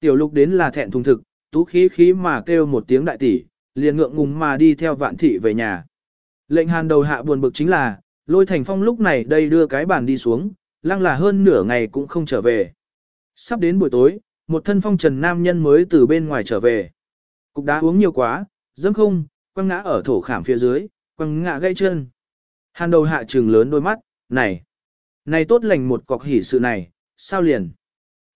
Tiểu lục đến là thẹn thùng thực, tú khí khí mà kêu một tiếng đại tỷ, liền ngượng ngùng mà đi theo vạn thị về nhà. Lệnh hàn đầu hạ buồn bực chính là, lôi thành phong lúc này đây đưa cái bàn đi xuống, lăng là hơn nửa ngày cũng không trở về. Sắp đến buổi tối, một thân phong trần nam nhân mới từ bên ngoài trở về. Cục đá uống nhiều quá, dẫm không, quăng ngã ở thổ khảm phía dưới, quăng ngã gãy chân. Hàn đầu hạ trừng lớn đôi mắt, này, này tốt lành một cọc hỉ sự này, sao liền?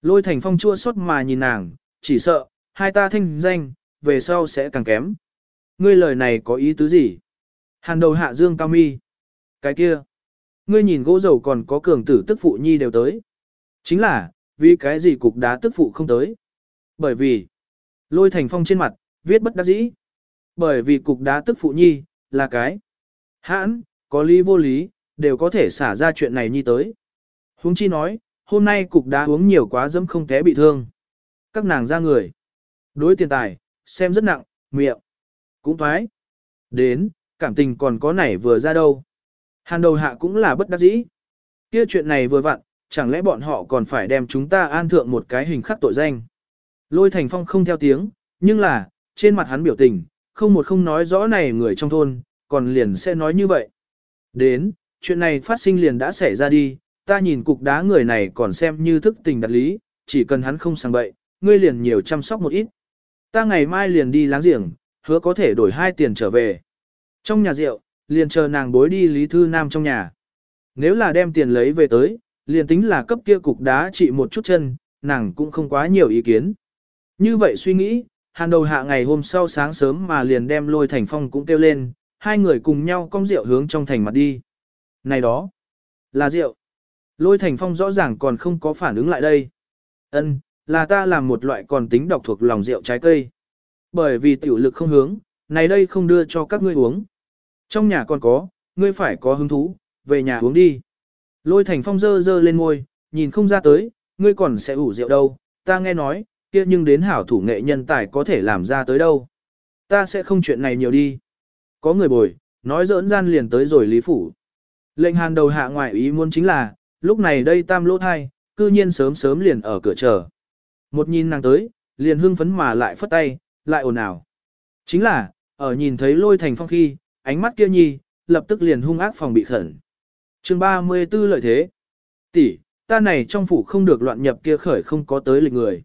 Lôi thành phong chua xót mà nhìn nàng, chỉ sợ, hai ta thanh danh, về sau sẽ càng kém. Ngươi lời này có ý tứ gì? Hàn đầu hạ dương cao mi. Cái kia. Ngươi nhìn gỗ dầu còn có cường tử tức phụ nhi đều tới. Chính là, vì cái gì cục đá tức phụ không tới? Bởi vì, lôi thành phong trên mặt, viết bất đắc dĩ. Bởi vì cục đá tức phụ nhi, là cái. Hãn, có lý vô lý, đều có thể xả ra chuyện này nhi tới. Huống chi nói, hôm nay cục đá uống nhiều quá dẫm không té bị thương. Các nàng ra người. Đối tiền tài, xem rất nặng, miệng. Cũng thoái. Đến, cảm tình còn có nảy vừa ra đâu. Hàn đầu hạ cũng là bất đắc dĩ. Kia chuyện này vừa vặn, chẳng lẽ bọn họ còn phải đem chúng ta an thượng một cái hình khắc tội danh. Lôi thành phong không theo tiếng, nhưng là, trên mặt hắn biểu tình, không một không nói rõ này người trong thôn, còn liền sẽ nói như vậy. Đến, chuyện này phát sinh liền đã xảy ra đi, ta nhìn cục đá người này còn xem như thức tình đặt lý, chỉ cần hắn không sang bậy, ngươi liền nhiều chăm sóc một ít. Ta ngày mai liền đi láng giềng, hứa có thể đổi hai tiền trở về. Trong nhà rượu, liền chờ nàng bối đi Lý Thư Nam trong nhà. Nếu là đem tiền lấy về tới, liền tính là cấp kia cục đá trị một chút chân, nàng cũng không quá nhiều ý kiến. Như vậy suy nghĩ, hàn đầu hạ ngày hôm sau sáng sớm mà liền đem lôi thành phong cũng kêu lên, hai người cùng nhau cong rượu hướng trong thành mặt đi. Này đó, là rượu. Lôi thành phong rõ ràng còn không có phản ứng lại đây. Ân, là ta làm một loại còn tính độc thuộc lòng rượu trái cây. Bởi vì tiểu lực không hướng, này đây không đưa cho các ngươi uống. Trong nhà còn có, ngươi phải có hứng thú, về nhà uống đi. Lôi thành phong dơ dơ lên môi, nhìn không ra tới, ngươi còn sẽ ủ rượu đâu, ta nghe nói, kia nhưng đến hảo thủ nghệ nhân tài có thể làm ra tới đâu. Ta sẽ không chuyện này nhiều đi. Có người bồi, nói dỡn gian liền tới rồi lý phủ. Lệnh hàn đầu hạ ngoại ý muốn chính là, lúc này đây tam lỗ thai, cư nhiên sớm sớm liền ở cửa chờ. Một nhìn nàng tới, liền hưng phấn mà lại phất tay, lại ồn ào. Chính là, ở nhìn thấy lôi thành phong khi, ánh mắt kia nhi, lập tức liền hung ác phòng bị khẩn. chương 34 lợi thế. tỷ, ta này trong phủ không được loạn nhập kia khởi không có tới lịch người.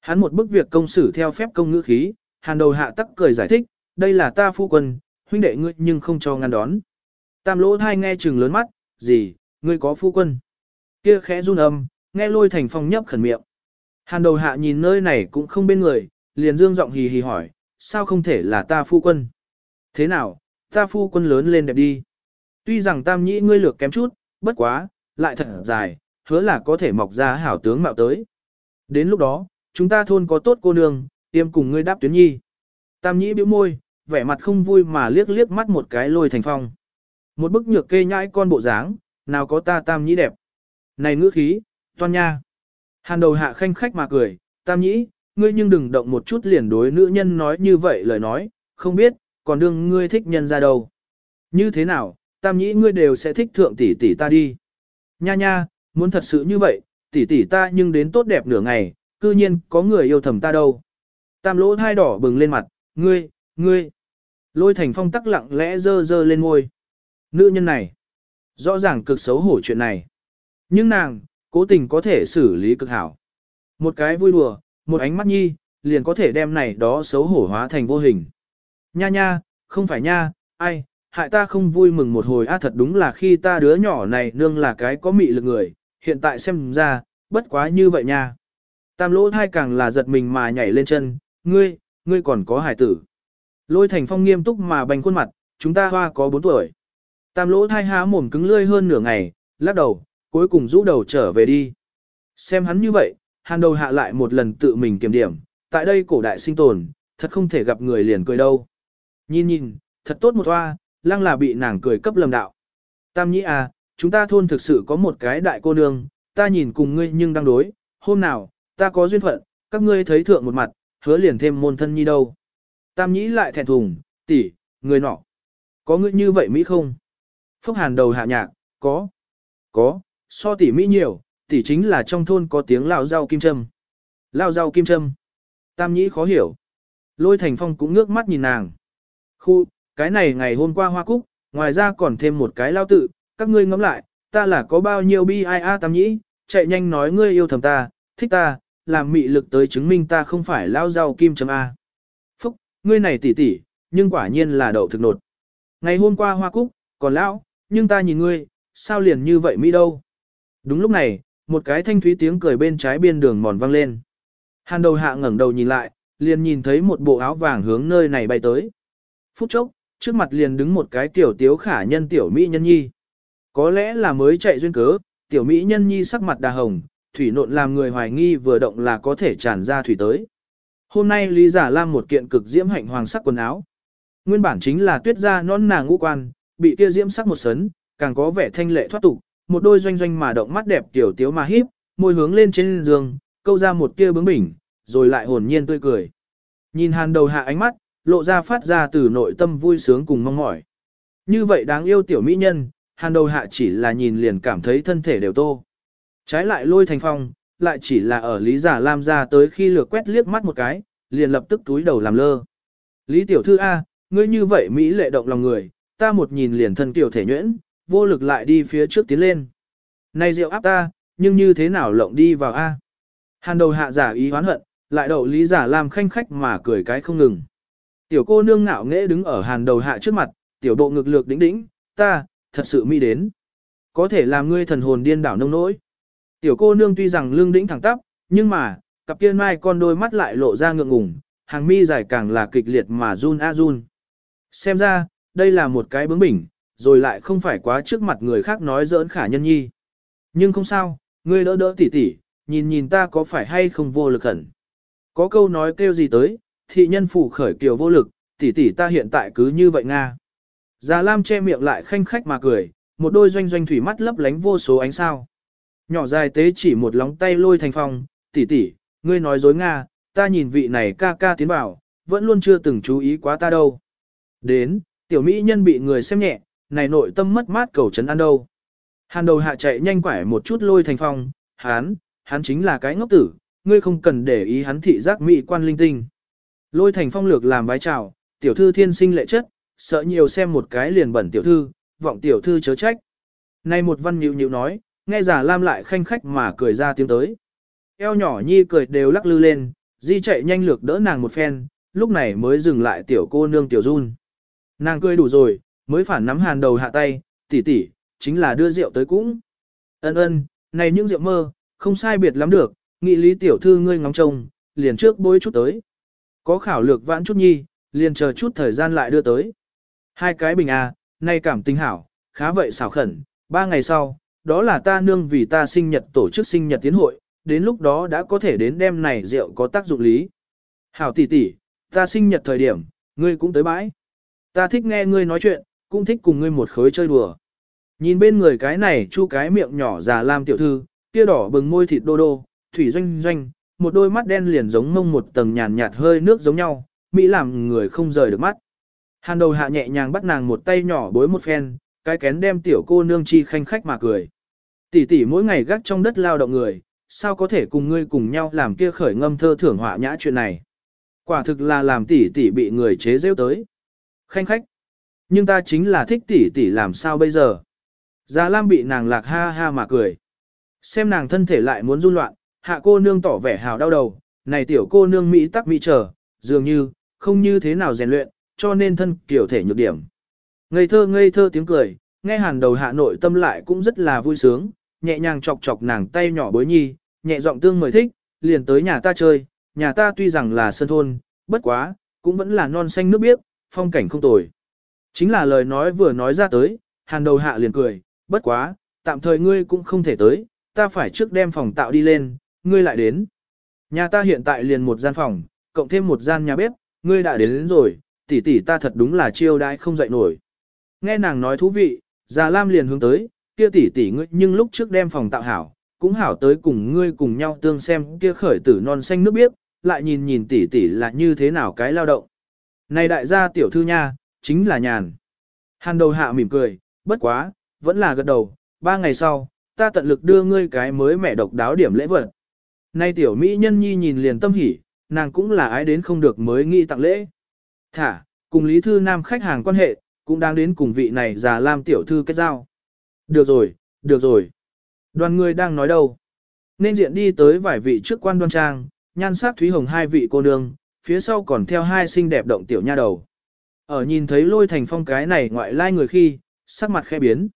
Hắn một bức việc công xử theo phép công ngữ khí, hàn đầu hạ tắc cười giải thích, đây là ta phu quân, huynh đệ ngươi nhưng không cho ngăn đón. Tam lỗ thai nghe chừng lớn mắt, gì, ngươi có phu quân. Kia khẽ run âm, nghe lôi thành phong nhấp khẩn miệng. Hàn đầu hạ nhìn nơi này cũng không bên người, liền dương giọng hì hì hỏi, sao không thể là ta phu quân? Thế nào, ta phu quân lớn lên đẹp đi. Tuy rằng tam nhĩ ngươi lược kém chút, bất quá, lại thật dài, hứa là có thể mọc ra hảo tướng mạo tới. Đến lúc đó, chúng ta thôn có tốt cô nương, tiêm cùng ngươi đáp tuyến nhi. Tam nhĩ bĩu môi, vẻ mặt không vui mà liếc liếc mắt một cái lôi thành phong. Một bức nhược kê nhãi con bộ dáng, nào có ta tam nhĩ đẹp. Này ngữ khí, toan nha. Hàn đầu hạ khanh khách mà cười, tam nhĩ, ngươi nhưng đừng động một chút liền đối nữ nhân nói như vậy lời nói, không biết, còn đương ngươi thích nhân ra đâu. Như thế nào, tam nhĩ ngươi đều sẽ thích thượng tỷ tỷ ta đi. Nha nha, muốn thật sự như vậy, tỷ tỷ ta nhưng đến tốt đẹp nửa ngày, cư nhiên có người yêu thầm ta đâu. Tam lỗ thai đỏ bừng lên mặt, ngươi, ngươi. Lôi thành phong tắc lặng lẽ dơ dơ lên ngôi. Nữ nhân này, rõ ràng cực xấu hổ chuyện này. Nhưng nàng, cố tình có thể xử lý cực hảo. Một cái vui đùa, một ánh mắt nhi, liền có thể đem này đó xấu hổ hóa thành vô hình. Nha nha, không phải nha, ai, hại ta không vui mừng một hồi a thật đúng là khi ta đứa nhỏ này nương là cái có mị lực người, hiện tại xem ra, bất quá như vậy nha. Tam lỗ thai càng là giật mình mà nhảy lên chân, ngươi, ngươi còn có hải tử. Lôi thành phong nghiêm túc mà bành khuôn mặt, chúng ta hoa có 4 tuổi. Tam lỗ thai há mồm cứng lươi hơn nửa ngày, lắc đầu, cuối cùng rũ đầu trở về đi. Xem hắn như vậy, hàn đầu hạ lại một lần tự mình kiểm điểm, tại đây cổ đại sinh tồn, thật không thể gặp người liền cười đâu. Nhìn nhìn, thật tốt một hoa, lăng là bị nàng cười cấp lầm đạo. Tam nhĩ à, chúng ta thôn thực sự có một cái đại cô nương, ta nhìn cùng ngươi nhưng đang đối, hôm nào, ta có duyên phận, các ngươi thấy thượng một mặt, hứa liền thêm môn thân nhi đâu. Tam nhĩ lại thẹn thùng, tỷ, người nọ. Có ngươi như vậy Mỹ không? Phúc hàn đầu hạ nhạc, có. Có, so tỷ Mỹ nhiều, tỷ chính là trong thôn có tiếng lao rau kim châm. Lao rau kim châm. Tam nhĩ khó hiểu. Lôi thành phong cũng ngước mắt nhìn nàng. Khu, cái này ngày hôm qua hoa cúc, ngoài ra còn thêm một cái lao tự, các ngươi ngẫm lại, ta là có bao nhiêu bi ai a tam nhĩ, chạy nhanh nói ngươi yêu thầm ta, thích ta, làm mị lực tới chứng minh ta không phải lao rau kim châm A. Phúc, ngươi này tỉ tỉ, nhưng quả nhiên là đậu thực nột. Ngày hôm qua hoa cúc, còn lão, nhưng ta nhìn ngươi, sao liền như vậy mỹ đâu. Đúng lúc này, một cái thanh thúy tiếng cười bên trái biên đường mòn vang lên. Hàn đầu hạ ngẩng đầu nhìn lại, liền nhìn thấy một bộ áo vàng hướng nơi này bay tới. Phút chốc, trước mặt liền đứng một cái tiểu tiếu khả nhân tiểu mỹ nhân nhi. Có lẽ là mới chạy duyên cớ, tiểu mỹ nhân nhi sắc mặt đà hồng, thủy nộn làm người hoài nghi vừa động là có thể tràn ra thủy tới. Hôm nay Lý Giả Lam một kiện cực diễm hạnh hoàng sắc quần áo. Nguyên bản chính là tuyết da non nàng ngũ quan, bị kia diễm sắc một sấn, càng có vẻ thanh lệ thoát tục, một đôi doanh doanh mà động mắt đẹp tiểu tiếu mà híp, môi hướng lên trên giường, câu ra một tia bướng bỉnh, rồi lại hồn nhiên tươi cười. Nhìn hàn đầu hạ ánh mắt, lộ ra phát ra từ nội tâm vui sướng cùng mong mỏi. Như vậy đáng yêu tiểu mỹ nhân, hàn đầu hạ chỉ là nhìn liền cảm thấy thân thể đều tô. Trái lại lôi thành phong, lại chỉ là ở Lý Giả Lam ra tới khi lược quét liếc mắt một cái, liền lập tức túi đầu làm lơ. Lý tiểu thư A, ngươi như vậy Mỹ lệ động lòng người, ta một nhìn liền thân tiểu thể nhuyễn, vô lực lại đi phía trước tiến lên. Này rượu áp ta, nhưng như thế nào lộng đi vào A. Hàn đầu hạ giả ý hoán hận, lại đậu Lý Giả làm khanh khách mà cười cái không ngừng. Tiểu cô nương ngạo nghễ đứng ở hàn đầu hạ trước mặt, tiểu độ ngực lược đỉnh đỉnh, ta, thật sự mỹ đến. Có thể làm ngươi thần hồn điên đảo nông nỗi. Tiểu cô nương tuy rằng lương đỉnh thẳng tắp, nhưng mà, cặp kia mai con đôi mắt lại lộ ra ngượng ngùng, hàng mi dài càng là kịch liệt mà run a run. Xem ra, đây là một cái bướng bỉnh, rồi lại không phải quá trước mặt người khác nói giỡn khả nhân nhi. Nhưng không sao, ngươi đỡ đỡ tỉ tỉ, nhìn nhìn ta có phải hay không vô lực hẳn. Có câu nói kêu gì tới, thị nhân phủ khởi kiều vô lực, tỷ tỷ ta hiện tại cứ như vậy Nga. Già Lam che miệng lại khanh khách mà cười, một đôi doanh doanh thủy mắt lấp lánh vô số ánh sao. Nhỏ dài tế chỉ một lóng tay lôi thành phong, tỷ tỷ, ngươi nói dối Nga, ta nhìn vị này ca ca tiến vào, vẫn luôn chưa từng chú ý quá ta đâu. Đến, tiểu mỹ nhân bị người xem nhẹ, này nội tâm mất mát cầu trấn ăn đâu. Hàn đầu hạ chạy nhanh quải một chút lôi thành phong, hán, hắn chính là cái ngốc tử, ngươi không cần để ý hắn thị giác mỹ quan linh tinh. Lôi thành phong lược làm vái chào, tiểu thư thiên sinh lệ chất, sợ nhiều xem một cái liền bẩn tiểu thư, vọng tiểu thư chớ trách. nay một văn nhịu nhịu nói, nghe giả lam lại khanh khách mà cười ra tiếng tới. Eo nhỏ nhi cười đều lắc lư lên, di chạy nhanh lược đỡ nàng một phen, lúc này mới dừng lại tiểu cô nương tiểu run. Nàng cười đủ rồi, mới phản nắm hàn đầu hạ tay, tỷ tỷ, chính là đưa rượu tới cũng. Ân ân, này những rượu mơ, không sai biệt lắm được, nghị lý tiểu thư ngươi ngóng trông, liền trước bối chút tới. Có khảo lược vãn chút nhi, liền chờ chút thời gian lại đưa tới. Hai cái bình à, nay cảm tình hảo, khá vậy xảo khẩn, ba ngày sau, đó là ta nương vì ta sinh nhật tổ chức sinh nhật tiến hội, đến lúc đó đã có thể đến đêm này rượu có tác dụng lý. Hảo tỷ tỷ, ta sinh nhật thời điểm, ngươi cũng tới bãi. Ta thích nghe ngươi nói chuyện, cũng thích cùng ngươi một khối chơi đùa. Nhìn bên người cái này chu cái miệng nhỏ già lam tiểu thư, kia đỏ bừng môi thịt đô đô, thủy doanh doanh, một đôi mắt đen liền giống mông một tầng nhàn nhạt hơi nước giống nhau, Mỹ làm người không rời được mắt. Hàn đầu hạ nhẹ nhàng bắt nàng một tay nhỏ bối một phen, cái kén đem tiểu cô nương chi khanh khách mà cười. Tỷ tỷ mỗi ngày gác trong đất lao động người, sao có thể cùng ngươi cùng nhau làm kia khởi ngâm thơ thưởng họa nhã chuyện này. Quả thực là làm tỷ tỷ bị người chế rêu tới. Khanh khách. Nhưng ta chính là thích tỷ tỷ làm sao bây giờ. Già Lam bị nàng lạc ha ha mà cười. Xem nàng thân thể lại muốn run loạn, hạ cô nương tỏ vẻ hào đau đầu, này tiểu cô nương Mỹ tắc Mỹ trở, dường như, không như thế nào rèn luyện, cho nên thân kiểu thể nhược điểm. Ngây thơ ngây thơ tiếng cười, nghe hàn đầu hạ nội tâm lại cũng rất là vui sướng, nhẹ nhàng chọc chọc nàng tay nhỏ bối nhi, nhẹ giọng tương mời thích, liền tới nhà ta chơi, nhà ta tuy rằng là sân thôn, bất quá, cũng vẫn là non xanh nước biếc, phong cảnh không tồi. Chính là lời nói vừa nói ra tới, hàn đầu hạ liền cười, bất quá, tạm thời ngươi cũng không thể tới, ta phải trước đem phòng tạo đi lên, ngươi lại đến. Nhà ta hiện tại liền một gian phòng, cộng thêm một gian nhà bếp, ngươi đã đến, đến rồi, tỷ tỷ ta thật đúng là chiêu đãi không dậy nổi. Nghe nàng nói thú vị, Già Lam liền hướng tới, kia tỷ tỷ ngươi nhưng lúc trước đem phòng tạo hảo, cũng hảo tới cùng ngươi cùng nhau tương xem kia khởi tử non xanh nước biếc, lại nhìn nhìn tỷ tỷ là như thế nào cái lao động. Này đại gia tiểu thư nha, chính là nhàn. Hàn đầu hạ mỉm cười, bất quá, vẫn là gật đầu, ba ngày sau, ta tận lực đưa ngươi cái mới mẹ độc đáo điểm lễ vật. Nay tiểu mỹ nhân nhi nhìn liền tâm hỉ, nàng cũng là ái đến không được mới nghĩ tặng lễ. Thả, cùng Lý Thư Nam khách hàng quan hệ, cũng đang đến cùng vị này già lam tiểu thư kết giao. Được rồi, được rồi. Đoàn người đang nói đâu? Nên diện đi tới vài vị trước quan đoan trang, nhan sắc thúy hồng hai vị cô nương, phía sau còn theo hai xinh đẹp động tiểu nha đầu. Ở nhìn thấy lôi thành phong cái này ngoại lai người khi, sắc mặt khẽ biến.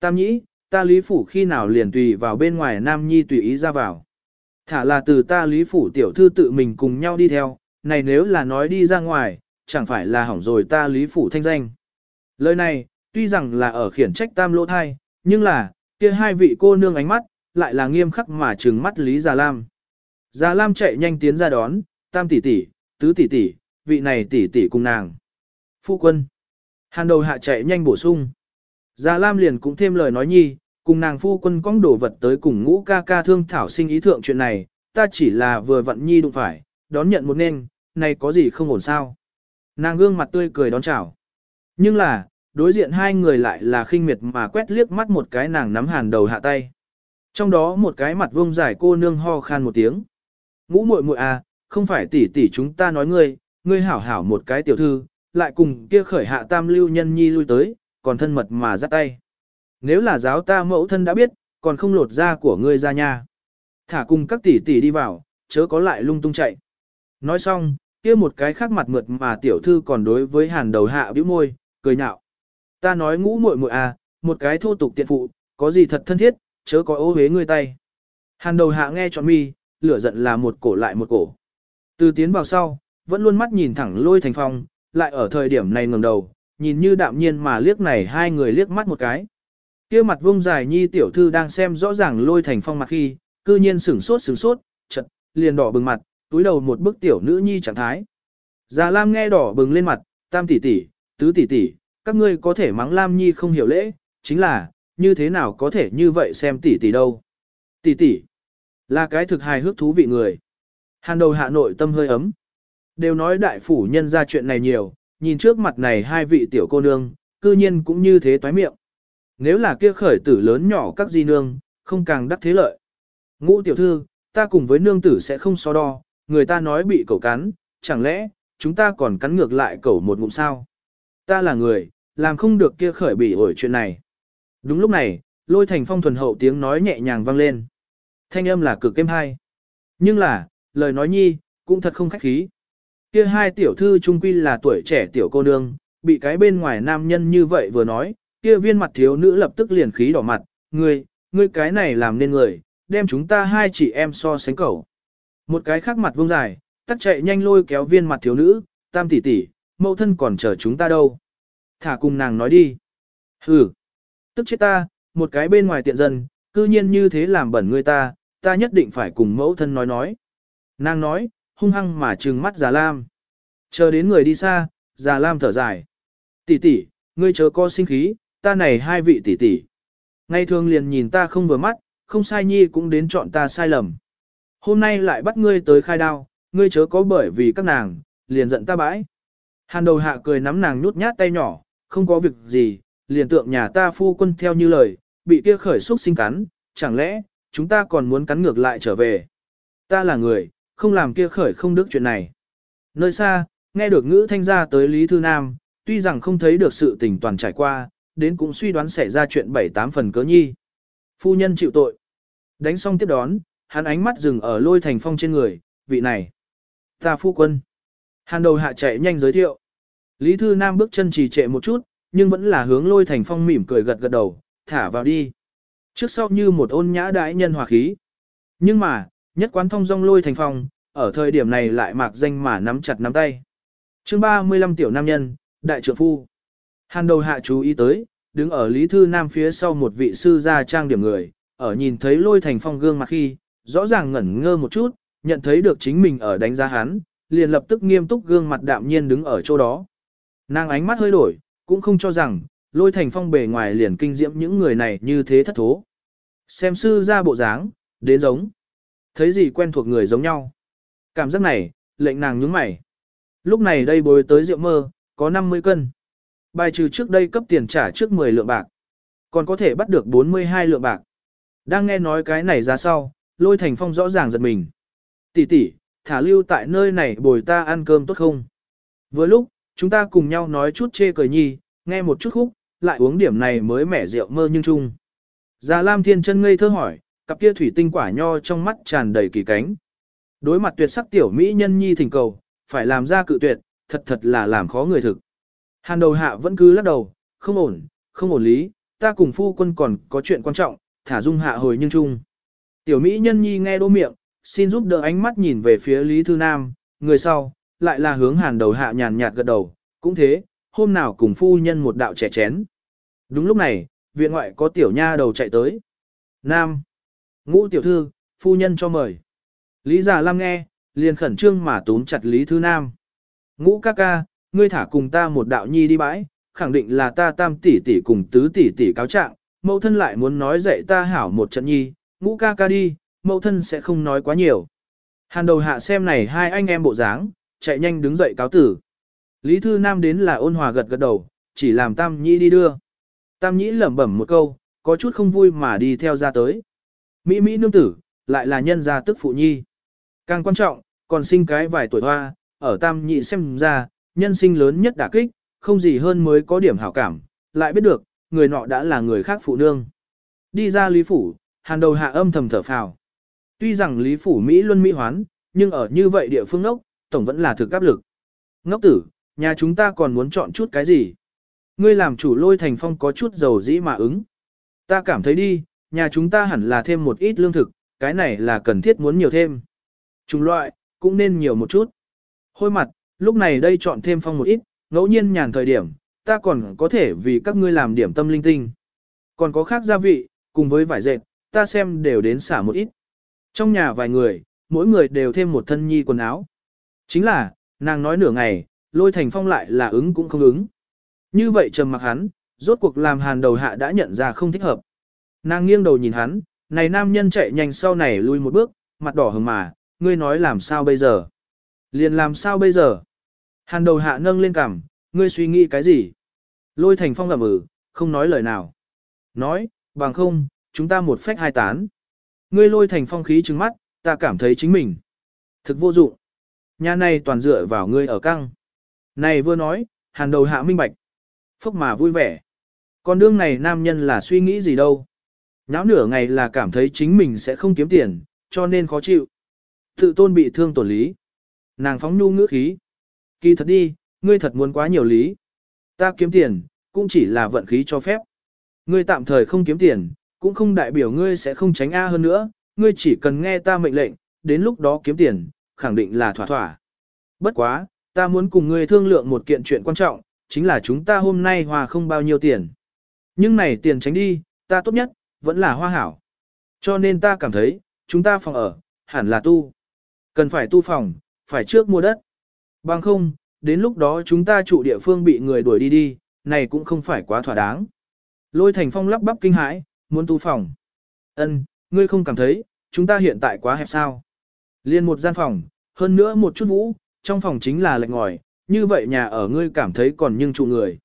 Tam nhĩ, ta lý phủ khi nào liền tùy vào bên ngoài nam nhi tùy ý ra vào. Thả là từ ta lý phủ tiểu thư tự mình cùng nhau đi theo, này nếu là nói đi ra ngoài, chẳng phải là hỏng rồi ta lý phủ thanh danh. Lời này, tuy rằng là ở khiển trách tam lỗ thai, nhưng là, kia hai vị cô nương ánh mắt, lại là nghiêm khắc mà trừng mắt Lý Già Lam. Già Lam chạy nhanh tiến ra đón, tam tỷ tỷ, tứ tỷ tỷ, vị này tỷ tỷ cùng nàng. Phu quân. Hàn đầu hạ chạy nhanh bổ sung. Già Lam liền cũng thêm lời nói nhi, cùng nàng phu quân cong đổ vật tới cùng ngũ ca ca thương thảo sinh ý thượng chuyện này, ta chỉ là vừa vận nhi đụng phải, đón nhận một nên, này có gì không ổn sao. Nàng gương mặt tươi cười đón chào. Nhưng là, đối diện hai người lại là khinh miệt mà quét liếc mắt một cái nàng nắm hàn đầu hạ tay. Trong đó một cái mặt vông dài cô nương ho khan một tiếng. Ngũ muội muội à, không phải tỷ tỷ chúng ta nói ngươi, ngươi hảo hảo một cái tiểu thư, lại cùng kia khởi hạ tam lưu nhân nhi lui tới, còn thân mật mà dắt tay. Nếu là giáo ta mẫu thân đã biết, còn không lột da của ngươi ra nha. Thả cùng các tỷ tỷ đi vào, chớ có lại lung tung chạy. Nói xong, kia một cái khác mặt mượt mà tiểu thư còn đối với hàn đầu hạ bĩu môi, cười nhạo. Ta nói ngũ muội muội à, một cái thô tục tiện phụ, có gì thật thân thiết, chớ có ô hế ngươi tay. Hàn đầu hạ nghe trọn mi, lửa giận là một cổ lại một cổ. Từ tiến vào sau, vẫn luôn mắt nhìn thẳng lôi thành phong, lại ở thời điểm này ngẩng đầu, nhìn như đạm nhiên mà liếc này hai người liếc mắt một cái. kia mặt vung dài nhi tiểu thư đang xem rõ ràng lôi thành phong mặt khi, cư nhiên sửng sốt sửng sốt, chật, liền đỏ bừng mặt, túi đầu một bức tiểu nữ nhi trạng thái. Già Lam nghe đỏ bừng lên mặt, tam tỷ tỷ, tứ tỷ tỷ, các ngươi có thể mắng Lam Nhi không hiểu lễ, chính là, như thế nào có thể như vậy xem tỷ tỷ đâu. Tỷ tỷ, là cái thực hài hước thú vị người. Hàn đầu hạ nội tâm hơi ấm. Đều nói đại phủ nhân ra chuyện này nhiều, nhìn trước mặt này hai vị tiểu cô nương, cư nhiên cũng như thế toái miệng. Nếu là kia khởi tử lớn nhỏ các di nương, không càng đắc thế lợi. Ngũ tiểu thư, ta cùng với nương tử sẽ không so đo, người ta nói bị cẩu cắn, chẳng lẽ, chúng ta còn cắn ngược lại cẩu một ngụm sao? Ta là người, làm không được kia khởi bị ổi chuyện này. Đúng lúc này, lôi thành phong thuần hậu tiếng nói nhẹ nhàng vang lên. Thanh âm là cực êm hay. Nhưng là, lời nói nhi, cũng thật không khách khí. Kia hai tiểu thư trung quy là tuổi trẻ tiểu cô nương, bị cái bên ngoài nam nhân như vậy vừa nói, kia viên mặt thiếu nữ lập tức liền khí đỏ mặt, ngươi, ngươi cái này làm nên người, đem chúng ta hai chị em so sánh cầu. Một cái khác mặt vương dài, tắt chạy nhanh lôi kéo viên mặt thiếu nữ, tam tỷ tỷ, mẫu thân còn chờ chúng ta đâu. Thả cùng nàng nói đi. Hừ, tức chết ta, một cái bên ngoài tiện dân, cư nhiên như thế làm bẩn người ta, ta nhất định phải cùng mẫu thân nói nói. Nàng nói, hung hăng mà trừng mắt già lam. Chờ đến người đi xa, già lam thở dài. Tỷ tỷ, ngươi chớ co sinh khí, ta này hai vị tỷ tỷ. Ngày thường liền nhìn ta không vừa mắt, không sai nhi cũng đến chọn ta sai lầm. Hôm nay lại bắt ngươi tới khai đao, ngươi chớ có bởi vì các nàng, liền giận ta bãi. Hàn đầu hạ cười nắm nàng nhút nhát tay nhỏ, không có việc gì, liền tượng nhà ta phu quân theo như lời, bị kia khởi xúc sinh cắn, chẳng lẽ, chúng ta còn muốn cắn ngược lại trở về. Ta là người, không làm kia khởi không đức chuyện này. Nơi xa, nghe được ngữ thanh gia tới Lý Thư Nam, tuy rằng không thấy được sự tình toàn trải qua, đến cũng suy đoán xảy ra chuyện bảy tám phần cớ nhi. Phu nhân chịu tội. Đánh xong tiếp đón, hắn ánh mắt dừng ở lôi thành phong trên người, vị này. Ta phu quân. Hàn đầu hạ chạy nhanh giới thiệu. Lý Thư Nam bước chân trì trệ một chút, nhưng vẫn là hướng lôi thành phong mỉm cười gật gật đầu, thả vào đi. Trước sau như một ôn nhã đại nhân hòa khí. Nhưng mà, nhất quán thông dong lôi thành phong, ở thời điểm này lại mạc danh mà nắm chặt nắm tay. chương 35 tiểu nam nhân, đại trưởng phu. Hàn đầu hạ chú ý tới, đứng ở Lý Thư Nam phía sau một vị sư gia trang điểm người, ở nhìn thấy lôi thành phong gương mặt khi, rõ ràng ngẩn ngơ một chút, nhận thấy được chính mình ở đánh giá hắn, liền lập tức nghiêm túc gương mặt đạm nhiên đứng ở chỗ đó. Nàng ánh mắt hơi đổi, cũng không cho rằng, lôi thành phong bề ngoài liền kinh diễm những người này như thế thất thố. Xem sư ra bộ dáng, đến giống. Thấy gì quen thuộc người giống nhau. Cảm giác này, lệnh nàng nhướng mày. Lúc này đây bồi tới rượu mơ, có 50 cân. Bài trừ trước đây cấp tiền trả trước 10 lượng bạc. Còn có thể bắt được 42 lượng bạc. Đang nghe nói cái này ra sau, lôi thành phong rõ ràng giật mình. Tỷ tỷ, thả lưu tại nơi này bồi ta ăn cơm tốt không? Vừa lúc, chúng ta cùng nhau nói chút chê cười nhi, nghe một chút khúc, lại uống điểm này mới mẻ rượu mơ nhưng chung. Già Lam Thiên chân ngây thơ hỏi, cặp kia thủy tinh quả nho trong mắt tràn đầy kỳ cánh. Đối mặt tuyệt sắc tiểu mỹ nhân nhi thỉnh cầu, phải làm ra cự tuyệt, thật thật là làm khó người thực. Hàn đầu hạ vẫn cứ lắc đầu, không ổn, không ổn lý, ta cùng phu quân còn có chuyện quan trọng, thả dung hạ hồi nhưng chung. Tiểu mỹ nhân nhi nghe đô miệng, xin giúp đỡ ánh mắt nhìn về phía Lý Thư Nam, người sau, lại là hướng hàn đầu hạ nhàn nhạt gật đầu, cũng thế, hôm nào cùng phu nhân một đạo trẻ chén. Đúng lúc này, viện ngoại có tiểu nha đầu chạy tới. Nam, ngũ tiểu thư, phu nhân cho mời. Lý Già Lam nghe, liền khẩn trương mà túm chặt Lý Thư Nam. Ngũ ca ca, ngươi thả cùng ta một đạo nhi đi bãi, khẳng định là ta tam tỷ tỷ cùng tứ tỷ tỷ cáo trạng, mẫu thân lại muốn nói dạy ta hảo một trận nhi, ngũ ca ca đi, mẫu thân sẽ không nói quá nhiều. Hàn đầu hạ xem này hai anh em bộ dáng, chạy nhanh đứng dậy cáo tử. Lý Thư Nam đến là ôn hòa gật gật đầu, chỉ làm Tam Nhĩ đi đưa. Tam Nhĩ lẩm bẩm một câu, có chút không vui mà đi theo ra tới. Mỹ Mỹ nương tử, lại là nhân gia tức phụ nhi. Càng quan trọng, còn sinh cái vài tuổi hoa, ở Tam Nhị xem ra, nhân sinh lớn nhất đả kích, không gì hơn mới có điểm hảo cảm, lại biết được, người nọ đã là người khác phụ nương. Đi ra Lý Phủ, hàn đầu hạ âm thầm thở phào. Tuy rằng Lý Phủ Mỹ luân Mỹ hoán, nhưng ở như vậy địa phương ngốc, tổng vẫn là thực áp lực. Ngốc tử, nhà chúng ta còn muốn chọn chút cái gì? Ngươi làm chủ lôi thành phong có chút dầu dĩ mà ứng. Ta cảm thấy đi, nhà chúng ta hẳn là thêm một ít lương thực, cái này là cần thiết muốn nhiều thêm. Trung loại, cũng nên nhiều một chút. Hôi mặt, lúc này đây chọn thêm phong một ít, ngẫu nhiên nhàn thời điểm, ta còn có thể vì các ngươi làm điểm tâm linh tinh. Còn có khác gia vị, cùng với vải dệt, ta xem đều đến xả một ít. Trong nhà vài người, mỗi người đều thêm một thân nhi quần áo. Chính là, nàng nói nửa ngày, lôi thành phong lại là ứng cũng không ứng. Như vậy trầm mặc hắn, rốt cuộc làm hàn đầu hạ đã nhận ra không thích hợp. Nàng nghiêng đầu nhìn hắn, này nam nhân chạy nhanh sau này lui một bước, mặt đỏ hừng mà, ngươi nói làm sao bây giờ? Liền làm sao bây giờ? Hàn đầu hạ nâng lên cằm, ngươi suy nghĩ cái gì? Lôi thành phong ẩm ừ, không nói lời nào. Nói, bằng không, chúng ta một phách hai tán. Ngươi lôi thành phong khí trứng mắt, ta cảm thấy chính mình. Thực vô dụng. Nhà này toàn dựa vào ngươi ở căng. Này vừa nói, hàn đầu hạ minh bạch. Phúc mà vui vẻ. Còn đương này nam nhân là suy nghĩ gì đâu. Náo nửa ngày là cảm thấy chính mình sẽ không kiếm tiền, cho nên khó chịu. Tự tôn bị thương tổn lý. Nàng phóng nhu ngữ khí. Kỳ thật đi, ngươi thật muốn quá nhiều lý. Ta kiếm tiền, cũng chỉ là vận khí cho phép. Ngươi tạm thời không kiếm tiền, cũng không đại biểu ngươi sẽ không tránh A hơn nữa, ngươi chỉ cần nghe ta mệnh lệnh, đến lúc đó kiếm tiền, khẳng định là thỏa thỏa. Bất quá, ta muốn cùng ngươi thương lượng một kiện chuyện quan trọng, chính là chúng ta hôm nay hòa không bao nhiêu tiền. Nhưng này tiền tránh đi, ta tốt nhất, vẫn là hoa hảo. Cho nên ta cảm thấy, chúng ta phòng ở, hẳn là tu. Cần phải tu phòng, phải trước mua đất. Bằng không, đến lúc đó chúng ta trụ địa phương bị người đuổi đi đi, này cũng không phải quá thỏa đáng. Lôi thành phong lắp bắp kinh hãi, muốn tu phòng. Ân, ngươi không cảm thấy, chúng ta hiện tại quá hẹp sao. Liên một gian phòng, hơn nữa một chút vũ, trong phòng chính là lạnh ngòi, như vậy nhà ở ngươi cảm thấy còn nhưng trụ người.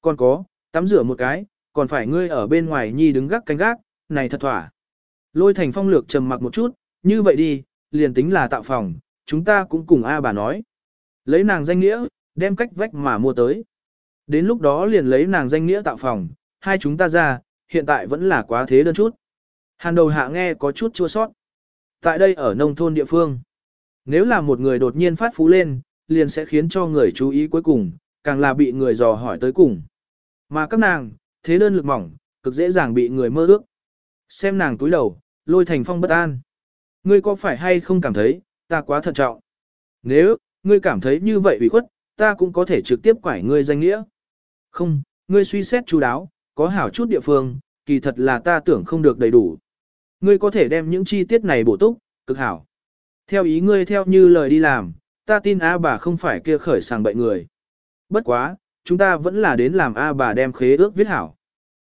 Còn có, tắm rửa một cái, còn phải ngươi ở bên ngoài nhi đứng gác canh gác, này thật thỏa. Lôi thành phong lược trầm mặc một chút, như vậy đi, liền tính là tạo phòng, chúng ta cũng cùng A bà nói. Lấy nàng danh nghĩa, đem cách vách mà mua tới. Đến lúc đó liền lấy nàng danh nghĩa tạo phòng, hai chúng ta ra, hiện tại vẫn là quá thế đơn chút. Hàn đầu hạ nghe có chút chua sót. Tại đây ở nông thôn địa phương, nếu là một người đột nhiên phát phú lên, liền sẽ khiến cho người chú ý cuối cùng, càng là bị người dò hỏi tới cùng. Mà các nàng, thế đơn lực mỏng, cực dễ dàng bị người mơ ước. Xem nàng túi đầu, lôi thành phong bất an. Ngươi có phải hay không cảm thấy, ta quá thận trọng? Nếu, ngươi cảm thấy như vậy bị khuất, ta cũng có thể trực tiếp quải ngươi danh nghĩa. Không, ngươi suy xét chú đáo, có hảo chút địa phương, kỳ thật là ta tưởng không được đầy đủ. Ngươi có thể đem những chi tiết này bổ túc, cực hảo. Theo ý ngươi theo như lời đi làm, ta tin A bà không phải kia khởi sàng bệnh người. Bất quá, chúng ta vẫn là đến làm A bà đem khế ước viết hảo.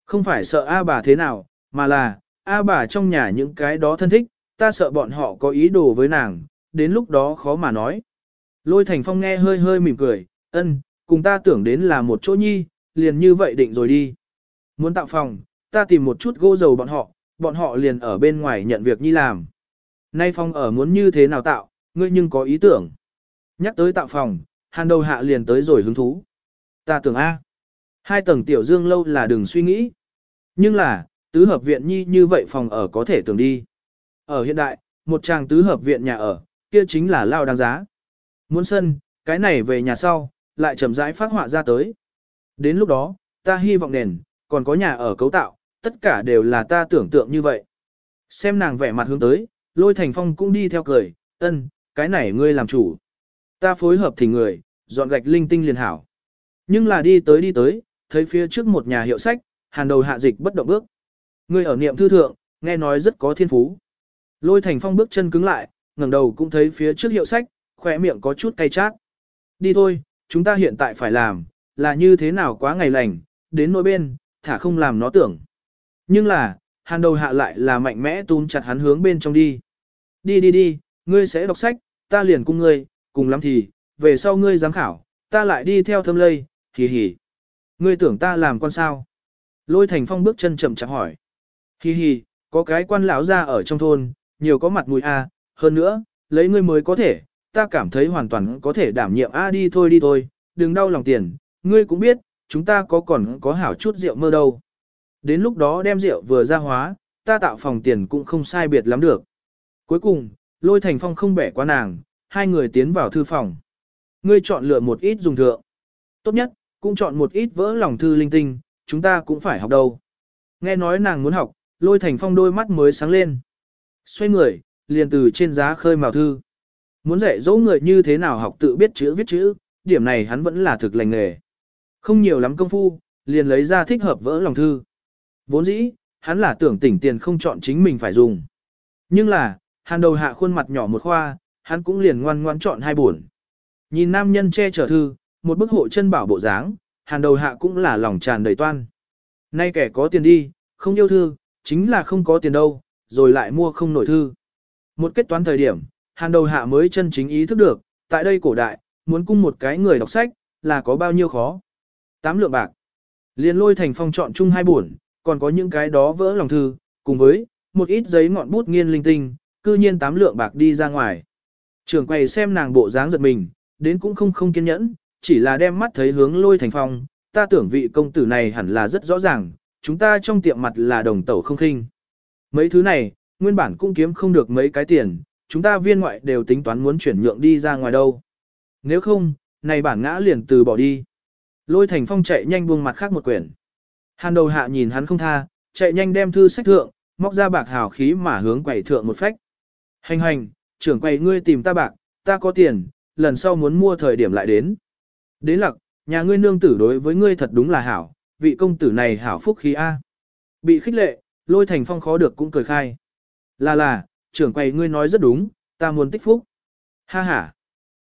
Không phải sợ A bà thế nào, mà là, A bà trong nhà những cái đó thân thích, ta sợ bọn họ có ý đồ với nàng, đến lúc đó khó mà nói. Lôi thành phong nghe hơi hơi mỉm cười, ân, cùng ta tưởng đến là một chỗ nhi, liền như vậy định rồi đi. Muốn tạo phòng, ta tìm một chút gỗ dầu bọn họ, bọn họ liền ở bên ngoài nhận việc nhi làm. Nay phòng ở muốn như thế nào tạo, ngươi nhưng có ý tưởng. Nhắc tới tạo phòng, hàn đầu hạ liền tới rồi hứng thú. Ta tưởng A. Hai tầng tiểu dương lâu là đừng suy nghĩ. Nhưng là, tứ hợp viện nhi như vậy phòng ở có thể tưởng đi. Ở hiện đại, một chàng tứ hợp viện nhà ở, kia chính là lao đáng giá. Muốn sân, cái này về nhà sau, lại chậm rãi phát họa ra tới. Đến lúc đó, ta hy vọng nền, còn có nhà ở cấu tạo, tất cả đều là ta tưởng tượng như vậy. Xem nàng vẻ mặt hướng tới, lôi thành phong cũng đi theo cười, ân, cái này ngươi làm chủ. Ta phối hợp thì người, dọn gạch linh tinh liền hảo. Nhưng là đi tới đi tới, thấy phía trước một nhà hiệu sách, hàn đầu hạ dịch bất động bước. người ở niệm thư thượng, nghe nói rất có thiên phú. Lôi thành phong bước chân cứng lại, ngẩng đầu cũng thấy phía trước hiệu sách, khỏe miệng có chút cay chát. Đi thôi, chúng ta hiện tại phải làm, là như thế nào quá ngày lành, đến nỗi bên, thả không làm nó tưởng. Nhưng là, hàn đầu hạ lại là mạnh mẽ túm chặt hắn hướng bên trong đi. Đi đi đi, ngươi sẽ đọc sách, ta liền cùng ngươi, cùng lắm thì, về sau ngươi giám khảo, ta lại đi theo thâm lây, hì hì. Ngươi tưởng ta làm con sao? Lôi thành phong bước chân chậm chạp hỏi. Hì hì, có cái quan lão ra ở trong thôn, nhiều có mặt mũi a, hơn nữa, lấy ngươi mới có thể, ta cảm thấy hoàn toàn có thể đảm nhiệm a đi thôi đi thôi, đừng đau lòng tiền, ngươi cũng biết, chúng ta có còn có hảo chút rượu mơ đâu. Đến lúc đó đem rượu vừa ra hóa, ta tạo phòng tiền cũng không sai biệt lắm được. Cuối cùng, lôi thành phong không bẻ quá nàng, hai người tiến vào thư phòng. Ngươi chọn lựa một ít dùng thượng. Tốt nhất, cũng chọn một ít vỡ lòng thư linh tinh, chúng ta cũng phải học đâu. Nghe nói nàng muốn học, lôi thành phong đôi mắt mới sáng lên. Xoay người, liền từ trên giá khơi mào thư. Muốn dạy dỗ người như thế nào học tự biết chữ viết chữ, điểm này hắn vẫn là thực lành nghề. Không nhiều lắm công phu, liền lấy ra thích hợp vỡ lòng thư. Vốn dĩ, hắn là tưởng tỉnh tiền không chọn chính mình phải dùng. Nhưng là, hàn đầu hạ khuôn mặt nhỏ một khoa, hắn cũng liền ngoan ngoan chọn hai buồn. Nhìn nam nhân che chở thư, một bức hộ chân bảo bộ dáng, hàn đầu hạ cũng là lòng tràn đầy toan. Nay kẻ có tiền đi, không yêu thư, chính là không có tiền đâu, rồi lại mua không nổi thư. Một kết toán thời điểm, hàn đầu hạ mới chân chính ý thức được, tại đây cổ đại, muốn cung một cái người đọc sách, là có bao nhiêu khó. Tám lượng bạc. Liên lôi thành phong chọn chung hai buồn, còn có những cái đó vỡ lòng thư, cùng với một ít giấy ngọn bút nghiên linh tinh, cư nhiên tám lượng bạc đi ra ngoài. Trưởng quầy xem nàng bộ dáng giật mình, đến cũng không không kiên nhẫn, chỉ là đem mắt thấy hướng lôi thành phong, ta tưởng vị công tử này hẳn là rất rõ ràng, chúng ta trong tiệm mặt là đồng tẩu không khinh. Mấy thứ này, nguyên bản cũng kiếm không được mấy cái tiền, chúng ta viên ngoại đều tính toán muốn chuyển nhượng đi ra ngoài đâu. Nếu không, này bản ngã liền từ bỏ đi. Lôi thành phong chạy nhanh buông mặt khác một quyển. Hàn đầu hạ nhìn hắn không tha, chạy nhanh đem thư sách thượng, móc ra bạc hào khí mà hướng quầy thượng một phách. Hành hành, trưởng quầy ngươi tìm ta bạc, ta có tiền, lần sau muốn mua thời điểm lại đến. Đến lặc, nhà ngươi nương tử đối với ngươi thật đúng là hảo, vị công tử này hảo phúc khí A. Bị khích lệ, lôi thành phong khó được cũng cười khai. Là là, trưởng quầy ngươi nói rất đúng, ta muốn tích phúc. Ha ha.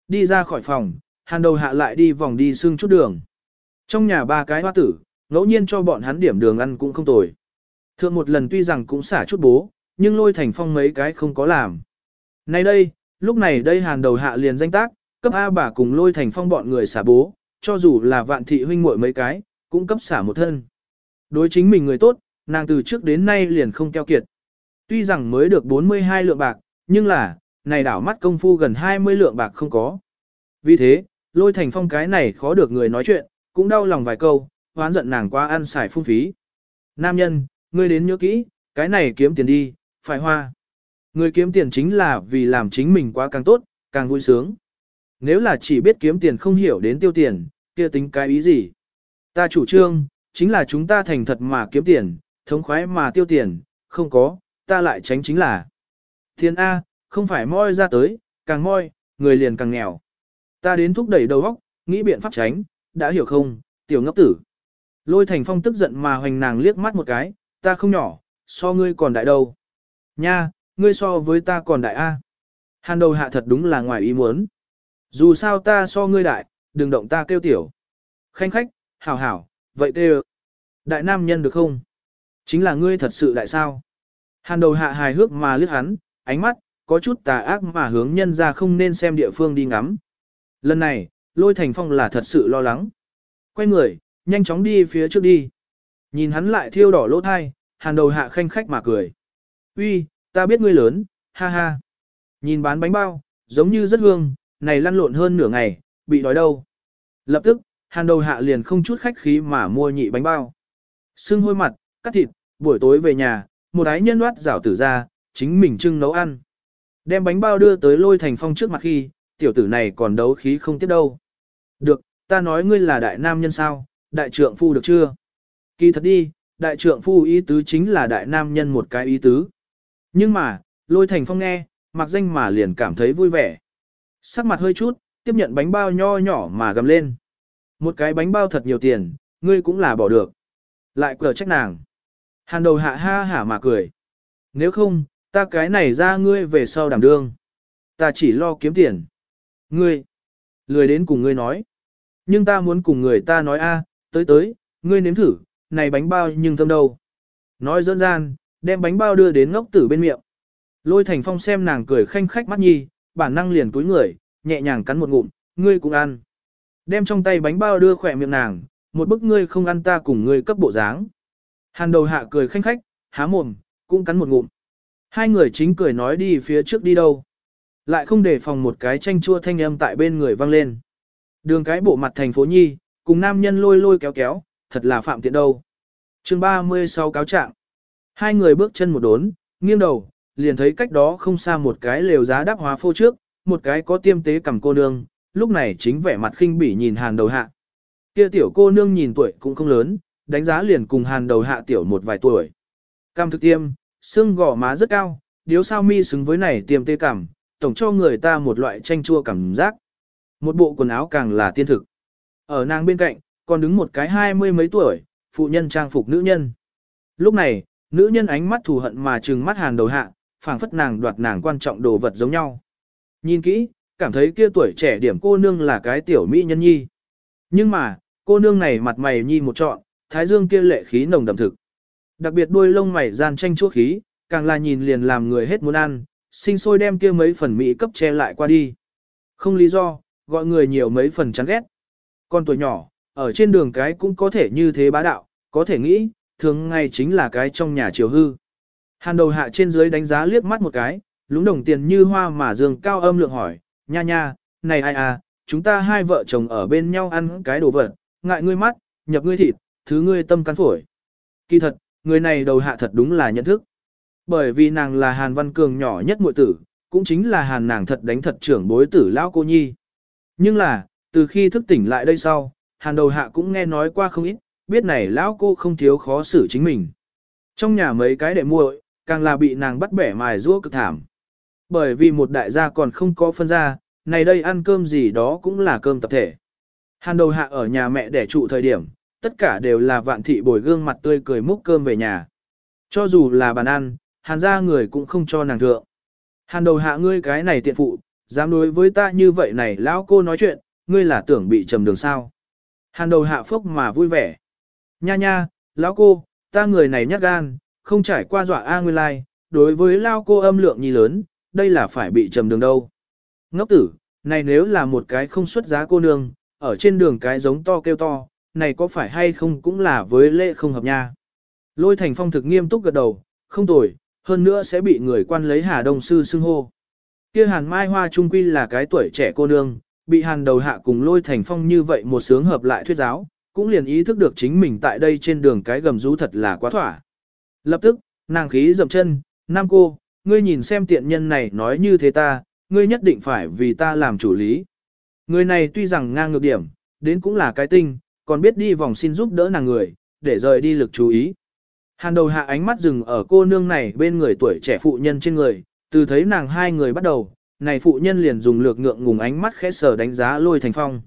Đi ra khỏi phòng, hàn đầu hạ lại đi vòng đi xương chút đường. Trong nhà ba cái hoa tử, ngẫu nhiên cho bọn hắn điểm đường ăn cũng không tồi. Thượng một lần tuy rằng cũng xả chút bố, nhưng lôi thành phong mấy cái không có làm. Nay đây, lúc này đây hàn đầu hạ liền danh tác, cấp A bà cùng lôi thành phong bọn người xả bố, cho dù là vạn thị huynh muội mấy cái, cũng cấp xả một thân. Đối chính mình người tốt, nàng từ trước đến nay liền không keo kiệt. Tuy rằng mới được 42 lượng bạc, nhưng là, này đảo mắt công phu gần 20 lượng bạc không có. Vì thế, lôi thành phong cái này khó được người nói chuyện, cũng đau lòng vài câu, hoán giận nàng qua ăn xài phung phí. Nam nhân, ngươi đến nhớ kỹ, cái này kiếm tiền đi, phải hoa. Người kiếm tiền chính là vì làm chính mình quá càng tốt, càng vui sướng. Nếu là chỉ biết kiếm tiền không hiểu đến tiêu tiền, kia tính cái ý gì? Ta chủ trương, chính là chúng ta thành thật mà kiếm tiền, thống khoái mà tiêu tiền, không có, ta lại tránh chính là. Thiên A, không phải moi ra tới, càng moi, người liền càng nghèo. Ta đến thúc đẩy đầu óc, nghĩ biện pháp tránh, đã hiểu không, tiểu ngốc tử. Lôi thành phong tức giận mà hoành nàng liếc mắt một cái, ta không nhỏ, so ngươi còn đại đâu. Nha, ngươi so với ta còn đại A. Hàn đầu hạ thật đúng là ngoài ý muốn. Dù sao ta so ngươi đại, đừng động ta kêu tiểu. Khanh khách, hảo hảo, vậy kêu. Đại nam nhân được không? Chính là ngươi thật sự đại sao? Hàn đầu hạ hài hước mà liếc hắn, ánh mắt, có chút tà ác mà hướng nhân ra không nên xem địa phương đi ngắm. Lần này, lôi thành phong là thật sự lo lắng. Quay người, nhanh chóng đi phía trước đi. Nhìn hắn lại thiêu đỏ lỗ thai, hàn đầu hạ khanh khách mà cười. Uy, ta biết ngươi lớn, ha ha. Nhìn bán bánh bao, giống như rất hương, này lăn lộn hơn nửa ngày, bị đói đâu. Lập tức, hàn đầu hạ liền không chút khách khí mà mua nhị bánh bao. Sưng hôi mặt, cắt thịt, buổi tối về nhà, một ái nhân loát rảo tử ra, chính mình trưng nấu ăn. Đem bánh bao đưa tới lôi thành phong trước mặt khi, tiểu tử này còn đấu khí không tiếp đâu. Được, ta nói ngươi là đại nam nhân sao, đại trượng phu được chưa? Kỳ thật đi, đại trượng phu ý tứ chính là đại nam nhân một cái ý tứ. Nhưng mà, lôi thành phong nghe, mặc danh mà liền cảm thấy vui vẻ. Sắc mặt hơi chút, tiếp nhận bánh bao nho nhỏ mà gầm lên. Một cái bánh bao thật nhiều tiền, ngươi cũng là bỏ được. Lại cờ trách nàng. Hàn đầu hạ ha hả mà cười. Nếu không, ta cái này ra ngươi về sau đảm đương. Ta chỉ lo kiếm tiền. Ngươi, lười đến cùng ngươi nói. Nhưng ta muốn cùng người ta nói a, tới tới, ngươi nếm thử, này bánh bao nhưng thơm đâu. Nói dẫn gian, đem bánh bao đưa đến ngốc tử bên miệng. Lôi thành phong xem nàng cười khanh khách mắt nhi, bản năng liền túi người, nhẹ nhàng cắn một ngụm, ngươi cũng ăn. Đem trong tay bánh bao đưa khỏe miệng nàng, một bức ngươi không ăn ta cùng ngươi cấp bộ dáng. Hàn đầu hạ cười khanh khách, há mồm, cũng cắn một ngụm. Hai người chính cười nói đi phía trước đi đâu. Lại không để phòng một cái chanh chua thanh âm tại bên người vang lên. Đường cái bộ mặt thành phố Nhi, cùng nam nhân lôi lôi kéo kéo, thật là phạm tiện đâu. chương 36 cáo trạng. Hai người bước chân một đốn, nghiêng đầu, liền thấy cách đó không xa một cái lều giá đáp hóa phô trước, một cái có tiêm tế cầm cô nương, lúc này chính vẻ mặt khinh bỉ nhìn hàn đầu hạ. Kia tiểu cô nương nhìn tuổi cũng không lớn, đánh giá liền cùng hàn đầu hạ tiểu một vài tuổi. Cam thực tiêm, xương gò má rất cao, điếu sao mi xứng với này tiêm tê cảm, tổng cho người ta một loại chanh chua cảm giác. Một bộ quần áo càng là tiên thực. Ở nàng bên cạnh, còn đứng một cái hai mươi mấy tuổi, phụ nhân trang phục nữ nhân. Lúc này, nữ nhân ánh mắt thù hận mà trừng mắt hàn đầu hạ, phảng phất nàng đoạt nàng quan trọng đồ vật giống nhau. Nhìn kỹ, cảm thấy kia tuổi trẻ điểm cô nương là cái tiểu mỹ nhân nhi. Nhưng mà, cô nương này mặt mày nhi một trọn, thái dương kia lệ khí nồng đậm thực. Đặc biệt đuôi lông mày gian tranh chuốc khí, càng là nhìn liền làm người hết muốn ăn, sinh sôi đem kia mấy phần mỹ cấp che lại qua đi. Không lý do, gọi người nhiều mấy phần chán ghét. Con tuổi nhỏ, ở trên đường cái cũng có thể như thế bá đạo, có thể nghĩ, thường ngày chính là cái trong nhà chiều hư. Hàn đầu hạ trên dưới đánh giá liếc mắt một cái, lúng đồng tiền như hoa mà dương cao âm lượng hỏi, nha nha, này ai à, chúng ta hai vợ chồng ở bên nhau ăn cái đồ vật, ngại ngươi mắt, nhập ngươi thịt, thứ ngươi tâm cắn phổi. Kỳ thật, người này đầu hạ thật đúng là nhận thức. Bởi vì nàng là Hàn Văn Cường nhỏ nhất muội tử, cũng chính là Hàn nàng thật đánh thật trưởng bối tử lão cô nhi. Nhưng là, từ khi thức tỉnh lại đây sau, Hàn đầu hạ cũng nghe nói qua không ít, biết này lão cô không thiếu khó xử chính mình. Trong nhà mấy cái đệ muội, càng là bị nàng bắt bẻ mài rũa cực thảm. Bởi vì một đại gia còn không có phân ra, này đây ăn cơm gì đó cũng là cơm tập thể. Hàn đầu hạ ở nhà mẹ để trụ thời điểm, tất cả đều là vạn thị bồi gương mặt tươi cười múc cơm về nhà. Cho dù là bàn ăn, hàn ra người cũng không cho nàng thượng. Hàn đầu hạ ngươi cái này tiện phụ, dám đối với ta như vậy này lão cô nói chuyện, ngươi là tưởng bị trầm đường sao. Hàn đầu hạ phốc mà vui vẻ. Nha nha, lão cô, ta người này nhát gan, không trải qua dọa A nguyên lai, đối với lao cô âm lượng nhi lớn, đây là phải bị trầm đường đâu. Ngốc tử, này nếu là một cái không xuất giá cô nương, ở trên đường cái giống to kêu to, này có phải hay không cũng là với lễ không hợp nha. Lôi thành phong thực nghiêm túc gật đầu, không tồi, hơn nữa sẽ bị người quan lấy Hà Đông Sư xưng hô. Kia Hàn Mai Hoa Trung Quy là cái tuổi trẻ cô nương, bị Hàn đầu hạ cùng lôi thành phong như vậy một sướng hợp lại thuyết giáo, cũng liền ý thức được chính mình tại đây trên đường cái gầm rú thật là quá thỏa. Lập tức, nàng khí dậm chân, Nam cô, ngươi nhìn xem tiện nhân này nói như thế ta, ngươi nhất định phải vì ta làm chủ lý. Người này tuy rằng ngang ngược điểm, đến cũng là cái tinh, còn biết đi vòng xin giúp đỡ nàng người, để rời đi lực chú ý. Hàn đầu hạ ánh mắt dừng ở cô nương này bên người tuổi trẻ phụ nhân trên người, từ thấy nàng hai người bắt đầu, này phụ nhân liền dùng lược ngượng ngùng ánh mắt khẽ sở đánh giá lôi thành phong.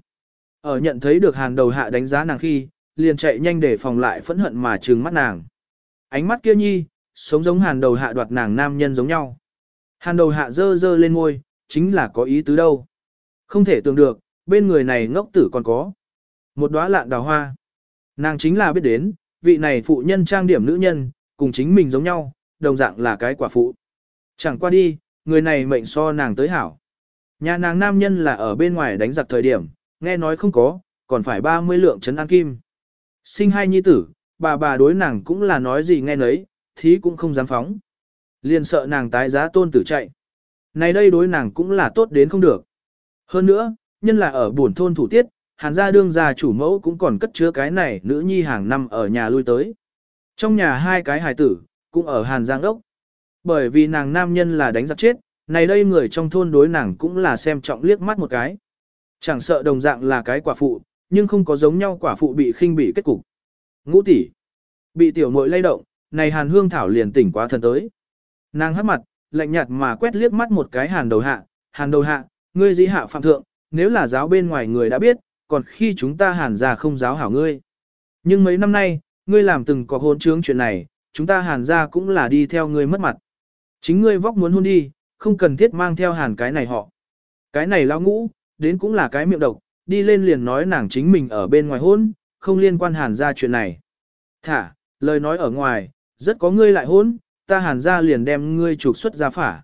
Ở nhận thấy được hàn đầu hạ đánh giá nàng khi, liền chạy nhanh để phòng lại phẫn hận mà trừng mắt nàng. Ánh mắt kia nhi, sống giống hàn đầu hạ đoạt nàng nam nhân giống nhau. Hàn đầu hạ dơ dơ lên ngôi, chính là có ý tứ đâu. Không thể tưởng được, bên người này ngốc tử còn có. Một đóa lạn đào hoa. Nàng chính là biết đến, vị này phụ nhân trang điểm nữ nhân, cùng chính mình giống nhau, đồng dạng là cái quả phụ. Chẳng qua đi, người này mệnh so nàng tới hảo. Nhà nàng nam nhân là ở bên ngoài đánh giặc thời điểm, nghe nói không có, còn phải 30 lượng trấn an kim. Sinh hai nhi tử, bà bà đối nàng cũng là nói gì nghe nấy, thí cũng không dám phóng. Liền sợ nàng tái giá tôn tử chạy. Này đây đối nàng cũng là tốt đến không được. Hơn nữa, nhân là ở buồn thôn thủ tiết, hàn gia đương gia chủ mẫu cũng còn cất chứa cái này nữ nhi hàng năm ở nhà lui tới. Trong nhà hai cái hài tử, cũng ở hàn giang đốc. Bởi vì nàng nam nhân là đánh giặc chết, này đây người trong thôn đối nàng cũng là xem trọng liếc mắt một cái. Chẳng sợ đồng dạng là cái quả phụ, nhưng không có giống nhau quả phụ bị khinh bị kết cục. Ngũ tỷ bị tiểu muội lay động, này hàn hương thảo liền tỉnh quá thần tới. Nàng hất mặt, lạnh nhạt mà quét liếc mắt một cái hàn đầu hạ, hàn đầu hạ, ngươi dĩ hạ phạm thượng, nếu là giáo bên ngoài người đã biết, còn khi chúng ta hàn ra không giáo hảo ngươi. Nhưng mấy năm nay, ngươi làm từng có hôn trướng chuyện này, chúng ta hàn ra cũng là đi theo ngươi mất mặt. Chính ngươi vóc muốn hôn đi, không cần thiết mang theo hàn cái này họ. Cái này lão ngũ, đến cũng là cái miệng độc, đi lên liền nói nàng chính mình ở bên ngoài hôn, không liên quan hàn ra chuyện này. Thả, lời nói ở ngoài, rất có ngươi lại hốn, ta hàn ra liền đem ngươi trục xuất ra phả.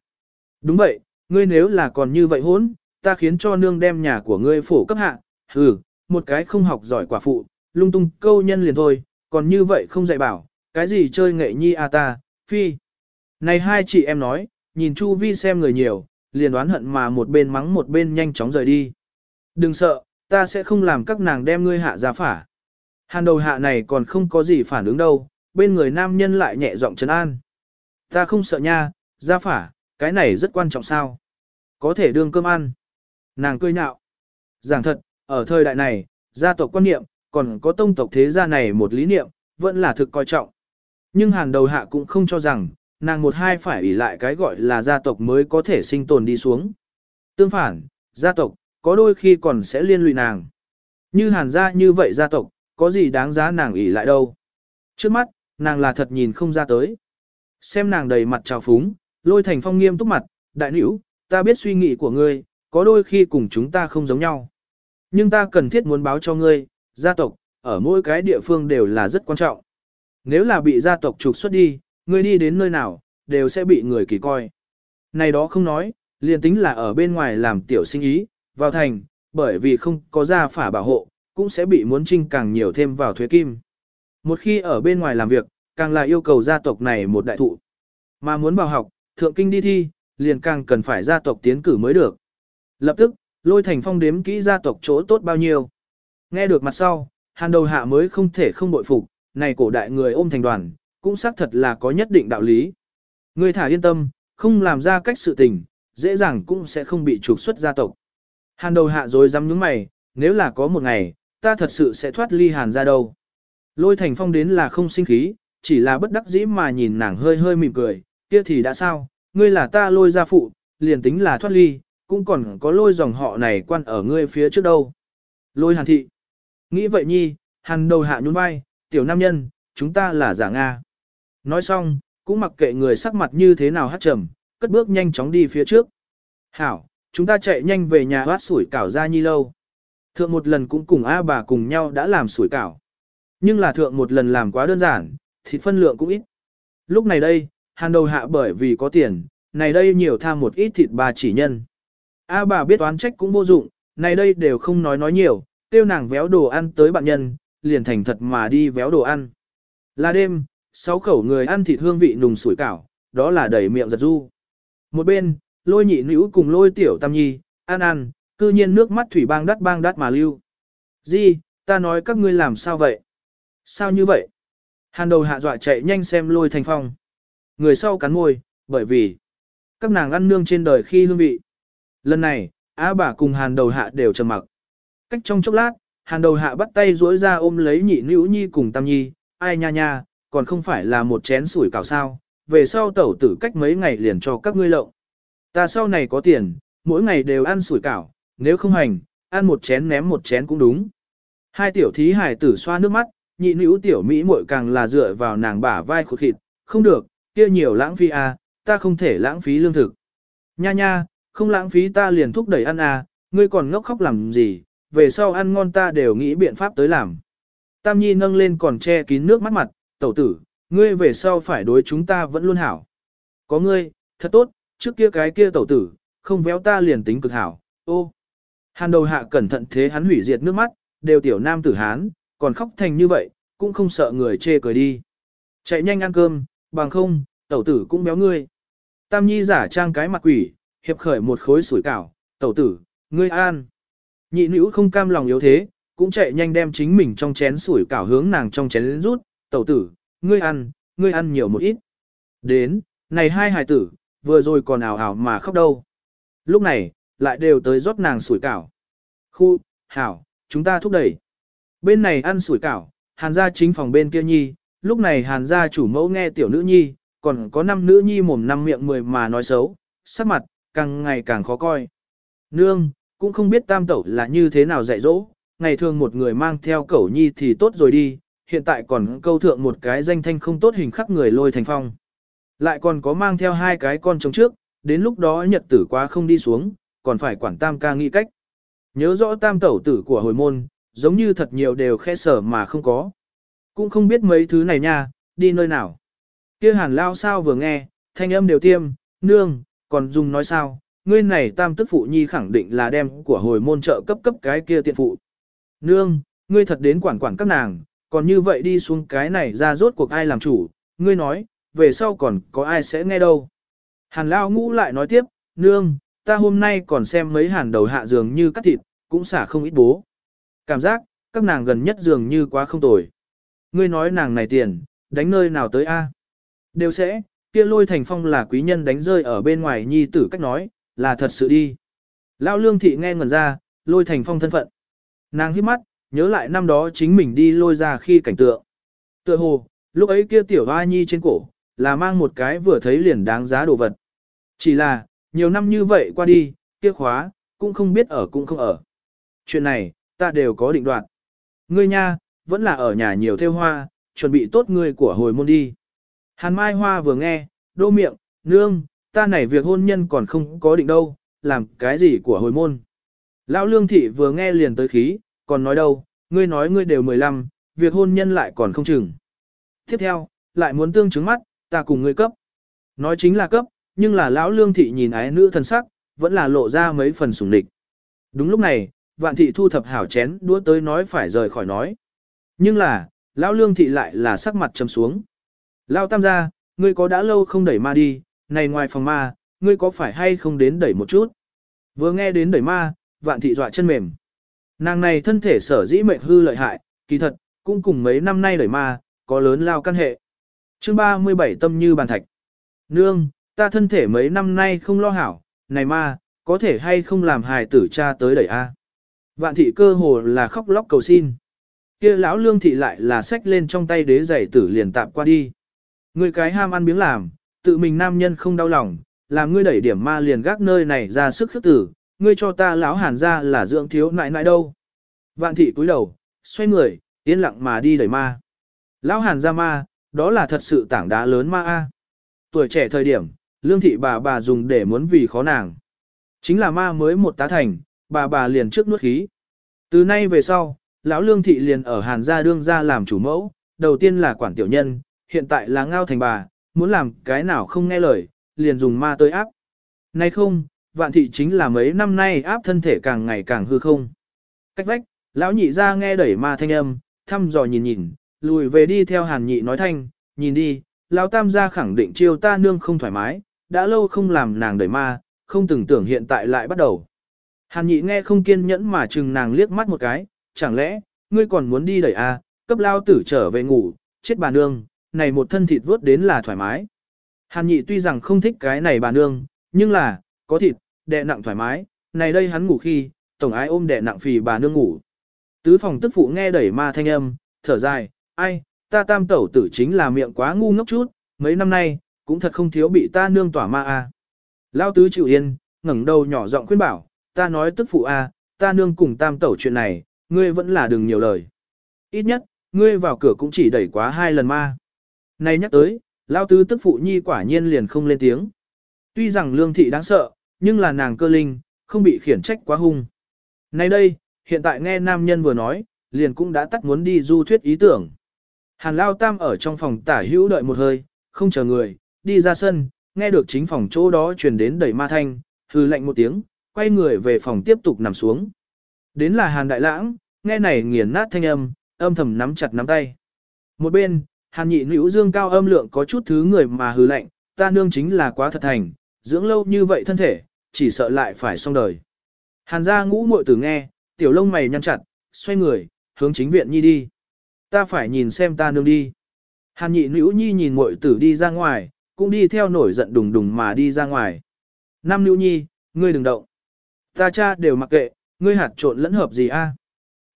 Đúng vậy, ngươi nếu là còn như vậy hốn, ta khiến cho nương đem nhà của ngươi phổ cấp hạ, hừ, một cái không học giỏi quả phụ, lung tung câu nhân liền thôi, còn như vậy không dạy bảo, cái gì chơi nghệ nhi a ta, phi. Này hai chị em nói, nhìn Chu Vi xem người nhiều, liền đoán hận mà một bên mắng một bên nhanh chóng rời đi. Đừng sợ, ta sẽ không làm các nàng đem ngươi hạ ra phả. Hàn đầu hạ này còn không có gì phản ứng đâu, bên người nam nhân lại nhẹ giọng trấn an. Ta không sợ nha, ra phả, cái này rất quan trọng sao. Có thể đương cơm ăn. Nàng cười nhạo. Giảng thật, ở thời đại này, gia tộc quan niệm, còn có tông tộc thế gia này một lý niệm, vẫn là thực coi trọng. Nhưng hàn đầu hạ cũng không cho rằng, nàng một hai phải ủy lại cái gọi là gia tộc mới có thể sinh tồn đi xuống. Tương phản, gia tộc, có đôi khi còn sẽ liên lụy nàng. Như hàn gia như vậy gia tộc, có gì đáng giá nàng ủy lại đâu. Trước mắt, nàng là thật nhìn không ra tới. Xem nàng đầy mặt trào phúng, lôi thành phong nghiêm túc mặt, đại nữ, ta biết suy nghĩ của ngươi, có đôi khi cùng chúng ta không giống nhau. Nhưng ta cần thiết muốn báo cho ngươi, gia tộc, ở mỗi cái địa phương đều là rất quan trọng. Nếu là bị gia tộc trục xuất đi, ngươi đi đến nơi nào, đều sẽ bị người kỳ coi. Này đó không nói, liền tính là ở bên ngoài làm tiểu sinh ý, vào thành, bởi vì không có gia phả bảo hộ, cũng sẽ bị muốn trinh càng nhiều thêm vào thuế kim. Một khi ở bên ngoài làm việc, càng là yêu cầu gia tộc này một đại thụ. Mà muốn vào học, thượng kinh đi thi, liền càng cần phải gia tộc tiến cử mới được. Lập tức, lôi thành phong đếm kỹ gia tộc chỗ tốt bao nhiêu. Nghe được mặt sau, hàn đầu hạ mới không thể không bội phục, này cổ đại người ôm thành đoàn, cũng xác thật là có nhất định đạo lý. Người thả yên tâm, không làm ra cách sự tình, dễ dàng cũng sẽ không bị trục xuất gia tộc. Hàn đầu hạ rồi dám nhướng mày, nếu là có một ngày, ta thật sự sẽ thoát ly hàn ra đâu. Lôi thành phong đến là không sinh khí, chỉ là bất đắc dĩ mà nhìn nàng hơi hơi mỉm cười, kia thì đã sao, ngươi là ta lôi gia phụ, liền tính là thoát ly, cũng còn có lôi dòng họ này quan ở ngươi phía trước đâu. Lôi hàn thị. Nghĩ vậy nhi, hàn đầu hạ nhún vai, tiểu nam nhân, chúng ta là giả Nga. Nói xong, cũng mặc kệ người sắc mặt như thế nào hát trầm, cất bước nhanh chóng đi phía trước. Hảo, chúng ta chạy nhanh về nhà hoát sủi cảo ra nhi lâu. Thượng một lần cũng cùng A bà cùng nhau đã làm sủi cảo. Nhưng là thượng một lần làm quá đơn giản, thịt phân lượng cũng ít. Lúc này đây, hàn đầu hạ bởi vì có tiền, này đây nhiều tham một ít thịt bà chỉ nhân. A bà biết oán trách cũng vô dụng, này đây đều không nói nói nhiều, tiêu nàng véo đồ ăn tới bạn nhân, liền thành thật mà đi véo đồ ăn. Là đêm, sáu khẩu người ăn thịt hương vị nùng sủi cảo, đó là đầy miệng giật du. Một bên, lôi nhị nữ cùng lôi tiểu tam nhi, ăn ăn, cư nhiên nước mắt thủy bang đắt bang đắt mà lưu. Di, ta nói các ngươi làm sao vậy? Sao như vậy? Hàn đầu hạ dọa chạy nhanh xem lôi thành phong. Người sau cắn môi, bởi vì các nàng ăn nương trên đời khi hương vị. Lần này, á bà cùng hàn đầu hạ đều trầm mặc. Cách trong chốc lát, hàn đầu hạ bắt tay duỗi ra ôm lấy nhị nữ nhi cùng tam nhi, ai nha nha, còn không phải là một chén sủi cảo sao, về sau tẩu tử cách mấy ngày liền cho các ngươi lộng. Ta sau này có tiền, mỗi ngày đều ăn sủi cảo, nếu không hành, ăn một chén ném một chén cũng đúng. Hai tiểu thí hải tử xoa nước mắt, nhị nữ tiểu Mỹ muội càng là dựa vào nàng bả vai khuất khịt, không được, kia nhiều lãng phí à, ta không thể lãng phí lương thực. Nha nha, không lãng phí ta liền thúc đẩy ăn à, ngươi còn ngốc khóc làm gì, về sau ăn ngon ta đều nghĩ biện pháp tới làm. Tam Nhi nâng lên còn che kín nước mắt mặt, tẩu tử, ngươi về sau phải đối chúng ta vẫn luôn hảo. Có ngươi, thật tốt, trước kia cái kia tẩu tử, không véo ta liền tính cực hảo, ô. Hàn đầu hạ cẩn thận thế hắn hủy diệt nước mắt, đều tiểu nam tử hán, còn khóc thành như vậy, cũng không sợ người chê cười đi. Chạy nhanh ăn cơm, bằng không, tẩu tử cũng béo ngươi. Tam Nhi giả trang cái mặt quỷ, hiệp khởi một khối sủi cảo, tẩu tử, ngươi an. Nhị nữ không cam lòng yếu thế, cũng chạy nhanh đem chính mình trong chén sủi cảo hướng nàng trong chén rút, tẩu tử, ngươi ăn, ngươi ăn nhiều một ít. Đến, này hai hài tử, vừa rồi còn ảo ảo mà khóc đâu. Lúc này, lại đều tới rót nàng sủi cảo. Khu, hảo, chúng ta thúc đẩy. Bên này ăn sủi cảo, hàn gia chính phòng bên kia nhi, lúc này hàn gia chủ mẫu nghe tiểu nữ nhi, còn có năm nữ nhi mồm năm miệng mười mà nói xấu, sắc mặt, càng ngày càng khó coi. Nương, cũng không biết tam tẩu là như thế nào dạy dỗ, ngày thường một người mang theo cẩu nhi thì tốt rồi đi, hiện tại còn câu thượng một cái danh thanh không tốt hình khắc người lôi thành phong. Lại còn có mang theo hai cái con trống trước, đến lúc đó nhật tử quá không đi xuống, còn phải quản tam ca nghĩ cách. Nhớ rõ tam tẩu tử của hồi môn, giống như thật nhiều đều khe sở mà không có. Cũng không biết mấy thứ này nha, đi nơi nào. kia hàn lao sao vừa nghe, thanh âm đều tiêm, nương, còn dùng nói sao, ngươi này tam tức phụ nhi khẳng định là đem của hồi môn trợ cấp cấp cái kia tiện phụ. Nương, ngươi thật đến quản quản các nàng, còn như vậy đi xuống cái này ra rốt cuộc ai làm chủ, ngươi nói, về sau còn có ai sẽ nghe đâu. Hàn lao ngũ lại nói tiếp, nương, ta hôm nay còn xem mấy hàn đầu hạ giường như cắt thịt, cũng xả không ít bố. Cảm giác, các nàng gần nhất giường như quá không tồi. Ngươi nói nàng này tiền, đánh nơi nào tới a? Đều sẽ, kia lôi thành phong là quý nhân đánh rơi ở bên ngoài nhi tử cách nói, là thật sự đi. Lão lương thị nghe ngẩn ra, lôi thành phong thân phận. Nàng hít mắt, nhớ lại năm đó chính mình đi lôi ra khi cảnh tượng. Tựa hồ, lúc ấy kia tiểu hoa nhi trên cổ, là mang một cái vừa thấy liền đáng giá đồ vật. Chỉ là, nhiều năm như vậy qua đi, kia khóa, cũng không biết ở cũng không ở. Chuyện này, ta đều có định đoạn. Ngươi nha, vẫn là ở nhà nhiều theo hoa, chuẩn bị tốt ngươi của hồi môn đi. Hàn Mai Hoa vừa nghe, đô miệng, nương, ta này việc hôn nhân còn không có định đâu, làm cái gì của hồi môn. Lão Lương Thị vừa nghe liền tới khí, còn nói đâu, ngươi nói ngươi đều 15, việc hôn nhân lại còn không chừng. Tiếp theo, lại muốn tương chứng mắt, ta cùng ngươi cấp. Nói chính là cấp, nhưng là lão Lương Thị nhìn ái nữ thân sắc, vẫn là lộ ra mấy phần sủng địch. Đúng lúc này, vạn thị thu thập hảo chén đũa tới nói phải rời khỏi nói. Nhưng là, lão Lương Thị lại là sắc mặt trầm xuống. Lão Tam gia, ngươi có đã lâu không đẩy ma đi, này ngoài phòng ma, ngươi có phải hay không đến đẩy một chút? Vừa nghe đến đẩy ma, vạn thị dọa chân mềm. Nàng này thân thể sở dĩ mệnh hư lợi hại, kỳ thật, cũng cùng mấy năm nay đẩy ma, có lớn lao căn hệ. chương 37 tâm như bàn thạch. Nương, ta thân thể mấy năm nay không lo hảo, này ma, có thể hay không làm hài tử cha tới đẩy a Vạn thị cơ hồ là khóc lóc cầu xin. kia lão lương thị lại là xách lên trong tay đế giày tử liền tạm qua đi. Người cái ham ăn biếng làm, tự mình nam nhân không đau lòng, làm ngươi đẩy điểm ma liền gác nơi này ra sức khước tử, ngươi cho ta lão hàn ra là dưỡng thiếu nại nại đâu. Vạn thị cúi đầu, xoay người, yên lặng mà đi đẩy ma. Lão hàn ra ma, đó là thật sự tảng đá lớn ma a. Tuổi trẻ thời điểm, lương thị bà bà dùng để muốn vì khó nàng. Chính là ma mới một tá thành, bà bà liền trước nuốt khí. Từ nay về sau, lão lương thị liền ở hàn gia đương gia làm chủ mẫu, đầu tiên là quản tiểu nhân, hiện tại là ngao thành bà, muốn làm cái nào không nghe lời, liền dùng ma tới áp. Nay không, vạn thị chính là mấy năm nay áp thân thể càng ngày càng hư không. Cách vách, lão nhị ra nghe đẩy ma thanh âm, thăm dò nhìn nhìn, lùi về đi theo hàn nhị nói thanh, nhìn đi, lão tam gia khẳng định chiêu ta nương không thoải mái, đã lâu không làm nàng đẩy ma, không từng tưởng hiện tại lại bắt đầu. Hàn nhị nghe không kiên nhẫn mà chừng nàng liếc mắt một cái, chẳng lẽ, ngươi còn muốn đi đẩy a? À, cấp lao tử trở về ngủ, chết bà nương, này một thân thịt vớt đến là thoải mái. Hàn nhị tuy rằng không thích cái này bà nương, nhưng là, có thịt, đẹ nặng thoải mái, này đây hắn ngủ khi, tổng ái ôm đẹ nặng phì bà nương ngủ. Tứ phòng tức phụ nghe đẩy ma thanh âm, thở dài, ai, ta tam tẩu tử chính là miệng quá ngu ngốc chút, mấy năm nay, cũng thật không thiếu bị ta nương tỏa ma a. À. Lao tứ chịu yên, ngẩng đầu nhỏ giọng khuyên bảo, ta nói tức phụ a, ta nương cùng tam tẩu chuyện này, ngươi vẫn là đừng nhiều lời. Ít nhất, ngươi vào cửa cũng chỉ đẩy quá hai lần ma. nay nhắc tới, lao tứ tức phụ nhi quả nhiên liền không lên tiếng. Tuy rằng lương thị đáng sợ, nhưng là nàng cơ linh, không bị khiển trách quá hung. nay đây, hiện tại nghe nam nhân vừa nói, liền cũng đã tắt muốn đi du thuyết ý tưởng. Hàn lao tam ở trong phòng tả hữu đợi một hơi, không chờ người, đi ra sân, nghe được chính phòng chỗ đó truyền đến đẩy ma thanh, hư lạnh một tiếng, quay người về phòng tiếp tục nằm xuống. Đến là hàn đại lãng, nghe này nghiền nát thanh âm, âm thầm nắm chặt nắm tay. Một bên, hàn nhị nữ dương cao âm lượng có chút thứ người mà hư lạnh, ta nương chính là quá thật thành, dưỡng lâu như vậy thân thể, chỉ sợ lại phải xong đời. Hàn gia ngũ muội tử nghe, tiểu lông mày nhăn chặt, xoay người, hướng chính viện nhi đi. Ta phải nhìn xem ta nương đi. Hàn nhị nữ nhi nhìn muội tử đi ra ngoài, cũng đi theo nổi giận đùng đùng mà đi ra ngoài. Nam Nữu nhi, ngươi đừng động. Ta cha đều mặc kệ, ngươi hạt trộn lẫn hợp gì a? À?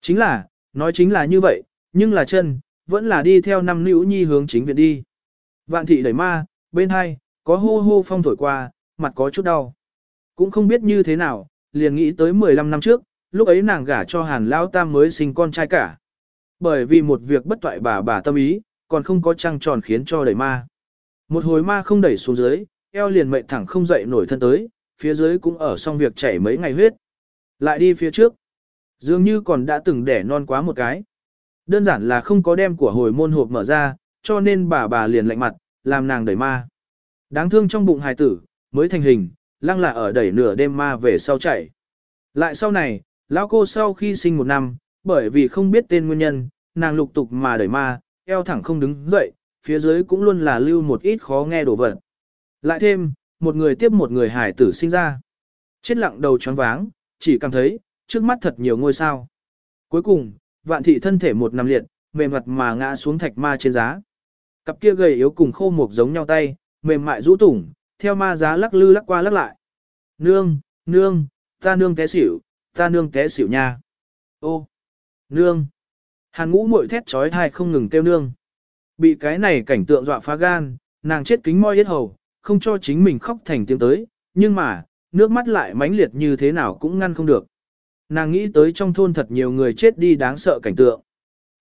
Chính là, nói chính là như vậy, nhưng là chân, vẫn là đi theo Nam Nữu nhi hướng chính viện đi. Vạn thị đẩy ma, bên hai, có hô hô phong thổi qua, mặt có chút đau. Cũng không biết như thế nào, liền nghĩ tới 15 năm trước, lúc ấy nàng gả cho hàn lao tam mới sinh con trai cả. Bởi vì một việc bất toại bà bà tâm ý, còn không có trăng tròn khiến cho đẩy ma. Một hồi ma không đẩy xuống dưới, eo liền mệt thẳng không dậy nổi thân tới, phía dưới cũng ở xong việc chảy mấy ngày huyết. Lại đi phía trước. Dường như còn đã từng đẻ non quá một cái. Đơn giản là không có đem của hồi môn hộp mở ra, cho nên bà bà liền lạnh mặt, làm nàng đẩy ma. Đáng thương trong bụng hài tử, mới thành hình, lăng là ở đẩy nửa đêm ma về sau chạy. Lại sau này, lão cô sau khi sinh một năm, bởi vì không biết tên nguyên nhân, nàng lục tục mà đẩy ma, eo thẳng không đứng dậy, phía dưới cũng luôn là lưu một ít khó nghe đổ vật. Lại thêm, một người tiếp một người hải tử sinh ra. Chết lặng đầu choáng váng, chỉ cảm thấy, trước mắt thật nhiều ngôi sao. Cuối cùng, vạn thị thân thể một nằm liệt, mềm mặt mà ngã xuống thạch ma trên giá. Cặp kia gầy yếu cùng khô mục giống nhau tay, mềm mại rũ tủng, theo ma giá lắc lư lắc qua lắc lại. Nương, nương, ta nương té xỉu, ta nương té xỉu nha. Ô, nương. Hàn ngũ muội thét trói thai không ngừng kêu nương. Bị cái này cảnh tượng dọa phá gan, nàng chết kính môi yết hầu, không cho chính mình khóc thành tiếng tới, nhưng mà, nước mắt lại mãnh liệt như thế nào cũng ngăn không được. Nàng nghĩ tới trong thôn thật nhiều người chết đi đáng sợ cảnh tượng.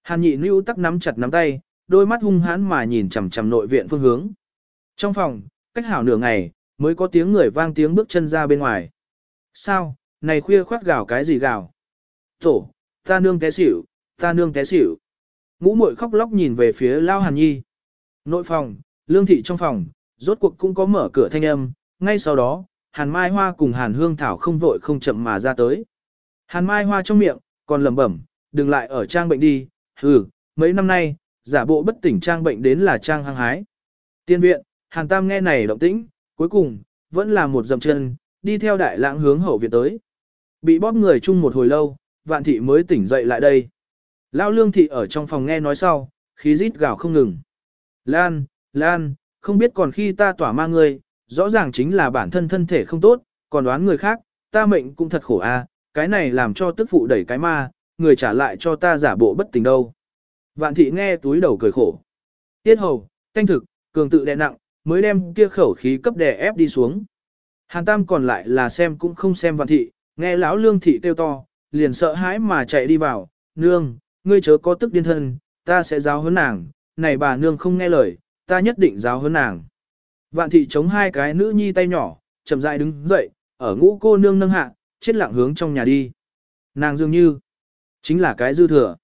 Hàn nhị lưu tắc nắm chặt nắm tay, đôi mắt hung hãn mà nhìn chằm chằm nội viện phương hướng. Trong phòng, cách hảo nửa ngày, mới có tiếng người vang tiếng bước chân ra bên ngoài. Sao, này khuya khoát gào cái gì gào? Tổ, ta nương té xỉu, ta nương té xỉu. Ngũ muội khóc lóc nhìn về phía Lao Hàn Nhi. Nội phòng, lương thị trong phòng, rốt cuộc cũng có mở cửa thanh âm, ngay sau đó, Hàn Mai Hoa cùng Hàn Hương Thảo không vội không chậm mà ra tới. Hàn Mai Hoa trong miệng, còn lẩm bẩm, đừng lại ở trang bệnh đi, hừ, mấy năm nay, giả bộ bất tỉnh trang bệnh đến là trang hăng hái. Tiên viện, Hàn Tam nghe này động tĩnh, cuối cùng, vẫn là một dầm chân, đi theo đại lãng hướng hậu viện tới. Bị bóp người chung một hồi lâu, vạn thị mới tỉnh dậy lại đây. Lao lương thị ở trong phòng nghe nói sau, khí rít gào không ngừng. Lan, Lan, không biết còn khi ta tỏa ma ngươi, rõ ràng chính là bản thân thân thể không tốt, còn đoán người khác, ta mệnh cũng thật khổ a, cái này làm cho tức phụ đẩy cái ma, người trả lại cho ta giả bộ bất tình đâu. Vạn thị nghe túi đầu cười khổ. Tiết hầu, thanh thực, cường tự đè nặng, mới đem kia khẩu khí cấp đè ép đi xuống. Hàn Tam còn lại là xem cũng không xem vạn thị, nghe lão lương thị kêu to, liền sợ hãi mà chạy đi vào, nương, ngươi chớ có tức điên thân, ta sẽ giáo huấn nàng, này bà nương không nghe lời, ta nhất định giáo huấn nàng. Vạn thị chống hai cái nữ nhi tay nhỏ, chậm rãi đứng dậy, ở ngũ cô nương nâng hạ, chết lặng hướng trong nhà đi. Nàng dường như, chính là cái dư thừa.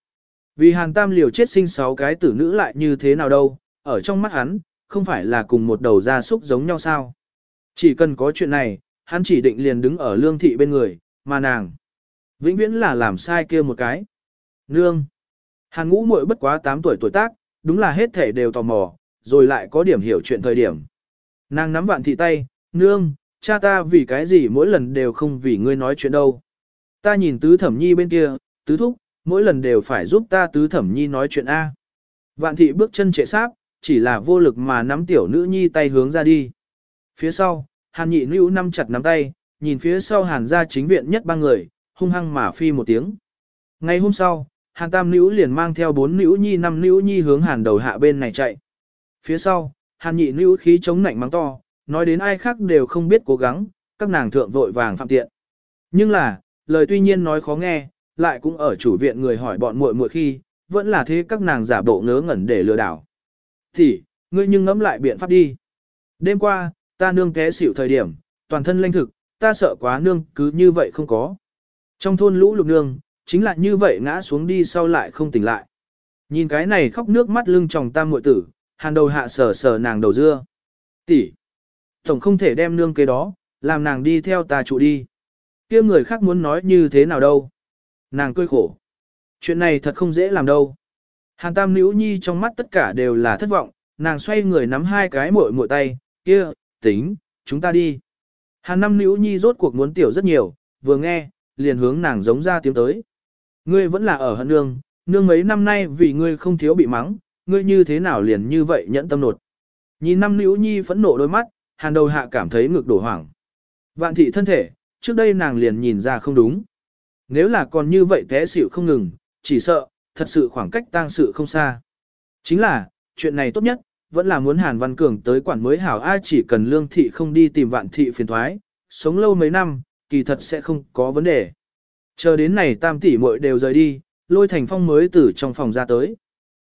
Vì hàn tam liều chết sinh sáu cái tử nữ lại như thế nào đâu, ở trong mắt hắn, không phải là cùng một đầu gia súc giống nhau sao. Chỉ cần có chuyện này, hắn chỉ định liền đứng ở lương thị bên người, mà nàng. Vĩnh viễn là làm sai kia một cái. Nương. Hàn ngũ muội bất quá 8 tuổi tuổi tác, đúng là hết thể đều tò mò, rồi lại có điểm hiểu chuyện thời điểm. Nàng nắm vạn thị tay, nương, cha ta vì cái gì mỗi lần đều không vì ngươi nói chuyện đâu. Ta nhìn tứ thẩm nhi bên kia, tứ thúc, mỗi lần đều phải giúp ta tứ thẩm nhi nói chuyện A. Vạn thị bước chân trệ sáp, chỉ là vô lực mà nắm tiểu nữ nhi tay hướng ra đi. Phía sau, hàn nhị nữ nắm chặt nắm tay, nhìn phía sau hàn ra chính viện nhất ba người, hung hăng mà phi một tiếng. Ngày hôm sau, hàn tam nữ liền mang theo bốn nữ nhi năm nữ nhi hướng hàn đầu hạ bên này chạy. Phía sau, hàn nhị nữ khí chống nạnh mắng to, nói đến ai khác đều không biết cố gắng, các nàng thượng vội vàng phạm tiện. Nhưng là, lời tuy nhiên nói khó nghe, lại cũng ở chủ viện người hỏi bọn muội muội khi, vẫn là thế các nàng giả bộ ngớ ngẩn để lừa đảo. Thì, ngươi nhưng ngẫm lại biện pháp đi. Đêm qua, ta nương té xỉu thời điểm, toàn thân lanh thực, ta sợ quá nương cứ như vậy không có. Trong thôn lũ lục nương, chính là như vậy ngã xuống đi sau lại không tỉnh lại. Nhìn cái này khóc nước mắt lưng tròng tam muội tử, hàn đầu hạ sờ sờ nàng đầu dưa. Tỷ, tổng không thể đem nương kế đó, làm nàng đi theo ta trụ đi. kia người khác muốn nói như thế nào đâu. Nàng cười khổ. Chuyện này thật không dễ làm đâu. Hàn tam nữ nhi trong mắt tất cả đều là thất vọng, nàng xoay người nắm hai cái muội muội tay, kia, tính, chúng ta đi. Hàn năm nữ nhi rốt cuộc muốn tiểu rất nhiều, vừa nghe, liền hướng nàng giống ra tiếng tới. Ngươi vẫn là ở hận nương, nương mấy năm nay vì ngươi không thiếu bị mắng, ngươi như thế nào liền như vậy nhẫn tâm nột. Nhìn năm nữ nhi phẫn nộ đôi mắt, hàn đầu hạ cảm thấy ngực đổ hoảng. Vạn thị thân thể, trước đây nàng liền nhìn ra không đúng. Nếu là còn như vậy té xỉu không ngừng, chỉ sợ, thật sự khoảng cách tang sự không xa. Chính là, chuyện này tốt nhất, vẫn là muốn Hàn Văn Cường tới quản mới hảo ai chỉ cần lương thị không đi tìm vạn thị phiền thoái, sống lâu mấy năm, kỳ thật sẽ không có vấn đề. Chờ đến này tam tỷ muội đều rời đi, lôi thành phong mới từ trong phòng ra tới.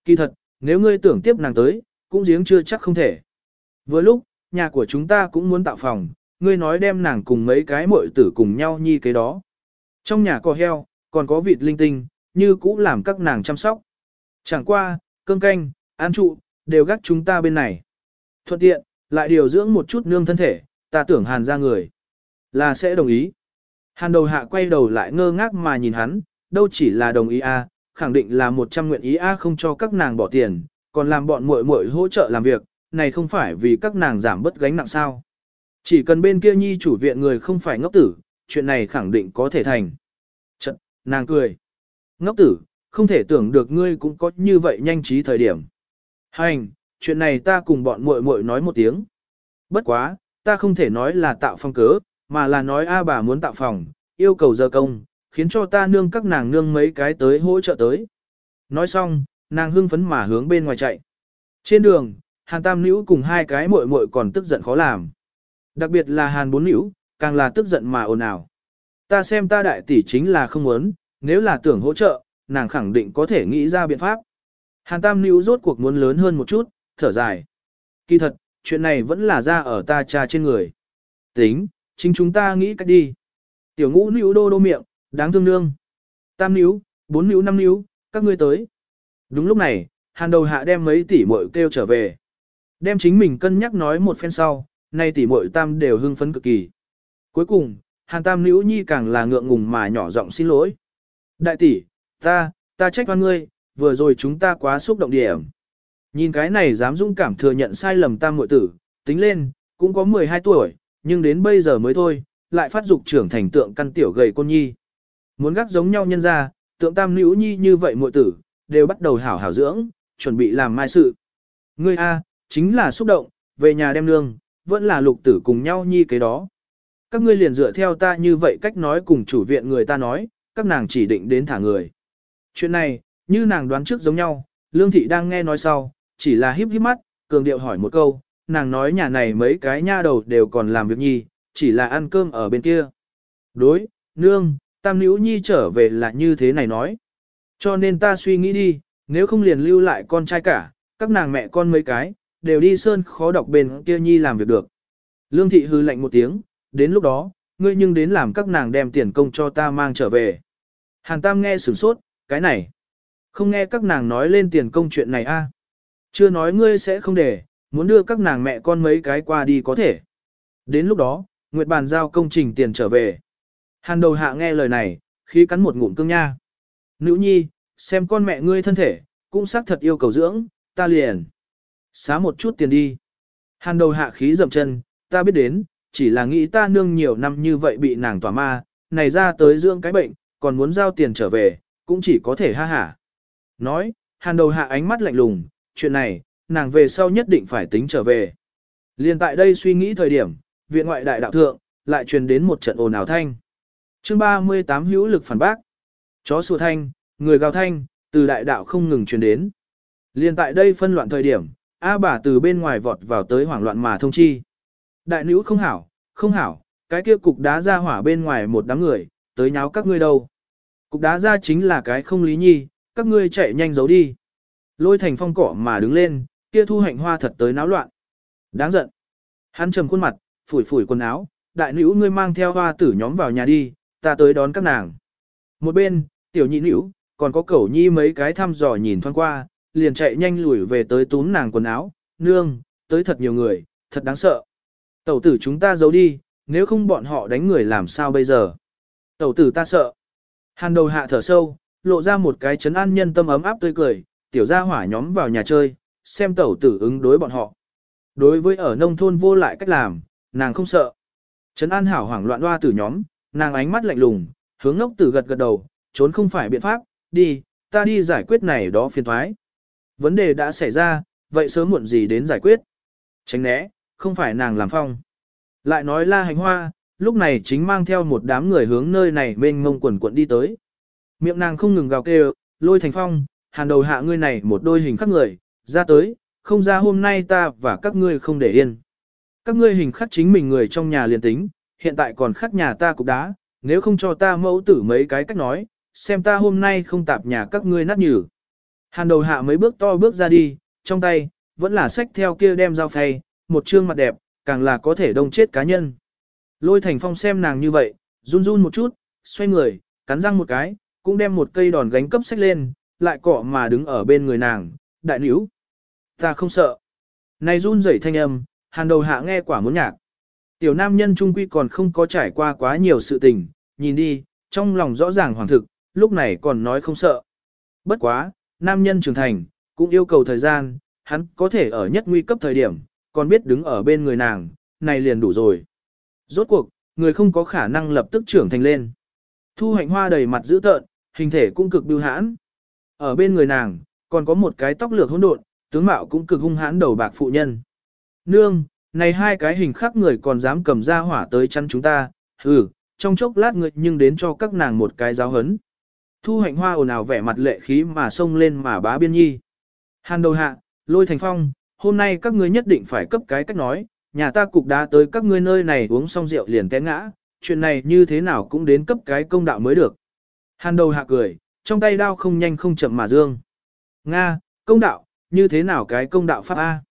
Kỳ thật, nếu ngươi tưởng tiếp nàng tới, cũng giếng chưa chắc không thể. Vừa lúc, nhà của chúng ta cũng muốn tạo phòng, ngươi nói đem nàng cùng mấy cái muội tử cùng nhau nhi cái đó. Trong nhà có heo, còn có vịt linh tinh, như cũ làm các nàng chăm sóc. Chẳng qua, cơm canh, ăn trụ, đều gác chúng ta bên này. Thuận tiện, lại điều dưỡng một chút nương thân thể, ta tưởng hàn ra người. Là sẽ đồng ý. Hàn đầu hạ quay đầu lại ngơ ngác mà nhìn hắn, đâu chỉ là đồng ý a, khẳng định là một trăm nguyện ý a không cho các nàng bỏ tiền, còn làm bọn muội muội hỗ trợ làm việc, này không phải vì các nàng giảm bớt gánh nặng sao. Chỉ cần bên kia nhi chủ viện người không phải ngốc tử, chuyện này khẳng định có thể thành. Chật, nàng cười. Ngốc tử, không thể tưởng được ngươi cũng có như vậy nhanh trí thời điểm. Hành, chuyện này ta cùng bọn muội muội nói một tiếng. Bất quá, ta không thể nói là tạo phong cớ, mà là nói A bà muốn tạo phòng, yêu cầu giờ công, khiến cho ta nương các nàng nương mấy cái tới hỗ trợ tới. Nói xong, nàng hưng phấn mà hướng bên ngoài chạy. Trên đường, Hàn Tam Nữ cùng hai cái muội muội còn tức giận khó làm. Đặc biệt là Hàn Bốn Nữ, càng là tức giận mà ồn ào. Ta xem ta đại tỷ chính là không muốn, nếu là tưởng hỗ trợ, nàng khẳng định có thể nghĩ ra biện pháp. Hàn Tam Nữ rốt cuộc muốn lớn hơn một chút, thở dài. Kỳ thật, chuyện này vẫn là ra ở ta cha trên người. Tính, chính chúng ta nghĩ cách đi. Tiểu ngũ níu đô đô miệng, đáng thương nương. Tam níu, bốn níu năm níu, các ngươi tới. Đúng lúc này, hàn đầu hạ đem mấy tỷ muội kêu trở về. Đem chính mình cân nhắc nói một phen sau, nay tỷ muội tam đều hưng phấn cực kỳ. Cuối cùng, hàn tam níu nhi càng là ngượng ngùng mà nhỏ giọng xin lỗi. Đại tỷ, ta, ta trách oan ngươi, vừa rồi chúng ta quá xúc động điểm. Nhìn cái này dám dũng cảm thừa nhận sai lầm tam muội tử, tính lên, cũng có 12 tuổi, nhưng đến bây giờ mới thôi, lại phát dục trưởng thành tượng căn tiểu gầy con nhi. Muốn gác giống nhau nhân ra, tượng tam nữ nhi như vậy muội tử, đều bắt đầu hảo hảo dưỡng, chuẩn bị làm mai sự. Ngươi A, chính là xúc động, về nhà đem nương, vẫn là lục tử cùng nhau nhi cái đó. Các ngươi liền dựa theo ta như vậy cách nói cùng chủ viện người ta nói, các nàng chỉ định đến thả người. Chuyện này, như nàng đoán trước giống nhau, Lương Thị đang nghe nói sau, chỉ là híp híp mắt, cường điệu hỏi một câu, nàng nói nhà này mấy cái nha đầu đều còn làm việc nhi, chỉ là ăn cơm ở bên kia. Đối, nương, tam nữ nhi trở về là như thế này nói. Cho nên ta suy nghĩ đi, nếu không liền lưu lại con trai cả, các nàng mẹ con mấy cái, đều đi sơn khó đọc bên kia nhi làm việc được. Lương thị hư lạnh một tiếng, đến lúc đó, ngươi nhưng đến làm các nàng đem tiền công cho ta mang trở về. Hàn Tam nghe sửng sốt, cái này. Không nghe các nàng nói lên tiền công chuyện này a Chưa nói ngươi sẽ không để, muốn đưa các nàng mẹ con mấy cái qua đi có thể. Đến lúc đó, Nguyệt bàn giao công trình tiền trở về. Hàn đầu hạ nghe lời này, khí cắn một ngụm cương nha. Nữ nhi, xem con mẹ ngươi thân thể, cũng xác thật yêu cầu dưỡng, ta liền. Xá một chút tiền đi. Hàn đầu hạ khí dậm chân, ta biết đến, chỉ là nghĩ ta nương nhiều năm như vậy bị nàng tỏa ma, này ra tới dưỡng cái bệnh, còn muốn giao tiền trở về, cũng chỉ có thể ha hả. Nói, hàn đầu hạ ánh mắt lạnh lùng, chuyện này, nàng về sau nhất định phải tính trở về. Liên tại đây suy nghĩ thời điểm, viện ngoại đại đạo thượng, lại truyền đến một trận ồn ào thanh. chương 38 hữu lực phản bác. Chó sủa thanh, người gào thanh, từ đại đạo không ngừng truyền đến. Liên tại đây phân loạn thời điểm, A bà từ bên ngoài vọt vào tới hoảng loạn mà thông chi. Đại nữ không hảo, không hảo, cái kia cục đá ra hỏa bên ngoài một đám người, tới nháo các ngươi đâu. Cục đá ra chính là cái không lý nhi, các ngươi chạy nhanh giấu đi. Lôi thành phong cỏ mà đứng lên, kia thu hạnh hoa thật tới náo loạn. Đáng giận. Hắn trầm khuôn mặt, phủi phủi quần áo, đại nữ ngươi mang theo hoa tử nhóm vào nhà đi, ta tới đón các nàng. Một bên, tiểu nhị nữ, còn có cẩu nhi mấy cái thăm dò nhìn thoáng qua, liền chạy nhanh lùi về tới túm nàng quần áo, nương, tới thật nhiều người, thật đáng sợ. Tẩu tử chúng ta giấu đi, nếu không bọn họ đánh người làm sao bây giờ. Tẩu tử ta sợ. Hàn đầu hạ thở sâu, lộ ra một cái chấn an nhân tâm ấm áp tươi cười, tiểu gia hỏa nhóm vào nhà chơi, xem tẩu tử ứng đối bọn họ. Đối với ở nông thôn vô lại cách làm, nàng không sợ. Trấn An hảo hoảng loạn loa tử nhóm, nàng ánh mắt lạnh lùng, hướng ngốc tử gật gật đầu, trốn không phải biện pháp, đi, ta đi giải quyết này đó phiền thoái. Vấn đề đã xảy ra, vậy sớm muộn gì đến giải quyết. Tránh né, không phải nàng làm phong. Lại nói la hành hoa, lúc này chính mang theo một đám người hướng nơi này mênh mông quần quận đi tới. Miệng nàng không ngừng gào kêu, lôi thành phong, hàn đầu hạ ngươi này một đôi hình khắc người, ra tới, không ra hôm nay ta và các ngươi không để yên. Các ngươi hình khắc chính mình người trong nhà liền tính, hiện tại còn khắc nhà ta cục đá, nếu không cho ta mẫu tử mấy cái cách nói, xem ta hôm nay không tạp nhà các ngươi nát nhừ. Hàn đầu hạ mấy bước to bước ra đi, trong tay, vẫn là sách theo kia đem dao phay, một trương mặt đẹp, càng là có thể đông chết cá nhân. Lôi thành phong xem nàng như vậy, run run một chút, xoay người, cắn răng một cái, cũng đem một cây đòn gánh cấp sách lên, lại cọ mà đứng ở bên người nàng, đại nữ. Ta không sợ. Này run rẩy thanh âm, hàn đầu hạ nghe quả muốn nhạc. Tiểu nam nhân trung quy còn không có trải qua quá nhiều sự tình, nhìn đi, trong lòng rõ ràng hoàng thực, lúc này còn nói không sợ. Bất quá, nam nhân trưởng thành, cũng yêu cầu thời gian, hắn có thể ở nhất nguy cấp thời điểm, còn biết đứng ở bên người nàng, này liền đủ rồi. Rốt cuộc, người không có khả năng lập tức trưởng thành lên. Thu hạnh hoa đầy mặt dữ tợn, hình thể cũng cực biêu hãn. Ở bên người nàng, còn có một cái tóc lược hỗn độn, tướng mạo cũng cực hung hãn đầu bạc phụ nhân. Nương, này hai cái hình khác người còn dám cầm ra hỏa tới chăn chúng ta, hừ, trong chốc lát người nhưng đến cho các nàng một cái giáo hấn. Thu hạnh hoa ồn ào vẻ mặt lệ khí mà xông lên mà bá biên nhi. Hàn đầu hạ, lôi thành phong, hôm nay các ngươi nhất định phải cấp cái cách nói, nhà ta cục đá tới các ngươi nơi này uống xong rượu liền té ngã, chuyện này như thế nào cũng đến cấp cái công đạo mới được. Hàn đầu hạ cười, trong tay đao không nhanh không chậm mà dương. Nga, công đạo, như thế nào cái công đạo pháp A?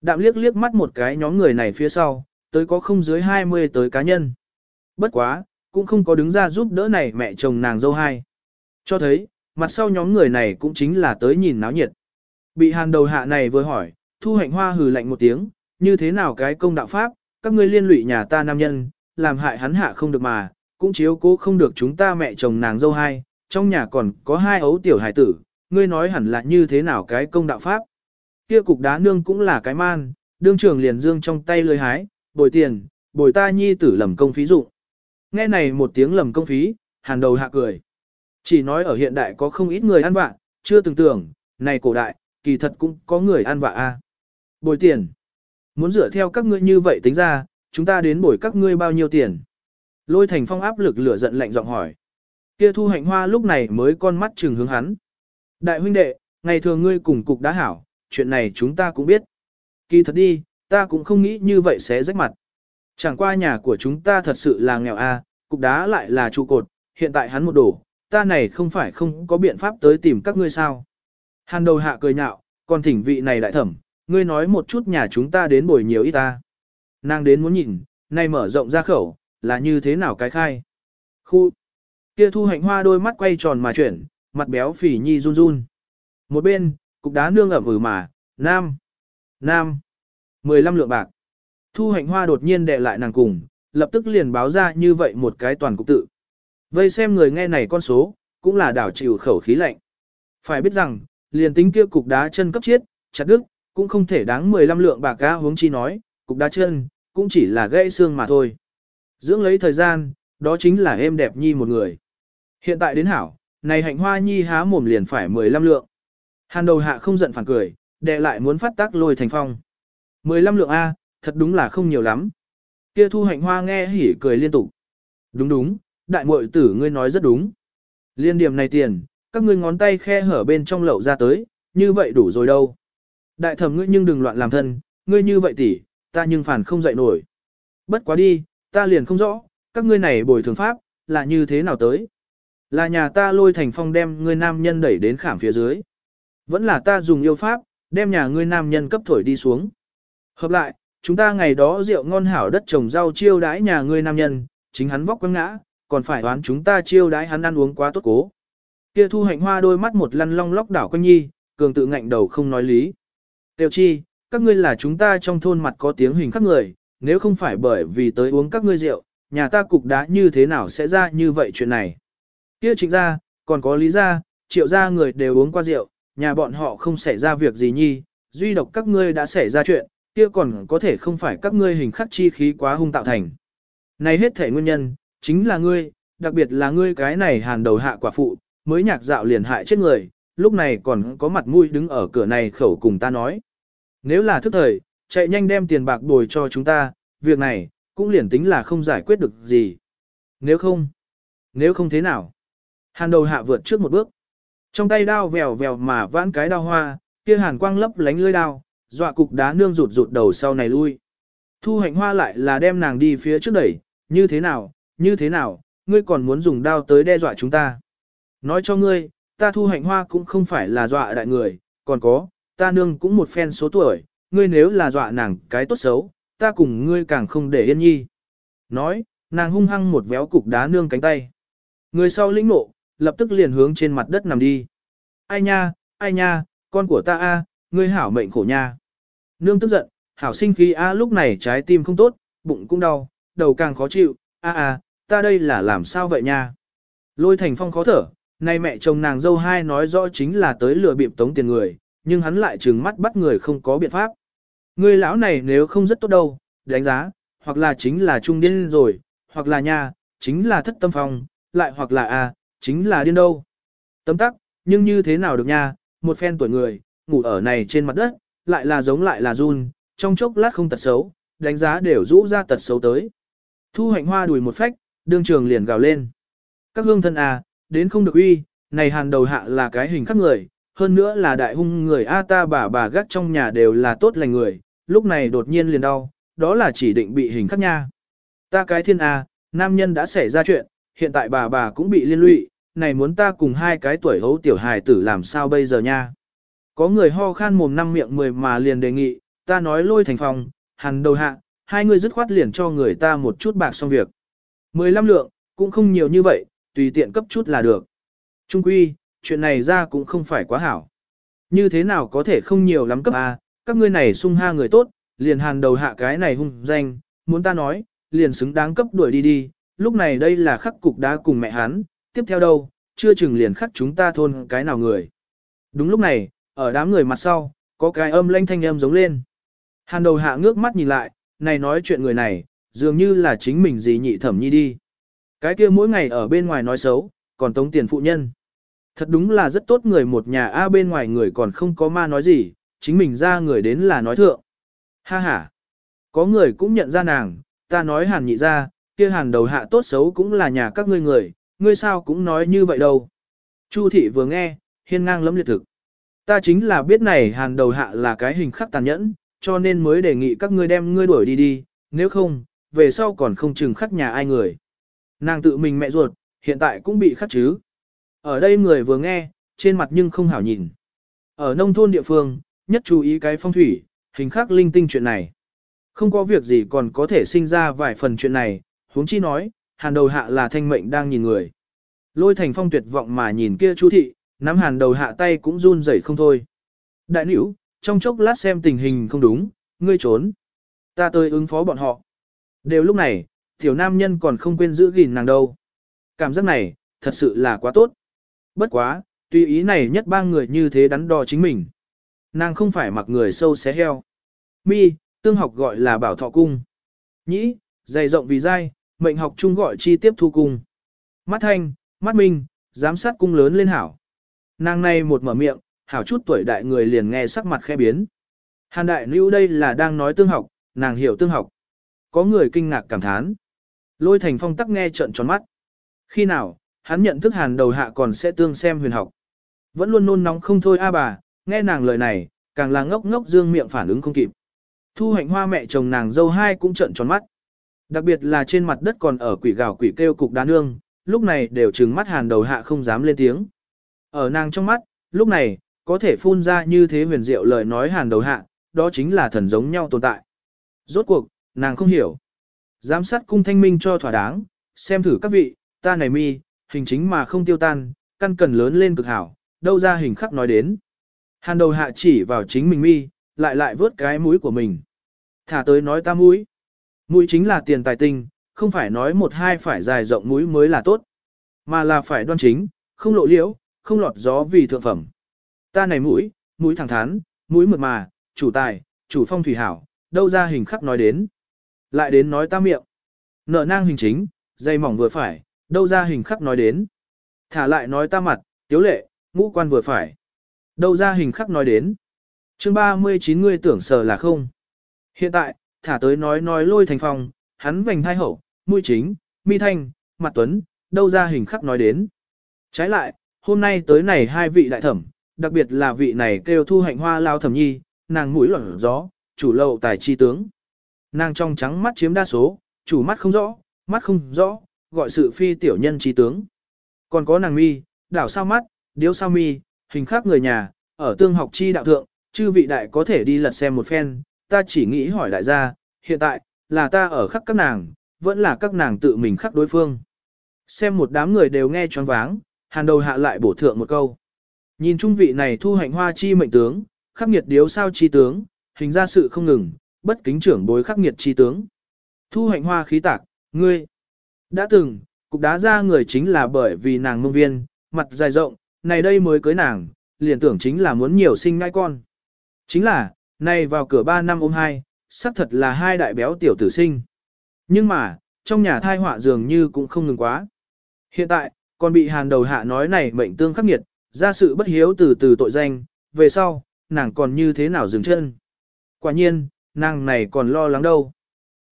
Đạm liếc liếc mắt một cái nhóm người này phía sau, tới có không dưới 20 tới cá nhân. Bất quá, cũng không có đứng ra giúp đỡ này mẹ chồng nàng dâu hai. Cho thấy, mặt sau nhóm người này cũng chính là tới nhìn náo nhiệt. Bị hàn đầu hạ này vừa hỏi, thu hạnh hoa hừ lạnh một tiếng, như thế nào cái công đạo pháp, các ngươi liên lụy nhà ta nam nhân, làm hại hắn hạ không được mà, cũng chiếu cố không được chúng ta mẹ chồng nàng dâu hai, trong nhà còn có hai ấu tiểu hải tử, ngươi nói hẳn là như thế nào cái công đạo pháp. Kia cục đá nương cũng là cái man, đương trưởng liền dương trong tay lưới hái, bồi tiền, bồi ta nhi tử lầm công phí dụng. Nghe này một tiếng lầm công phí, hàn đầu hạ cười. Chỉ nói ở hiện đại có không ít người ăn vạ, chưa từng tưởng, này cổ đại, kỳ thật cũng có người ăn vạ a. Bồi tiền. Muốn dựa theo các ngươi như vậy tính ra, chúng ta đến bồi các ngươi bao nhiêu tiền. Lôi thành phong áp lực lửa giận lạnh giọng hỏi. Kia thu hạnh hoa lúc này mới con mắt trừng hướng hắn. Đại huynh đệ, ngày thường ngươi cùng cục đã hảo, chuyện này chúng ta cũng biết. Kỳ thật đi, ta cũng không nghĩ như vậy sẽ rách mặt. Chẳng qua nhà của chúng ta thật sự là nghèo a, cục đá lại là trụ cột, hiện tại hắn một đổ, ta này không phải không có biện pháp tới tìm các ngươi sao. Hàn đầu hạ cười nhạo, còn thỉnh vị này đại thẩm, ngươi nói một chút nhà chúng ta đến bồi nhiều ít ta. Nàng đến muốn nhìn, nay mở rộng ra khẩu, là như thế nào cái khai. Khu, kia thu hạnh hoa đôi mắt quay tròn mà chuyển, mặt béo phỉ nhi run run. Một bên, cục đá nương ẩm ừ mà, nam, nam, 15 lượng bạc. Thu hạnh hoa đột nhiên đè lại nàng cùng, lập tức liền báo ra như vậy một cái toàn cục tự. Vây xem người nghe này con số, cũng là đảo chịu khẩu khí lạnh. Phải biết rằng, liền tính kia cục đá chân cấp chiết, chặt đứt, cũng không thể đáng 15 lượng bạc ca hướng chi nói, cục đá chân, cũng chỉ là gãy xương mà thôi. Dưỡng lấy thời gian, đó chính là em đẹp nhi một người. Hiện tại đến hảo, này hạnh hoa nhi há mồm liền phải 15 lượng. Hàn đầu hạ không giận phản cười, đệ lại muốn phát tác lôi thành phong. 15 lượng A, thật đúng là không nhiều lắm. Kia thu hạnh hoa nghe hỉ cười liên tục. Đúng đúng, đại muội tử ngươi nói rất đúng. Liên điểm này tiền, các ngươi ngón tay khe hở bên trong lậu ra tới, như vậy đủ rồi đâu. Đại thẩm ngươi nhưng đừng loạn làm thân, ngươi như vậy tỷ, ta nhưng phản không dậy nổi. Bất quá đi, ta liền không rõ, các ngươi này bồi thường pháp, là như thế nào tới. Là nhà ta lôi thành phong đem ngươi nam nhân đẩy đến khảm phía dưới. Vẫn là ta dùng yêu pháp, đem nhà ngươi nam nhân cấp thổi đi xuống. Hợp lại, chúng ta ngày đó rượu ngon hảo đất trồng rau chiêu đãi nhà ngươi nam nhân, chính hắn vóc quăng ngã, còn phải đoán chúng ta chiêu đãi hắn ăn uống quá tốt cố. Kia thu hạnh hoa đôi mắt một lăn long lóc đảo quanh nhi, cường tự ngạnh đầu không nói lý. Tiêu chi, các ngươi là chúng ta trong thôn mặt có tiếng hình các người, nếu không phải bởi vì tới uống các ngươi rượu, nhà ta cục đá như thế nào sẽ ra như vậy chuyện này. Kia chính ra, còn có lý ra, triệu ra người đều uống qua rượu, nhà bọn họ không xảy ra việc gì nhi, duy độc các ngươi đã xảy ra chuyện, kia còn có thể không phải các ngươi hình khắc chi khí quá hung tạo thành. Này hết thể nguyên nhân, chính là ngươi, đặc biệt là ngươi cái này hàn đầu hạ quả phụ, mới nhạc dạo liền hại chết người, lúc này còn có mặt mũi đứng ở cửa này khẩu cùng ta nói. Nếu là thức thời, chạy nhanh đem tiền bạc bồi cho chúng ta, việc này, cũng liền tính là không giải quyết được gì. Nếu không, nếu không thế nào? Hàn đầu hạ vượt trước một bước. Trong tay đao vèo vèo mà vãn cái đao hoa, kia hàn quang lấp lánh lưỡi đao, dọa cục đá nương rụt rụt đầu sau này lui. Thu hạnh hoa lại là đem nàng đi phía trước đẩy, như thế nào, như thế nào, ngươi còn muốn dùng đao tới đe dọa chúng ta. Nói cho ngươi, ta thu hạnh hoa cũng không phải là dọa đại người, còn có, ta nương cũng một phen số tuổi, ngươi nếu là dọa nàng cái tốt xấu, ta cùng ngươi càng không để yên nhi. Nói, nàng hung hăng một véo cục đá nương cánh tay. Người sau lĩnh nộ, lập tức liền hướng trên mặt đất nằm đi. Ai nha, ai nha, con của ta a, ngươi hảo mệnh khổ nha. Nương tức giận, hảo sinh khí a lúc này trái tim không tốt, bụng cũng đau, đầu càng khó chịu, a a, ta đây là làm sao vậy nha. Lôi thành phong khó thở, nay mẹ chồng nàng dâu hai nói rõ chính là tới lừa bịp tống tiền người, nhưng hắn lại trừng mắt bắt người không có biện pháp. Người lão này nếu không rất tốt đâu, đánh giá, hoặc là chính là trung điên rồi, hoặc là nha, chính là thất tâm phong, lại hoặc là a, chính là điên đâu. Tấm tắc, nhưng như thế nào được nha, một phen tuổi người, ngủ ở này trên mặt đất, lại là giống lại là run, trong chốc lát không tật xấu, đánh giá đều rũ ra tật xấu tới. Thu hạnh hoa đùi một phách, đương trường liền gào lên. Các hương thân à, đến không được uy, này hàn đầu hạ là cái hình khắc người, hơn nữa là đại hung người A ta bà bà gác trong nhà đều là tốt lành người, lúc này đột nhiên liền đau, đó là chỉ định bị hình khắc nha. Ta cái thiên A, nam nhân đã xảy ra chuyện, hiện tại bà bà cũng bị liên lụy, này muốn ta cùng hai cái tuổi hấu tiểu hài tử làm sao bây giờ nha. Có người ho khan mồm năm miệng mười mà liền đề nghị, ta nói lôi thành phòng, hàn đầu hạ, hai người dứt khoát liền cho người ta một chút bạc xong việc. Mười lăm lượng, cũng không nhiều như vậy, tùy tiện cấp chút là được. Trung quy, chuyện này ra cũng không phải quá hảo. Như thế nào có thể không nhiều lắm cấp A, các ngươi này sung ha người tốt, liền hàn đầu hạ cái này hung danh, muốn ta nói, liền xứng đáng cấp đuổi đi đi, lúc này đây là khắc cục đá cùng mẹ hắn, tiếp theo đâu, chưa chừng liền khắc chúng ta thôn cái nào người. Đúng lúc này, ở đám người mặt sau, có cái âm lanh thanh âm giống lên. Hàn đầu hạ ngước mắt nhìn lại, này nói chuyện người này, dường như là chính mình gì nhị thẩm nhi đi. Cái kia mỗi ngày ở bên ngoài nói xấu, còn tống tiền phụ nhân. Thật đúng là rất tốt người một nhà A bên ngoài người còn không có ma nói gì, chính mình ra người đến là nói thượng. Ha ha. Có người cũng nhận ra nàng, ta nói hàn nhị ra, kia hàn đầu hạ tốt xấu cũng là nhà các ngươi người, ngươi sao cũng nói như vậy đâu. Chu thị vừa nghe, hiên ngang lấm liệt thực. Ta chính là biết này hàn đầu hạ là cái hình khắc tàn nhẫn, cho nên mới đề nghị các ngươi đem ngươi đuổi đi đi, nếu không, về sau còn không chừng khắc nhà ai người. Nàng tự mình mẹ ruột, hiện tại cũng bị khắc chứ. Ở đây người vừa nghe, trên mặt nhưng không hảo nhìn. Ở nông thôn địa phương, nhất chú ý cái phong thủy, hình khắc linh tinh chuyện này. Không có việc gì còn có thể sinh ra vài phần chuyện này, huống chi nói, hàn đầu hạ là thanh mệnh đang nhìn người. Lôi thành phong tuyệt vọng mà nhìn kia chu thị, nắm hàn đầu hạ tay cũng run rẩy không thôi. Đại nữ, trong chốc lát xem tình hình không đúng, ngươi trốn. Ta tới ứng phó bọn họ. Đều lúc này, tiểu nam nhân còn không quên giữ gìn nàng đâu. Cảm giác này, thật sự là quá tốt. Bất quá, tùy ý này nhất ba người như thế đắn đo chính mình. Nàng không phải mặc người sâu xé heo. Mi, tương học gọi là bảo thọ cung. Nhĩ, dày rộng vì dai, mệnh học chung gọi chi tiếp thu cung. Mắt thanh, mắt minh, giám sát cung lớn lên hảo. Nàng này một mở miệng, hảo chút tuổi đại người liền nghe sắc mặt khẽ biến. Hàn đại lưu đây là đang nói tương học, nàng hiểu tương học. Có người kinh ngạc cảm thán. Lôi thành phong tắc nghe trợn tròn mắt. Khi nào, hắn nhận thức hàn đầu hạ còn sẽ tương xem huyền học. Vẫn luôn nôn nóng không thôi a bà, nghe nàng lời này, càng là ngốc ngốc dương miệng phản ứng không kịp. Thu hạnh hoa mẹ chồng nàng dâu hai cũng trợn tròn mắt. Đặc biệt là trên mặt đất còn ở quỷ gào quỷ kêu cục đá nương, lúc này đều trừng mắt hàn đầu hạ không dám lên tiếng. Ở nàng trong mắt, lúc này, có thể phun ra như thế huyền diệu lời nói hàn đầu hạ, đó chính là thần giống nhau tồn tại. Rốt cuộc, nàng không hiểu. Giám sát cung thanh minh cho thỏa đáng, xem thử các vị, ta này mi, hình chính mà không tiêu tan, căn cần lớn lên cực hảo, đâu ra hình khắc nói đến. Hàn đầu hạ chỉ vào chính mình mi, lại lại vớt cái mũi của mình. Thả tới nói ta mũi. Mũi chính là tiền tài tinh, không phải nói một hai phải dài rộng mũi mới là tốt, mà là phải đoan chính, không lộ liễu, không lọt gió vì thượng phẩm. Ta này mũi, mũi thẳng thắn, mũi mượt mà, chủ tài, chủ phong thủy hảo, đâu ra hình khắc nói đến. Lại đến nói ta miệng. nợ nang hình chính, dây mỏng vừa phải, đâu ra hình khắc nói đến. Thả lại nói ta mặt, tiếu lệ, ngũ quan vừa phải. Đâu ra hình khắc nói đến. chương 39 ngươi tưởng sờ là không. Hiện tại, thả tới nói nói lôi thành phòng, hắn vành thai hậu, mũi chính, mi thanh, mặt tuấn, đâu ra hình khắc nói đến. Trái lại, hôm nay tới này hai vị đại thẩm, đặc biệt là vị này kêu thu hạnh hoa lao thẩm nhi, nàng mũi lỏng gió, chủ lậu tài chi tướng. Nàng trong trắng mắt chiếm đa số, chủ mắt không rõ, mắt không rõ, gọi sự phi tiểu nhân chi tướng. Còn có nàng mi, đảo sao mắt, điếu sao mi, hình khác người nhà, ở tương học chi đạo thượng, chư vị đại có thể đi lật xem một phen, ta chỉ nghĩ hỏi đại gia, hiện tại, là ta ở khắc các nàng, vẫn là các nàng tự mình khắc đối phương. Xem một đám người đều nghe choáng váng, hàn đầu hạ lại bổ thượng một câu. Nhìn trung vị này thu hạnh hoa chi mệnh tướng, khắc nghiệt điếu sao chi tướng, hình ra sự không ngừng, bất kính trưởng bối khắc nghiệt chi tướng. Thu hạnh hoa khí tạc, ngươi. Đã từng, cục đá ra người chính là bởi vì nàng mông viên, mặt dài rộng, này đây mới cưới nàng, liền tưởng chính là muốn nhiều sinh ngai con. Chính là, này vào cửa 3 năm ôm hai, xác thật là hai đại béo tiểu tử sinh. Nhưng mà, trong nhà thai họa dường như cũng không ngừng quá. Hiện tại, còn bị hàn đầu hạ nói này mệnh tương khắc nghiệt, ra sự bất hiếu từ từ tội danh, về sau, nàng còn như thế nào dừng chân. Quả nhiên, nàng này còn lo lắng đâu.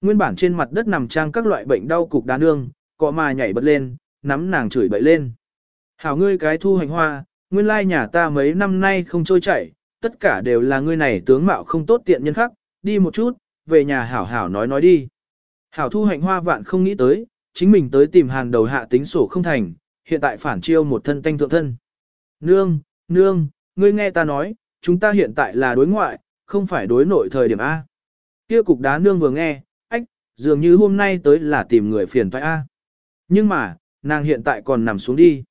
Nguyên bản trên mặt đất nằm trang các loại bệnh đau cục đá nương, cọ mà nhảy bật lên, nắm nàng chửi bậy lên. Hảo ngươi cái thu hành hoa, nguyên lai nhà ta mấy năm nay không trôi chảy, tất cả đều là ngươi này tướng mạo không tốt tiện nhân khác, đi một chút, về nhà hảo hảo nói nói đi. Hảo thu hạnh hoa vạn không nghĩ tới, chính mình tới tìm hàn đầu hạ tính sổ không thành, hiện tại phản chiêu một thân tanh thượng thân. Nương, nương, ngươi nghe ta nói, chúng ta hiện tại là đối ngoại, không phải đối nội thời điểm A. Kia cục đá nương vừa nghe, ách, dường như hôm nay tới là tìm người phiền phải A. Nhưng mà, nàng hiện tại còn nằm xuống đi.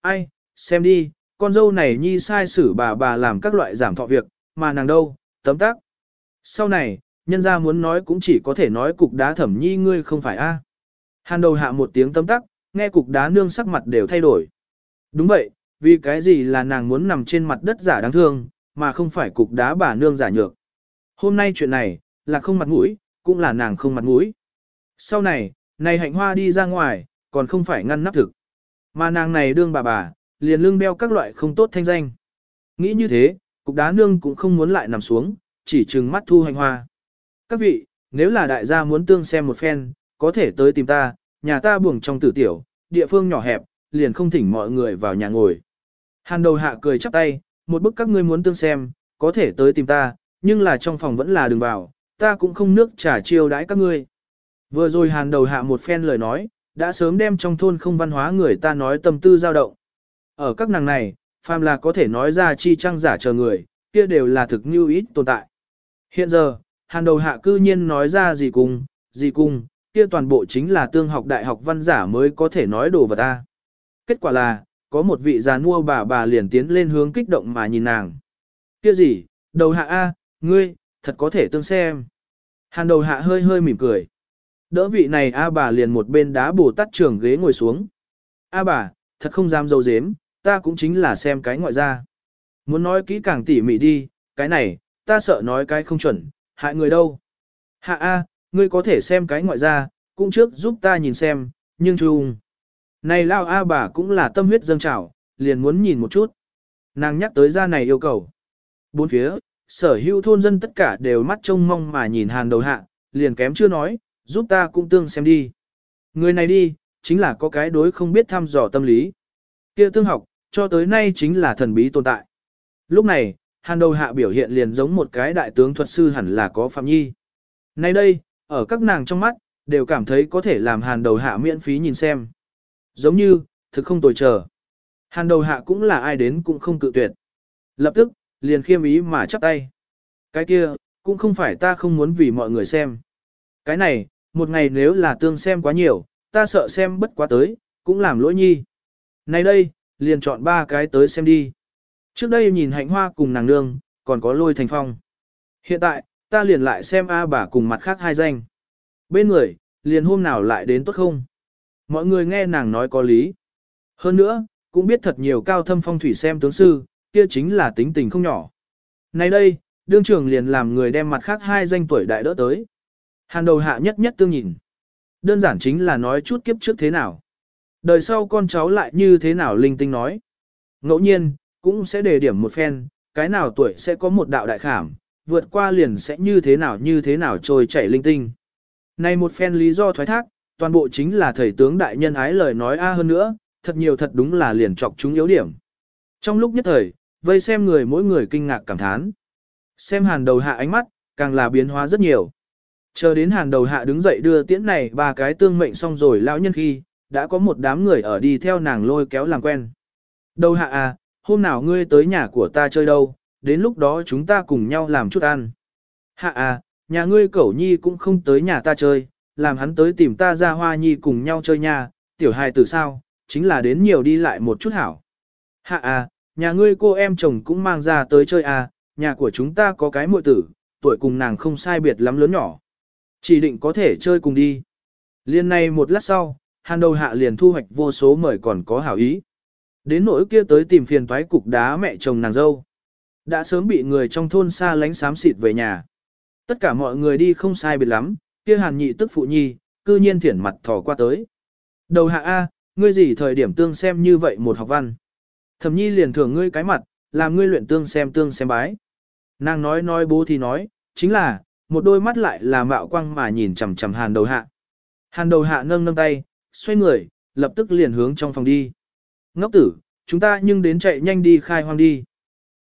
Ai, xem đi, con dâu này nhi sai xử bà bà làm các loại giảm thọ việc, mà nàng đâu, tấm tác. Sau này, nhân gia muốn nói cũng chỉ có thể nói cục đá thẩm nhi ngươi không phải a. Hàn đầu hạ một tiếng tấm tắc, nghe cục đá nương sắc mặt đều thay đổi. Đúng vậy, vì cái gì là nàng muốn nằm trên mặt đất giả đáng thương, mà không phải cục đá bà nương giả nhược. Hôm nay chuyện này, là không mặt mũi, cũng là nàng không mặt mũi. Sau này, này hạnh hoa đi ra ngoài, còn không phải ngăn nắp thực. Mà nàng này đương bà bà, liền lương đeo các loại không tốt thanh danh. Nghĩ như thế, cục đá nương cũng không muốn lại nằm xuống, chỉ trừng mắt thu hành hoa. Các vị, nếu là đại gia muốn tương xem một phen, có thể tới tìm ta, nhà ta buồng trong tử tiểu, địa phương nhỏ hẹp, liền không thỉnh mọi người vào nhà ngồi. Hàn đầu hạ cười chắp tay, một bức các ngươi muốn tương xem, có thể tới tìm ta, nhưng là trong phòng vẫn là đừng vào, ta cũng không nước trả chiêu đãi các ngươi. Vừa rồi hàn đầu hạ một phen lời nói, đã sớm đem trong thôn không văn hóa người ta nói tâm tư dao động. Ở các nàng này, phàm là có thể nói ra chi trang giả chờ người, kia đều là thực như ít tồn tại. Hiện giờ, hàn đầu hạ cư nhiên nói ra gì cùng, gì cùng, kia toàn bộ chính là tương học đại học văn giả mới có thể nói đồ vật ta. Kết quả là, có một vị già nua bà bà liền tiến lên hướng kích động mà nhìn nàng. Kia gì, đầu hạ A, ngươi, thật có thể tương xem. Hàn đầu hạ hơi hơi mỉm cười. Đỡ vị này A bà liền một bên đá bồ tắt trường ghế ngồi xuống. A bà, thật không dám dâu dếm, ta cũng chính là xem cái ngoại ra. Muốn nói kỹ càng tỉ mỉ đi, cái này, ta sợ nói cái không chuẩn, hại người đâu. Hạ A, ngươi có thể xem cái ngoại ra, cũng trước giúp ta nhìn xem, nhưng chung. Này lao A bà cũng là tâm huyết dâng trào, liền muốn nhìn một chút. Nàng nhắc tới ra này yêu cầu. Bốn phía, sở hữu thôn dân tất cả đều mắt trông mong mà nhìn hàn đầu hạ, liền kém chưa nói, giúp ta cũng tương xem đi. Người này đi, chính là có cái đối không biết thăm dò tâm lý. kia tương học, cho tới nay chính là thần bí tồn tại. Lúc này, hàn đầu hạ biểu hiện liền giống một cái đại tướng thuật sư hẳn là có phạm nhi. Nay đây, ở các nàng trong mắt, đều cảm thấy có thể làm hàn đầu hạ miễn phí nhìn xem. Giống như, thực không tồi chờ. Hàn đầu hạ cũng là ai đến cũng không cự tuyệt. Lập tức, liền khiêm ý mà chắp tay. Cái kia, cũng không phải ta không muốn vì mọi người xem. Cái này, một ngày nếu là tương xem quá nhiều, ta sợ xem bất quá tới, cũng làm lỗi nhi. Này đây, liền chọn ba cái tới xem đi. Trước đây nhìn hạnh hoa cùng nàng nương, còn có lôi thành phong. Hiện tại, ta liền lại xem A bà cùng mặt khác hai danh. Bên người, liền hôm nào lại đến tốt không? Mọi người nghe nàng nói có lý. Hơn nữa, cũng biết thật nhiều cao thâm phong thủy xem tướng sư, kia chính là tính tình không nhỏ. Này đây, đương trưởng liền làm người đem mặt khác hai danh tuổi đại đỡ tới. Hàn đầu hạ nhất nhất tương nhìn. Đơn giản chính là nói chút kiếp trước thế nào. Đời sau con cháu lại như thế nào linh tinh nói. Ngẫu nhiên, cũng sẽ đề điểm một phen, cái nào tuổi sẽ có một đạo đại khảm, vượt qua liền sẽ như thế nào như thế nào trôi chảy linh tinh. Này một phen lý do thoái thác, toàn bộ chính là thầy tướng đại nhân ái lời nói a hơn nữa, thật nhiều thật đúng là liền chọc chúng yếu điểm. Trong lúc nhất thời, vây xem người mỗi người kinh ngạc cảm thán. Xem hàn đầu hạ ánh mắt, càng là biến hóa rất nhiều. Chờ đến hàn đầu hạ đứng dậy đưa tiễn này ba cái tương mệnh xong rồi lão nhân khi, đã có một đám người ở đi theo nàng lôi kéo làm quen. Đầu hạ à, hôm nào ngươi tới nhà của ta chơi đâu, đến lúc đó chúng ta cùng nhau làm chút ăn. Hạ à, nhà ngươi cẩu nhi cũng không tới nhà ta chơi, làm hắn tới tìm ta ra hoa nhi cùng nhau chơi nha, tiểu hài từ sao, chính là đến nhiều đi lại một chút hảo. Hạ à, nhà ngươi cô em chồng cũng mang ra tới chơi à, nhà của chúng ta có cái muội tử, tuổi cùng nàng không sai biệt lắm lớn nhỏ. Chỉ định có thể chơi cùng đi. Liên này một lát sau, hàn đầu hạ liền thu hoạch vô số mời còn có hảo ý. Đến nỗi kia tới tìm phiền toái cục đá mẹ chồng nàng dâu. Đã sớm bị người trong thôn xa lánh xám xịt về nhà. Tất cả mọi người đi không sai biệt lắm, kia hàn nhị tức phụ nhi, cư nhiên thiển mặt thò qua tới. Đầu hạ A, ngươi gì thời điểm tương xem như vậy một học văn. Thẩm nhi liền thưởng ngươi cái mặt, làm ngươi luyện tương xem tương xem bái. Nàng nói nói bố thì nói, chính là, một đôi mắt lại là mạo quang mà nhìn chằm chằm hàn đầu hạ. Hàn đầu hạ nâng nâng tay, xoay người, lập tức liền hướng trong phòng đi. Ngốc tử, chúng ta nhưng đến chạy nhanh đi khai hoang đi.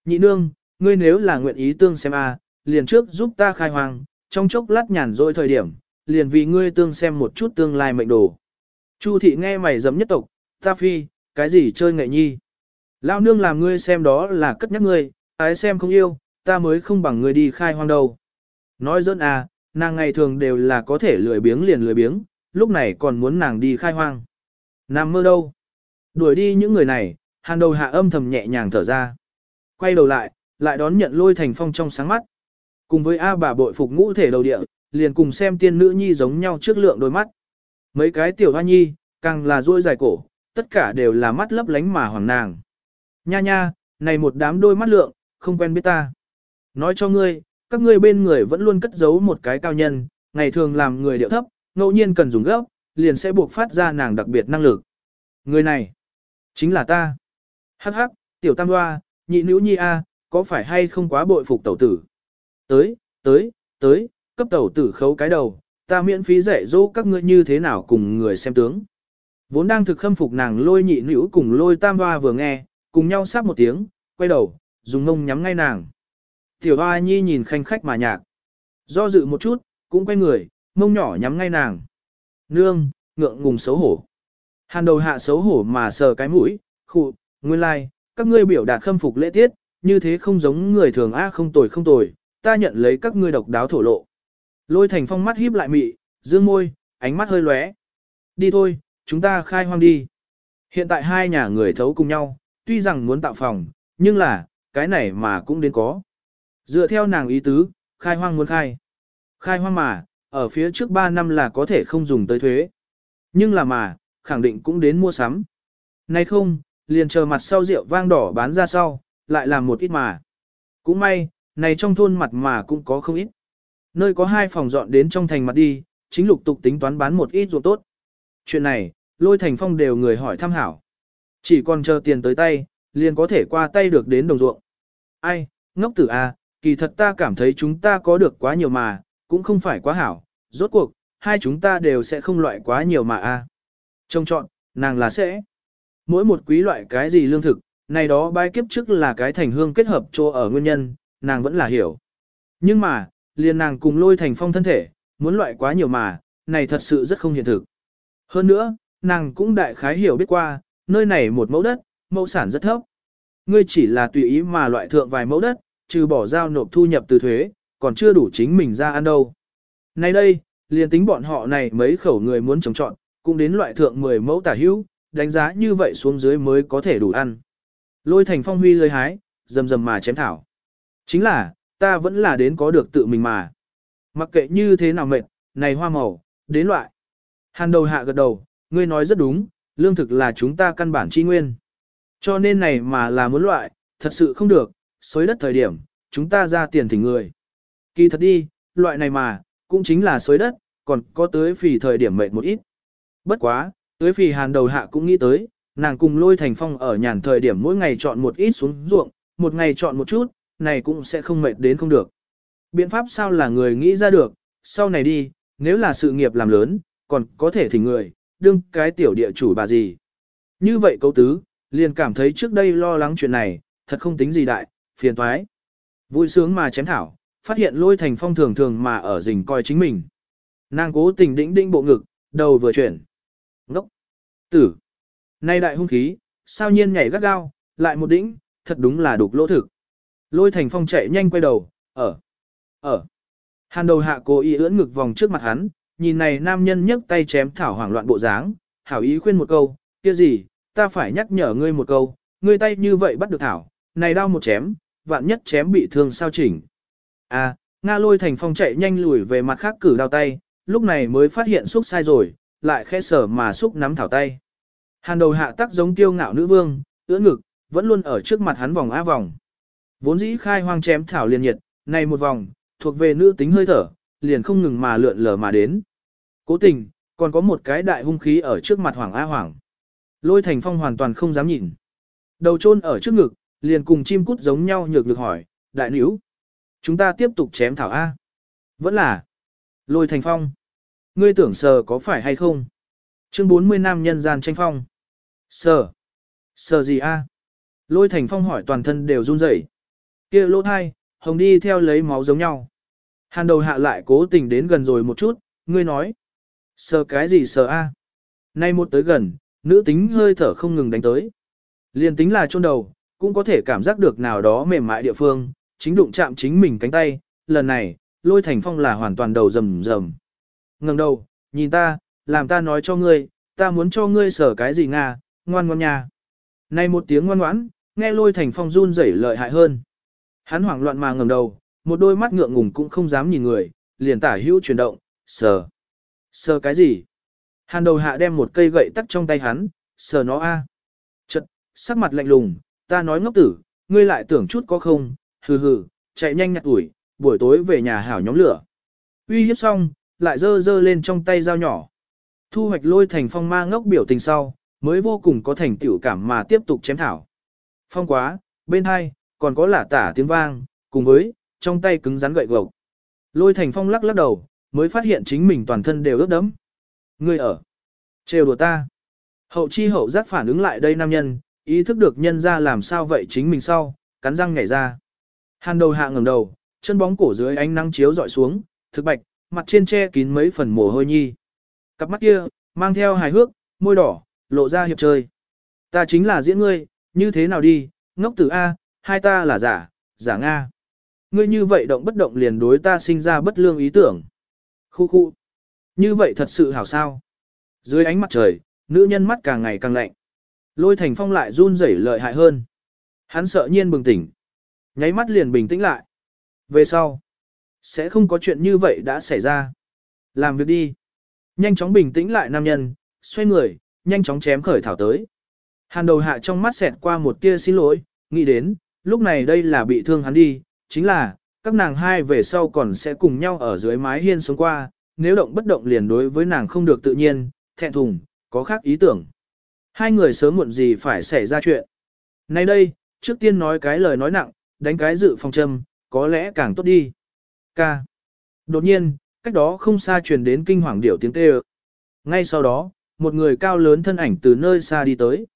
Nhị nương, ngươi nếu là nguyện ý tương xem a, liền trước giúp ta khai hoang, trong chốc lát nhàn rỗi thời điểm, liền vì ngươi tương xem một chút tương lai mệnh đồ. Chu thị nghe mày dấm nhất tộc, ta phi, cái gì chơi nghệ nhi. Lão nương làm ngươi xem đó là cất nhắc ngươi, ái xem không yêu, ta mới không bằng ngươi đi khai hoang đâu. Nói dân à, nàng ngày thường đều là có thể lười biếng liền lười biếng, lúc này còn muốn nàng đi khai hoang. Nằm mơ đâu? Đuổi đi những người này, hàn đầu hạ âm thầm nhẹ nhàng thở ra. Quay đầu lại, lại đón nhận lôi thành phong trong sáng mắt. Cùng với A bà bội phục ngũ thể đầu địa, liền cùng xem tiên nữ nhi giống nhau trước lượng đôi mắt. Mấy cái tiểu hoa nhi, càng là duỗi dài cổ, tất cả đều là mắt lấp lánh mà hoàng nàng. Nha nha, này một đám đôi mắt lượng, không quen biết ta. Nói cho ngươi, các ngươi bên người vẫn luôn cất giấu một cái cao nhân, ngày thường làm người điệu thấp, ngẫu nhiên cần dùng gấp, liền sẽ buộc phát ra nàng đặc biệt năng lực. Người này, chính là ta. Hắc hắc, tiểu tam hoa, nhị nữ nhi a, có phải hay không quá bội phục tẩu tử? Tới, tới, tới, cấp tẩu tử khấu cái đầu, ta miễn phí dạy dỗ các ngươi như thế nào cùng người xem tướng. Vốn đang thực khâm phục nàng lôi nhị nữ cùng lôi tam hoa vừa nghe, cùng nhau sáp một tiếng, quay đầu, dùng ngông nhắm ngay nàng. Tiểu hoa nhi nhìn khanh khách mà nhạc. Do dự một chút, cũng quay người, mông nhỏ nhắm ngay nàng. Nương, ngượng ngùng xấu hổ. Hàn đầu hạ xấu hổ mà sờ cái mũi, khụ, nguyên lai, like, các ngươi biểu đạt khâm phục lễ tiết, như thế không giống người thường a không tồi không tồi, ta nhận lấy các ngươi độc đáo thổ lộ. Lôi thành phong mắt híp lại mị, dương môi, ánh mắt hơi lóe. Đi thôi, chúng ta khai hoang đi. Hiện tại hai nhà người thấu cùng nhau, tuy rằng muốn tạo phòng, nhưng là, cái này mà cũng đến có. Dựa theo nàng ý tứ, khai hoang muốn khai. Khai hoang mà, ở phía trước 3 năm là có thể không dùng tới thuế. Nhưng là mà, khẳng định cũng đến mua sắm. Nay không, liền chờ mặt sau rượu vang đỏ bán ra sau, lại làm một ít mà. Cũng may, này trong thôn mặt mà cũng có không ít. Nơi có hai phòng dọn đến trong thành mặt đi, chính lục tục tính toán bán một ít ruộng tốt. Chuyện này, lôi thành phong đều người hỏi thăm hảo. Chỉ còn chờ tiền tới tay, liền có thể qua tay được đến đồng ruộng. Ai, ngốc tử à, kỳ thật ta cảm thấy chúng ta có được quá nhiều mà, cũng không phải quá hảo. Rốt cuộc, hai chúng ta đều sẽ không loại quá nhiều mà a. À. Trông chọn, nàng là sẽ. Mỗi một quý loại cái gì lương thực, này đó bái kiếp trước là cái thành hương kết hợp cho ở nguyên nhân, nàng vẫn là hiểu. Nhưng mà, liền nàng cùng lôi thành phong thân thể, muốn loại quá nhiều mà, này thật sự rất không hiện thực. Hơn nữa, nàng cũng đại khái hiểu biết qua, nơi này một mẫu đất, mẫu sản rất thấp. Ngươi chỉ là tùy ý mà loại thượng vài mẫu đất, trừ bỏ giao nộp thu nhập từ thuế, còn chưa đủ chính mình ra ăn đâu. Nay đây, liền tính bọn họ này mấy khẩu người muốn trồng trọn, cũng đến loại thượng 10 mẫu tả hữu, đánh giá như vậy xuống dưới mới có thể đủ ăn. Lôi thành phong huy lơi hái, rầm rầm mà chém thảo. Chính là, ta vẫn là đến có được tự mình mà. Mặc kệ như thế nào mệt, này hoa màu, đến loại. Hàn đầu hạ gật đầu, ngươi nói rất đúng, lương thực là chúng ta căn bản chi nguyên. Cho nên này mà là muốn loại, thật sự không được, xối đất thời điểm, chúng ta ra tiền thỉnh người. Kỳ thật đi, loại này mà, cũng chính là xới đất, còn có tới phì thời điểm mệt một ít. Bất quá, tới phì hàn đầu hạ cũng nghĩ tới, nàng cùng lôi thành phong ở nhàn thời điểm mỗi ngày chọn một ít xuống ruộng, một ngày chọn một chút, này cũng sẽ không mệt đến không được. Biện pháp sao là người nghĩ ra được, sau này đi, nếu là sự nghiệp làm lớn, còn có thể thỉnh người, đương cái tiểu địa chủ bà gì. Như vậy câu tứ, liền cảm thấy trước đây lo lắng chuyện này, thật không tính gì đại, phiền toái. Vui sướng mà chém thảo, phát hiện lôi thành phong thường thường mà ở rình coi chính mình. Nàng cố tình đĩnh đĩnh bộ ngực, đầu vừa chuyển. Ngốc! Tử! Nay đại hung khí, sao nhiên nhảy gắt gao, lại một đĩnh, thật đúng là đục lỗ thực. Lôi thành phong chạy nhanh quay đầu, ở, ở. Hàn đầu hạ cố ý ưỡn ngực vòng trước mặt hắn, nhìn này nam nhân nhấc tay chém thảo hoảng loạn bộ dáng, hảo ý khuyên một câu, kia gì, ta phải nhắc nhở ngươi một câu, ngươi tay như vậy bắt được thảo, này đau một chém, vạn nhất chém bị thương sao chỉnh. À, Nga lôi thành phong chạy nhanh lùi về mặt khác cử đao tay, lúc này mới phát hiện xúc sai rồi, lại khẽ sở mà xúc nắm thảo tay. Hàn đầu hạ tắc giống tiêu ngạo nữ vương, ưỡn ngực, vẫn luôn ở trước mặt hắn vòng á vòng. Vốn dĩ khai hoang chém thảo liền nhiệt, này một vòng, thuộc về nữ tính hơi thở, liền không ngừng mà lượn lờ mà đến. Cố tình, còn có một cái đại hung khí ở trước mặt Hoàng A Hoàng. Lôi thành phong hoàn toàn không dám nhìn. Đầu chôn ở trước ngực, liền cùng chim cút giống nhau nhược nhược hỏi, đại nữ. Chúng ta tiếp tục chém thảo A. Vẫn là. Lôi thành phong. Ngươi tưởng sờ có phải hay không? Chương 40 nam nhân gian tranh phong. Sờ. Sờ gì A? Lôi thành phong hỏi toàn thân đều run rẩy. kia lỗ thai, hồng đi theo lấy máu giống nhau. Hàn đầu hạ lại cố tình đến gần rồi một chút, ngươi nói. Sờ cái gì sờ A? Nay một tới gần, nữ tính hơi thở không ngừng đánh tới. Liên tính là chôn đầu, cũng có thể cảm giác được nào đó mềm mại địa phương, chính đụng chạm chính mình cánh tay, lần này, lôi thành phong là hoàn toàn đầu rầm rầm. ngẩng đầu, nhìn ta, làm ta nói cho ngươi, ta muốn cho ngươi sở cái gì nga, ngoan ngoan nha. Này một tiếng ngoan ngoãn, nghe lôi thành phong run rẩy lợi hại hơn. Hắn hoảng loạn mà ngẩng đầu, một đôi mắt ngượng ngùng cũng không dám nhìn người, liền tả hữu chuyển động, sờ. Sờ cái gì? Hàn đầu hạ đem một cây gậy tắt trong tay hắn, sờ nó a. À. Chật, sắc mặt lạnh lùng, ta nói ngốc tử, ngươi lại tưởng chút có không, hừ hừ, chạy nhanh nhặt ủi, buổi tối về nhà hảo nhóm lửa. Uy hiếp xong, lại dơ dơ lên trong tay dao nhỏ. Thu hoạch lôi thành phong ma ngốc biểu tình sau, mới vô cùng có thành tựu cảm mà tiếp tục chém thảo. Phong quá, bên hai, còn có lả tả tiếng vang, cùng với, trong tay cứng rắn gậy gộc. Lôi thành phong lắc lắc đầu, mới phát hiện chính mình toàn thân đều ướt đẫm. Ngươi ở. Trêu đùa ta. Hậu chi hậu giác phản ứng lại đây nam nhân, ý thức được nhân ra làm sao vậy chính mình sau, cắn răng nhảy ra. Hàn đầu hạ ngẩng đầu, chân bóng cổ dưới ánh nắng chiếu dọi xuống, thực bạch, mặt trên che kín mấy phần mồ hôi nhi. Cặp mắt kia, mang theo hài hước, môi đỏ, lộ ra hiệp chơi. Ta chính là diễn ngươi, như thế nào đi, ngốc tử A, hai ta là giả, giả Nga. Ngươi như vậy động bất động liền đối ta sinh ra bất lương ý tưởng. Khu khu. Như vậy thật sự hảo sao. Dưới ánh mặt trời, nữ nhân mắt càng ngày càng lạnh. Lôi thành phong lại run rẩy lợi hại hơn. Hắn sợ nhiên bừng tỉnh. Nháy mắt liền bình tĩnh lại. Về sau, sẽ không có chuyện như vậy đã xảy ra. Làm việc đi. Nhanh chóng bình tĩnh lại nam nhân, xoay người, nhanh chóng chém khởi thảo tới. Hàn đầu hạ trong mắt xẹt qua một tia xin lỗi, nghĩ đến, lúc này đây là bị thương hắn đi, chính là, các nàng hai về sau còn sẽ cùng nhau ở dưới mái hiên xuống qua, nếu động bất động liền đối với nàng không được tự nhiên, thẹn thùng, có khác ý tưởng. Hai người sớm muộn gì phải xảy ra chuyện. Nay đây, trước tiên nói cái lời nói nặng, đánh cái dự phòng châm, có lẽ càng tốt đi. Ca. Đột nhiên, cách đó không xa truyền đến kinh hoàng điểu tiếng kêu. Ngay sau đó, một người cao lớn thân ảnh từ nơi xa đi tới.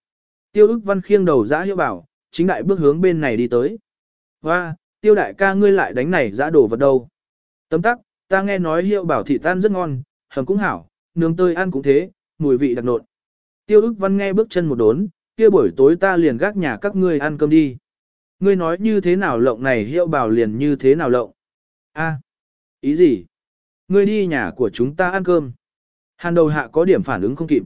Tiêu ức văn khiêng đầu giã hiệu bảo, chính đại bước hướng bên này đi tới. Và, tiêu đại ca ngươi lại đánh này giã đổ vật đâu. Tấm tắc, ta nghe nói hiệu bảo thị tan rất ngon, hầm cũng hảo, nướng tơi ăn cũng thế, mùi vị đặc nộn. Tiêu ức văn nghe bước chân một đốn, kia buổi tối ta liền gác nhà các ngươi ăn cơm đi. Ngươi nói như thế nào lộng này hiệu bảo liền như thế nào lộng. A, ý gì? Ngươi đi nhà của chúng ta ăn cơm. Hàn đầu hạ có điểm phản ứng không kịp.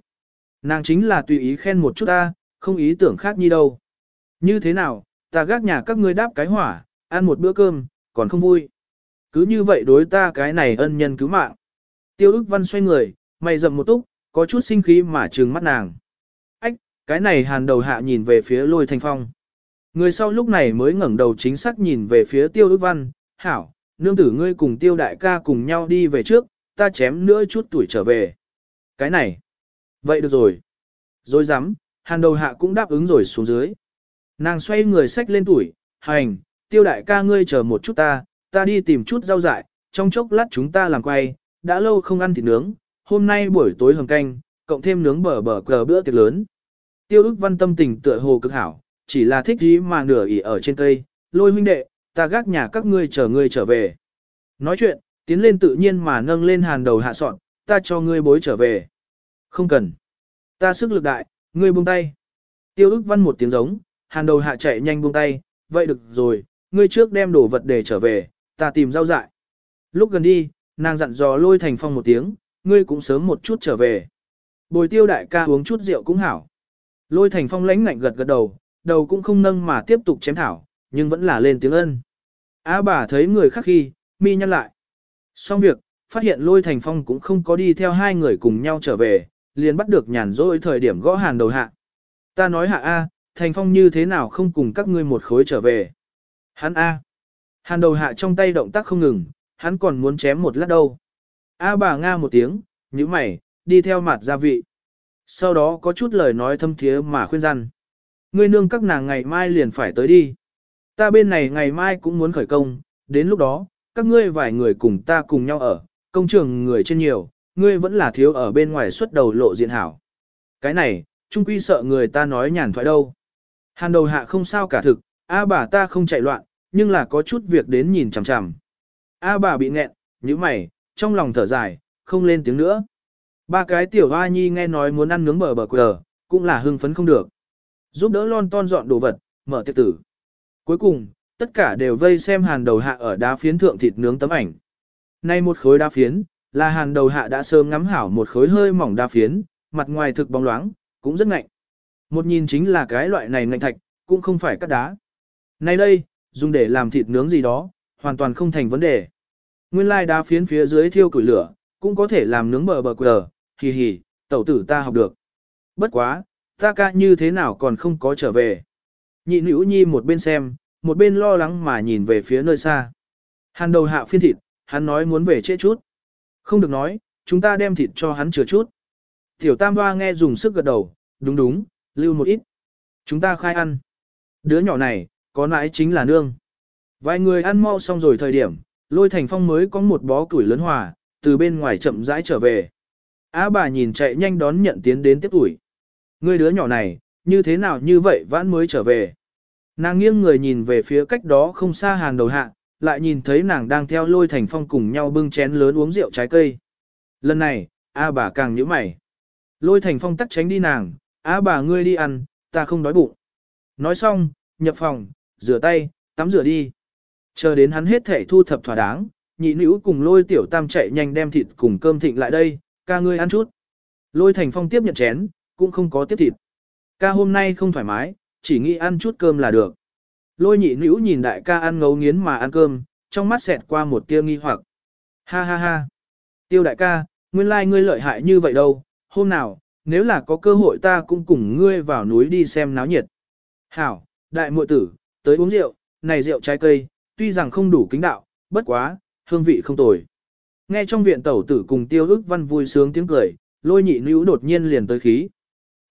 Nàng chính là tùy ý khen một chút ta, không ý tưởng khác như đâu. Như thế nào, ta gác nhà các ngươi đáp cái hỏa, ăn một bữa cơm, còn không vui. Cứ như vậy đối ta cái này ân nhân cứu mạng. Tiêu ức văn xoay người, mày rậm một túc, có chút sinh khí mà trừng mắt nàng. Ách, cái này hàn đầu hạ nhìn về phía lôi thanh phong. Người sau lúc này mới ngẩng đầu chính xác nhìn về phía tiêu ước văn, hảo, nương tử ngươi cùng tiêu đại ca cùng nhau đi về trước, ta chém nữa chút tuổi trở về. Cái này. Vậy được rồi. Rồi dám, hàn đầu hạ cũng đáp ứng rồi xuống dưới. Nàng xoay người xách lên tuổi, hành, tiêu đại ca ngươi chờ một chút ta, ta đi tìm chút rau dại, trong chốc lát chúng ta làm quay, đã lâu không ăn thịt nướng, hôm nay buổi tối hầm canh, cộng thêm nướng bờ bờ cờ bữa tiệc lớn. Tiêu ức văn tâm tình tựa hồ cực hảo, chỉ là thích gì mà nửa ỉ ở trên cây, lôi huynh đệ, ta gác nhà các ngươi chờ ngươi trở về. Nói chuyện, tiến lên tự nhiên mà nâng lên hàn đầu hạ sọn, ta cho ngươi bối trở về. Không cần. Ta sức lực đại, ngươi buông tay. Tiêu ức văn một tiếng giống, hàn đầu hạ chạy nhanh buông tay, vậy được rồi, ngươi trước đem đồ vật để trở về, ta tìm rau dại. Lúc gần đi, nàng dặn dò lôi thành phong một tiếng, ngươi cũng sớm một chút trở về. Bồi tiêu đại ca uống chút rượu cũng hảo. Lôi thành phong lãnh ngạnh gật gật đầu, đầu cũng không nâng mà tiếp tục chém thảo, nhưng vẫn là lên tiếng ân. Á bà thấy người khác khi, mi nhăn lại. Xong việc, phát hiện lôi thành phong cũng không có đi theo hai người cùng nhau trở về, liền bắt được nhàn rỗi thời điểm gõ hàn đầu hạ. Ta nói hạ A, thành phong như thế nào không cùng các ngươi một khối trở về. Hắn A. Hàn đầu hạ trong tay động tác không ngừng, hắn còn muốn chém một lát đâu. A bà nga một tiếng, như mày, đi theo mặt gia vị. Sau đó có chút lời nói thâm thiế mà khuyên răn. Ngươi nương các nàng ngày mai liền phải tới đi. Ta bên này ngày mai cũng muốn khởi công, đến lúc đó, các ngươi vài người cùng ta cùng nhau ở, công trường người trên nhiều, ngươi vẫn là thiếu ở bên ngoài xuất đầu lộ diện hảo. Cái này, trung quy sợ người ta nói nhàn thoại đâu. Hàn đầu hạ không sao cả thực, A bà ta không chạy loạn, nhưng là có chút việc đến nhìn chằm chằm. A bà bị nghẹn, như mày, trong lòng thở dài, không lên tiếng nữa. Ba cái tiểu hoa nhi nghe nói muốn ăn nướng bờ bờ quờ, cũng là hưng phấn không được. Giúp đỡ lon ton dọn đồ vật, mở tiệc tử. Cuối cùng, tất cả đều vây xem hàn đầu hạ ở đá phiến thượng thịt nướng tấm ảnh. Nay một khối đá phiến, là hàn đầu hạ đã sớm ngắm hảo một khối hơi mỏng đá phiến, mặt ngoài thực bóng loáng, cũng rất ngạnh. Một nhìn chính là cái loại này ngạnh thạch, cũng không phải cắt đá. Nay đây, dùng để làm thịt nướng gì đó, hoàn toàn không thành vấn đề. Nguyên lai đá phiến phía dưới thiêu củi lửa, cũng có thể làm nướng bờ bờ quờ, hì hì, tẩu tử ta học được. Bất quá, ta ca như thế nào còn không có trở về. Nhị nữ nhi một bên xem, một bên lo lắng mà nhìn về phía nơi xa. Hàn đầu hạ phiên thịt, hắn nói muốn về trễ chút. Không được nói, chúng ta đem thịt cho hắn chừa chút. Tiểu tam hoa nghe dùng sức gật đầu, đúng đúng, lưu một ít. Chúng ta khai ăn. Đứa nhỏ này, có nãi chính là nương. Vài người ăn mau xong rồi thời điểm, lôi thành phong mới có một bó củi lớn hòa, từ bên ngoài chậm rãi trở về. Á bà nhìn chạy nhanh đón nhận tiến đến tiếp tuổi. Người đứa nhỏ này, như thế nào như vậy vãn mới trở về. Nàng nghiêng người nhìn về phía cách đó không xa hàng đầu hạ, lại nhìn thấy nàng đang theo lôi thành phong cùng nhau bưng chén lớn uống rượu trái cây. Lần này, A bà càng nhíu mày. Lôi thành phong tắt tránh đi nàng, A bà ngươi đi ăn, ta không đói bụng. Nói xong, nhập phòng, rửa tay, tắm rửa đi. Chờ đến hắn hết thể thu thập thỏa đáng, nhị nữ cùng lôi tiểu tam chạy nhanh đem thịt cùng cơm thịnh lại đây, ca ngươi ăn chút. Lôi thành phong tiếp nhận chén, cũng không có tiếp thịt. Ca hôm nay không thoải mái, chỉ nghĩ ăn chút cơm là được. Lôi nhị nữ nhìn đại ca ăn ngấu nghiến mà ăn cơm, trong mắt xẹt qua một tia nghi hoặc. Ha ha ha. Tiêu đại ca, nguyên lai ngươi lợi hại như vậy đâu, hôm nào, nếu là có cơ hội ta cũng cùng ngươi vào núi đi xem náo nhiệt. Hảo, đại muội tử, tới uống rượu, này rượu trái cây, tuy rằng không đủ kính đạo, bất quá, hương vị không tồi. Nghe trong viện tẩu tử cùng tiêu ức văn vui sướng tiếng cười, lôi nhị nữ đột nhiên liền tới khí.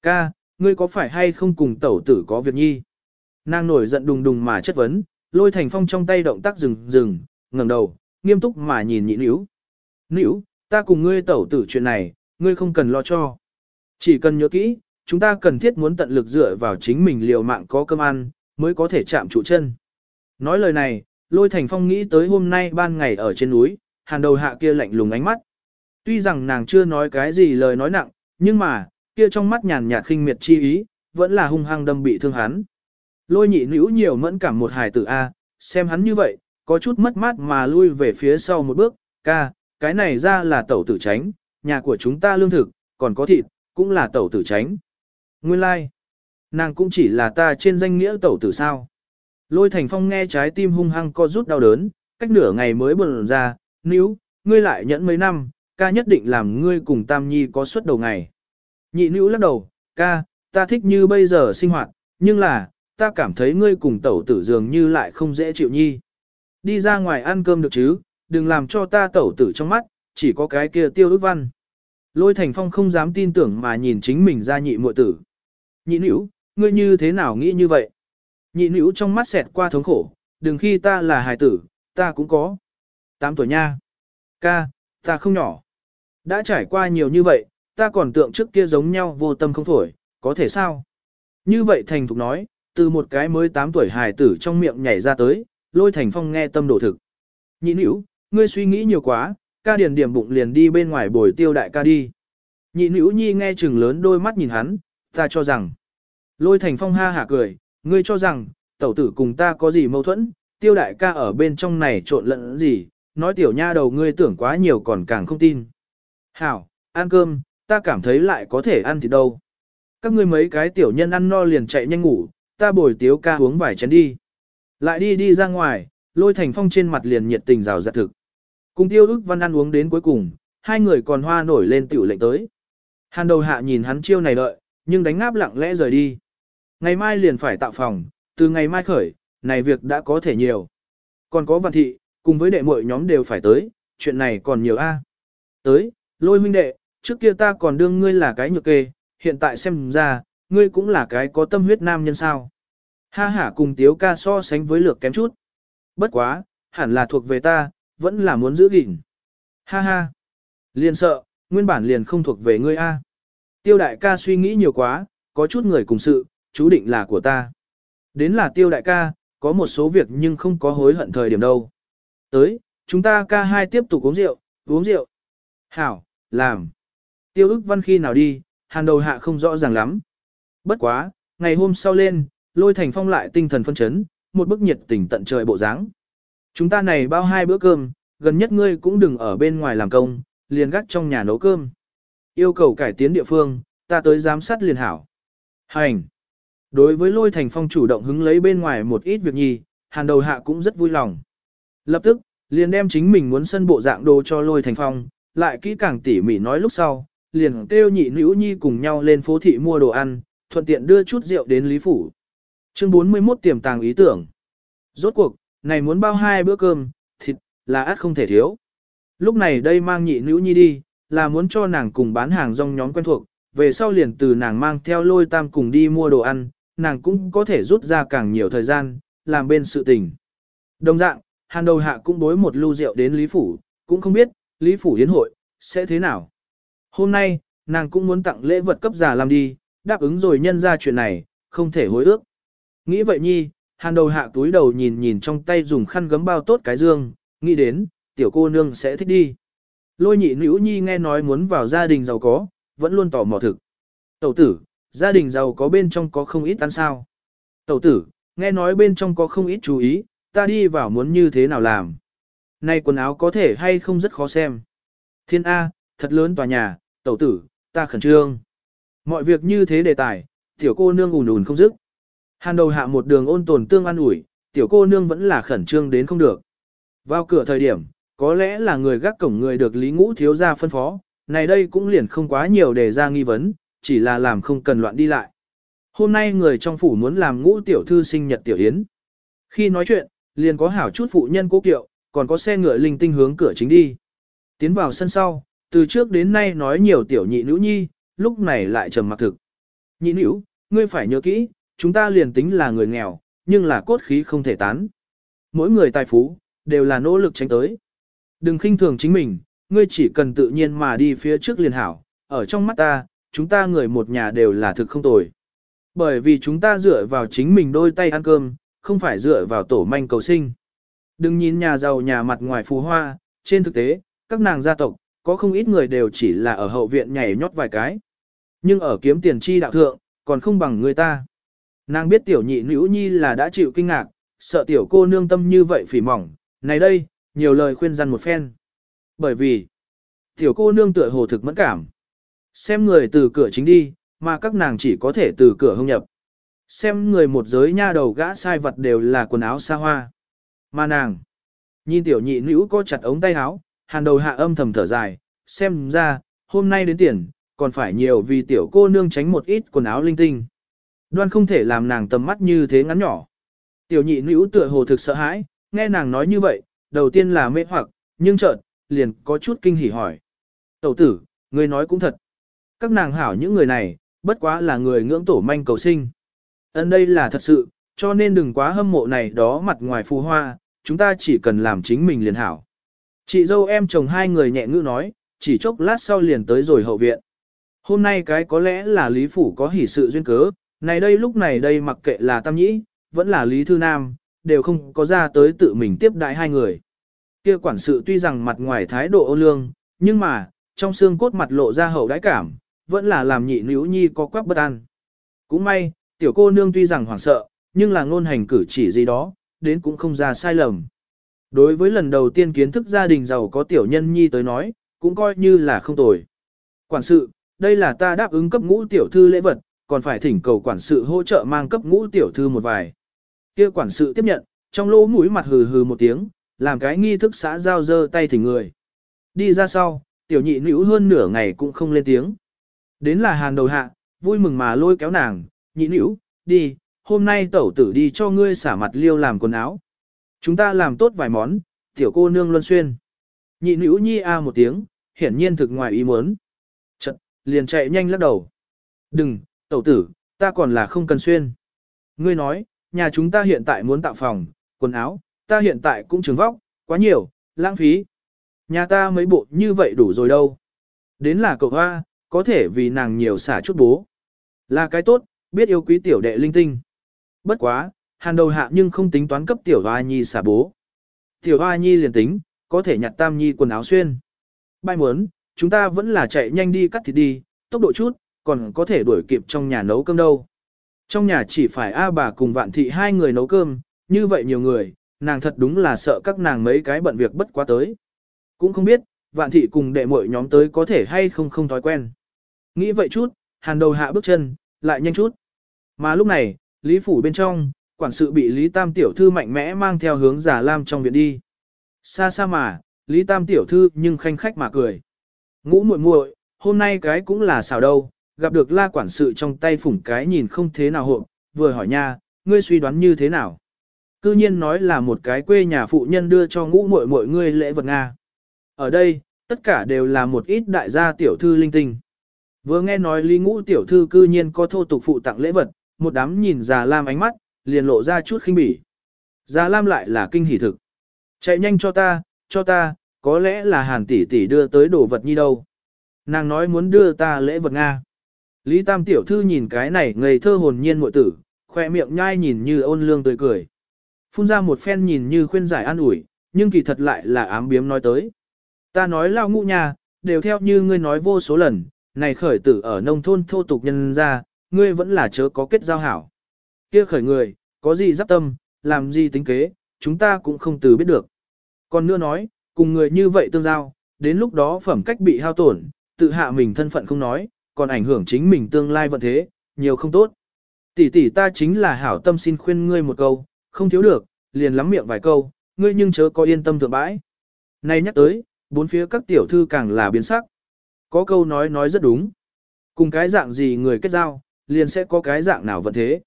Ca, ngươi có phải hay không cùng tẩu tử có việc nhi? Nàng nổi giận đùng đùng mà chất vấn, lôi thành phong trong tay động tác dừng dừng, ngẩng đầu, nghiêm túc mà nhìn nhị nữ. Nữ, ta cùng ngươi tẩu tử chuyện này, ngươi không cần lo cho. Chỉ cần nhớ kỹ, chúng ta cần thiết muốn tận lực dựa vào chính mình liều mạng có cơm ăn, mới có thể chạm trụ chân. Nói lời này, lôi thành phong nghĩ tới hôm nay ban ngày ở trên núi, hàn đầu hạ kia lạnh lùng ánh mắt. Tuy rằng nàng chưa nói cái gì lời nói nặng, nhưng mà, kia trong mắt nhàn nhạt khinh miệt chi ý, vẫn là hung hăng đâm bị thương hắn. Lôi nhị nữ nhiều mẫn cảm một hài tử A, xem hắn như vậy, có chút mất mát mà lui về phía sau một bước, ca, cái này ra là tẩu tử tránh, nhà của chúng ta lương thực, còn có thịt, cũng là tẩu tử tránh. Nguyên lai, like. nàng cũng chỉ là ta trên danh nghĩa tẩu tử sao. Lôi thành phong nghe trái tim hung hăng co rút đau đớn, cách nửa ngày mới bừng ra, níu, ngươi lại nhẫn mấy năm, ca nhất định làm ngươi cùng Tam Nhi có suất đầu ngày. Nhị nữ lắc đầu, ca, ta thích như bây giờ sinh hoạt, nhưng là, ta cảm thấy ngươi cùng tẩu tử dường như lại không dễ chịu nhi. Đi ra ngoài ăn cơm được chứ, đừng làm cho ta tẩu tử trong mắt, chỉ có cái kia tiêu ước văn. Lôi thành phong không dám tin tưởng mà nhìn chính mình ra nhị muội tử. Nhị nữ, ngươi như thế nào nghĩ như vậy? Nhị nữ trong mắt xẹt qua thống khổ, đừng khi ta là hài tử, ta cũng có. Tám tuổi nha. Ca, ta không nhỏ. Đã trải qua nhiều như vậy, ta còn tượng trước kia giống nhau vô tâm không phổi, có thể sao? Như vậy thành thục nói, từ một cái mới 8 tuổi hài tử trong miệng nhảy ra tới, lôi thành phong nghe tâm đổ thực. Nhị nữ, ngươi suy nghĩ nhiều quá, ca điền điểm bụng liền đi bên ngoài bồi tiêu đại ca đi. Nhị nữ nhi nghe chừng lớn đôi mắt nhìn hắn, ta cho rằng. Lôi thành phong ha hả cười, ngươi cho rằng, tẩu tử cùng ta có gì mâu thuẫn, tiêu đại ca ở bên trong này trộn lẫn gì, nói tiểu nha đầu ngươi tưởng quá nhiều còn càng không tin. Hảo, ăn cơm, ta cảm thấy lại có thể ăn thì đâu. Các ngươi mấy cái tiểu nhân ăn no liền chạy nhanh ngủ, ta bồi tiếu ca uống vài chén đi. Lại đi đi ra ngoài, lôi thành phong trên mặt liền nhiệt tình rào rạt thực. Cùng tiêu ức văn ăn uống đến cuối cùng, hai người còn hoa nổi lên tiểu lệnh tới. Hàn đầu hạ nhìn hắn chiêu này đợi, nhưng đánh ngáp lặng lẽ rời đi. Ngày mai liền phải tạo phòng, từ ngày mai khởi, này việc đã có thể nhiều. Còn có văn thị, cùng với đệ muội nhóm đều phải tới, chuyện này còn nhiều a. Tới, lôi huynh đệ, trước kia ta còn đương ngươi là cái nhược kê, hiện tại xem ra, ngươi cũng là cái có tâm huyết nam nhân sao. Ha ha cùng tiếu ca so sánh với lược kém chút. Bất quá, hẳn là thuộc về ta, vẫn là muốn giữ gìn. Ha ha. Liền sợ, nguyên bản liền không thuộc về ngươi a. Tiêu đại ca suy nghĩ nhiều quá, có chút người cùng sự, chú định là của ta. Đến là tiêu đại ca, có một số việc nhưng không có hối hận thời điểm đâu. Tới, chúng ta ca hai tiếp tục uống rượu, uống rượu. Hảo, làm. Tiêu ức văn khi nào đi, hàn đầu hạ không rõ ràng lắm. Bất quá, ngày hôm sau lên, lôi thành phong lại tinh thần phân chấn, một bức nhiệt tình tận trời bộ dáng. Chúng ta này bao hai bữa cơm, gần nhất ngươi cũng đừng ở bên ngoài làm công, liền gắt trong nhà nấu cơm. Yêu cầu cải tiến địa phương, ta tới giám sát liền hảo. Hành. Đối với lôi thành phong chủ động hứng lấy bên ngoài một ít việc nhì, hàn đầu hạ cũng rất vui lòng. Lập tức, liền đem chính mình muốn sân bộ dạng đồ cho lôi thành phong, lại kỹ càng tỉ mỉ nói lúc sau, liền kêu nhị nữ nhi cùng nhau lên phố thị mua đồ ăn, thuận tiện đưa chút rượu đến Lý Phủ. Chương 41 tiềm tàng ý tưởng. Rốt cuộc, này muốn bao hai bữa cơm, thịt, là át không thể thiếu. Lúc này đây mang nhị nữ nhi đi, là muốn cho nàng cùng bán hàng rong nhóm quen thuộc, về sau liền từ nàng mang theo lôi tam cùng đi mua đồ ăn, nàng cũng có thể rút ra càng nhiều thời gian, làm bên sự tình. Đồng dạng, hàn đầu hạ cũng bối một lưu rượu đến Lý Phủ, cũng không biết, Lý Phủ hiến hội, sẽ thế nào. Hôm nay, nàng cũng muốn tặng lễ vật cấp giả làm đi, đáp ứng rồi nhân ra chuyện này, không thể hối ước. Nghĩ vậy nhi, hàn đầu hạ túi đầu nhìn nhìn trong tay dùng khăn gấm bao tốt cái dương, nghĩ đến, tiểu cô nương sẽ thích đi. Lôi nhị nữ nhi nghe nói muốn vào gia đình giàu có, vẫn luôn tỏ mò thực. Tẩu tử, gia đình giàu có bên trong có không ít ăn sao. Tẩu tử, nghe nói bên trong có không ít chú ý, ta đi vào muốn như thế nào làm. Này quần áo có thể hay không rất khó xem. Thiên A, thật lớn tòa nhà, tẩu tử, ta khẩn trương. Mọi việc như thế đề tài, tiểu cô nương ùn ùn không dứt. Hàn đầu hạ một đường ôn tồn tương an ủi, tiểu cô nương vẫn là khẩn trương đến không được. Vào cửa thời điểm, có lẽ là người gác cổng người được Lý Ngũ thiếu ra phân phó, này đây cũng liền không quá nhiều đề ra nghi vấn, chỉ là làm không cần loạn đi lại. Hôm nay người trong phủ muốn làm ngũ tiểu thư sinh nhật tiểu yến. Khi nói chuyện, liền có hảo chút phụ nhân cố kiệu, còn có xe ngựa linh tinh hướng cửa chính đi. Tiến vào sân sau, từ trước đến nay nói nhiều tiểu nhị nữ nhi, lúc này lại trầm mặc thực. Nhị nữ, ngươi phải nhớ kỹ, chúng ta liền tính là người nghèo, nhưng là cốt khí không thể tán. Mỗi người tài phú, đều là nỗ lực tránh tới. Đừng khinh thường chính mình, ngươi chỉ cần tự nhiên mà đi phía trước liền hảo, ở trong mắt ta, chúng ta người một nhà đều là thực không tồi. Bởi vì chúng ta dựa vào chính mình đôi tay ăn cơm, không phải dựa vào tổ manh cầu sinh. Đừng nhìn nhà giàu nhà mặt ngoài phù hoa, trên thực tế, các nàng gia tộc, có không ít người đều chỉ là ở hậu viện nhảy nhót vài cái. Nhưng ở kiếm tiền chi đạo thượng, còn không bằng người ta. Nàng biết tiểu nhị nữ nhi là đã chịu kinh ngạc, sợ tiểu cô nương tâm như vậy phỉ mỏng, này đây, nhiều lời khuyên răn một phen. Bởi vì, tiểu cô nương tựa hồ thực mẫn cảm. Xem người từ cửa chính đi, mà các nàng chỉ có thể từ cửa hông nhập. Xem người một giới nha đầu gã sai vật đều là quần áo xa hoa. Mà nàng, nhìn tiểu nhị nữ có chặt ống tay áo, hàn đầu hạ âm thầm thở dài, xem ra, hôm nay đến tiền, còn phải nhiều vì tiểu cô nương tránh một ít quần áo linh tinh. Đoan không thể làm nàng tầm mắt như thế ngắn nhỏ. Tiểu nhị nữ tựa hồ thực sợ hãi, nghe nàng nói như vậy, đầu tiên là mê hoặc, nhưng chợt, liền có chút kinh hỉ hỏi. Tẩu tử, người nói cũng thật. Các nàng hảo những người này, bất quá là người ngưỡng tổ manh cầu sinh. Ấn đây là thật sự, cho nên đừng quá hâm mộ này đó mặt ngoài phù hoa, chúng ta chỉ cần làm chính mình liền hảo. Chị dâu em chồng hai người nhẹ ngữ nói, chỉ chốc lát sau liền tới rồi hậu viện. Hôm nay cái có lẽ là Lý Phủ có hỷ sự duyên cớ, này đây lúc này đây mặc kệ là Tam Nhĩ, vẫn là Lý Thư Nam, đều không có ra tới tự mình tiếp đại hai người. Kia quản sự tuy rằng mặt ngoài thái độ ô lương, nhưng mà, trong xương cốt mặt lộ ra hậu đãi cảm, vẫn là làm nhị nữ nhi có quắc bất an. Cũng may, tiểu cô nương tuy rằng hoảng sợ, nhưng là ngôn hành cử chỉ gì đó, đến cũng không ra sai lầm. Đối với lần đầu tiên kiến thức gia đình giàu có tiểu nhân nhi tới nói, cũng coi như là không tồi. Quản sự, đây là ta đáp ứng cấp ngũ tiểu thư lễ vật, còn phải thỉnh cầu quản sự hỗ trợ mang cấp ngũ tiểu thư một vài. Kia quản sự tiếp nhận, trong lỗ mũi mặt hừ hừ một tiếng, làm cái nghi thức xã giao dơ tay thỉnh người. Đi ra sau, tiểu nhị nữ hơn nửa ngày cũng không lên tiếng. Đến là hàn đầu hạ, vui mừng mà lôi kéo nàng, nhị nữ, đi, hôm nay tẩu tử đi cho ngươi xả mặt liêu làm quần áo. Chúng ta làm tốt vài món, tiểu cô nương luân xuyên. Nhị nữ nhi a một tiếng, hiển nhiên thực ngoài ý muốn. Chật, liền chạy nhanh lắc đầu. Đừng, tẩu tử, ta còn là không cần xuyên. Ngươi nói, nhà chúng ta hiện tại muốn tạo phòng, quần áo, ta hiện tại cũng trường vóc, quá nhiều, lãng phí. Nhà ta mấy bộ như vậy đủ rồi đâu. Đến là cậu hoa, có thể vì nàng nhiều xả chút bố. Là cái tốt, biết yêu quý tiểu đệ linh tinh. Bất quá, hàn đầu hạ nhưng không tính toán cấp tiểu hoa nhi xả bố. Tiểu hoa nhi liền tính, có thể nhặt tam nhi quần áo xuyên. Bài muốn, chúng ta vẫn là chạy nhanh đi cắt thịt đi, tốc độ chút, còn có thể đuổi kịp trong nhà nấu cơm đâu. Trong nhà chỉ phải A bà cùng vạn thị hai người nấu cơm, như vậy nhiều người, nàng thật đúng là sợ các nàng mấy cái bận việc bất quá tới. Cũng không biết, vạn thị cùng đệ muội nhóm tới có thể hay không không thói quen. Nghĩ vậy chút, hàn đầu hạ bước chân, lại nhanh chút. Mà lúc này, Lý Phủ bên trong, quản sự bị Lý Tam Tiểu Thư mạnh mẽ mang theo hướng giả lam trong viện đi. Xa xa mà, Lý Tam Tiểu Thư nhưng khanh khách mà cười. Ngũ muội muội, hôm nay cái cũng là xào đâu, gặp được la quản sự trong tay phủng cái nhìn không thế nào hộp, vừa hỏi nha, ngươi suy đoán như thế nào? Cư nhiên nói là một cái quê nhà phụ nhân đưa cho ngũ muội muội ngươi lễ vật Nga. Ở đây, tất cả đều là một ít đại gia tiểu thư linh tinh. Vừa nghe nói Lý Ngũ tiểu thư cư nhiên có thô tục phụ tặng lễ vật, một đám nhìn già Lam ánh mắt, liền lộ ra chút khinh bỉ. Già Lam lại là kinh hỉ thực. Chạy nhanh cho ta, cho ta, có lẽ là hàn tỷ tỷ đưa tới đồ vật nhi đâu. Nàng nói muốn đưa ta lễ vật Nga. Lý Tam tiểu thư nhìn cái này ngây thơ hồn nhiên muội tử, khoe miệng nhai nhìn như ôn lương tươi cười. Phun ra một phen nhìn như khuyên giải an ủi, nhưng kỳ thật lại là ám biếm nói tới. Ta nói lao ngũ nhà, đều theo như ngươi nói vô số lần, này khởi tử ở nông thôn thô tục nhân ra, ngươi vẫn là chớ có kết giao hảo. Kia khởi người, có gì giáp tâm, làm gì tính kế, chúng ta cũng không từ biết được. Còn nữa nói, cùng người như vậy tương giao, đến lúc đó phẩm cách bị hao tổn, tự hạ mình thân phận không nói, còn ảnh hưởng chính mình tương lai vận thế, nhiều không tốt. Tỷ tỷ ta chính là hảo tâm xin khuyên ngươi một câu, không thiếu được, liền lắm miệng vài câu, ngươi nhưng chớ có yên tâm thượng bãi. nay nhắc tới, bốn phía các tiểu thư càng là biến sắc. Có câu nói nói rất đúng. Cùng cái dạng gì người kết giao, liền sẽ có cái dạng nào vận thế.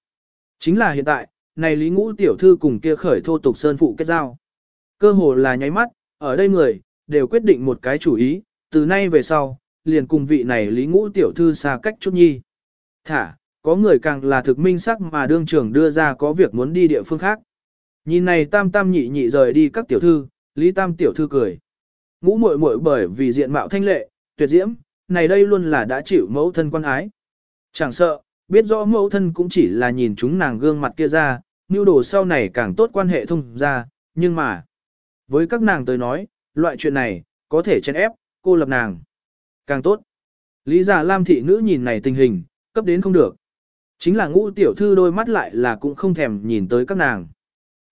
Chính là hiện tại, này Lý Ngũ tiểu thư cùng kia khởi thô tục sơn phụ kết giao. Cơ hồ là nháy mắt, ở đây người, đều quyết định một cái chủ ý, từ nay về sau, liền cùng vị này Lý Ngũ tiểu thư xa cách chút nhi. Thả, có người càng là thực minh sắc mà đương trưởng đưa ra có việc muốn đi địa phương khác. Nhìn này tam tam nhị nhị rời đi các tiểu thư, Lý Tam tiểu thư cười. Ngũ muội muội bởi vì diện mạo thanh lệ, tuyệt diễm, này đây luôn là đã chịu mẫu thân quan ái. Chẳng sợ, biết rõ mẫu thân cũng chỉ là nhìn chúng nàng gương mặt kia ra, nưu đồ sau này càng tốt quan hệ thông ra, nhưng mà, với các nàng tới nói, loại chuyện này, có thể chen ép, cô lập nàng. Càng tốt. Lý giả Lam thị nữ nhìn này tình hình, cấp đến không được. Chính là ngũ tiểu thư đôi mắt lại là cũng không thèm nhìn tới các nàng.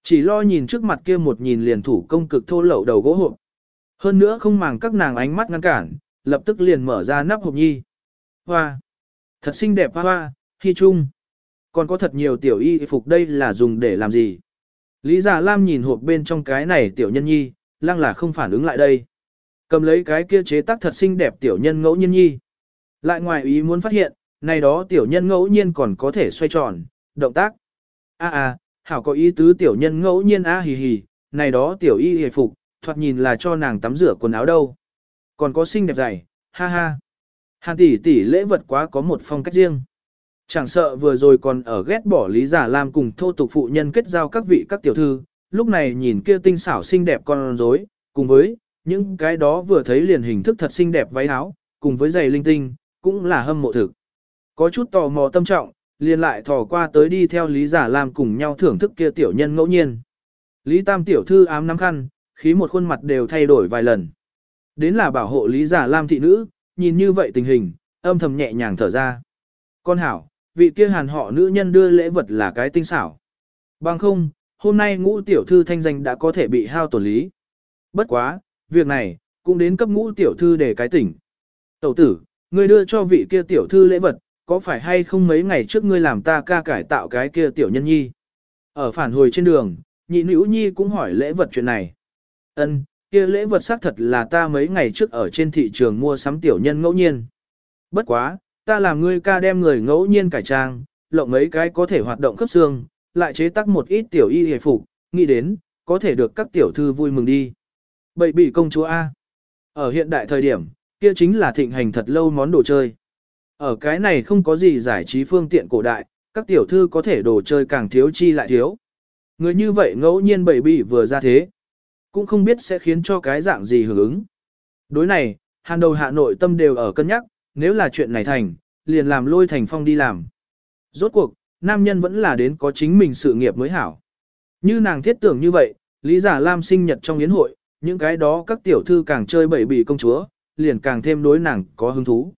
Chỉ lo nhìn trước mặt kia một nhìn liền thủ công cực thô lậu đầu gỗ hộp. Hơn nữa không màng các nàng ánh mắt ngăn cản, lập tức liền mở ra nắp hộp nhi. Hoa! Thật xinh đẹp hoa hoa, hy chung. Còn có thật nhiều tiểu y phục đây là dùng để làm gì? Lý Già Lam nhìn hộp bên trong cái này tiểu nhân nhi, lăng là không phản ứng lại đây. Cầm lấy cái kia chế tác thật xinh đẹp tiểu nhân ngẫu nhiên nhi. Lại ngoài ý muốn phát hiện, này đó tiểu nhân ngẫu nhiên còn có thể xoay tròn, động tác. A a, hảo có ý tứ tiểu nhân ngẫu nhiên a hì hì, này đó tiểu y hề phục, thoạt nhìn là cho nàng tắm rửa quần áo đâu. Còn có xinh đẹp dày, ha ha. Hàn tỷ tỷ lễ vật quá có một phong cách riêng. Chẳng sợ vừa rồi còn ở ghét bỏ Lý Giả Lam cùng thô tục phụ nhân kết giao các vị các tiểu thư, lúc này nhìn kia tinh xảo xinh đẹp con rối, cùng với những cái đó vừa thấy liền hình thức thật xinh đẹp váy áo, cùng với giày linh tinh, cũng là hâm mộ thực. Có chút tò mò tâm trọng, liền lại thò qua tới đi theo Lý Giả Lam cùng nhau thưởng thức kia tiểu nhân ngẫu nhiên. Lý Tam tiểu thư ám nắm khăn, khí một khuôn mặt đều thay đổi vài lần. Đến là bảo hộ Lý Giả Lam thị nữ, nhìn như vậy tình hình, âm thầm nhẹ nhàng thở ra. Con hảo, vị kia hàn họ nữ nhân đưa lễ vật là cái tinh xảo. Bằng không, hôm nay ngũ tiểu thư thanh danh đã có thể bị hao tổn lý. Bất quá, việc này, cũng đến cấp ngũ tiểu thư để cái tỉnh. Tẩu tử, ngươi đưa cho vị kia tiểu thư lễ vật, có phải hay không mấy ngày trước ngươi làm ta ca cải tạo cái kia tiểu nhân nhi? Ở phản hồi trên đường, nhị nữ nhi cũng hỏi lễ vật chuyện này. Ân, kia lễ vật xác thật là ta mấy ngày trước ở trên thị trường mua sắm tiểu nhân ngẫu nhiên. Bất quá, ta làm ngươi ca đem người ngẫu nhiên cải trang, lộng mấy cái có thể hoạt động khớp xương, lại chế tác một ít tiểu y hề phục, nghĩ đến, có thể được các tiểu thư vui mừng đi. Bậy bị công chúa A. Ở hiện đại thời điểm, kia chính là thịnh hành thật lâu món đồ chơi. Ở cái này không có gì giải trí phương tiện cổ đại, các tiểu thư có thể đồ chơi càng thiếu chi lại thiếu. Người như vậy ngẫu nhiên bậy bị vừa ra thế. Cũng không biết sẽ khiến cho cái dạng gì hưởng ứng. Đối này, hàn đầu hạ nội tâm đều ở cân nhắc, nếu là chuyện này thành, liền làm lôi thành phong đi làm. Rốt cuộc, nam nhân vẫn là đến có chính mình sự nghiệp mới hảo. Như nàng thiết tưởng như vậy, Lý Giả Lam sinh nhật trong yến hội, những cái đó các tiểu thư càng chơi bậy bị công chúa, liền càng thêm đối nàng có hứng thú.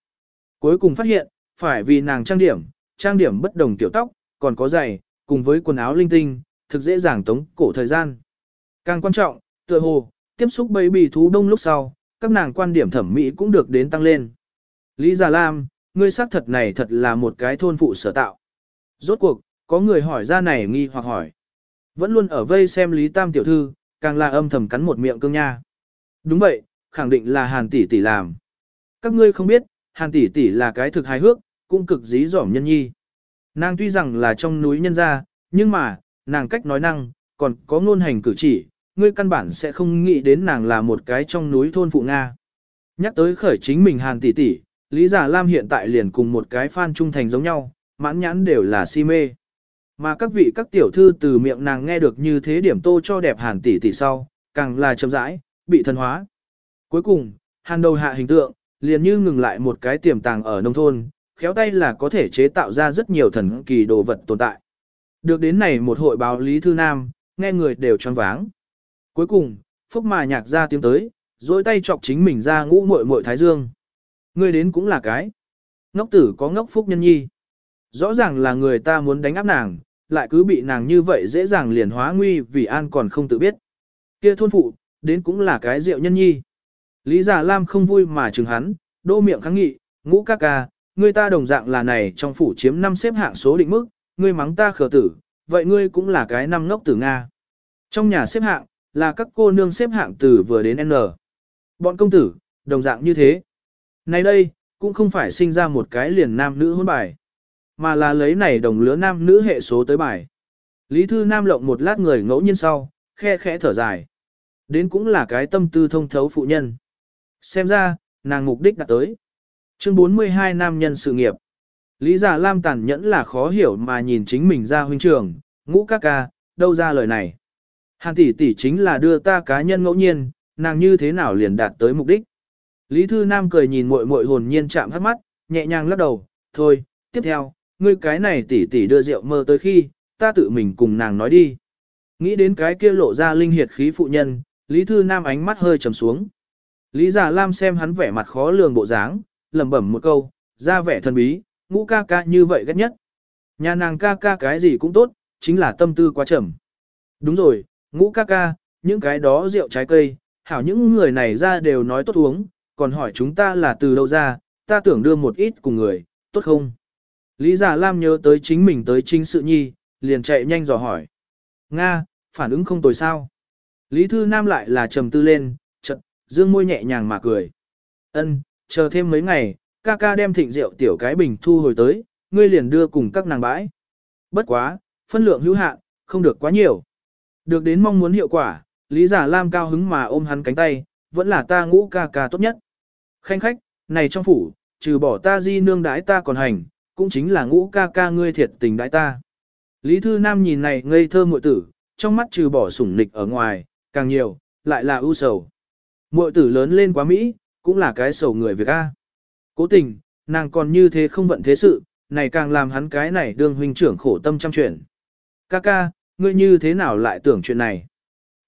Cuối cùng phát hiện, phải vì nàng trang điểm, trang điểm bất đồng tiểu tóc, còn có giày, cùng với quần áo linh tinh, thực dễ dàng tống cổ thời gian. Càng quan trọng, tựa hồ, tiếp xúc bậy bì thú đông lúc sau, các nàng quan điểm thẩm mỹ cũng được đến tăng lên. Lý Già Lam, ngươi xác thật này thật là một cái thôn phụ sở tạo. Rốt cuộc, có người hỏi ra này nghi hoặc hỏi. Vẫn luôn ở vây xem Lý Tam tiểu thư, càng là âm thầm cắn một miệng cương nha. Đúng vậy, khẳng định là Hàn tỷ tỷ làm. Các ngươi không biết, Hàn tỷ tỷ là cái thực hài hước, cũng cực dí dỏm nhân nhi. Nàng tuy rằng là trong núi nhân gia, nhưng mà, nàng cách nói năng, còn có ngôn hành cử chỉ, ngươi căn bản sẽ không nghĩ đến nàng là một cái trong núi thôn phụ Nga. Nhắc tới khởi chính mình Hàn tỷ tỷ, Lý Giả Lam hiện tại liền cùng một cái fan trung thành giống nhau, mãn nhãn đều là si mê. Mà các vị các tiểu thư từ miệng nàng nghe được như thế điểm tô cho đẹp Hàn tỷ tỷ sau, càng là chậm rãi, bị thần hóa. Cuối cùng, Hàn đầu hạ hình tượng, liền như ngừng lại một cái tiềm tàng ở nông thôn, khéo tay là có thể chế tạo ra rất nhiều thần kỳ đồ vật tồn tại. Được đến này một hội báo Lý Thư Nam, nghe người đều choáng váng. Cuối cùng, Phúc mà nhạc ra tiếng tới, dối tay chọc chính mình ra ngũ muội muội thái dương. Ngươi đến cũng là cái. Ngốc tử có ngốc phúc nhân nhi. Rõ ràng là người ta muốn đánh áp nàng, lại cứ bị nàng như vậy dễ dàng liền hóa nguy vì an còn không tự biết. Kia thôn phụ, đến cũng là cái rượu nhân nhi. Lý Giả Lam không vui mà chừng hắn, đô miệng kháng nghị, ngũ ca ca, người ta đồng dạng là này trong phủ chiếm năm xếp hạng số định mức, ngươi mắng ta khờ tử, vậy ngươi cũng là cái năm ngốc tử Nga. Trong nhà xếp hạng, là các cô nương xếp hạng từ vừa đến N. Bọn công tử, đồng dạng như thế nay đây, cũng không phải sinh ra một cái liền nam nữ hôn bài, mà là lấy này đồng lứa nam nữ hệ số tới bài. Lý Thư Nam lộng một lát người ngẫu nhiên sau, khe khẽ thở dài. Đến cũng là cái tâm tư thông thấu phụ nhân. Xem ra, nàng mục đích đã tới. Chương 42 Nam nhân sự nghiệp. Lý giả Lam tàn nhẫn là khó hiểu mà nhìn chính mình ra huynh trường, ngũ các ca, đâu ra lời này. Hàn tỷ tỷ chính là đưa ta cá nhân ngẫu nhiên, nàng như thế nào liền đạt tới mục đích. Lý Thư Nam cười nhìn muội muội hồn nhiên chạm hắt mắt, nhẹ nhàng lắc đầu, thôi, tiếp theo, ngươi cái này tỉ tỉ đưa rượu mơ tới khi, ta tự mình cùng nàng nói đi. Nghĩ đến cái kia lộ ra linh hiệt khí phụ nhân, Lý Thư Nam ánh mắt hơi trầm xuống. Lý Già Lam xem hắn vẻ mặt khó lường bộ dáng, lẩm bẩm một câu, ra vẻ thần bí, ngũ ca ca như vậy ghét nhất. Nhà nàng ca ca cái gì cũng tốt, chính là tâm tư quá trầm. Đúng rồi, ngũ ca ca, những cái đó rượu trái cây, hảo những người này ra đều nói tốt uống, còn hỏi chúng ta là từ đâu ra, ta tưởng đưa một ít cùng người, tốt không? Lý Giả Lam nhớ tới chính mình tới chính sự nhi, liền chạy nhanh dò hỏi. Nga, phản ứng không tồi sao? Lý Thư Nam lại là trầm tư lên, chật, dương môi nhẹ nhàng mà cười. Ân, chờ thêm mấy ngày, ca ca đem thịnh rượu tiểu cái bình thu hồi tới, ngươi liền đưa cùng các nàng bãi. Bất quá, phân lượng hữu hạn, không được quá nhiều. Được đến mong muốn hiệu quả, Lý Giả Lam cao hứng mà ôm hắn cánh tay, vẫn là ta ngũ ca ca tốt nhất. Khanh khách, này trong phủ, trừ bỏ ta di nương đái ta còn hành, cũng chính là ngũ ca ca ngươi thiệt tình đái ta. Lý Thư Nam nhìn này ngây thơ muội tử, trong mắt trừ bỏ sủng nịch ở ngoài, càng nhiều, lại là ưu sầu. Muội tử lớn lên quá Mỹ, cũng là cái sầu người Việt A. Cố tình, nàng còn như thế không vận thế sự, này càng làm hắn cái này đương huynh trưởng khổ tâm trăm chuyện. Ca ca, ngươi như thế nào lại tưởng chuyện này?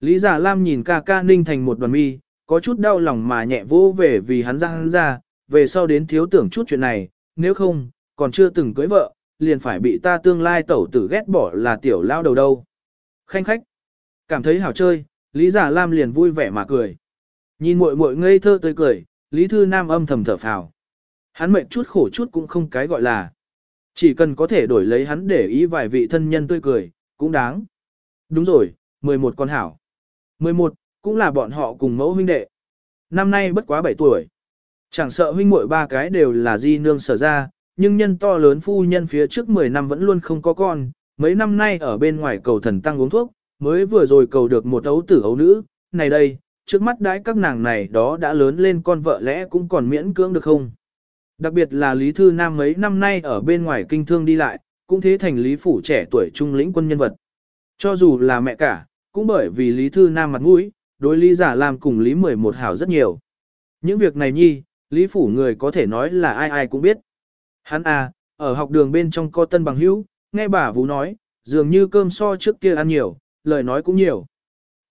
Lý Giả Lam nhìn ca ca ninh thành một đoàn mi, có chút đau lòng mà nhẹ vô về vì hắn ra hắn ra, về sau đến thiếu tưởng chút chuyện này, nếu không, còn chưa từng cưới vợ, liền phải bị ta tương lai tẩu tử ghét bỏ là tiểu lao đầu đâu. Khanh khách, cảm thấy hảo chơi, Lý Giả Lam liền vui vẻ mà cười. Nhìn muội muội ngây thơ tươi cười, Lý Thư Nam âm thầm thở phào. Hắn mệnh chút khổ chút cũng không cái gọi là. Chỉ cần có thể đổi lấy hắn để ý vài vị thân nhân tươi cười, cũng đáng. Đúng rồi, 11 con hảo. 11, cũng là bọn họ cùng mẫu huynh đệ. Năm nay bất quá 7 tuổi. Chẳng sợ huynh muội ba cái đều là di nương sở ra, nhưng nhân to lớn phu nhân phía trước 10 năm vẫn luôn không có con, mấy năm nay ở bên ngoài cầu thần tăng uống thuốc, mới vừa rồi cầu được một ấu tử ấu nữ, này đây, trước mắt đãi các nàng này đó đã lớn lên con vợ lẽ cũng còn miễn cưỡng được không. Đặc biệt là Lý Thư Nam mấy năm nay ở bên ngoài kinh thương đi lại, cũng thế thành Lý Phủ trẻ tuổi trung lĩnh quân nhân vật. Cho dù là mẹ cả, cũng bởi vì Lý Thư Nam mặt mũi, đối Lý Giả làm cùng Lý 11 hảo rất nhiều. Những việc này nhi, Lý Phủ người có thể nói là ai ai cũng biết. Hắn à, ở học đường bên trong co tân bằng hữu, nghe bà Vũ nói, dường như cơm so trước kia ăn nhiều, lời nói cũng nhiều.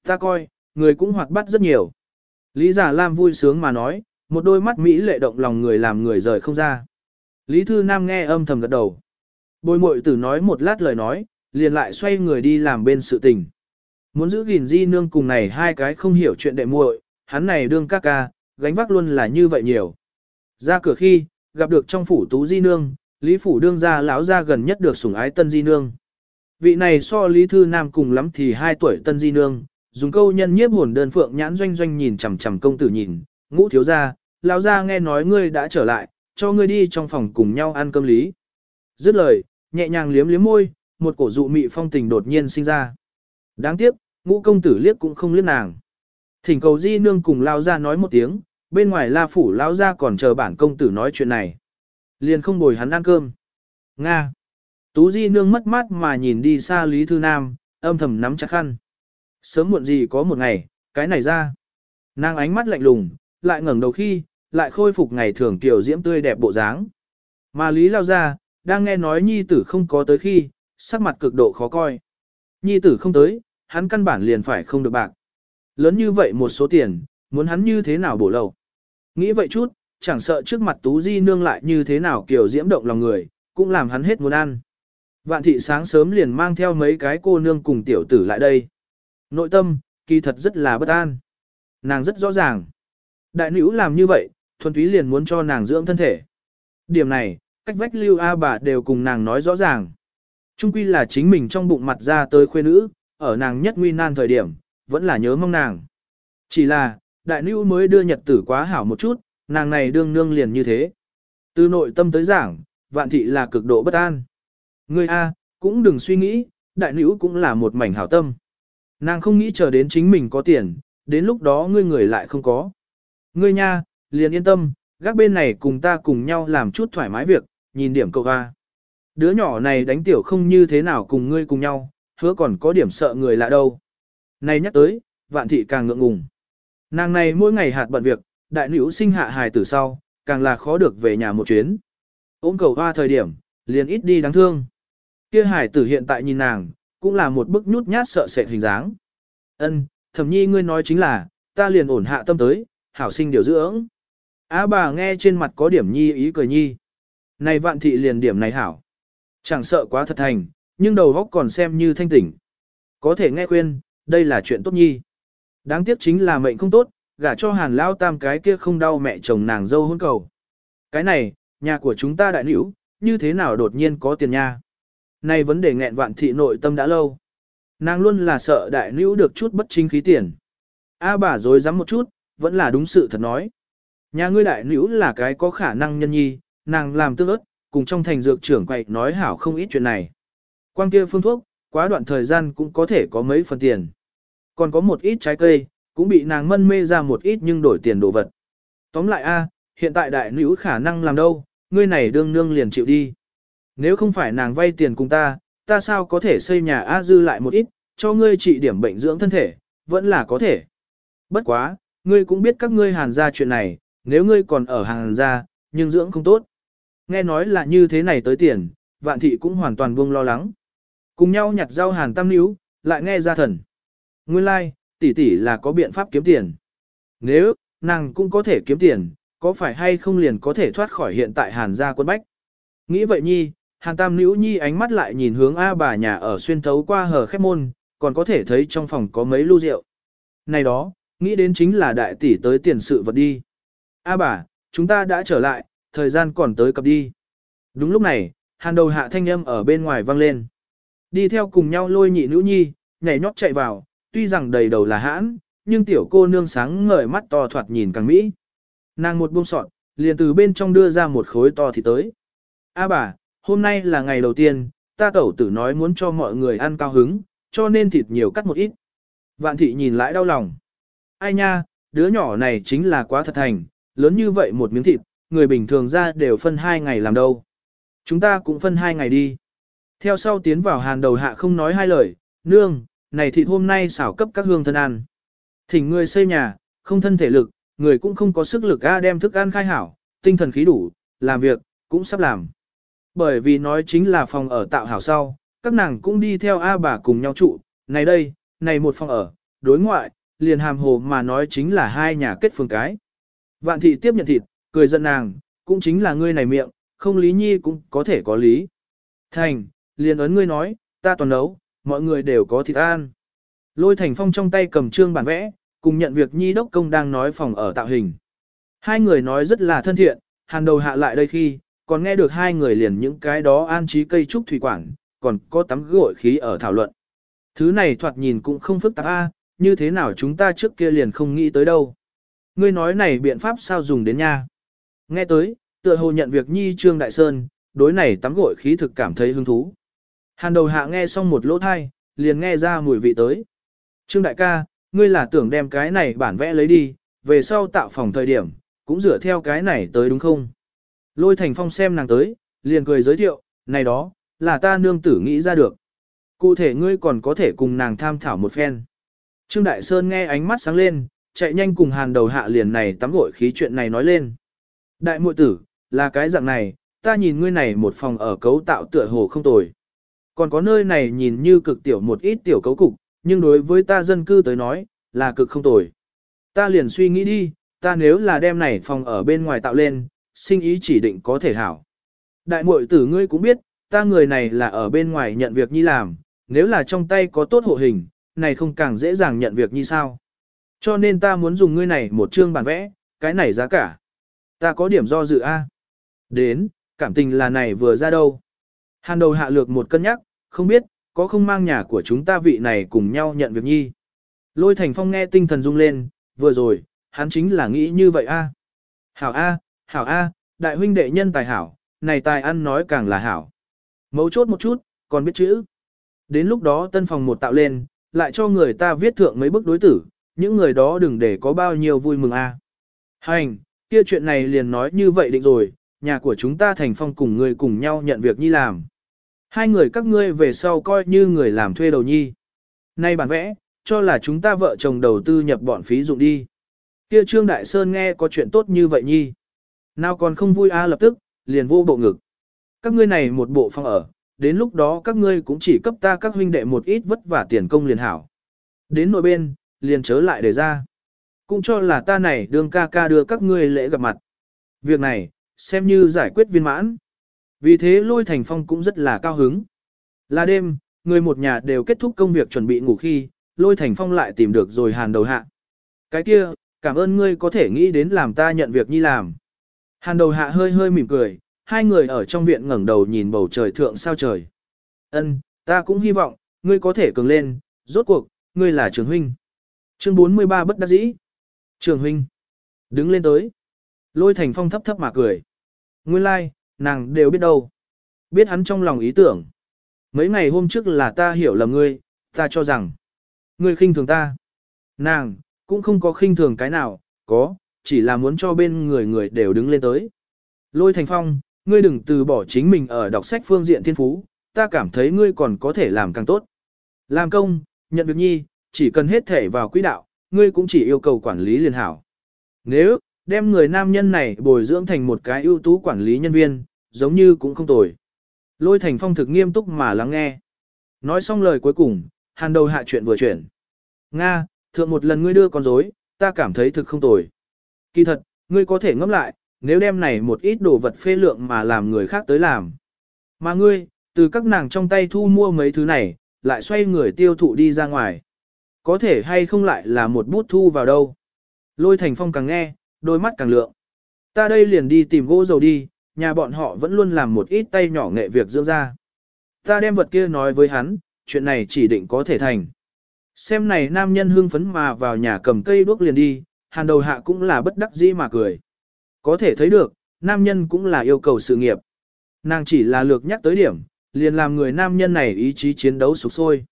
Ta coi, người cũng hoạt bát rất nhiều. Lý Giả Lam vui sướng mà nói, một đôi mắt Mỹ lệ động lòng người làm người rời không ra. Lý Thư Nam nghe âm thầm gật đầu. Bồi mội tử nói một lát lời nói, liền lại xoay người đi làm bên sự tình. Muốn giữ gìn di nương cùng này hai cái không hiểu chuyện đệ muội, hắn này đương ca ca, gánh vác luôn là như vậy nhiều. Ra cửa khi, gặp được trong phủ tú di nương, Lý phủ đương gia lão gia gần nhất được sủng ái tân di nương. Vị này so Lý Thư Nam cùng lắm thì hai tuổi tân di nương, dùng câu nhân nhiếp hồn đơn phượng nhãn doanh doanh nhìn chằm chằm công tử nhìn, ngũ thiếu gia, lão gia nghe nói ngươi đã trở lại, cho ngươi đi trong phòng cùng nhau ăn cơm lý. Dứt lời, nhẹ nhàng liếm liếm môi, một cổ dụ mị phong tình đột nhiên sinh ra. Đáng tiếc, ngũ công tử liếc cũng không liếc nàng. Thỉnh cầu di nương cùng lao ra nói một tiếng, bên ngoài la phủ lao ra còn chờ bản công tử nói chuyện này. Liền không bồi hắn ăn cơm. Nga. Tú di nương mất mát mà nhìn đi xa Lý Thư Nam, âm thầm nắm chặt khăn. Sớm muộn gì có một ngày, cái này ra. Nàng ánh mắt lạnh lùng, lại ngẩng đầu khi, lại khôi phục ngày thường tiểu diễm tươi đẹp bộ dáng. Mà Lý lao ra, đang nghe nói nhi tử không có tới khi, sắc mặt cực độ khó coi. Nhi tử không tới, hắn căn bản liền phải không được bạc. Lớn như vậy một số tiền, muốn hắn như thế nào bổ lầu. Nghĩ vậy chút, chẳng sợ trước mặt Tú Di nương lại như thế nào kiểu diễm động lòng người, cũng làm hắn hết muốn ăn. Vạn thị sáng sớm liền mang theo mấy cái cô nương cùng tiểu tử lại đây. Nội tâm, kỳ thật rất là bất an. Nàng rất rõ ràng. Đại nữ làm như vậy, thuần túy liền muốn cho nàng dưỡng thân thể. Điểm này, cách vách lưu A bà đều cùng nàng nói rõ ràng. Trung quy là chính mình trong bụng mặt ra tới khuê nữ, ở nàng nhất nguy nan thời điểm, vẫn là nhớ mong nàng. Chỉ là, đại nữ mới đưa nhật tử quá hảo một chút, nàng này đương nương liền như thế. Từ nội tâm tới giảng, vạn thị là cực độ bất an. Ngươi A, cũng đừng suy nghĩ, đại nữ cũng là một mảnh hảo tâm. Nàng không nghĩ chờ đến chính mình có tiền, đến lúc đó ngươi người lại không có. Ngươi nha, liền yên tâm, gác bên này cùng ta cùng nhau làm chút thoải mái việc, nhìn điểm cậu A. Đứa nhỏ này đánh tiểu không như thế nào cùng ngươi cùng nhau, hứa còn có điểm sợ người lạ đâu. nay nhắc tới, vạn thị càng ngượng ngùng. Nàng này mỗi ngày hạt bận việc, đại nữ sinh hạ hài tử sau, càng là khó được về nhà một chuyến. Ôm cầu hoa thời điểm, liền ít đi đáng thương. Kia hài tử hiện tại nhìn nàng, cũng là một bức nhút nhát sợ sệt hình dáng. Ân, thẩm nhi ngươi nói chính là, ta liền ổn hạ tâm tới, hảo sinh điều dưỡng. Á bà nghe trên mặt có điểm nhi ý cười nhi. Này vạn thị liền điểm này hảo. Chẳng sợ quá thật thành, nhưng đầu óc còn xem như thanh tỉnh. Có thể nghe khuyên, đây là chuyện tốt nhi. Đáng tiếc chính là mệnh không tốt, gả cho hàn lao tam cái kia không đau mẹ chồng nàng dâu hôn cầu. Cái này, nhà của chúng ta đại nữ, như thế nào đột nhiên có tiền nha. Này vấn đề nghẹn vạn thị nội tâm đã lâu. Nàng luôn là sợ đại nữ được chút bất chính khí tiền. A bà dối dám một chút, vẫn là đúng sự thật nói. Nhà ngươi đại nữ là cái có khả năng nhân nhi, nàng làm tương ớt, cùng trong thành dược trưởng quậy nói hảo không ít chuyện này. Quang kia phương thuốc, quá đoạn thời gian cũng có thể có mấy phần tiền. Còn có một ít trái cây, cũng bị nàng mân mê ra một ít nhưng đổi tiền đồ vật. Tóm lại a, hiện tại đại nữ khả năng làm đâu, ngươi này đương nương liền chịu đi. Nếu không phải nàng vay tiền cùng ta, ta sao có thể xây nhà A dư lại một ít, cho ngươi trị điểm bệnh dưỡng thân thể, vẫn là có thể. Bất quá, ngươi cũng biết các ngươi hàn ra chuyện này, nếu ngươi còn ở hàn ra, nhưng dưỡng không tốt. Nghe nói là như thế này tới tiền, vạn thị cũng hoàn toàn buông lo lắng. Cùng nhau nhặt rau hàn tam níu, lại nghe ra thần. Nguyên lai, like, tỷ tỷ là có biện pháp kiếm tiền. Nếu, nàng cũng có thể kiếm tiền, có phải hay không liền có thể thoát khỏi hiện tại hàn gia quân bách. Nghĩ vậy nhi, hàn tam níu nhi ánh mắt lại nhìn hướng A bà nhà ở xuyên thấu qua hờ khép môn, còn có thể thấy trong phòng có mấy lưu rượu. Này đó, nghĩ đến chính là đại tỷ tới tiền sự vật đi. A bà, chúng ta đã trở lại, thời gian còn tới cập đi. Đúng lúc này, hàn đầu hạ thanh âm ở bên ngoài vang lên. Đi theo cùng nhau lôi nhị nữ nhi, nhảy nhót chạy vào, tuy rằng đầy đầu là hãn, nhưng tiểu cô nương sáng ngời mắt to thoạt nhìn càng mỹ. Nàng một buông sọt liền từ bên trong đưa ra một khối to thì tới. A bà, hôm nay là ngày đầu tiên, ta tẩu tử nói muốn cho mọi người ăn cao hứng, cho nên thịt nhiều cắt một ít. Vạn thị nhìn lại đau lòng. Ai nha, đứa nhỏ này chính là quá thật thành, lớn như vậy một miếng thịt, người bình thường ra đều phân hai ngày làm đâu. Chúng ta cũng phân hai ngày đi. Theo sau tiến vào hàn đầu hạ không nói hai lời, nương, này thịt hôm nay xảo cấp các hương thân ăn. Thỉnh người xây nhà, không thân thể lực, người cũng không có sức lực a đem thức ăn khai hảo, tinh thần khí đủ, làm việc, cũng sắp làm. Bởi vì nói chính là phòng ở tạo hảo sau, các nàng cũng đi theo A bà cùng nhau trụ, này đây, này một phòng ở, đối ngoại, liền hàm hồ mà nói chính là hai nhà kết phương cái. Vạn thị tiếp nhận thịt, cười giận nàng, cũng chính là ngươi này miệng, không lý nhi cũng có thể có lý. Thành, liền ấn ngươi nói, ta toàn nấu, mọi người đều có thịt ăn. Lôi thành phong trong tay cầm trương bản vẽ, cùng nhận việc nhi đốc công đang nói phòng ở tạo hình. Hai người nói rất là thân thiện, hàn đầu hạ lại đây khi, còn nghe được hai người liền những cái đó an trí cây trúc thủy quản, còn có tắm gội khí ở thảo luận. Thứ này thoạt nhìn cũng không phức tạp a, như thế nào chúng ta trước kia liền không nghĩ tới đâu. Ngươi nói này biện pháp sao dùng đến nha. Nghe tới, tựa hồ nhận việc nhi Trương Đại Sơn, đối này tắm gội khí thực cảm thấy hứng thú. Hàn đầu hạ nghe xong một lỗ thai, liền nghe ra mùi vị tới. Trương Đại ca, ngươi là tưởng đem cái này bản vẽ lấy đi, về sau tạo phòng thời điểm, cũng dựa theo cái này tới đúng không? Lôi Thành Phong xem nàng tới, liền cười giới thiệu, này đó, là ta nương tử nghĩ ra được. Cụ thể ngươi còn có thể cùng nàng tham thảo một phen. Trương Đại Sơn nghe ánh mắt sáng lên, chạy nhanh cùng hàn đầu hạ liền này tắm gội khí chuyện này nói lên. Đại muội tử, là cái dạng này, ta nhìn ngươi này một phòng ở cấu tạo tựa hồ không tồi. Còn có nơi này nhìn như cực tiểu một ít tiểu cấu cục, nhưng đối với ta dân cư tới nói, là cực không tồi. Ta liền suy nghĩ đi, ta nếu là đem này phòng ở bên ngoài tạo lên, sinh ý chỉ định có thể hảo. Đại muội tử ngươi cũng biết, ta người này là ở bên ngoài nhận việc nhi làm, nếu là trong tay có tốt hộ hình, này không càng dễ dàng nhận việc như sao. Cho nên ta muốn dùng ngươi này một chương bản vẽ, cái này giá cả. Ta có điểm do dự A. Đến, cảm tình là này vừa ra đâu. Hàn đầu hạ lược một cân nhắc, không biết, có không mang nhà của chúng ta vị này cùng nhau nhận việc nhi. Lôi thành phong nghe tinh thần rung lên, vừa rồi, hắn chính là nghĩ như vậy a. Hảo a, hảo a, đại huynh đệ nhân tài hảo, này tài ăn nói càng là hảo. Mấu chốt một chút, còn biết chữ. Đến lúc đó tân phòng một tạo lên, lại cho người ta viết thượng mấy bức đối tử, những người đó đừng để có bao nhiêu vui mừng a. Hành, kia chuyện này liền nói như vậy định rồi, nhà của chúng ta thành phong cùng người cùng nhau nhận việc nhi làm. Hai người các ngươi về sau coi như người làm thuê đầu nhi. Nay bản vẽ, cho là chúng ta vợ chồng đầu tư nhập bọn phí dụng đi. Kia Trương Đại Sơn nghe có chuyện tốt như vậy nhi. Nào còn không vui a à lập tức, liền vô bộ ngực. Các ngươi này một bộ phòng ở, đến lúc đó các ngươi cũng chỉ cấp ta các huynh đệ một ít vất vả tiền công liền hảo. Đến nội bên, liền chớ lại để ra. Cũng cho là ta này đương ca ca đưa các ngươi lễ gặp mặt. Việc này, xem như giải quyết viên mãn. Vì thế lôi thành phong cũng rất là cao hứng. Là đêm, người một nhà đều kết thúc công việc chuẩn bị ngủ khi, lôi thành phong lại tìm được rồi hàn đầu hạ. Cái kia, cảm ơn ngươi có thể nghĩ đến làm ta nhận việc nhi làm. Hàn đầu hạ hơi hơi mỉm cười, hai người ở trong viện ngẩng đầu nhìn bầu trời thượng sao trời. Ân, ta cũng hy vọng, ngươi có thể cường lên, rốt cuộc, ngươi là trường huynh. Chương 43 bất đắc dĩ. Trường huynh. Đứng lên tới. Lôi thành phong thấp thấp mà cười. Nguyên lai, like, nàng đều biết đâu. Biết hắn trong lòng ý tưởng. Mấy ngày hôm trước là ta hiểu lầm ngươi, ta cho rằng. Ngươi khinh thường ta. Nàng, cũng không có khinh thường cái nào, có, chỉ là muốn cho bên người người đều đứng lên tới. Lôi Thành Phong, ngươi đừng từ bỏ chính mình ở đọc sách phương diện thiên phú, ta cảm thấy ngươi còn có thể làm càng tốt. Làm công, nhận việc nhi, chỉ cần hết thể vào quỹ đạo, ngươi cũng chỉ yêu cầu quản lý liền hảo. Nếu, đem người nam nhân này bồi dưỡng thành một cái ưu tú quản lý nhân viên, giống như cũng không tồi. Lôi Thành Phong thực nghiêm túc mà lắng nghe. Nói xong lời cuối cùng, hàn đầu hạ chuyện vừa chuyển. Nga, thượng một lần ngươi đưa con dối, ta cảm thấy thực không tồi. Kỳ thật, ngươi có thể ngẫm lại, nếu đem này một ít đồ vật phê lượng mà làm người khác tới làm. Mà ngươi, từ các nàng trong tay thu mua mấy thứ này, lại xoay người tiêu thụ đi ra ngoài. Có thể hay không lại là một bút thu vào đâu. Lôi thành phong càng nghe, đôi mắt càng lượng. Ta đây liền đi tìm gỗ dầu đi, nhà bọn họ vẫn luôn làm một ít tay nhỏ nghệ việc dưỡng ra. Ta đem vật kia nói với hắn, chuyện này chỉ định có thể thành. Xem này nam nhân hưng phấn mà vào nhà cầm cây đuốc liền đi, hàn đầu hạ cũng là bất đắc dĩ mà cười. Có thể thấy được, nam nhân cũng là yêu cầu sự nghiệp. Nàng chỉ là lược nhắc tới điểm, liền làm người nam nhân này ý chí chiến đấu sục sôi.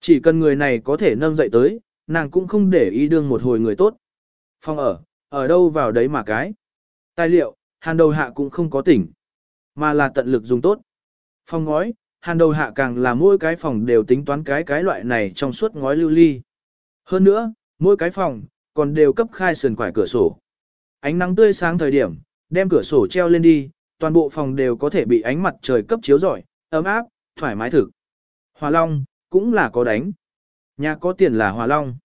Chỉ cần người này có thể nâng dậy tới, nàng cũng không để ý đương một hồi người tốt. Phong ở, ở đâu vào đấy mà cái. Tài liệu, hàn đầu hạ cũng không có tỉnh, mà là tận lực dùng tốt. Phong ngói, hàn đầu hạ càng là mỗi cái phòng đều tính toán cái cái loại này trong suốt ngói lưu ly. Hơn nữa, mỗi cái phòng, còn đều cấp khai sườn quải cửa sổ. Ánh nắng tươi sáng thời điểm, đem cửa sổ treo lên đi, toàn bộ phòng đều có thể bị ánh mặt trời cấp chiếu rọi, ấm áp, thoải mái thực. Hòa Long, cũng là có đánh. Nhà có tiền là Hòa Long.